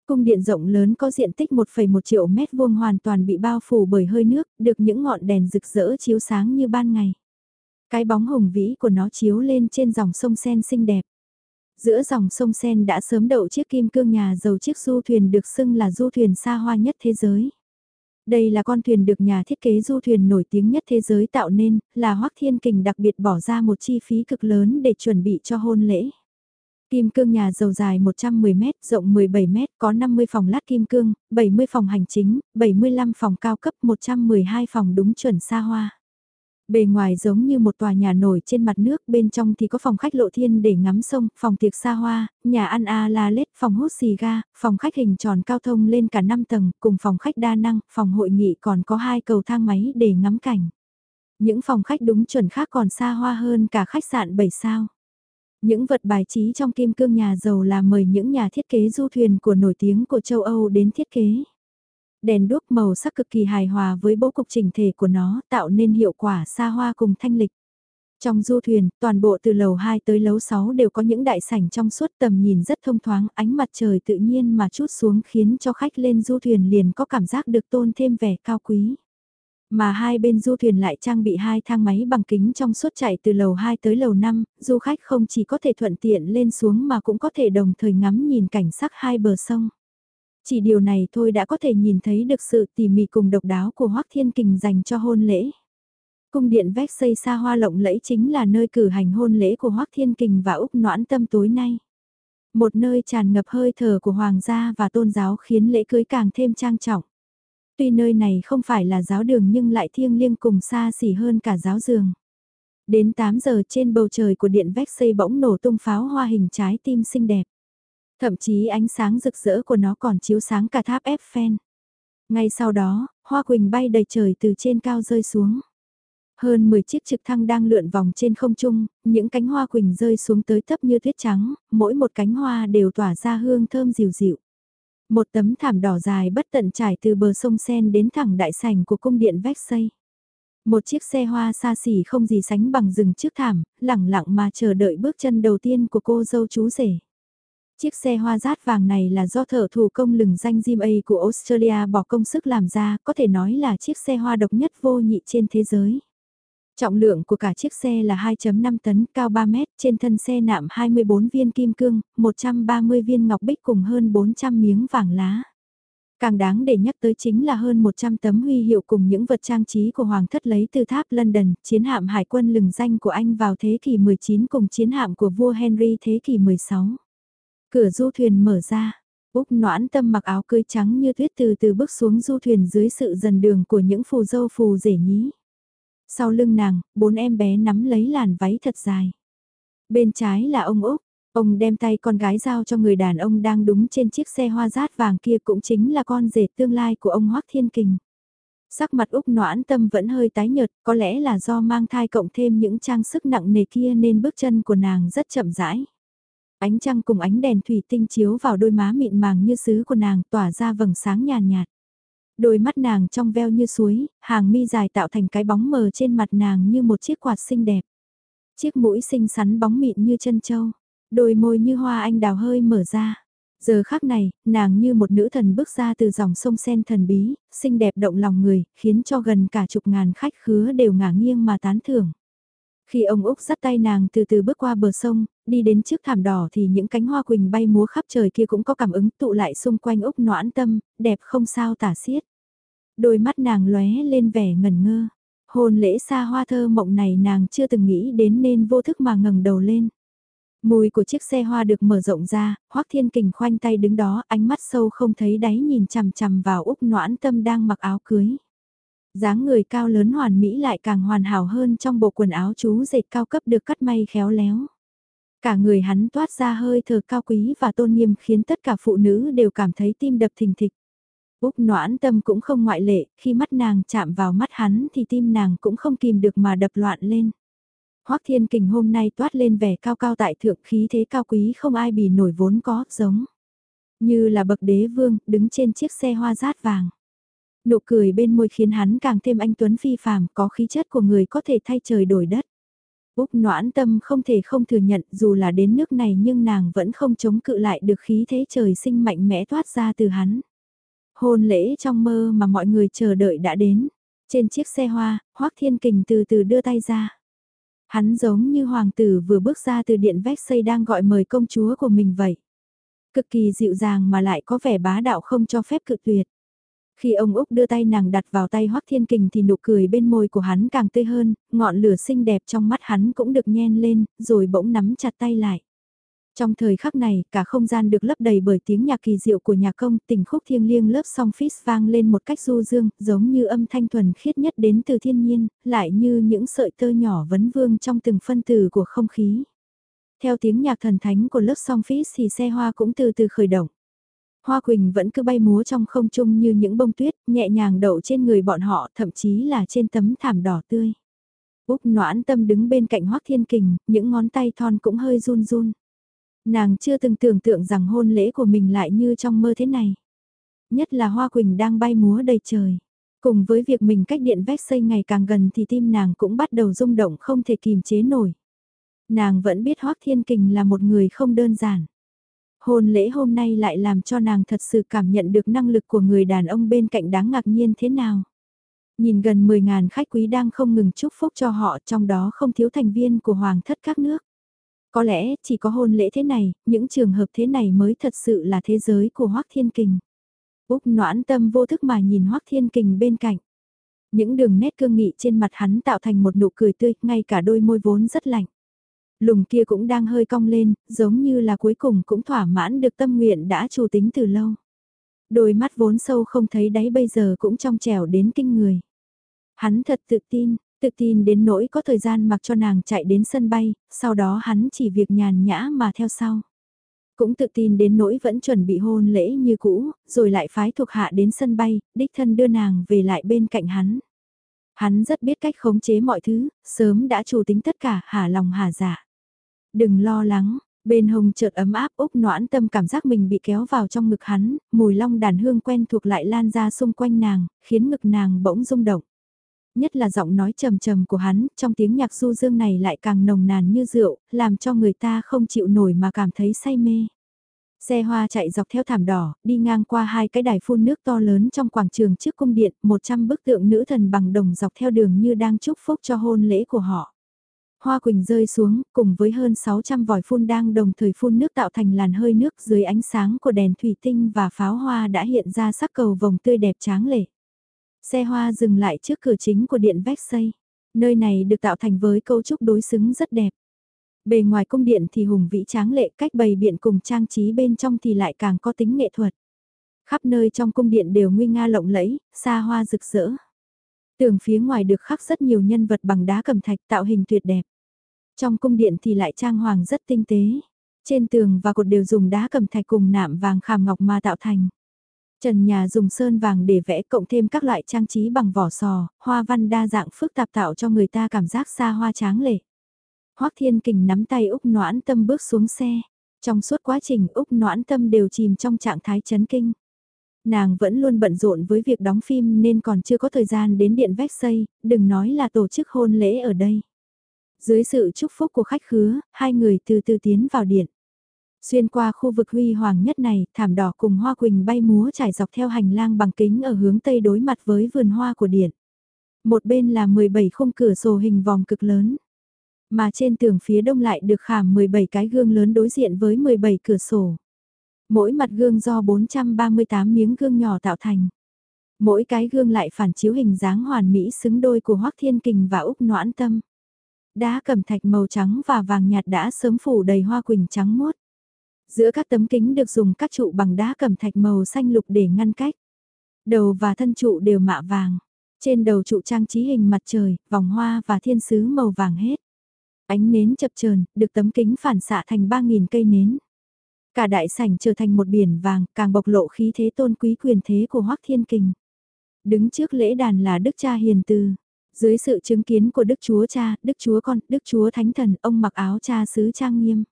Cung điện rộng lớn có diện tích 1,1 triệu mét vuông hoàn toàn bị bao phủ bởi hơi nước, được những ngọn đèn rực rỡ chiếu sáng như ban ngày. Cái bóng hùng vĩ của nó chiếu lên trên dòng sông Sen xinh đẹp. Giữa dòng sông Sen đã sớm đậu chiếc kim cương nhà giàu chiếc du thuyền được xưng là du thuyền xa hoa nhất thế giới. Đây là con thuyền được nhà thiết kế du thuyền nổi tiếng nhất thế giới tạo nên, là Hoắc Thiên Kình đặc biệt bỏ ra một chi phí cực lớn để chuẩn bị cho hôn lễ. Kim cương nhà giàu dài 110 m, rộng 17 m, có 50 phòng lát kim cương, 70 phòng hành chính, 75 phòng cao cấp, 112 phòng đúng chuẩn xa hoa. Bề ngoài giống như một tòa nhà nổi trên mặt nước, bên trong thì có phòng khách lộ thiên để ngắm sông, phòng tiệc xa hoa, nhà ăn a la lết, phòng hút xì ga, phòng khách hình tròn cao thông lên cả 5 tầng, cùng phòng khách đa năng, phòng hội nghị còn có hai cầu thang máy để ngắm cảnh. Những phòng khách đúng chuẩn khác còn xa hoa hơn cả khách sạn 7 sao. Những vật bài trí trong kim cương nhà giàu là mời những nhà thiết kế du thuyền của nổi tiếng của châu Âu đến thiết kế. Đèn đuốc màu sắc cực kỳ hài hòa với bố cục chỉnh thể của nó tạo nên hiệu quả xa hoa cùng thanh lịch. Trong du thuyền, toàn bộ từ lầu 2 tới lầu 6 đều có những đại sảnh trong suốt tầm nhìn rất thông thoáng, ánh mặt trời tự nhiên mà chút xuống khiến cho khách lên du thuyền liền có cảm giác được tôn thêm vẻ cao quý. Mà hai bên du thuyền lại trang bị hai thang máy bằng kính trong suốt chạy từ lầu 2 tới lầu 5, du khách không chỉ có thể thuận tiện lên xuống mà cũng có thể đồng thời ngắm nhìn cảnh sắc hai bờ sông. Chỉ điều này thôi đã có thể nhìn thấy được sự tỉ mỉ cùng độc đáo của Hoác Thiên Kình dành cho hôn lễ. Cung điện vách xây xa hoa lộng lẫy chính là nơi cử hành hôn lễ của Hoác Thiên Kình và Úc Noãn Tâm tối nay. Một nơi tràn ngập hơi thở của hoàng gia và tôn giáo khiến lễ cưới càng thêm trang trọng. Tuy nơi này không phải là giáo đường nhưng lại thiêng liêng cùng xa xỉ hơn cả giáo dường. Đến 8 giờ trên bầu trời của điện vách xây bỗng nổ tung pháo hoa hình trái tim xinh đẹp. Thậm chí ánh sáng rực rỡ của nó còn chiếu sáng cả tháp Eiffel. Ngay sau đó, hoa quỳnh bay đầy trời từ trên cao rơi xuống. Hơn 10 chiếc trực thăng đang lượn vòng trên không trung, những cánh hoa quỳnh rơi xuống tới thấp như tuyết trắng, mỗi một cánh hoa đều tỏa ra hương thơm dịu dịu. Một tấm thảm đỏ dài bất tận trải từ bờ sông Sen đến thẳng đại sảnh của cung điện vách xây. Một chiếc xe hoa xa xỉ không gì sánh bằng rừng trước thảm, lẳng lặng mà chờ đợi bước chân đầu tiên của cô dâu chú rể. Chiếc xe hoa rát vàng này là do thợ thủ công lừng danh Jim A của Australia bỏ công sức làm ra, có thể nói là chiếc xe hoa độc nhất vô nhị trên thế giới. Trọng lượng của cả chiếc xe là 2.5 tấn, cao 3 mét, trên thân xe nạm 24 viên kim cương, 130 viên ngọc bích cùng hơn 400 miếng vàng lá. Càng đáng để nhắc tới chính là hơn 100 tấm huy hiệu cùng những vật trang trí của Hoàng thất lấy từ tháp London, chiến hạm hải quân lừng danh của Anh vào thế kỷ 19 cùng chiến hạm của vua Henry thế kỷ 16. Cửa du thuyền mở ra, Úc noãn tâm mặc áo cưới trắng như tuyết từ từ bước xuống du thuyền dưới sự dần đường của những phù dâu phù rể nhí. Sau lưng nàng, bốn em bé nắm lấy làn váy thật dài. Bên trái là ông Úc, ông đem tay con gái giao cho người đàn ông đang đúng trên chiếc xe hoa rát vàng kia cũng chính là con rể tương lai của ông Hoắc Thiên Kình. Sắc mặt Úc noãn tâm vẫn hơi tái nhợt, có lẽ là do mang thai cộng thêm những trang sức nặng nề kia nên bước chân của nàng rất chậm rãi. Ánh trăng cùng ánh đèn thủy tinh chiếu vào đôi má mịn màng như sứ của nàng tỏa ra vầng sáng nhàn nhạt, nhạt. Đôi mắt nàng trong veo như suối, hàng mi dài tạo thành cái bóng mờ trên mặt nàng như một chiếc quạt xinh đẹp. Chiếc mũi xinh xắn bóng mịn như chân châu. Đôi môi như hoa anh đào hơi mở ra. Giờ khắc này, nàng như một nữ thần bước ra từ dòng sông sen thần bí, xinh đẹp động lòng người, khiến cho gần cả chục ngàn khách khứa đều ngả nghiêng mà tán thưởng. Khi ông Úc dắt tay nàng từ từ bước qua bờ sông, đi đến trước thảm đỏ thì những cánh hoa quỳnh bay múa khắp trời kia cũng có cảm ứng tụ lại xung quanh Úc noãn tâm, đẹp không sao tả xiết. Đôi mắt nàng lóe lên vẻ ngẩn ngơ. Hôn lễ xa hoa thơ mộng này nàng chưa từng nghĩ đến nên vô thức mà ngẩng đầu lên. Mùi của chiếc xe hoa được mở rộng ra, Hoắc Thiên Kình khoanh tay đứng đó, ánh mắt sâu không thấy đáy nhìn chằm chằm vào Úc Noãn Tâm đang mặc áo cưới dáng người cao lớn hoàn mỹ lại càng hoàn hảo hơn trong bộ quần áo chú dệt cao cấp được cắt may khéo léo. Cả người hắn toát ra hơi thở cao quý và tôn nghiêm khiến tất cả phụ nữ đều cảm thấy tim đập thình thịch. Úc noãn tâm cũng không ngoại lệ, khi mắt nàng chạm vào mắt hắn thì tim nàng cũng không kìm được mà đập loạn lên. Hoắc Thiên Kình hôm nay toát lên vẻ cao cao tại thượng khí thế cao quý không ai bì nổi vốn có, giống. Như là bậc đế vương, đứng trên chiếc xe hoa rát vàng. Nụ cười bên môi khiến hắn càng thêm anh Tuấn phi phàm, có khí chất của người có thể thay trời đổi đất. Úc noãn tâm không thể không thừa nhận dù là đến nước này nhưng nàng vẫn không chống cự lại được khí thế trời sinh mạnh mẽ thoát ra từ hắn. Hôn lễ trong mơ mà mọi người chờ đợi đã đến. Trên chiếc xe hoa, Hoác Thiên Kình từ từ đưa tay ra. Hắn giống như hoàng tử vừa bước ra từ điện vách xây đang gọi mời công chúa của mình vậy. Cực kỳ dịu dàng mà lại có vẻ bá đạo không cho phép cự tuyệt. Khi ông Úc đưa tay nàng đặt vào tay Hoắc Thiên Kình thì nụ cười bên môi của hắn càng tươi hơn, ngọn lửa xinh đẹp trong mắt hắn cũng được nhen lên, rồi bỗng nắm chặt tay lại. Trong thời khắc này, cả không gian được lấp đầy bởi tiếng nhạc kỳ diệu của nhà công, tình khúc thiêng liêng lớp song phít vang lên một cách du dương, giống như âm thanh thuần khiết nhất đến từ thiên nhiên, lại như những sợi tơ nhỏ vấn vương trong từng phân tử của không khí. Theo tiếng nhạc thần thánh của lớp song phít thì xe hoa cũng từ từ khởi động. Hoa quỳnh vẫn cứ bay múa trong không trung như những bông tuyết, nhẹ nhàng đậu trên người bọn họ, thậm chí là trên tấm thảm đỏ tươi. Úc noãn tâm đứng bên cạnh Hoác Thiên Kình, những ngón tay thon cũng hơi run run. Nàng chưa từng tưởng tượng rằng hôn lễ của mình lại như trong mơ thế này. Nhất là Hoa Quỳnh đang bay múa đầy trời. Cùng với việc mình cách điện vách xây ngày càng gần thì tim nàng cũng bắt đầu rung động không thể kìm chế nổi. Nàng vẫn biết Hoác Thiên Kình là một người không đơn giản. Hôn lễ hôm nay lại làm cho nàng thật sự cảm nhận được năng lực của người đàn ông bên cạnh đáng ngạc nhiên thế nào. Nhìn gần 10.000 khách quý đang không ngừng chúc phúc cho họ trong đó không thiếu thành viên của hoàng thất các nước. Có lẽ chỉ có hôn lễ thế này, những trường hợp thế này mới thật sự là thế giới của Hoác Thiên Kình. Úc noãn tâm vô thức mà nhìn Hoác Thiên Kình bên cạnh. Những đường nét cương nghị trên mặt hắn tạo thành một nụ cười tươi, ngay cả đôi môi vốn rất lạnh. Lùng kia cũng đang hơi cong lên, giống như là cuối cùng cũng thỏa mãn được tâm nguyện đã chủ tính từ lâu. Đôi mắt vốn sâu không thấy đáy bây giờ cũng trong trẻo đến kinh người. Hắn thật tự tin, tự tin đến nỗi có thời gian mặc cho nàng chạy đến sân bay, sau đó hắn chỉ việc nhàn nhã mà theo sau. Cũng tự tin đến nỗi vẫn chuẩn bị hôn lễ như cũ, rồi lại phái thuộc hạ đến sân bay, đích thân đưa nàng về lại bên cạnh hắn. Hắn rất biết cách khống chế mọi thứ, sớm đã chủ tính tất cả, hả lòng hả giả. Dạ. Đừng lo lắng, bên hồng chợt ấm áp Úc noãn tâm cảm giác mình bị kéo vào trong ngực hắn, mùi long đàn hương quen thuộc lại lan ra xung quanh nàng, khiến ngực nàng bỗng rung động. Nhất là giọng nói trầm trầm của hắn, trong tiếng nhạc du dương này lại càng nồng nàn như rượu, làm cho người ta không chịu nổi mà cảm thấy say mê. Xe hoa chạy dọc theo thảm đỏ, đi ngang qua hai cái đài phun nước to lớn trong quảng trường trước cung điện, 100 bức tượng nữ thần bằng đồng dọc theo đường như đang chúc phúc cho hôn lễ của họ. Hoa quỳnh rơi xuống, cùng với hơn 600 vòi phun đang đồng thời phun nước tạo thành làn hơi nước dưới ánh sáng của đèn thủy tinh và pháo hoa đã hiện ra sắc cầu vòng tươi đẹp tráng lệ. Xe hoa dừng lại trước cửa chính của điện vách xây. Nơi này được tạo thành với cấu trúc đối xứng rất đẹp. Bề ngoài cung điện thì hùng vĩ tráng lệ cách bày biện cùng trang trí bên trong thì lại càng có tính nghệ thuật. Khắp nơi trong cung điện đều nguy nga lộng lẫy, xa hoa rực rỡ. Tường phía ngoài được khắc rất nhiều nhân vật bằng đá cầm thạch tạo hình tuyệt đẹp. Trong cung điện thì lại trang hoàng rất tinh tế. Trên tường và cột đều dùng đá cầm thạch cùng nạm vàng khảm ngọc mà tạo thành. Trần nhà dùng sơn vàng để vẽ cộng thêm các loại trang trí bằng vỏ sò, hoa văn đa dạng phức tạp tạo cho người ta cảm giác xa hoa tráng lệ. Hoắc Thiên Kình nắm tay Úc Noãn Tâm bước xuống xe. Trong suốt quá trình Úc Noãn Tâm đều chìm trong trạng thái chấn kinh. Nàng vẫn luôn bận rộn với việc đóng phim nên còn chưa có thời gian đến điện vách xây, đừng nói là tổ chức hôn lễ ở đây. Dưới sự chúc phúc của khách khứa, hai người từ từ tiến vào điện. Xuyên qua khu vực huy hoàng nhất này, thảm đỏ cùng hoa quỳnh bay múa trải dọc theo hành lang bằng kính ở hướng tây đối mặt với vườn hoa của điện. Một bên là 17 khung cửa sổ hình vòng cực lớn. Mà trên tường phía đông lại được khảm 17 cái gương lớn đối diện với 17 cửa sổ. Mỗi mặt gương do 438 miếng gương nhỏ tạo thành. Mỗi cái gương lại phản chiếu hình dáng hoàn mỹ xứng đôi của Hoắc Thiên Kình và Úc Noãn Tâm. Đá cẩm thạch màu trắng và vàng nhạt đã sớm phủ đầy hoa quỳnh trắng muốt. Giữa các tấm kính được dùng các trụ bằng đá cẩm thạch màu xanh lục để ngăn cách. Đầu và thân trụ đều mạ vàng. Trên đầu trụ trang trí hình mặt trời, vòng hoa và thiên sứ màu vàng hết. Ánh nến chập chờn, được tấm kính phản xạ thành 3.000 cây nến. Cả đại sảnh trở thành một biển vàng, càng bộc lộ khí thế tôn quý quyền thế của Hoắc Thiên Kình. Đứng trước lễ đàn là Đức cha hiền từ. Dưới sự chứng kiến của Đức Chúa Cha, Đức Chúa Con, Đức Chúa Thánh Thần, ông mặc áo cha sứ trang nghiêm.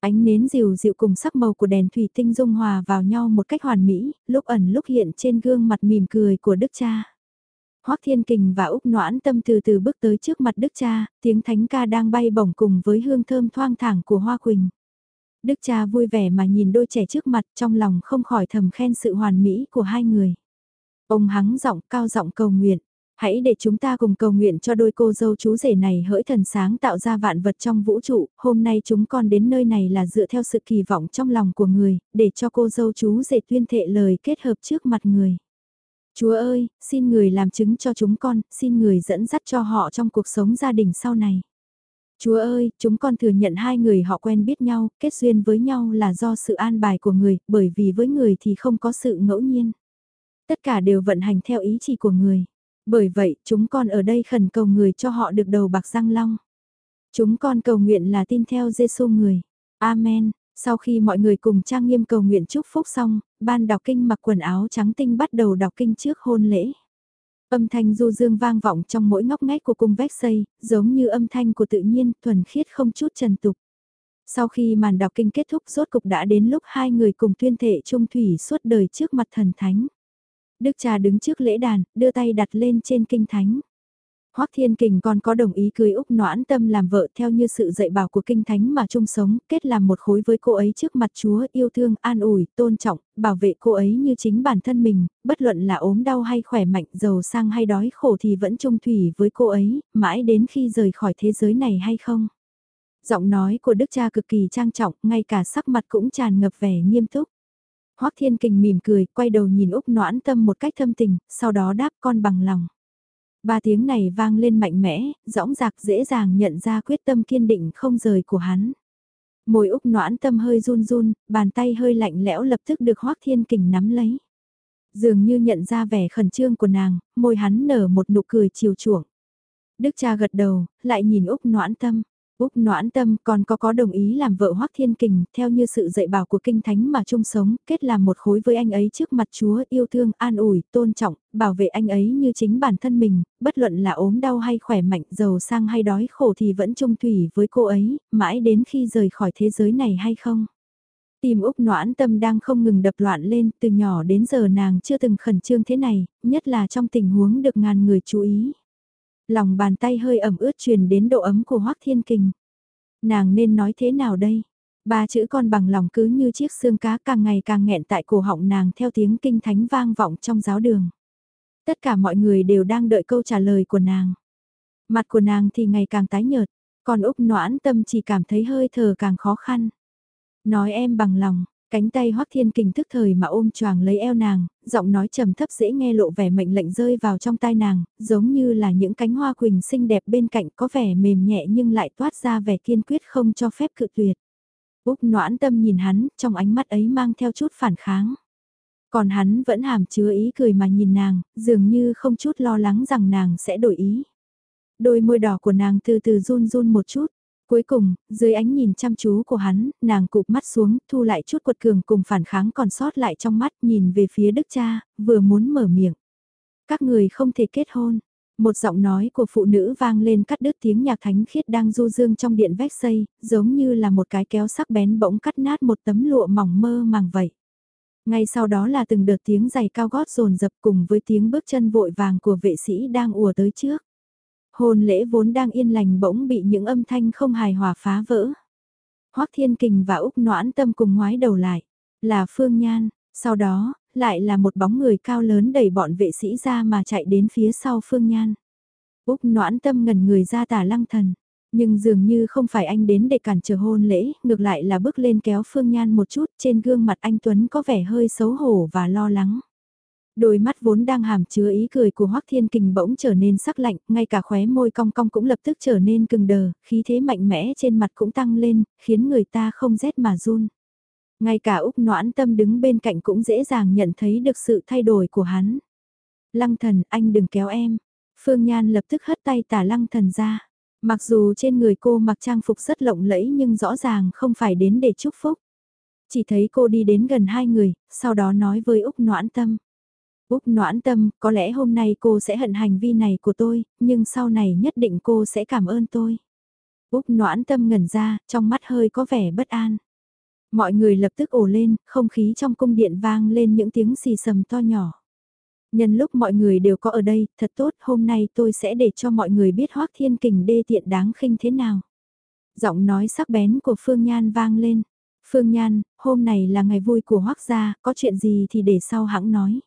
Ánh nến dịu dịu cùng sắc màu của đèn thủy tinh dung hòa vào nhau một cách hoàn mỹ, lúc ẩn lúc hiện trên gương mặt mỉm cười của Đức Cha. Hoắc Thiên Kình và Úc Noãn Tâm từ từ bước tới trước mặt Đức Cha, tiếng thánh ca đang bay bổng cùng với hương thơm thoang thẳng của Hoa Quỳnh. Đức Cha vui vẻ mà nhìn đôi trẻ trước mặt trong lòng không khỏi thầm khen sự hoàn mỹ của hai người. Ông hắng giọng cao giọng cầu nguyện. Hãy để chúng ta cùng cầu nguyện cho đôi cô dâu chú rể này hỡi thần sáng tạo ra vạn vật trong vũ trụ, hôm nay chúng con đến nơi này là dựa theo sự kỳ vọng trong lòng của người, để cho cô dâu chú rể tuyên thệ lời kết hợp trước mặt người. Chúa ơi, xin người làm chứng cho chúng con, xin người dẫn dắt cho họ trong cuộc sống gia đình sau này. Chúa ơi, chúng con thừa nhận hai người họ quen biết nhau, kết duyên với nhau là do sự an bài của người, bởi vì với người thì không có sự ngẫu nhiên. Tất cả đều vận hành theo ý chỉ của người. Bởi vậy, chúng con ở đây khẩn cầu người cho họ được đầu bạc răng long. Chúng con cầu nguyện là tin theo Giêsu người. Amen. Sau khi mọi người cùng trang nghiêm cầu nguyện chúc phúc xong, ban đọc kinh mặc quần áo trắng tinh bắt đầu đọc kinh trước hôn lễ. Âm thanh du dương vang vọng trong mỗi ngóc ngách của cung vách xây, giống như âm thanh của tự nhiên, thuần khiết không chút trần tục. Sau khi màn đọc kinh kết thúc rốt cục đã đến lúc hai người cùng tuyên thệ trung thủy suốt đời trước mặt thần thánh. Đức cha đứng trước lễ đàn, đưa tay đặt lên trên kinh thánh. Hoắc Thiên Kình còn có đồng ý cưới Úc Noãn Tâm làm vợ theo như sự dạy bảo của kinh thánh mà chung sống, kết làm một khối với cô ấy trước mặt Chúa, yêu thương, an ủi, tôn trọng, bảo vệ cô ấy như chính bản thân mình, bất luận là ốm đau hay khỏe mạnh, giàu sang hay đói khổ thì vẫn chung thủy với cô ấy, mãi đến khi rời khỏi thế giới này hay không. Giọng nói của đức cha cực kỳ trang trọng, ngay cả sắc mặt cũng tràn ngập vẻ nghiêm túc. Hoắc Thiên Kình mỉm cười, quay đầu nhìn Úc Noãn Tâm một cách thâm tình, sau đó đáp con bằng lòng. Ba tiếng này vang lên mạnh mẽ, rõng rạc dễ dàng nhận ra quyết tâm kiên định không rời của hắn. Môi Úc Noãn Tâm hơi run run, bàn tay hơi lạnh lẽo lập tức được Hoắc Thiên Kình nắm lấy. Dường như nhận ra vẻ khẩn trương của nàng, môi hắn nở một nụ cười chiều chuộng. Đức cha gật đầu, lại nhìn Úc Noãn Tâm. Úc noãn tâm còn có có đồng ý làm vợ Hoắc Thiên Kình, theo như sự dạy bảo của Kinh Thánh mà chung sống, kết làm một khối với anh ấy trước mặt Chúa, yêu thương, an ủi, tôn trọng, bảo vệ anh ấy như chính bản thân mình, bất luận là ốm đau hay khỏe mạnh, giàu sang hay đói khổ thì vẫn chung thủy với cô ấy, mãi đến khi rời khỏi thế giới này hay không. Tim Úc noãn tâm đang không ngừng đập loạn lên, từ nhỏ đến giờ nàng chưa từng khẩn trương thế này, nhất là trong tình huống được ngàn người chú ý. Lòng bàn tay hơi ẩm ướt truyền đến độ ấm của Hoác Thiên Kình. Nàng nên nói thế nào đây? Ba chữ con bằng lòng cứ như chiếc xương cá càng ngày càng nghẹn tại cổ họng nàng theo tiếng kinh thánh vang vọng trong giáo đường. Tất cả mọi người đều đang đợi câu trả lời của nàng. Mặt của nàng thì ngày càng tái nhợt, còn Úc noãn tâm chỉ cảm thấy hơi thở càng khó khăn. Nói em bằng lòng, Cánh tay Hoắc Thiên Kình thức thời mà ôm choàng lấy eo nàng, giọng nói trầm thấp dễ nghe lộ vẻ mệnh lệnh rơi vào trong tai nàng, giống như là những cánh hoa quỳnh xinh đẹp bên cạnh có vẻ mềm nhẹ nhưng lại toát ra vẻ kiên quyết không cho phép cự tuyệt. Úc noãn tâm nhìn hắn, trong ánh mắt ấy mang theo chút phản kháng. Còn hắn vẫn hàm chứa ý cười mà nhìn nàng, dường như không chút lo lắng rằng nàng sẽ đổi ý. Đôi môi đỏ của nàng từ từ run run một chút, Cuối cùng, dưới ánh nhìn chăm chú của hắn, nàng cụp mắt xuống, thu lại chút quật cường cùng phản kháng còn sót lại trong mắt, nhìn về phía đức cha, vừa muốn mở miệng. Các người không thể kết hôn. Một giọng nói của phụ nữ vang lên cắt đứt tiếng nhạc thánh khiết đang du dương trong điện vách xây, giống như là một cái kéo sắc bén bỗng cắt nát một tấm lụa mỏng mơ màng vậy. Ngay sau đó là từng đợt tiếng giày cao gót rồn dập cùng với tiếng bước chân vội vàng của vệ sĩ đang ùa tới trước. Hôn lễ vốn đang yên lành bỗng bị những âm thanh không hài hòa phá vỡ. Hoắc Thiên Kình và Úc Noãn Tâm cùng ngoái đầu lại, là Phương Nhan, sau đó, lại là một bóng người cao lớn đẩy bọn vệ sĩ ra mà chạy đến phía sau Phương Nhan. Úc Noãn Tâm ngẩn người ra tả lăng thần, nhưng dường như không phải anh đến để cản trở hôn lễ, ngược lại là bước lên kéo Phương Nhan một chút trên gương mặt anh Tuấn có vẻ hơi xấu hổ và lo lắng. Đôi mắt vốn đang hàm chứa ý cười của Hoắc Thiên Kình bỗng trở nên sắc lạnh, ngay cả khóe môi cong cong cũng lập tức trở nên cứng đờ, khí thế mạnh mẽ trên mặt cũng tăng lên, khiến người ta không rét mà run. Ngay cả Úc Noãn Tâm đứng bên cạnh cũng dễ dàng nhận thấy được sự thay đổi của hắn. Lăng thần, anh đừng kéo em. Phương Nhan lập tức hất tay tả lăng thần ra. Mặc dù trên người cô mặc trang phục rất lộng lẫy nhưng rõ ràng không phải đến để chúc phúc. Chỉ thấy cô đi đến gần hai người, sau đó nói với Úc Noãn Tâm. Úc Noãn Tâm, có lẽ hôm nay cô sẽ hận hành vi này của tôi, nhưng sau này nhất định cô sẽ cảm ơn tôi. Úc Noãn Tâm ngẩn ra, trong mắt hơi có vẻ bất an. Mọi người lập tức ồ lên, không khí trong cung điện vang lên những tiếng xì sầm to nhỏ. Nhân lúc mọi người đều có ở đây, thật tốt, hôm nay tôi sẽ để cho mọi người biết Hoác Thiên Kình đê tiện đáng khinh thế nào. Giọng nói sắc bén của Phương Nhan vang lên. Phương Nhan, hôm này là ngày vui của Hoác gia, có chuyện gì thì để sau hãng nói.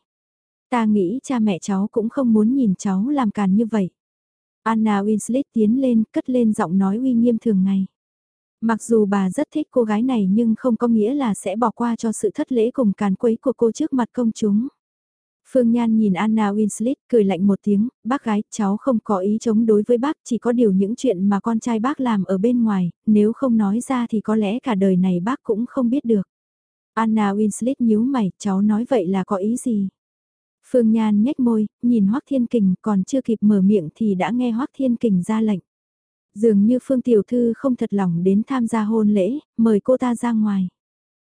Ta nghĩ cha mẹ cháu cũng không muốn nhìn cháu làm càn như vậy. Anna Winslet tiến lên, cất lên giọng nói uy nghiêm thường ngày. Mặc dù bà rất thích cô gái này nhưng không có nghĩa là sẽ bỏ qua cho sự thất lễ cùng càn quấy của cô trước mặt công chúng. Phương Nhan nhìn Anna Winslet cười lạnh một tiếng, bác gái, cháu không có ý chống đối với bác, chỉ có điều những chuyện mà con trai bác làm ở bên ngoài, nếu không nói ra thì có lẽ cả đời này bác cũng không biết được. Anna Winslet nhíu mày, cháu nói vậy là có ý gì? Phương Nhan nhếch môi, nhìn Hoắc Thiên Kình còn chưa kịp mở miệng thì đã nghe Hoắc Thiên Kình ra lệnh. Dường như Phương Tiểu Thư không thật lòng đến tham gia hôn lễ, mời cô ta ra ngoài.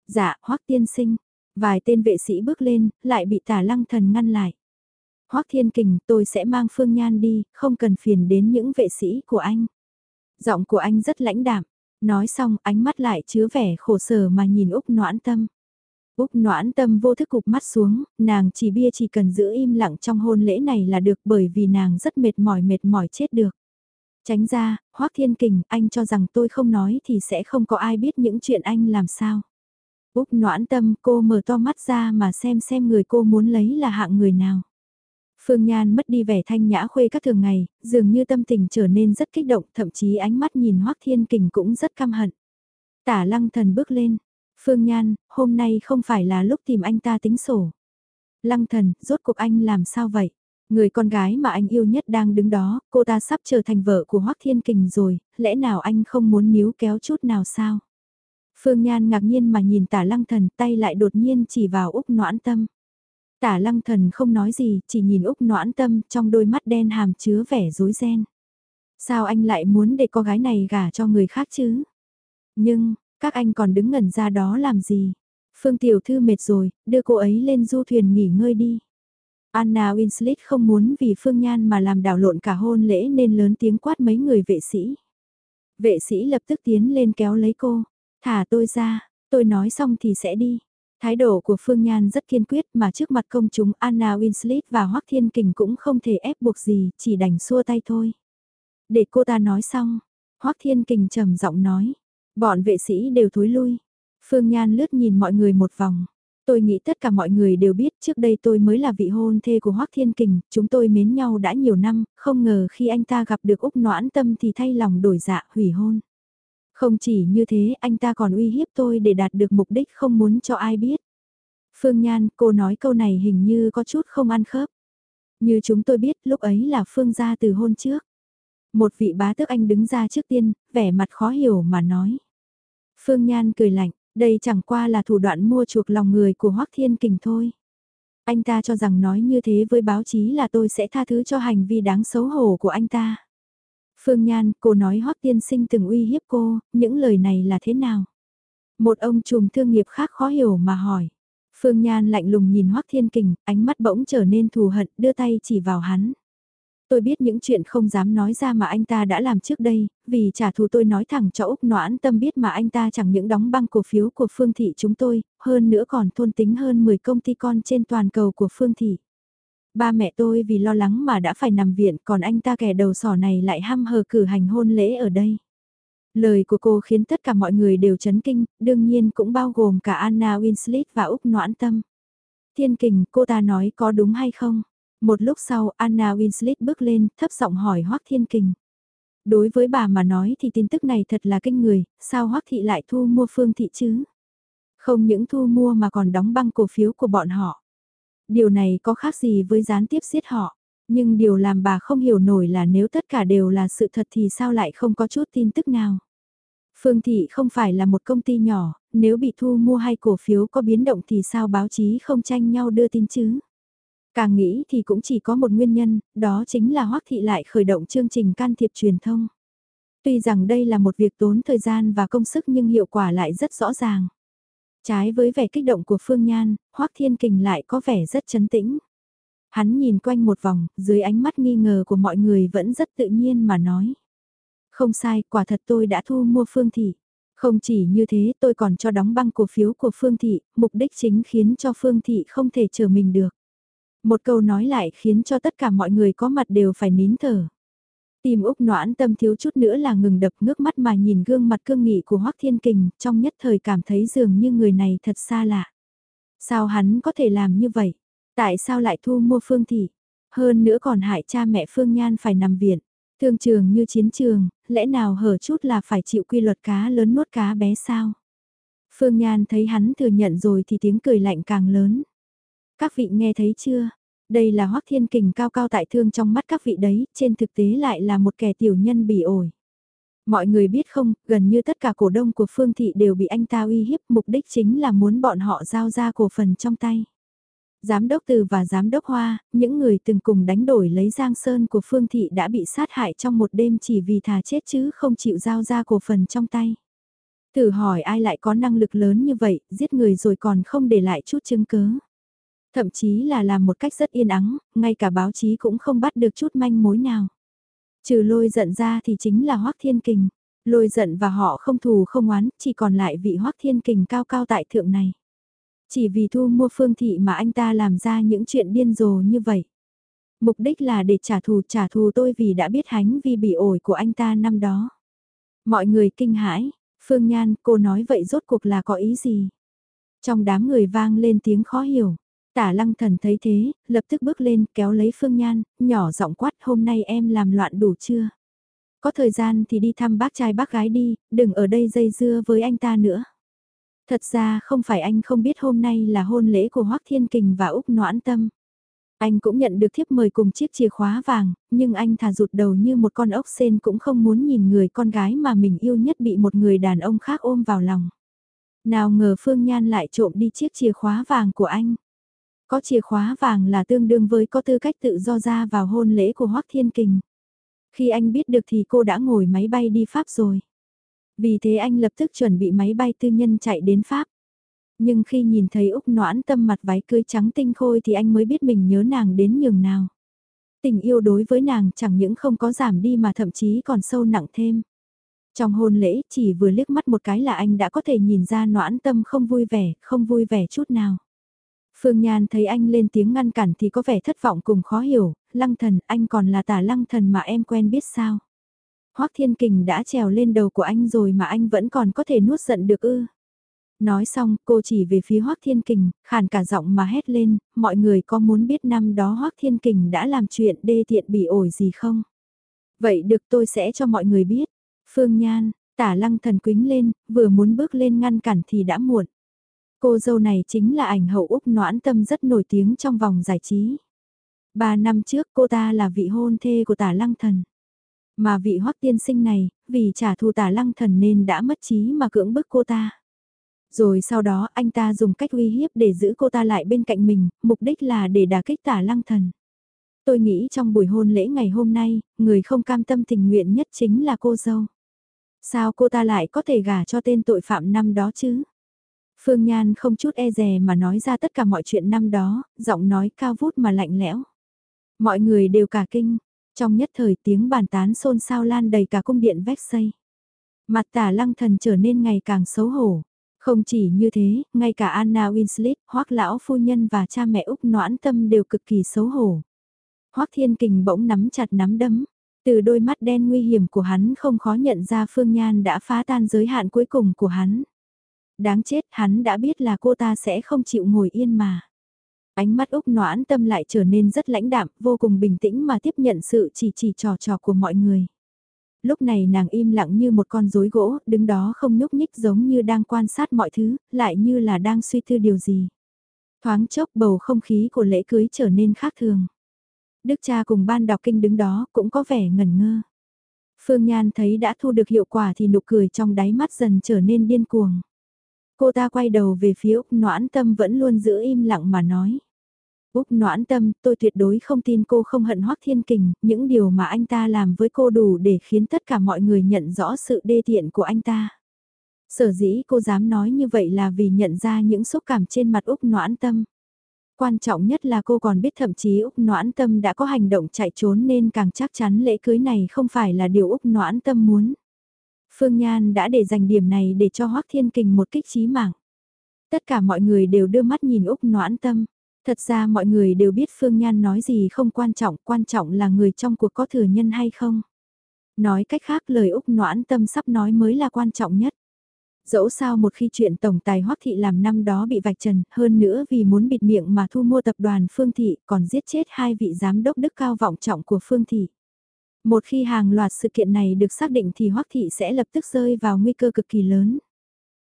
Dạ, Hoắc Tiên Sinh, vài tên vệ sĩ bước lên, lại bị tả lăng thần ngăn lại. Hoắc Thiên Kình, tôi sẽ mang Phương Nhan đi, không cần phiền đến những vệ sĩ của anh. Giọng của anh rất lãnh đạm, nói xong ánh mắt lại chứa vẻ khổ sở mà nhìn Úc noãn tâm. Úc noãn tâm vô thức cục mắt xuống, nàng chỉ bia chỉ cần giữ im lặng trong hôn lễ này là được bởi vì nàng rất mệt mỏi mệt mỏi chết được. Tránh ra, Hoác Thiên Kình, anh cho rằng tôi không nói thì sẽ không có ai biết những chuyện anh làm sao. Úc noãn tâm cô mở to mắt ra mà xem xem người cô muốn lấy là hạng người nào. Phương Nhan mất đi vẻ thanh nhã khuê các thường ngày, dường như tâm tình trở nên rất kích động, thậm chí ánh mắt nhìn Hoác Thiên Kình cũng rất căm hận. Tả lăng thần bước lên, Phương Nhan, hôm nay không phải là lúc tìm anh ta tính sổ. Lăng thần, rốt cuộc anh làm sao vậy? Người con gái mà anh yêu nhất đang đứng đó, cô ta sắp trở thành vợ của Hoác Thiên Kình rồi, lẽ nào anh không muốn níu kéo chút nào sao? Phương Nhan ngạc nhiên mà nhìn tả lăng thần tay lại đột nhiên chỉ vào Úc noãn tâm. Tả lăng thần không nói gì, chỉ nhìn Úc noãn tâm trong đôi mắt đen hàm chứa vẻ rối ren. Sao anh lại muốn để cô gái này gả cho người khác chứ? Nhưng, các anh còn đứng ngẩn ra đó làm gì? Phương Tiểu Thư mệt rồi, đưa cô ấy lên du thuyền nghỉ ngơi đi. Anna Winslet không muốn vì Phương Nhan mà làm đảo lộn cả hôn lễ nên lớn tiếng quát mấy người vệ sĩ. Vệ sĩ lập tức tiến lên kéo lấy cô. Thả tôi ra, tôi nói xong thì sẽ đi. Thái độ của Phương Nhan rất kiên quyết mà trước mặt công chúng Anna Winslet và Hoắc Thiên Kình cũng không thể ép buộc gì, chỉ đành xua tay thôi. Để cô ta nói xong, Hoắc Thiên Kình trầm giọng nói, bọn vệ sĩ đều thối lui. Phương Nhan lướt nhìn mọi người một vòng. Tôi nghĩ tất cả mọi người đều biết trước đây tôi mới là vị hôn thê của Hoác Thiên Kình, chúng tôi mến nhau đã nhiều năm, không ngờ khi anh ta gặp được Úc Noãn Tâm thì thay lòng đổi dạ hủy hôn. Không chỉ như thế, anh ta còn uy hiếp tôi để đạt được mục đích không muốn cho ai biết. Phương Nhan, cô nói câu này hình như có chút không ăn khớp. Như chúng tôi biết, lúc ấy là Phương gia từ hôn trước. Một vị bá tước anh đứng ra trước tiên, vẻ mặt khó hiểu mà nói. Phương Nhan cười lạnh, đây chẳng qua là thủ đoạn mua chuộc lòng người của Hoắc Thiên Kình thôi. Anh ta cho rằng nói như thế với báo chí là tôi sẽ tha thứ cho hành vi đáng xấu hổ của anh ta. Phương Nhan, cô nói Hoắc Tiên Sinh từng uy hiếp cô, những lời này là thế nào? Một ông trùm thương nghiệp khác khó hiểu mà hỏi. Phương Nhan lạnh lùng nhìn Hoắc Thiên Kình, ánh mắt bỗng trở nên thù hận, đưa tay chỉ vào hắn. Tôi biết những chuyện không dám nói ra mà anh ta đã làm trước đây, vì trả thù tôi nói thẳng cho Úc Noãn Tâm biết mà anh ta chẳng những đóng băng cổ phiếu của Phương Thị chúng tôi, hơn nữa còn thôn tính hơn 10 công ty con trên toàn cầu của Phương Thị. Ba mẹ tôi vì lo lắng mà đã phải nằm viện còn anh ta kẻ đầu sỏ này lại hăm hờ cử hành hôn lễ ở đây. Lời của cô khiến tất cả mọi người đều chấn kinh, đương nhiên cũng bao gồm cả Anna Winslet và Úc Noãn Tâm. Thiên kình, cô ta nói có đúng hay không? Một lúc sau, Anna Winslet bước lên, thấp giọng hỏi Hoác Thiên Kình. Đối với bà mà nói thì tin tức này thật là kinh người, sao Hoác Thị lại thu mua Phương Thị chứ? Không những thu mua mà còn đóng băng cổ phiếu của bọn họ. Điều này có khác gì với gián tiếp giết họ? Nhưng điều làm bà không hiểu nổi là nếu tất cả đều là sự thật thì sao lại không có chút tin tức nào? Phương Thị không phải là một công ty nhỏ, nếu bị thu mua hay cổ phiếu có biến động thì sao báo chí không tranh nhau đưa tin chứ? Càng nghĩ thì cũng chỉ có một nguyên nhân, đó chính là Hoắc Thị lại khởi động chương trình can thiệp truyền thông. Tuy rằng đây là một việc tốn thời gian và công sức nhưng hiệu quả lại rất rõ ràng. Trái với vẻ kích động của Phương Nhan, Hoắc Thiên Kình lại có vẻ rất chấn tĩnh. Hắn nhìn quanh một vòng, dưới ánh mắt nghi ngờ của mọi người vẫn rất tự nhiên mà nói. Không sai, quả thật tôi đã thu mua Phương Thị. Không chỉ như thế tôi còn cho đóng băng cổ phiếu của Phương Thị, mục đích chính khiến cho Phương Thị không thể chờ mình được. Một câu nói lại khiến cho tất cả mọi người có mặt đều phải nín thở. Tìm Úc noãn tâm thiếu chút nữa là ngừng đập ngước mắt mà nhìn gương mặt cương nghị của Hoác Thiên Kình, trong nhất thời cảm thấy dường như người này thật xa lạ. Sao hắn có thể làm như vậy? Tại sao lại thu mua Phương Thị? Hơn nữa còn hại cha mẹ Phương Nhan phải nằm viện. Thương trường như chiến trường, lẽ nào hở chút là phải chịu quy luật cá lớn nuốt cá bé sao? Phương Nhan thấy hắn thừa nhận rồi thì tiếng cười lạnh càng lớn. Các vị nghe thấy chưa? Đây là Hoắc Thiên Kình cao cao tại thương trong mắt các vị đấy, trên thực tế lại là một kẻ tiểu nhân bỉ ổi. Mọi người biết không, gần như tất cả cổ đông của Phương Thị đều bị anh ta uy hiếp, mục đích chính là muốn bọn họ giao ra cổ phần trong tay. Giám đốc Từ và Giám đốc Hoa, những người từng cùng đánh đổi lấy Giang Sơn của Phương Thị đã bị sát hại trong một đêm chỉ vì thà chết chứ không chịu giao ra cổ phần trong tay. Thử hỏi ai lại có năng lực lớn như vậy, giết người rồi còn không để lại chút chứng cứ Thậm chí là làm một cách rất yên ắng, ngay cả báo chí cũng không bắt được chút manh mối nào. Trừ lôi giận ra thì chính là Hoác Thiên Kình. Lôi giận và họ không thù không oán, chỉ còn lại vị Hoác Thiên Kình cao cao tại thượng này. Chỉ vì thu mua phương thị mà anh ta làm ra những chuyện điên rồ như vậy. Mục đích là để trả thù trả thù tôi vì đã biết hánh vi bị ổi của anh ta năm đó. Mọi người kinh hãi, Phương Nhan, cô nói vậy rốt cuộc là có ý gì? Trong đám người vang lên tiếng khó hiểu. Tả lăng thần thấy thế, lập tức bước lên kéo lấy Phương Nhan, nhỏ giọng quát hôm nay em làm loạn đủ chưa? Có thời gian thì đi thăm bác trai bác gái đi, đừng ở đây dây dưa với anh ta nữa. Thật ra không phải anh không biết hôm nay là hôn lễ của Hoác Thiên Kình và Úc Noãn Tâm. Anh cũng nhận được thiếp mời cùng chiếc chìa khóa vàng, nhưng anh thà rụt đầu như một con ốc sen cũng không muốn nhìn người con gái mà mình yêu nhất bị một người đàn ông khác ôm vào lòng. Nào ngờ Phương Nhan lại trộm đi chiếc chìa khóa vàng của anh. Có chìa khóa vàng là tương đương với có tư cách tự do ra vào hôn lễ của Hoác Thiên Kình. Khi anh biết được thì cô đã ngồi máy bay đi Pháp rồi. Vì thế anh lập tức chuẩn bị máy bay tư nhân chạy đến Pháp. Nhưng khi nhìn thấy Úc noãn tâm mặt váy cưới trắng tinh khôi thì anh mới biết mình nhớ nàng đến nhường nào. Tình yêu đối với nàng chẳng những không có giảm đi mà thậm chí còn sâu nặng thêm. Trong hôn lễ chỉ vừa liếc mắt một cái là anh đã có thể nhìn ra noãn tâm không vui vẻ, không vui vẻ chút nào. Phương Nhan thấy anh lên tiếng ngăn cản thì có vẻ thất vọng cùng khó hiểu, lăng thần anh còn là tả lăng thần mà em quen biết sao. Hoác Thiên Kình đã trèo lên đầu của anh rồi mà anh vẫn còn có thể nuốt giận được ư. Nói xong, cô chỉ về phía Hoác Thiên Kình, khàn cả giọng mà hét lên, mọi người có muốn biết năm đó Hoác Thiên Kình đã làm chuyện đê tiện bị ổi gì không? Vậy được tôi sẽ cho mọi người biết. Phương Nhan, tả lăng thần quính lên, vừa muốn bước lên ngăn cản thì đã muộn. Cô dâu này chính là ảnh hậu Úc Noãn Tâm rất nổi tiếng trong vòng giải trí. Ba năm trước cô ta là vị hôn thê của tả lăng thần. Mà vị hoắc tiên sinh này, vì trả thù tả lăng thần nên đã mất trí mà cưỡng bức cô ta. Rồi sau đó anh ta dùng cách uy hiếp để giữ cô ta lại bên cạnh mình, mục đích là để đả kích tả lăng thần. Tôi nghĩ trong buổi hôn lễ ngày hôm nay, người không cam tâm tình nguyện nhất chính là cô dâu. Sao cô ta lại có thể gả cho tên tội phạm năm đó chứ? Phương Nhan không chút e dè mà nói ra tất cả mọi chuyện năm đó, giọng nói cao vút mà lạnh lẽo. Mọi người đều cả kinh, trong nhất thời tiếng bàn tán xôn xao lan đầy cả cung điện vách xây. Mặt tả lăng thần trở nên ngày càng xấu hổ. Không chỉ như thế, ngay cả Anna Winslet, hoắc lão phu nhân và cha mẹ Úc noãn tâm đều cực kỳ xấu hổ. hoắc thiên kình bỗng nắm chặt nắm đấm. Từ đôi mắt đen nguy hiểm của hắn không khó nhận ra Phương Nhan đã phá tan giới hạn cuối cùng của hắn. Đáng chết hắn đã biết là cô ta sẽ không chịu ngồi yên mà. Ánh mắt Úc noãn tâm lại trở nên rất lãnh đạm, vô cùng bình tĩnh mà tiếp nhận sự chỉ chỉ trò trò của mọi người. Lúc này nàng im lặng như một con rối gỗ, đứng đó không nhúc nhích giống như đang quan sát mọi thứ, lại như là đang suy tư điều gì. Thoáng chốc bầu không khí của lễ cưới trở nên khác thường. Đức cha cùng ban đọc kinh đứng đó cũng có vẻ ngẩn ngơ. Phương Nhan thấy đã thu được hiệu quả thì nụ cười trong đáy mắt dần trở nên điên cuồng. Cô ta quay đầu về phía Úc Noãn Tâm vẫn luôn giữ im lặng mà nói. Úc Noãn Tâm, tôi tuyệt đối không tin cô không hận Hoắc Thiên Kình, những điều mà anh ta làm với cô đủ để khiến tất cả mọi người nhận rõ sự đê tiện của anh ta. Sở dĩ cô dám nói như vậy là vì nhận ra những xúc cảm trên mặt Úc Noãn Tâm. Quan trọng nhất là cô còn biết thậm chí Úc Noãn Tâm đã có hành động chạy trốn nên càng chắc chắn lễ cưới này không phải là điều Úc Noãn Tâm muốn. Phương Nhan đã để dành điểm này để cho Hoác Thiên Kình một kích trí mạng. Tất cả mọi người đều đưa mắt nhìn Úc Noãn Tâm. Thật ra mọi người đều biết Phương Nhan nói gì không quan trọng, quan trọng là người trong cuộc có thừa nhân hay không. Nói cách khác lời Úc Noãn Tâm sắp nói mới là quan trọng nhất. Dẫu sao một khi chuyện tổng tài Hoắc Thị làm năm đó bị vạch trần, hơn nữa vì muốn bịt miệng mà thu mua tập đoàn Phương Thị còn giết chết hai vị giám đốc đức cao vọng trọng của Phương Thị. Một khi hàng loạt sự kiện này được xác định thì Hoắc Thị sẽ lập tức rơi vào nguy cơ cực kỳ lớn.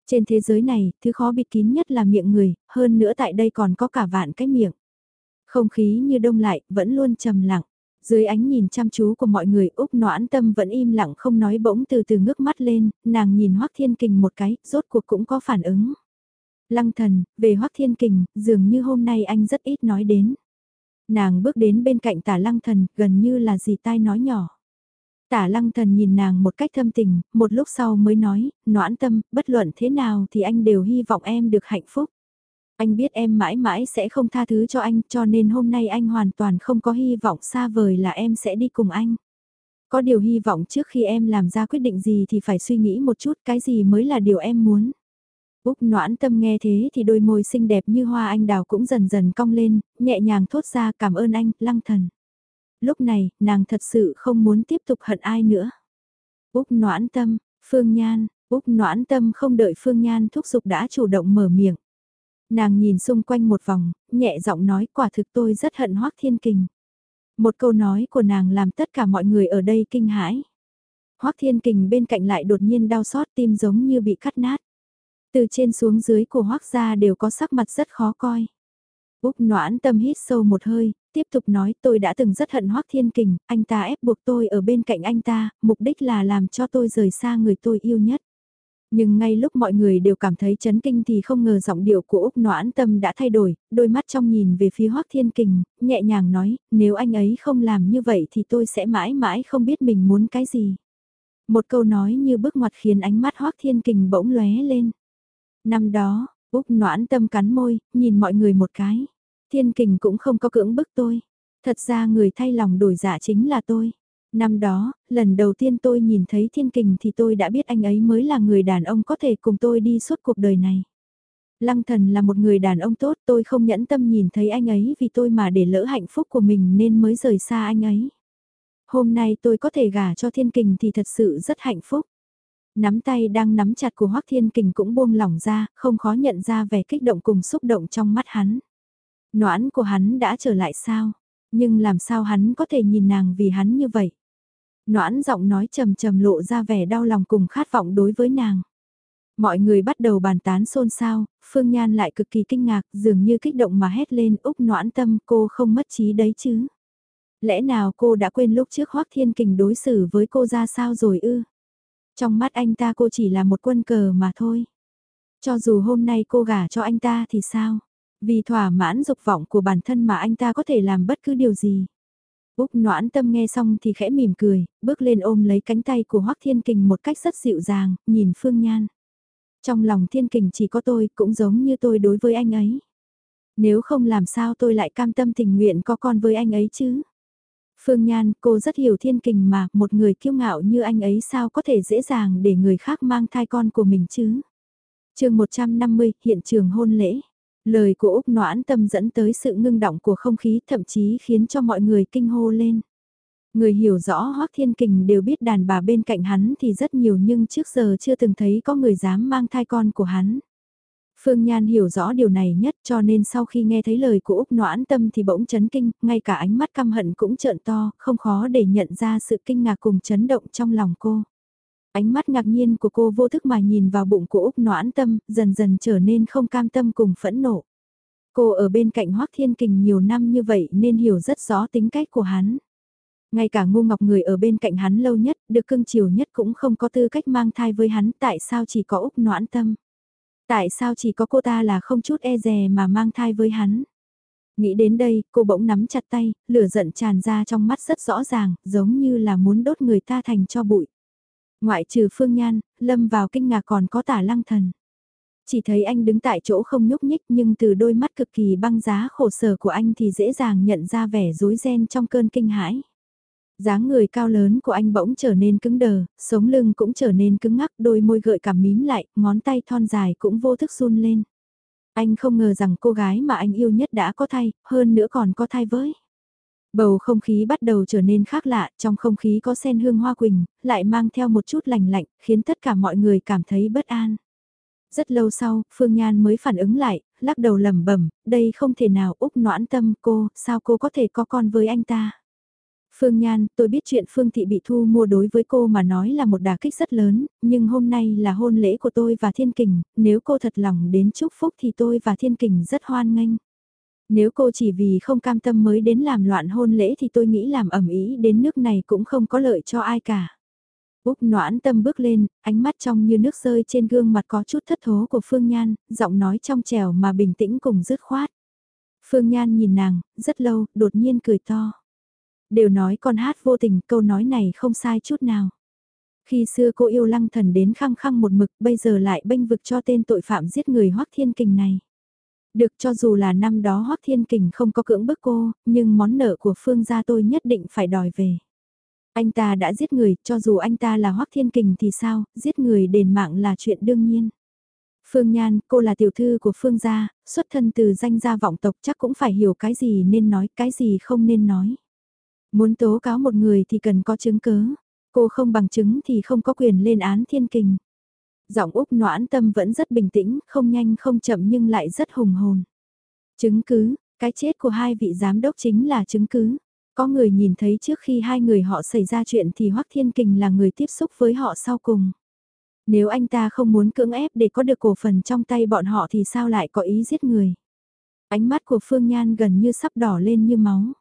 Trên thế giới này, thứ khó bịt kín nhất là miệng người, hơn nữa tại đây còn có cả vạn cái miệng. Không khí như đông lại, vẫn luôn trầm lặng. Dưới ánh nhìn chăm chú của mọi người Úc noãn tâm vẫn im lặng không nói bỗng từ từ ngước mắt lên, nàng nhìn Hoác Thiên Kình một cái, rốt cuộc cũng có phản ứng. Lăng thần, về Hoác Thiên Kình, dường như hôm nay anh rất ít nói đến. Nàng bước đến bên cạnh tả lăng thần, gần như là gì tai nói nhỏ. Tả lăng thần nhìn nàng một cách thâm tình, một lúc sau mới nói, noãn tâm, bất luận thế nào thì anh đều hy vọng em được hạnh phúc. Anh biết em mãi mãi sẽ không tha thứ cho anh cho nên hôm nay anh hoàn toàn không có hy vọng xa vời là em sẽ đi cùng anh. Có điều hy vọng trước khi em làm ra quyết định gì thì phải suy nghĩ một chút cái gì mới là điều em muốn. Úc noãn tâm nghe thế thì đôi môi xinh đẹp như hoa anh đào cũng dần dần cong lên, nhẹ nhàng thốt ra cảm ơn anh, lăng thần. Lúc này, nàng thật sự không muốn tiếp tục hận ai nữa. Úc noãn tâm, Phương Nhan, Úc noãn tâm không đợi Phương Nhan thúc giục đã chủ động mở miệng. Nàng nhìn xung quanh một vòng, nhẹ giọng nói quả thực tôi rất hận Hoác Thiên Kình. Một câu nói của nàng làm tất cả mọi người ở đây kinh hãi. Hoác Thiên Kình bên cạnh lại đột nhiên đau xót tim giống như bị cắt nát. Từ trên xuống dưới của Hoác gia đều có sắc mặt rất khó coi. Úc noãn tâm hít sâu một hơi, tiếp tục nói tôi đã từng rất hận Hoác Thiên Kình, anh ta ép buộc tôi ở bên cạnh anh ta, mục đích là làm cho tôi rời xa người tôi yêu nhất. Nhưng ngay lúc mọi người đều cảm thấy chấn kinh thì không ngờ giọng điệu của Úc Noãn Tâm đã thay đổi, đôi mắt trong nhìn về phía Hoác Thiên Kình, nhẹ nhàng nói, nếu anh ấy không làm như vậy thì tôi sẽ mãi mãi không biết mình muốn cái gì. Một câu nói như bước ngoặt khiến ánh mắt Hoác Thiên Kình bỗng lóe lên. Năm đó, Úc Noãn Tâm cắn môi, nhìn mọi người một cái. Thiên Kình cũng không có cưỡng bức tôi. Thật ra người thay lòng đổi dạ chính là tôi. Năm đó, lần đầu tiên tôi nhìn thấy thiên kình thì tôi đã biết anh ấy mới là người đàn ông có thể cùng tôi đi suốt cuộc đời này. Lăng thần là một người đàn ông tốt tôi không nhẫn tâm nhìn thấy anh ấy vì tôi mà để lỡ hạnh phúc của mình nên mới rời xa anh ấy. Hôm nay tôi có thể gả cho thiên kình thì thật sự rất hạnh phúc. Nắm tay đang nắm chặt của Hoắc Thiên Kình cũng buông lỏng ra, không khó nhận ra vẻ kích động cùng xúc động trong mắt hắn. Noãn của hắn đã trở lại sao? Nhưng làm sao hắn có thể nhìn nàng vì hắn như vậy? Noãn giọng nói trầm trầm lộ ra vẻ đau lòng cùng khát vọng đối với nàng. Mọi người bắt đầu bàn tán xôn xao, Phương Nhan lại cực kỳ kinh ngạc, dường như kích động mà hét lên Úc noãn tâm cô không mất trí đấy chứ. Lẽ nào cô đã quên lúc trước Hoác Thiên Kình đối xử với cô ra sao rồi ư? Trong mắt anh ta cô chỉ là một quân cờ mà thôi. Cho dù hôm nay cô gả cho anh ta thì sao? Vì thỏa mãn dục vọng của bản thân mà anh ta có thể làm bất cứ điều gì. Úc noãn tâm nghe xong thì khẽ mỉm cười, bước lên ôm lấy cánh tay của Hoác Thiên Kình một cách rất dịu dàng, nhìn Phương Nhan. Trong lòng Thiên Kình chỉ có tôi, cũng giống như tôi đối với anh ấy. Nếu không làm sao tôi lại cam tâm tình nguyện có con với anh ấy chứ? Phương Nhan, cô rất hiểu Thiên Kình mà, một người kiêu ngạo như anh ấy sao có thể dễ dàng để người khác mang thai con của mình chứ? chương 150, hiện trường hôn lễ. Lời của Úc Noãn Tâm dẫn tới sự ngưng động của không khí thậm chí khiến cho mọi người kinh hô lên. Người hiểu rõ Hoác Thiên Kình đều biết đàn bà bên cạnh hắn thì rất nhiều nhưng trước giờ chưa từng thấy có người dám mang thai con của hắn. Phương Nhan hiểu rõ điều này nhất cho nên sau khi nghe thấy lời của Úc Noãn Tâm thì bỗng chấn kinh, ngay cả ánh mắt căm hận cũng trợn to, không khó để nhận ra sự kinh ngạc cùng chấn động trong lòng cô. Ánh mắt ngạc nhiên của cô vô thức mà nhìn vào bụng của Úc Noãn Tâm, dần dần trở nên không cam tâm cùng phẫn nộ. Cô ở bên cạnh Hoác Thiên Kình nhiều năm như vậy nên hiểu rất rõ tính cách của hắn. Ngay cả ngu ngọc người ở bên cạnh hắn lâu nhất, được cưng chiều nhất cũng không có tư cách mang thai với hắn tại sao chỉ có Úc Noãn Tâm. Tại sao chỉ có cô ta là không chút e dè mà mang thai với hắn? Nghĩ đến đây, cô bỗng nắm chặt tay, lửa giận tràn ra trong mắt rất rõ ràng, giống như là muốn đốt người ta thành cho bụi. Ngoại trừ Phương Nhan, lâm vào kinh ngạc còn có tả lăng thần. Chỉ thấy anh đứng tại chỗ không nhúc nhích nhưng từ đôi mắt cực kỳ băng giá khổ sở của anh thì dễ dàng nhận ra vẻ rối ren trong cơn kinh hãi dáng người cao lớn của anh bỗng trở nên cứng đờ, sống lưng cũng trở nên cứng ngắc, đôi môi gợi cảm mím lại, ngón tay thon dài cũng vô thức run lên. Anh không ngờ rằng cô gái mà anh yêu nhất đã có thai, hơn nữa còn có thai với. Bầu không khí bắt đầu trở nên khác lạ, trong không khí có sen hương hoa quỳnh, lại mang theo một chút lành lạnh, khiến tất cả mọi người cảm thấy bất an. Rất lâu sau, Phương Nhan mới phản ứng lại, lắc đầu lẩm bẩm, đây không thể nào Úc noãn tâm cô, sao cô có thể có con với anh ta. Phương Nhan, tôi biết chuyện Phương Thị bị thu mua đối với cô mà nói là một đả kích rất lớn, nhưng hôm nay là hôn lễ của tôi và Thiên Kình, nếu cô thật lòng đến chúc phúc thì tôi và Thiên Kình rất hoan nghênh. Nếu cô chỉ vì không cam tâm mới đến làm loạn hôn lễ thì tôi nghĩ làm ẩm ý đến nước này cũng không có lợi cho ai cả. Úc noãn tâm bước lên, ánh mắt trong như nước rơi trên gương mặt có chút thất thố của Phương Nhan, giọng nói trong trèo mà bình tĩnh cùng dứt khoát. Phương Nhan nhìn nàng, rất lâu, đột nhiên cười to. Đều nói con hát vô tình, câu nói này không sai chút nào. Khi xưa cô yêu lăng thần đến khăng khăng một mực, bây giờ lại bênh vực cho tên tội phạm giết người Hoắc Thiên Kình này. Được cho dù là năm đó Hoắc Thiên Kình không có cưỡng bức cô, nhưng món nợ của Phương gia tôi nhất định phải đòi về. Anh ta đã giết người, cho dù anh ta là Hoắc Thiên Kình thì sao, giết người đền mạng là chuyện đương nhiên. Phương Nhan, cô là tiểu thư của Phương gia, xuất thân từ danh gia vọng tộc chắc cũng phải hiểu cái gì nên nói, cái gì không nên nói. Muốn tố cáo một người thì cần có chứng cứ. Cô không bằng chứng thì không có quyền lên án thiên kình. Giọng Úc noãn tâm vẫn rất bình tĩnh, không nhanh không chậm nhưng lại rất hùng hồn. Chứng cứ, cái chết của hai vị giám đốc chính là chứng cứ. Có người nhìn thấy trước khi hai người họ xảy ra chuyện thì Hoắc Thiên Kình là người tiếp xúc với họ sau cùng. Nếu anh ta không muốn cưỡng ép để có được cổ phần trong tay bọn họ thì sao lại có ý giết người. Ánh mắt của Phương Nhan gần như sắp đỏ lên như máu.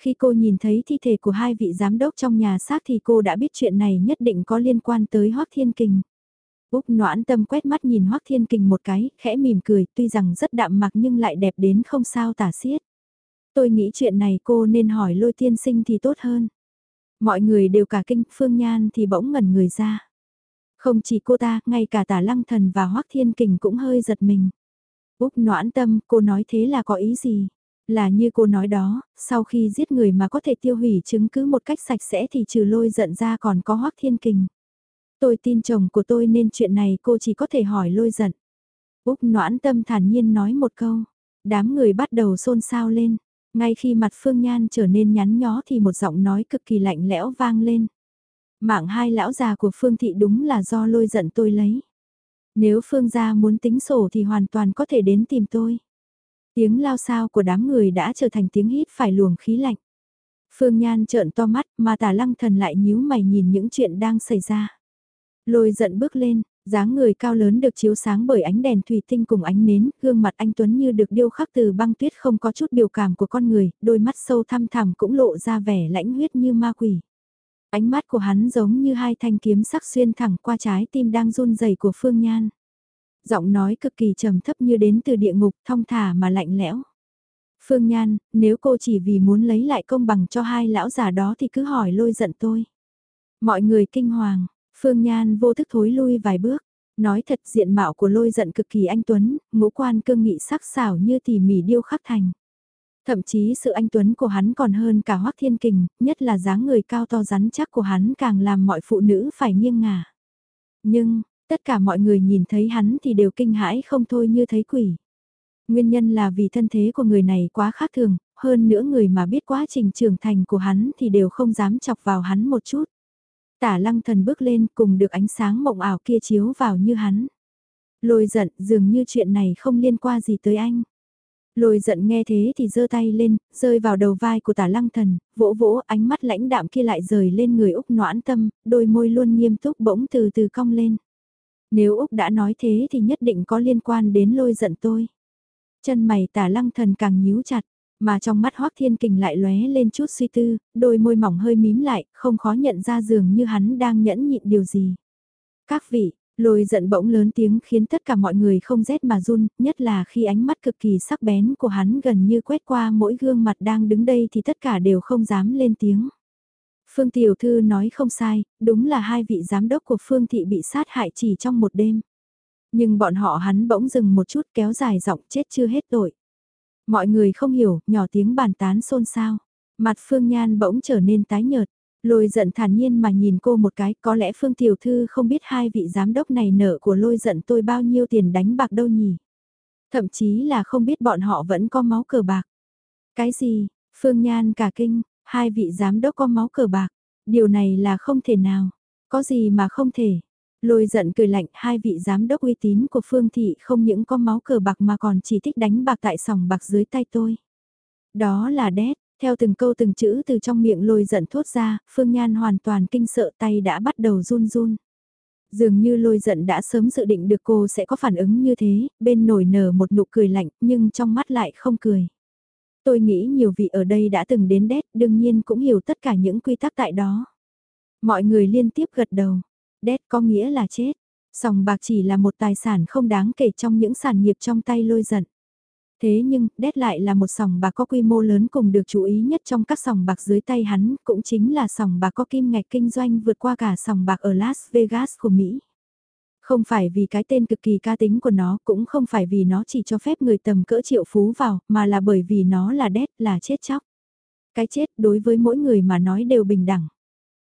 Khi cô nhìn thấy thi thể của hai vị giám đốc trong nhà xác thì cô đã biết chuyện này nhất định có liên quan tới Hoác Thiên Kình. Úc noãn tâm quét mắt nhìn Hoác Thiên Kình một cái, khẽ mỉm cười, tuy rằng rất đạm mặc nhưng lại đẹp đến không sao tả xiết. Tôi nghĩ chuyện này cô nên hỏi lôi tiên sinh thì tốt hơn. Mọi người đều cả kinh, Phương Nhan thì bỗng ngẩn người ra. Không chỉ cô ta, ngay cả tả lăng thần và Hoác Thiên Kình cũng hơi giật mình. Úc noãn tâm, cô nói thế là có ý gì? Là như cô nói đó, sau khi giết người mà có thể tiêu hủy chứng cứ một cách sạch sẽ thì trừ lôi giận ra còn có hoắc thiên kình. Tôi tin chồng của tôi nên chuyện này cô chỉ có thể hỏi lôi giận. Úc noãn tâm thản nhiên nói một câu. Đám người bắt đầu xôn xao lên. Ngay khi mặt Phương Nhan trở nên nhắn nhó thì một giọng nói cực kỳ lạnh lẽo vang lên. Mạng hai lão già của Phương Thị đúng là do lôi giận tôi lấy. Nếu Phương gia muốn tính sổ thì hoàn toàn có thể đến tìm tôi. Tiếng lao sao của đám người đã trở thành tiếng hít phải luồng khí lạnh. Phương Nhan trợn to mắt mà tả lăng thần lại nhíu mày nhìn những chuyện đang xảy ra. Lôi giận bước lên, dáng người cao lớn được chiếu sáng bởi ánh đèn thủy tinh cùng ánh nến, gương mặt anh Tuấn như được điêu khắc từ băng tuyết không có chút biểu cảm của con người, đôi mắt sâu thăm thẳm cũng lộ ra vẻ lãnh huyết như ma quỷ. Ánh mắt của hắn giống như hai thanh kiếm sắc xuyên thẳng qua trái tim đang run rẩy của Phương Nhan giọng nói cực kỳ trầm thấp như đến từ địa ngục thong thả mà lạnh lẽo. Phương Nhan, nếu cô chỉ vì muốn lấy lại công bằng cho hai lão già đó thì cứ hỏi lôi giận tôi. Mọi người kinh hoàng, Phương Nhan vô thức thối lui vài bước. Nói thật diện mạo của lôi giận cực kỳ anh Tuấn, ngũ quan cương nghị sắc xảo như tỉ mỉ điêu khắc thành. Thậm chí sự anh Tuấn của hắn còn hơn cả hoắc thiên kình, nhất là dáng người cao to rắn chắc của hắn càng làm mọi phụ nữ phải nghiêng ngả. Nhưng, Tất cả mọi người nhìn thấy hắn thì đều kinh hãi không thôi như thấy quỷ. Nguyên nhân là vì thân thế của người này quá khác thường, hơn nữa người mà biết quá trình trưởng thành của hắn thì đều không dám chọc vào hắn một chút. Tả lăng thần bước lên cùng được ánh sáng mộng ảo kia chiếu vào như hắn. Lôi giận dường như chuyện này không liên quan gì tới anh. Lôi giận nghe thế thì giơ tay lên, rơi vào đầu vai của tả lăng thần, vỗ vỗ ánh mắt lãnh đạm kia lại rời lên người Úc noãn tâm, đôi môi luôn nghiêm túc bỗng từ từ cong lên. Nếu Úc đã nói thế thì nhất định có liên quan đến lôi giận tôi. Chân mày tả lăng thần càng nhíu chặt, mà trong mắt Hoác Thiên Kình lại lóe lên chút suy tư, đôi môi mỏng hơi mím lại, không khó nhận ra dường như hắn đang nhẫn nhịn điều gì. Các vị, lôi giận bỗng lớn tiếng khiến tất cả mọi người không rét mà run, nhất là khi ánh mắt cực kỳ sắc bén của hắn gần như quét qua mỗi gương mặt đang đứng đây thì tất cả đều không dám lên tiếng. Phương Tiểu Thư nói không sai, đúng là hai vị giám đốc của Phương Thị bị sát hại chỉ trong một đêm. Nhưng bọn họ hắn bỗng dừng một chút kéo dài giọng chết chưa hết tội. Mọi người không hiểu, nhỏ tiếng bàn tán xôn xao. Mặt Phương Nhan bỗng trở nên tái nhợt. Lôi giận thản nhiên mà nhìn cô một cái, có lẽ Phương Tiểu Thư không biết hai vị giám đốc này nợ của lôi giận tôi bao nhiêu tiền đánh bạc đâu nhỉ. Thậm chí là không biết bọn họ vẫn có máu cờ bạc. Cái gì, Phương Nhan cả kinh, hai vị giám đốc có máu cờ bạc. Điều này là không thể nào. Có gì mà không thể. Lôi giận cười lạnh hai vị giám đốc uy tín của Phương Thị không những có máu cờ bạc mà còn chỉ thích đánh bạc tại sòng bạc dưới tay tôi. Đó là đét, theo từng câu từng chữ từ trong miệng lôi giận thốt ra, Phương Nhan hoàn toàn kinh sợ tay đã bắt đầu run run. Dường như lôi giận đã sớm dự định được cô sẽ có phản ứng như thế, bên nổi nở một nụ cười lạnh nhưng trong mắt lại không cười. Tôi nghĩ nhiều vị ở đây đã từng đến đét đương nhiên cũng hiểu tất cả những quy tắc tại đó. Mọi người liên tiếp gật đầu. Đét có nghĩa là chết. Sòng bạc chỉ là một tài sản không đáng kể trong những sản nghiệp trong tay lôi giận. Thế nhưng, đét lại là một sòng bạc có quy mô lớn cùng được chú ý nhất trong các sòng bạc dưới tay hắn, cũng chính là sòng bạc có kim ngạch kinh doanh vượt qua cả sòng bạc ở Las Vegas của Mỹ. Không phải vì cái tên cực kỳ ca tính của nó, cũng không phải vì nó chỉ cho phép người tầm cỡ triệu phú vào, mà là bởi vì nó là đét, là chết chóc. Cái chết đối với mỗi người mà nói đều bình đẳng.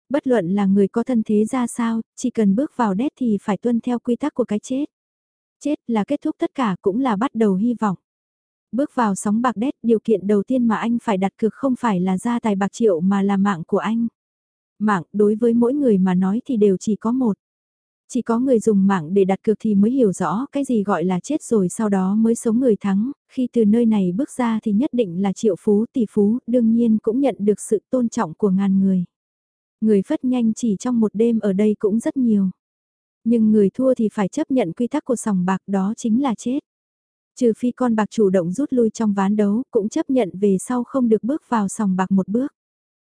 Bất luận là người có thân thế ra sao, chỉ cần bước vào đét thì phải tuân theo quy tắc của cái chết. Chết là kết thúc tất cả cũng là bắt đầu hy vọng. Bước vào sóng bạc đét, điều kiện đầu tiên mà anh phải đặt cược không phải là gia tài bạc triệu mà là mạng của anh. Mạng đối với mỗi người mà nói thì đều chỉ có một. Chỉ có người dùng mạng để đặt cược thì mới hiểu rõ cái gì gọi là chết rồi sau đó mới sống người thắng, khi từ nơi này bước ra thì nhất định là triệu phú tỷ phú, đương nhiên cũng nhận được sự tôn trọng của ngàn người. Người phất nhanh chỉ trong một đêm ở đây cũng rất nhiều. Nhưng người thua thì phải chấp nhận quy tắc của sòng bạc đó chính là chết. Trừ phi con bạc chủ động rút lui trong ván đấu cũng chấp nhận về sau không được bước vào sòng bạc một bước.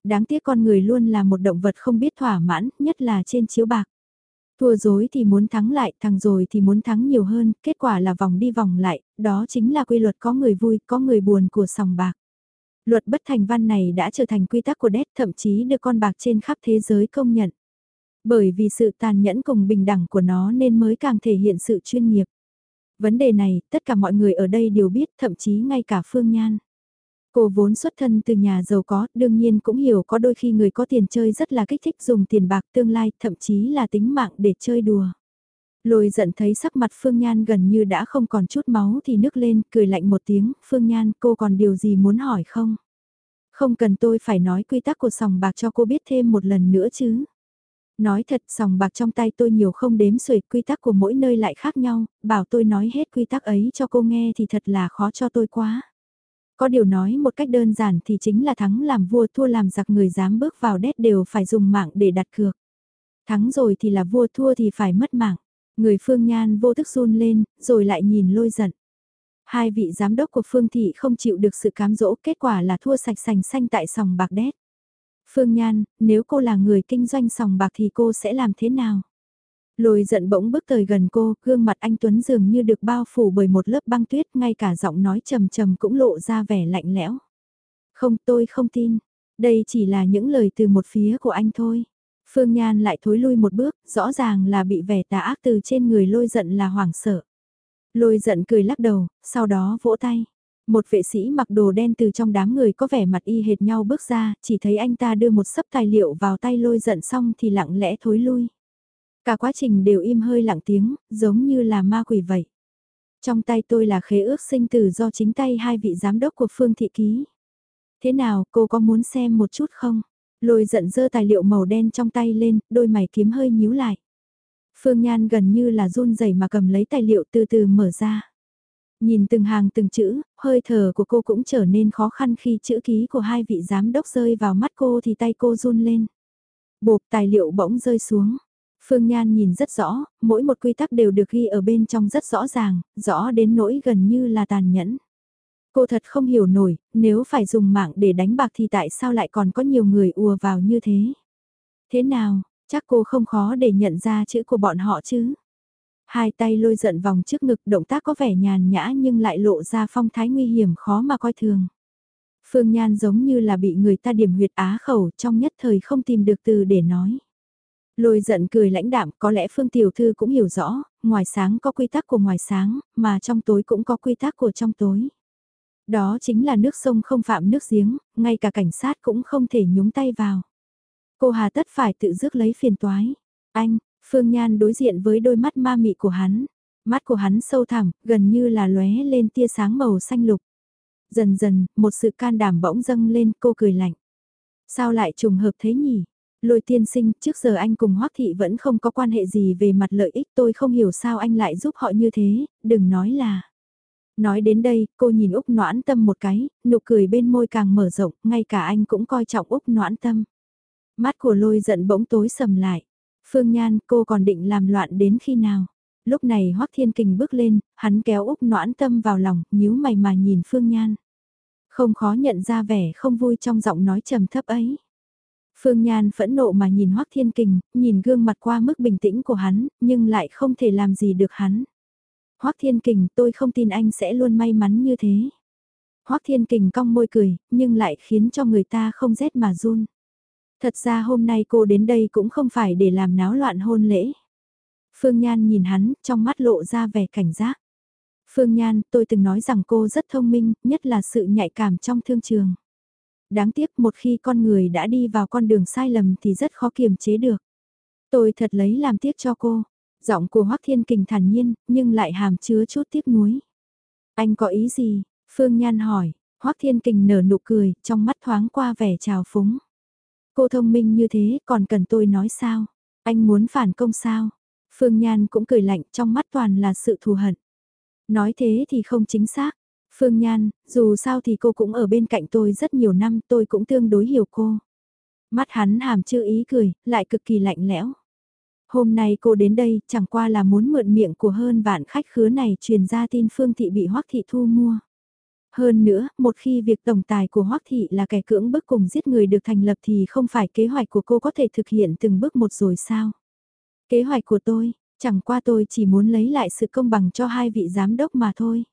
Đáng tiếc con người luôn là một động vật không biết thỏa mãn, nhất là trên chiếu bạc. Thua dối thì muốn thắng lại, thằng rồi thì muốn thắng nhiều hơn, kết quả là vòng đi vòng lại, đó chính là quy luật có người vui, có người buồn của sòng bạc. Luật bất thành văn này đã trở thành quy tắc của đét thậm chí được con bạc trên khắp thế giới công nhận. Bởi vì sự tàn nhẫn cùng bình đẳng của nó nên mới càng thể hiện sự chuyên nghiệp. Vấn đề này, tất cả mọi người ở đây đều biết, thậm chí ngay cả Phương Nhan. Cô vốn xuất thân từ nhà giàu có, đương nhiên cũng hiểu có đôi khi người có tiền chơi rất là kích thích dùng tiền bạc tương lai, thậm chí là tính mạng để chơi đùa. Lôi giận thấy sắc mặt Phương Nhan gần như đã không còn chút máu thì nước lên, cười lạnh một tiếng, Phương Nhan cô còn điều gì muốn hỏi không? Không cần tôi phải nói quy tắc của sòng bạc cho cô biết thêm một lần nữa chứ. Nói thật sòng bạc trong tay tôi nhiều không đếm xuể quy tắc của mỗi nơi lại khác nhau, bảo tôi nói hết quy tắc ấy cho cô nghe thì thật là khó cho tôi quá. Có điều nói một cách đơn giản thì chính là thắng làm vua thua làm giặc người dám bước vào đét đều phải dùng mạng để đặt cược. Thắng rồi thì là vua thua thì phải mất mạng. Người Phương Nhan vô thức run lên, rồi lại nhìn lôi giận. Hai vị giám đốc của Phương Thị không chịu được sự cám dỗ, kết quả là thua sạch sành xanh tại sòng bạc đét. Phương Nhan, nếu cô là người kinh doanh sòng bạc thì cô sẽ làm thế nào? Lôi giận bỗng bước tới gần cô, gương mặt anh Tuấn dường như được bao phủ bởi một lớp băng tuyết, ngay cả giọng nói trầm trầm cũng lộ ra vẻ lạnh lẽo. Không, tôi không tin. Đây chỉ là những lời từ một phía của anh thôi. Phương Nhan lại thối lui một bước, rõ ràng là bị vẻ tà ác từ trên người lôi giận là hoảng sợ. Lôi giận cười lắc đầu, sau đó vỗ tay. Một vệ sĩ mặc đồ đen từ trong đám người có vẻ mặt y hệt nhau bước ra, chỉ thấy anh ta đưa một sấp tài liệu vào tay lôi giận xong thì lặng lẽ thối lui. Cả quá trình đều im hơi lặng tiếng, giống như là ma quỷ vậy. Trong tay tôi là khế ước sinh tử do chính tay hai vị giám đốc của Phương Thị Ký. Thế nào, cô có muốn xem một chút không? Lôi giận dơ tài liệu màu đen trong tay lên, đôi mày kiếm hơi nhíu lại. Phương Nhan gần như là run rẩy mà cầm lấy tài liệu từ từ mở ra. Nhìn từng hàng từng chữ, hơi thở của cô cũng trở nên khó khăn khi chữ ký của hai vị giám đốc rơi vào mắt cô thì tay cô run lên. Bộp tài liệu bỗng rơi xuống. Phương Nhan nhìn rất rõ, mỗi một quy tắc đều được ghi ở bên trong rất rõ ràng, rõ đến nỗi gần như là tàn nhẫn. Cô thật không hiểu nổi, nếu phải dùng mạng để đánh bạc thì tại sao lại còn có nhiều người ùa vào như thế? Thế nào, chắc cô không khó để nhận ra chữ của bọn họ chứ? Hai tay lôi giận vòng trước ngực động tác có vẻ nhàn nhã nhưng lại lộ ra phong thái nguy hiểm khó mà coi thường. Phương Nhan giống như là bị người ta điểm huyệt á khẩu trong nhất thời không tìm được từ để nói. Lôi giận cười lãnh đạm có lẽ Phương Tiểu Thư cũng hiểu rõ, ngoài sáng có quy tắc của ngoài sáng, mà trong tối cũng có quy tắc của trong tối. Đó chính là nước sông không phạm nước giếng, ngay cả cảnh sát cũng không thể nhúng tay vào. Cô Hà tất phải tự dứt lấy phiền toái. Anh, Phương Nhan đối diện với đôi mắt ma mị của hắn. Mắt của hắn sâu thẳm, gần như là lóe lên tia sáng màu xanh lục. Dần dần, một sự can đảm bỗng dâng lên, cô cười lạnh. Sao lại trùng hợp thế nhỉ? Lôi tiên sinh, trước giờ anh cùng Hoắc Thị vẫn không có quan hệ gì về mặt lợi ích tôi không hiểu sao anh lại giúp họ như thế, đừng nói là... Nói đến đây, cô nhìn Úc noãn tâm một cái, nụ cười bên môi càng mở rộng, ngay cả anh cũng coi trọng Úc noãn tâm. Mắt của lôi giận bỗng tối sầm lại. Phương Nhan, cô còn định làm loạn đến khi nào? Lúc này Hoắc Thiên Kình bước lên, hắn kéo Úc noãn tâm vào lòng, nhíu mày mà nhìn Phương Nhan. Không khó nhận ra vẻ không vui trong giọng nói trầm thấp ấy. Phương Nhan phẫn nộ mà nhìn Hoắc Thiên Kình, nhìn gương mặt qua mức bình tĩnh của hắn, nhưng lại không thể làm gì được hắn. Hoắc Thiên Kình tôi không tin anh sẽ luôn may mắn như thế. Hoắc Thiên Kình cong môi cười, nhưng lại khiến cho người ta không rét mà run. Thật ra hôm nay cô đến đây cũng không phải để làm náo loạn hôn lễ. Phương Nhan nhìn hắn, trong mắt lộ ra vẻ cảnh giác. Phương Nhan, tôi từng nói rằng cô rất thông minh, nhất là sự nhạy cảm trong thương trường. Đáng tiếc một khi con người đã đi vào con đường sai lầm thì rất khó kiềm chế được. Tôi thật lấy làm tiếc cho cô. Giọng của Hoắc Thiên Kình thản nhiên, nhưng lại hàm chứa chút tiếc nuối. Anh có ý gì? Phương Nhan hỏi. Hoắc Thiên Kình nở nụ cười, trong mắt thoáng qua vẻ trào phúng. Cô thông minh như thế, còn cần tôi nói sao? Anh muốn phản công sao? Phương Nhan cũng cười lạnh, trong mắt toàn là sự thù hận. Nói thế thì không chính xác. Phương Nhan, dù sao thì cô cũng ở bên cạnh tôi rất nhiều năm, tôi cũng tương đối hiểu cô. Mắt hắn hàm chữ ý cười, lại cực kỳ lạnh lẽo. Hôm nay cô đến đây chẳng qua là muốn mượn miệng của hơn vạn khách khứa này truyền ra tin Phương Thị bị Hoắc Thị thu mua. Hơn nữa, một khi việc tổng tài của Hoắc Thị là kẻ cưỡng bức cùng giết người được thành lập thì không phải kế hoạch của cô có thể thực hiện từng bước một rồi sao? Kế hoạch của tôi, chẳng qua tôi chỉ muốn lấy lại sự công bằng cho hai vị giám đốc mà thôi.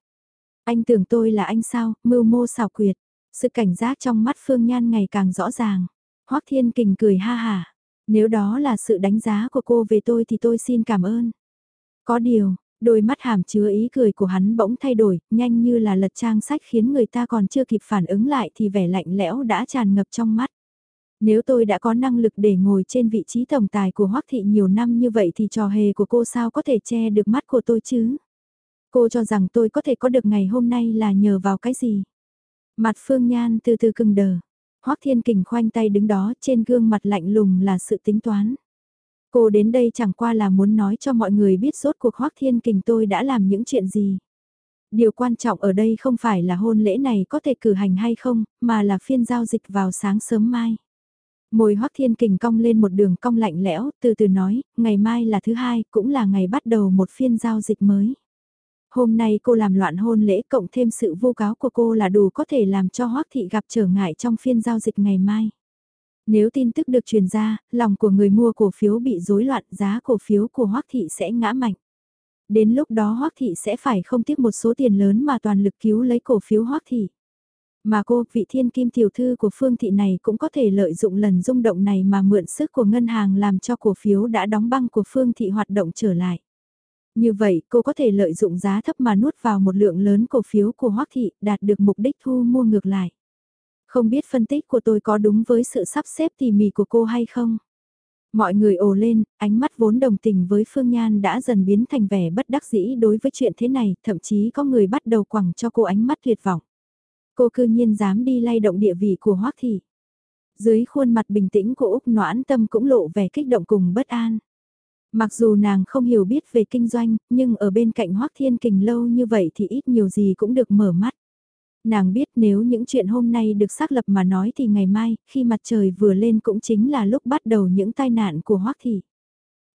Anh tưởng tôi là anh sao, mưu mô xảo quyệt. Sự cảnh giác trong mắt Phương Nhan ngày càng rõ ràng. Hoắc Thiên Kình cười ha hả. Nếu đó là sự đánh giá của cô về tôi thì tôi xin cảm ơn. Có điều, đôi mắt hàm chứa ý cười của hắn bỗng thay đổi, nhanh như là lật trang sách khiến người ta còn chưa kịp phản ứng lại thì vẻ lạnh lẽo đã tràn ngập trong mắt. Nếu tôi đã có năng lực để ngồi trên vị trí tổng tài của Hoắc Thị nhiều năm như vậy thì trò hề của cô sao có thể che được mắt của tôi chứ? Cô cho rằng tôi có thể có được ngày hôm nay là nhờ vào cái gì? Mặt Phương Nhan từ từ cưng đờ. Hoắc Thiên Kình khoanh tay đứng đó trên gương mặt lạnh lùng là sự tính toán. Cô đến đây chẳng qua là muốn nói cho mọi người biết rốt cuộc Hoắc Thiên Kình tôi đã làm những chuyện gì. Điều quan trọng ở đây không phải là hôn lễ này có thể cử hành hay không, mà là phiên giao dịch vào sáng sớm mai. Môi Hoắc Thiên Kình cong lên một đường cong lạnh lẽo, từ từ nói, ngày mai là thứ hai, cũng là ngày bắt đầu một phiên giao dịch mới. Hôm nay cô làm loạn hôn lễ cộng thêm sự vô cáo của cô là đủ có thể làm cho Hoắc Thị gặp trở ngại trong phiên giao dịch ngày mai. Nếu tin tức được truyền ra, lòng của người mua cổ phiếu bị rối loạn giá cổ phiếu của Hoắc Thị sẽ ngã mạnh. Đến lúc đó Hoắc Thị sẽ phải không tiếc một số tiền lớn mà toàn lực cứu lấy cổ phiếu Hoắc Thị. Mà cô, vị thiên kim tiểu thư của Phương Thị này cũng có thể lợi dụng lần rung động này mà mượn sức của ngân hàng làm cho cổ phiếu đã đóng băng của Phương Thị hoạt động trở lại. Như vậy, cô có thể lợi dụng giá thấp mà nuốt vào một lượng lớn cổ phiếu của Hoắc Thị, đạt được mục đích thu mua ngược lại. Không biết phân tích của tôi có đúng với sự sắp xếp tỉ mỉ của cô hay không? Mọi người ồ lên, ánh mắt vốn đồng tình với Phương Nhan đã dần biến thành vẻ bất đắc dĩ đối với chuyện thế này, thậm chí có người bắt đầu quẳng cho cô ánh mắt tuyệt vọng. Cô cư nhiên dám đi lay động địa vị của Hoắc Thị. Dưới khuôn mặt bình tĩnh của Úc Noãn Tâm cũng lộ vẻ kích động cùng bất an. Mặc dù nàng không hiểu biết về kinh doanh, nhưng ở bên cạnh Hoắc Thiên Kình lâu như vậy thì ít nhiều gì cũng được mở mắt. Nàng biết nếu những chuyện hôm nay được xác lập mà nói thì ngày mai, khi mặt trời vừa lên cũng chính là lúc bắt đầu những tai nạn của Hoắc Thị.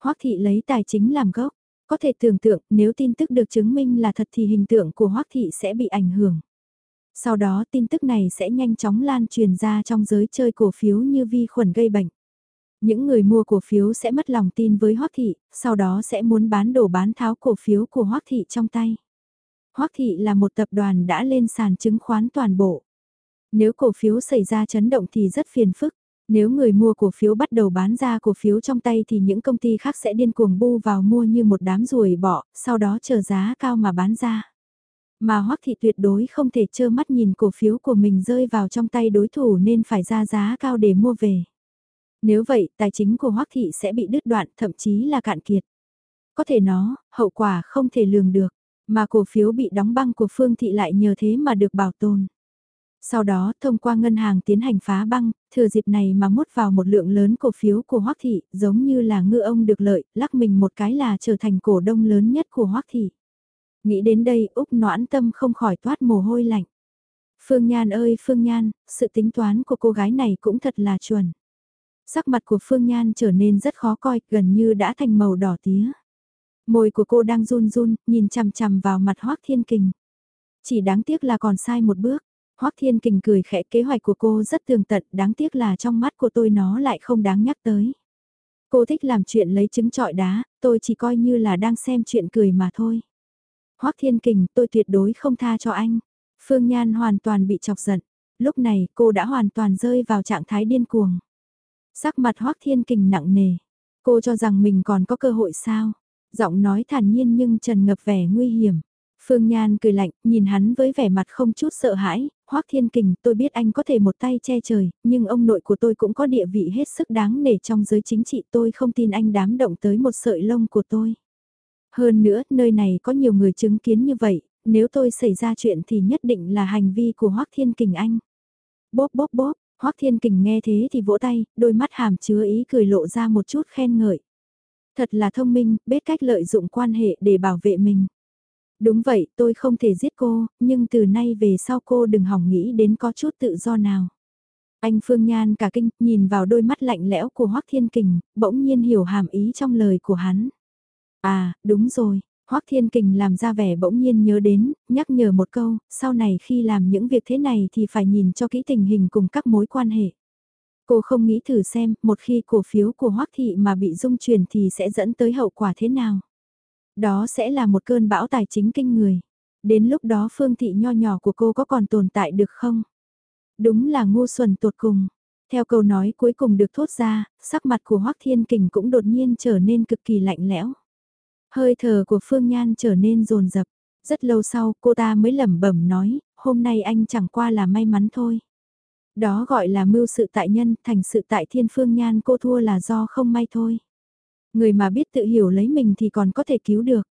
Hoắc Thị lấy tài chính làm gốc, có thể tưởng tượng nếu tin tức được chứng minh là thật thì hình tượng của Hoắc Thị sẽ bị ảnh hưởng. Sau đó tin tức này sẽ nhanh chóng lan truyền ra trong giới chơi cổ phiếu như vi khuẩn gây bệnh. Những người mua cổ phiếu sẽ mất lòng tin với Hoắc Thị, sau đó sẽ muốn bán đổ bán tháo cổ phiếu của Hoắc Thị trong tay. Hoắc Thị là một tập đoàn đã lên sàn chứng khoán toàn bộ. Nếu cổ phiếu xảy ra chấn động thì rất phiền phức. Nếu người mua cổ phiếu bắt đầu bán ra cổ phiếu trong tay thì những công ty khác sẽ điên cuồng bu vào mua như một đám ruồi bọ, sau đó chờ giá cao mà bán ra. Mà Hoắc Thị tuyệt đối không thể trơ mắt nhìn cổ phiếu của mình rơi vào trong tay đối thủ nên phải ra giá cao để mua về. Nếu vậy, tài chính của Hoắc Thị sẽ bị đứt đoạn, thậm chí là cạn kiệt. Có thể nó, hậu quả không thể lường được, mà cổ phiếu bị đóng băng của Phương Thị lại nhờ thế mà được bảo tồn. Sau đó, thông qua ngân hàng tiến hành phá băng, thừa dịp này mà mút vào một lượng lớn cổ phiếu của Hoắc Thị, giống như là ngư ông được lợi, lắc mình một cái là trở thành cổ đông lớn nhất của Hoắc Thị. Nghĩ đến đây Úc noãn tâm không khỏi toát mồ hôi lạnh. Phương Nhan ơi Phương Nhan, sự tính toán của cô gái này cũng thật là chuẩn. Sắc mặt của Phương Nhan trở nên rất khó coi, gần như đã thành màu đỏ tía. Môi của cô đang run run, nhìn chằm chằm vào mặt Hoác Thiên Kình. Chỉ đáng tiếc là còn sai một bước. Hoác Thiên Kình cười khẽ kế hoạch của cô rất tường tận, đáng tiếc là trong mắt của tôi nó lại không đáng nhắc tới. Cô thích làm chuyện lấy trứng trọi đá, tôi chỉ coi như là đang xem chuyện cười mà thôi. Hoác Thiên Kình, tôi tuyệt đối không tha cho anh. Phương Nhan hoàn toàn bị chọc giận. Lúc này cô đã hoàn toàn rơi vào trạng thái điên cuồng. Sắc mặt Hoác Thiên Kình nặng nề. Cô cho rằng mình còn có cơ hội sao? Giọng nói thản nhiên nhưng trần ngập vẻ nguy hiểm. Phương Nhan cười lạnh, nhìn hắn với vẻ mặt không chút sợ hãi, Hoác Thiên Kình, tôi biết anh có thể một tay che trời, nhưng ông nội của tôi cũng có địa vị hết sức đáng nể trong giới chính trị tôi không tin anh đám động tới một sợi lông của tôi. Hơn nữa, nơi này có nhiều người chứng kiến như vậy, nếu tôi xảy ra chuyện thì nhất định là hành vi của Hoác Thiên Kình anh. Bóp bóp bóp, Hoắc Thiên Kình nghe thế thì vỗ tay, đôi mắt hàm chứa ý cười lộ ra một chút khen ngợi. Thật là thông minh, biết cách lợi dụng quan hệ để bảo vệ mình. Đúng vậy, tôi không thể giết cô, nhưng từ nay về sau cô đừng hỏng nghĩ đến có chút tự do nào. Anh Phương Nhan cả kinh, nhìn vào đôi mắt lạnh lẽo của Hoắc Thiên Kình, bỗng nhiên hiểu hàm ý trong lời của hắn. À, đúng rồi, Hoắc Thiên Kình làm ra vẻ bỗng nhiên nhớ đến, nhắc nhở một câu, sau này khi làm những việc thế này thì phải nhìn cho kỹ tình hình cùng các mối quan hệ. Cô không nghĩ thử xem, một khi cổ phiếu của Hoắc Thị mà bị dung chuyển thì sẽ dẫn tới hậu quả thế nào. Đó sẽ là một cơn bão tài chính kinh người. Đến lúc đó phương thị nho nhỏ của cô có còn tồn tại được không? Đúng là ngu xuẩn tột cùng. Theo câu nói cuối cùng được thốt ra, sắc mặt của Hoắc Thiên Kình cũng đột nhiên trở nên cực kỳ lạnh lẽo. Hơi thở của Phương Nhan trở nên rồn rập. Rất lâu sau cô ta mới lẩm bẩm nói, hôm nay anh chẳng qua là may mắn thôi. Đó gọi là mưu sự tại nhân, thành sự tại thiên Phương Nhan cô thua là do không may thôi. Người mà biết tự hiểu lấy mình thì còn có thể cứu được.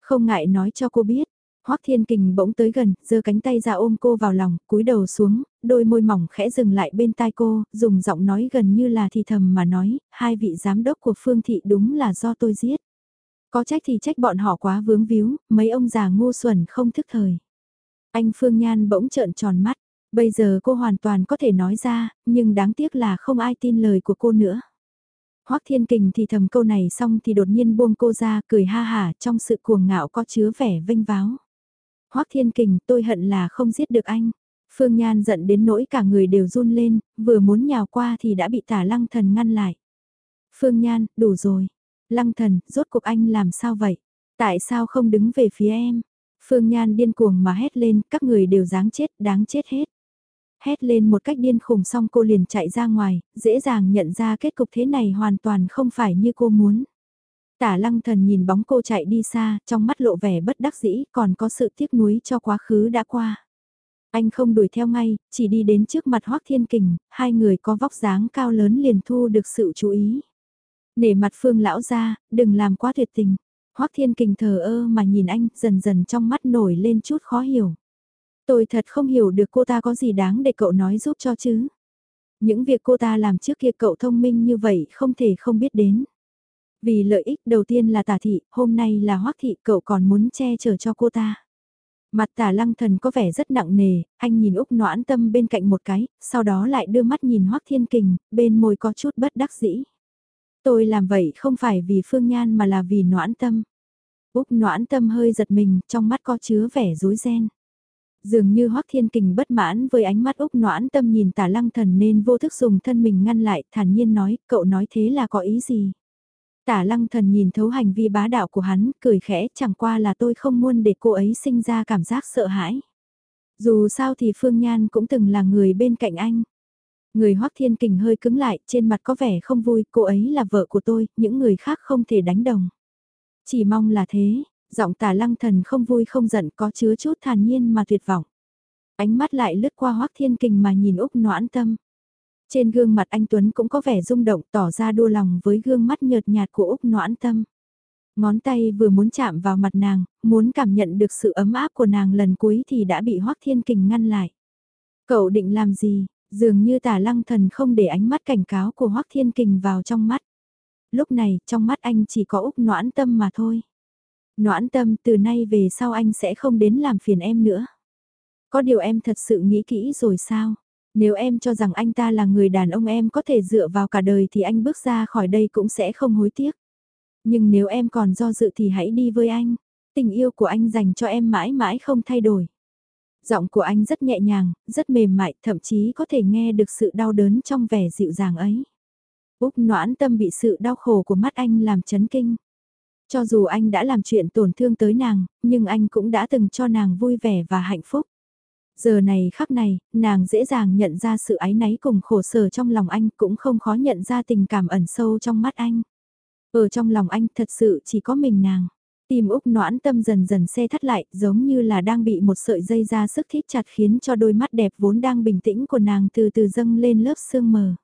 Không ngại nói cho cô biết, Hoắc Thiên Kình bỗng tới gần, giơ cánh tay ra ôm cô vào lòng, cúi đầu xuống, đôi môi mỏng khẽ dừng lại bên tai cô, dùng giọng nói gần như là thì thầm mà nói, hai vị giám đốc của Phương Thị đúng là do tôi giết. Có trách thì trách bọn họ quá vướng víu, mấy ông già ngu xuẩn không thức thời. Anh Phương Nhan bỗng trợn tròn mắt, bây giờ cô hoàn toàn có thể nói ra, nhưng đáng tiếc là không ai tin lời của cô nữa. Hoắc Thiên Kình thì thầm câu này xong thì đột nhiên buông cô ra, cười ha hả, trong sự cuồng ngạo có chứa vẻ vinh váo. Hoắc Thiên Kình, tôi hận là không giết được anh. Phương Nhan giận đến nỗi cả người đều run lên, vừa muốn nhào qua thì đã bị tả lăng thần ngăn lại. Phương Nhan, đủ rồi. Lăng thần, rốt cuộc anh làm sao vậy? Tại sao không đứng về phía em? Phương Nhan điên cuồng mà hét lên, các người đều dáng chết, đáng chết hết. Hét lên một cách điên khùng xong cô liền chạy ra ngoài, dễ dàng nhận ra kết cục thế này hoàn toàn không phải như cô muốn. Tả lăng thần nhìn bóng cô chạy đi xa, trong mắt lộ vẻ bất đắc dĩ, còn có sự tiếc nuối cho quá khứ đã qua. Anh không đuổi theo ngay, chỉ đi đến trước mặt Hoác Thiên Kình, hai người có vóc dáng cao lớn liền thu được sự chú ý. Nể mặt phương lão ra, đừng làm quá tuyệt tình. Hoác thiên kình thờ ơ mà nhìn anh, dần dần trong mắt nổi lên chút khó hiểu. Tôi thật không hiểu được cô ta có gì đáng để cậu nói giúp cho chứ. Những việc cô ta làm trước kia cậu thông minh như vậy không thể không biết đến. Vì lợi ích đầu tiên là tả thị, hôm nay là hoắc thị cậu còn muốn che chở cho cô ta. Mặt tả lăng thần có vẻ rất nặng nề, anh nhìn Úc noãn tâm bên cạnh một cái, sau đó lại đưa mắt nhìn hoắc thiên kình, bên môi có chút bất đắc dĩ. Tôi làm vậy không phải vì phương nhan mà là vì noãn tâm. Úc noãn tâm hơi giật mình, trong mắt có chứa vẻ rối ren. Dường như Hoắc Thiên Kình bất mãn với ánh mắt Úc noãn tâm nhìn tả lăng thần nên vô thức dùng thân mình ngăn lại, thản nhiên nói, cậu nói thế là có ý gì? Tả lăng thần nhìn thấu hành vi bá đạo của hắn, cười khẽ, chẳng qua là tôi không muốn để cô ấy sinh ra cảm giác sợ hãi. Dù sao thì Phương Nhan cũng từng là người bên cạnh anh. Người Hoắc Thiên Kình hơi cứng lại, trên mặt có vẻ không vui, cô ấy là vợ của tôi, những người khác không thể đánh đồng. Chỉ mong là thế, giọng tả lăng thần không vui không giận có chứa chút thản nhiên mà tuyệt vọng. Ánh mắt lại lướt qua Hoắc Thiên Kình mà nhìn Úc noãn tâm. Trên gương mặt anh Tuấn cũng có vẻ rung động tỏ ra đua lòng với gương mắt nhợt nhạt của Úc noãn tâm. Ngón tay vừa muốn chạm vào mặt nàng, muốn cảm nhận được sự ấm áp của nàng lần cuối thì đã bị Hoắc Thiên Kình ngăn lại. Cậu định làm gì? Dường như tả lăng thần không để ánh mắt cảnh cáo của Hoắc Thiên Kình vào trong mắt. Lúc này, trong mắt anh chỉ có Úc noãn tâm mà thôi. Noãn tâm từ nay về sau anh sẽ không đến làm phiền em nữa. Có điều em thật sự nghĩ kỹ rồi sao? Nếu em cho rằng anh ta là người đàn ông em có thể dựa vào cả đời thì anh bước ra khỏi đây cũng sẽ không hối tiếc. Nhưng nếu em còn do dự thì hãy đi với anh. Tình yêu của anh dành cho em mãi mãi không thay đổi. Giọng của anh rất nhẹ nhàng, rất mềm mại, thậm chí có thể nghe được sự đau đớn trong vẻ dịu dàng ấy. Úc noãn tâm bị sự đau khổ của mắt anh làm chấn kinh. Cho dù anh đã làm chuyện tổn thương tới nàng, nhưng anh cũng đã từng cho nàng vui vẻ và hạnh phúc. Giờ này khắc này, nàng dễ dàng nhận ra sự ái náy cùng khổ sở trong lòng anh cũng không khó nhận ra tình cảm ẩn sâu trong mắt anh. Ở trong lòng anh thật sự chỉ có mình nàng. Tim Úc noãn tâm dần dần xe thắt lại giống như là đang bị một sợi dây ra sức thít chặt khiến cho đôi mắt đẹp vốn đang bình tĩnh của nàng từ từ dâng lên lớp sương mờ.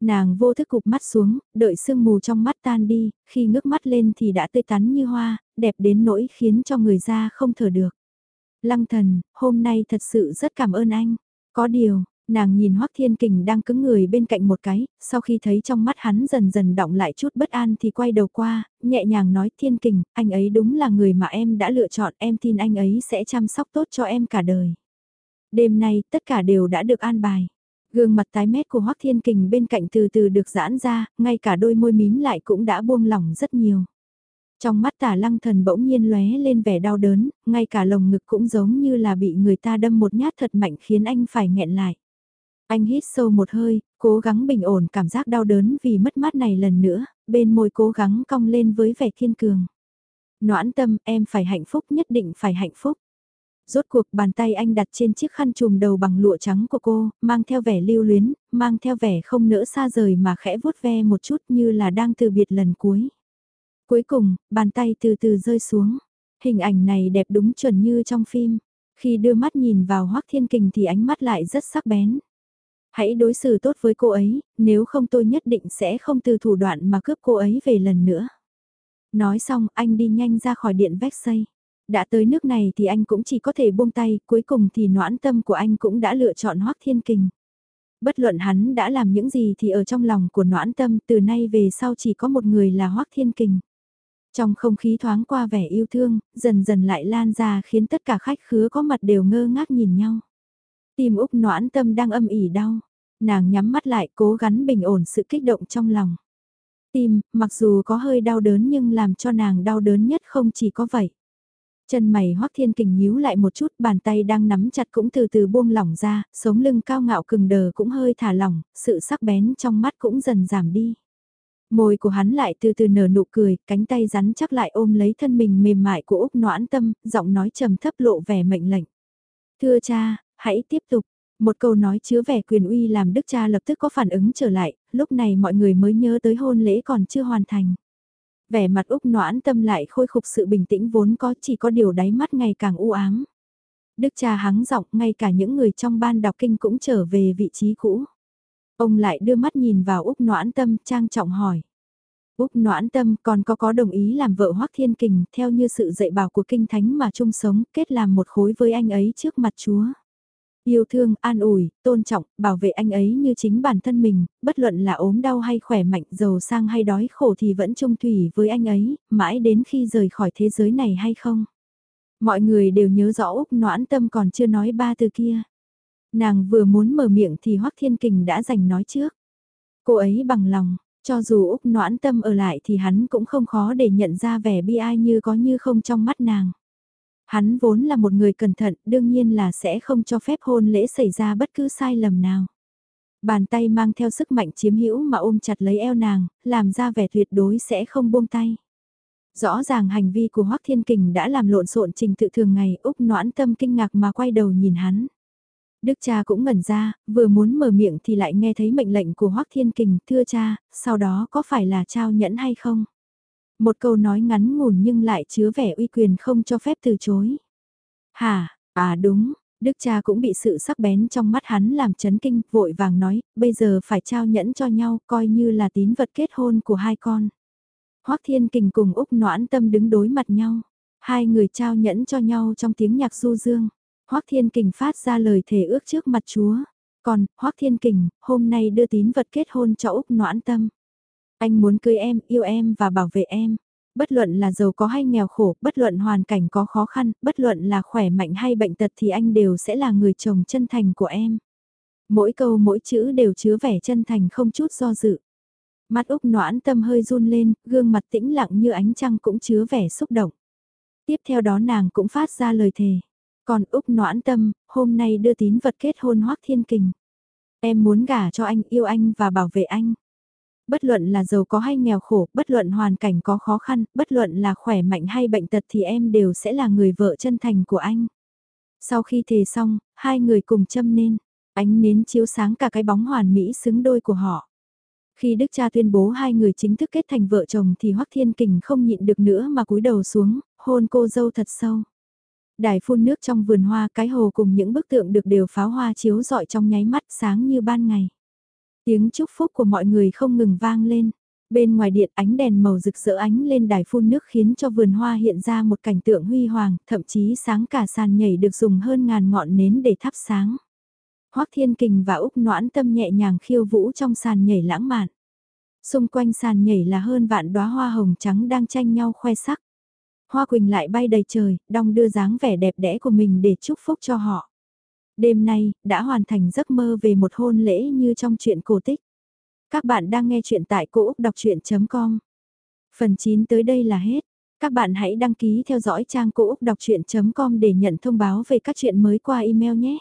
Nàng vô thức cục mắt xuống, đợi sương mù trong mắt tan đi, khi ngước mắt lên thì đã tươi tắn như hoa, đẹp đến nỗi khiến cho người ra không thở được. Lăng thần, hôm nay thật sự rất cảm ơn anh. Có điều, nàng nhìn Hoắc Thiên Kình đang cứng người bên cạnh một cái, sau khi thấy trong mắt hắn dần dần động lại chút bất an thì quay đầu qua, nhẹ nhàng nói Thiên Kình, anh ấy đúng là người mà em đã lựa chọn, em tin anh ấy sẽ chăm sóc tốt cho em cả đời. Đêm nay, tất cả đều đã được an bài. Gương mặt tái mét của Hoắc Thiên Kình bên cạnh từ từ được giãn ra, ngay cả đôi môi mím lại cũng đã buông lỏng rất nhiều. Trong mắt tả lăng thần bỗng nhiên lóe lên vẻ đau đớn, ngay cả lồng ngực cũng giống như là bị người ta đâm một nhát thật mạnh khiến anh phải nghẹn lại. Anh hít sâu một hơi, cố gắng bình ổn cảm giác đau đớn vì mất mát này lần nữa, bên môi cố gắng cong lên với vẻ kiên cường. Noãn tâm, em phải hạnh phúc nhất định phải hạnh phúc. Rốt cuộc bàn tay anh đặt trên chiếc khăn trùm đầu bằng lụa trắng của cô, mang theo vẻ lưu luyến, mang theo vẻ không nỡ xa rời mà khẽ vuốt ve một chút như là đang từ biệt lần cuối. Cuối cùng, bàn tay từ từ rơi xuống. Hình ảnh này đẹp đúng chuẩn như trong phim. Khi đưa mắt nhìn vào Hoác Thiên Kình thì ánh mắt lại rất sắc bén. Hãy đối xử tốt với cô ấy, nếu không tôi nhất định sẽ không từ thủ đoạn mà cướp cô ấy về lần nữa. Nói xong anh đi nhanh ra khỏi điện vách xây. Đã tới nước này thì anh cũng chỉ có thể buông tay, cuối cùng thì noãn tâm của anh cũng đã lựa chọn Hoác Thiên Kình. Bất luận hắn đã làm những gì thì ở trong lòng của noãn tâm từ nay về sau chỉ có một người là Hoác Thiên Kình. Trong không khí thoáng qua vẻ yêu thương, dần dần lại lan ra khiến tất cả khách khứa có mặt đều ngơ ngác nhìn nhau. Tim Úc noãn tâm đang âm ỉ đau. Nàng nhắm mắt lại cố gắng bình ổn sự kích động trong lòng. Tim, mặc dù có hơi đau đớn nhưng làm cho nàng đau đớn nhất không chỉ có vậy. Chân mày hoắc thiên kình nhíu lại một chút, bàn tay đang nắm chặt cũng từ từ buông lỏng ra, sống lưng cao ngạo cừng đờ cũng hơi thả lỏng, sự sắc bén trong mắt cũng dần giảm đi. Môi của hắn lại từ từ nở nụ cười, cánh tay rắn chắc lại ôm lấy thân mình mềm mại của Úc noãn tâm, giọng nói trầm thấp lộ vẻ mệnh lệnh. Thưa cha, hãy tiếp tục. Một câu nói chứa vẻ quyền uy làm đức cha lập tức có phản ứng trở lại, lúc này mọi người mới nhớ tới hôn lễ còn chưa hoàn thành. Vẻ mặt Úc noãn tâm lại khôi phục sự bình tĩnh vốn có chỉ có điều đáy mắt ngày càng u ám. Đức cha hắng giọng ngay cả những người trong ban đọc kinh cũng trở về vị trí cũ. Ông lại đưa mắt nhìn vào Úc noãn tâm trang trọng hỏi. Úc noãn tâm còn có có đồng ý làm vợ hoắc Thiên Kình theo như sự dạy bảo của Kinh Thánh mà chung sống kết làm một khối với anh ấy trước mặt Chúa. Yêu thương, an ủi, tôn trọng, bảo vệ anh ấy như chính bản thân mình, bất luận là ốm đau hay khỏe mạnh, giàu sang hay đói khổ thì vẫn trung thủy với anh ấy, mãi đến khi rời khỏi thế giới này hay không. Mọi người đều nhớ rõ Úc noãn tâm còn chưa nói ba từ kia. Nàng vừa muốn mở miệng thì Hoắc Thiên Kình đã giành nói trước. Cô ấy bằng lòng, cho dù Úc noãn tâm ở lại thì hắn cũng không khó để nhận ra vẻ bi ai như có như không trong mắt nàng. Hắn vốn là một người cẩn thận, đương nhiên là sẽ không cho phép hôn lễ xảy ra bất cứ sai lầm nào. Bàn tay mang theo sức mạnh chiếm hữu mà ôm chặt lấy eo nàng, làm ra vẻ tuyệt đối sẽ không buông tay. Rõ ràng hành vi của Hoắc Thiên Kình đã làm lộn xộn trình tự thường ngày, Úc noãn tâm kinh ngạc mà quay đầu nhìn hắn. Đức cha cũng ngẩn ra, vừa muốn mở miệng thì lại nghe thấy mệnh lệnh của Hoắc Thiên Kình, thưa cha, sau đó có phải là trao nhẫn hay không? Một câu nói ngắn ngủn nhưng lại chứa vẻ uy quyền không cho phép từ chối. Hả, à đúng, Đức cha cũng bị sự sắc bén trong mắt hắn làm chấn kinh, vội vàng nói, bây giờ phải trao nhẫn cho nhau, coi như là tín vật kết hôn của hai con. Hoắc Thiên Kình cùng Úc Noãn Tâm đứng đối mặt nhau. Hai người trao nhẫn cho nhau trong tiếng nhạc du dương. Hoắc Thiên Kình phát ra lời thề ước trước mặt Chúa. Còn, Hoắc Thiên Kình, hôm nay đưa tín vật kết hôn cho Úc Noãn Tâm. Anh muốn cưới em, yêu em và bảo vệ em. Bất luận là giàu có hay nghèo khổ, bất luận hoàn cảnh có khó khăn, bất luận là khỏe mạnh hay bệnh tật thì anh đều sẽ là người chồng chân thành của em. Mỗi câu mỗi chữ đều chứa vẻ chân thành không chút do dự. Mắt Úc noãn tâm hơi run lên, gương mặt tĩnh lặng như ánh trăng cũng chứa vẻ xúc động. Tiếp theo đó nàng cũng phát ra lời thề. Còn Úc noãn tâm, hôm nay đưa tín vật kết hôn hoác thiên kình. Em muốn gả cho anh, yêu anh và bảo vệ anh. Bất luận là giàu có hay nghèo khổ, bất luận hoàn cảnh có khó khăn, bất luận là khỏe mạnh hay bệnh tật thì em đều sẽ là người vợ chân thành của anh. Sau khi thề xong, hai người cùng châm nên, ánh nến chiếu sáng cả cái bóng hoàn mỹ xứng đôi của họ. Khi Đức cha tuyên bố hai người chính thức kết thành vợ chồng thì Hoắc Thiên Kình không nhịn được nữa mà cúi đầu xuống, hôn cô dâu thật sâu. Đài phun nước trong vườn hoa cái hồ cùng những bức tượng được đều pháo hoa chiếu rọi trong nháy mắt sáng như ban ngày. Tiếng chúc phúc của mọi người không ngừng vang lên. Bên ngoài điện ánh đèn màu rực rỡ ánh lên đài phun nước khiến cho vườn hoa hiện ra một cảnh tượng huy hoàng, thậm chí sáng cả sàn nhảy được dùng hơn ngàn ngọn nến để thắp sáng. Hoắc Thiên Kình và Úc Noãn Tâm nhẹ nhàng khiêu vũ trong sàn nhảy lãng mạn. Xung quanh sàn nhảy là hơn vạn đóa hoa hồng trắng đang tranh nhau khoe sắc. Hoa quỳnh lại bay đầy trời, đong đưa dáng vẻ đẹp đẽ của mình để chúc phúc cho họ. Đêm nay, đã hoàn thành giấc mơ về một hôn lễ như trong chuyện cổ tích. Các bạn đang nghe chuyện tại cỗ đọc chuyện.com. Phần 9 tới đây là hết. Các bạn hãy đăng ký theo dõi trang cỗ đọc chuyện.com để nhận thông báo về các chuyện mới qua email nhé.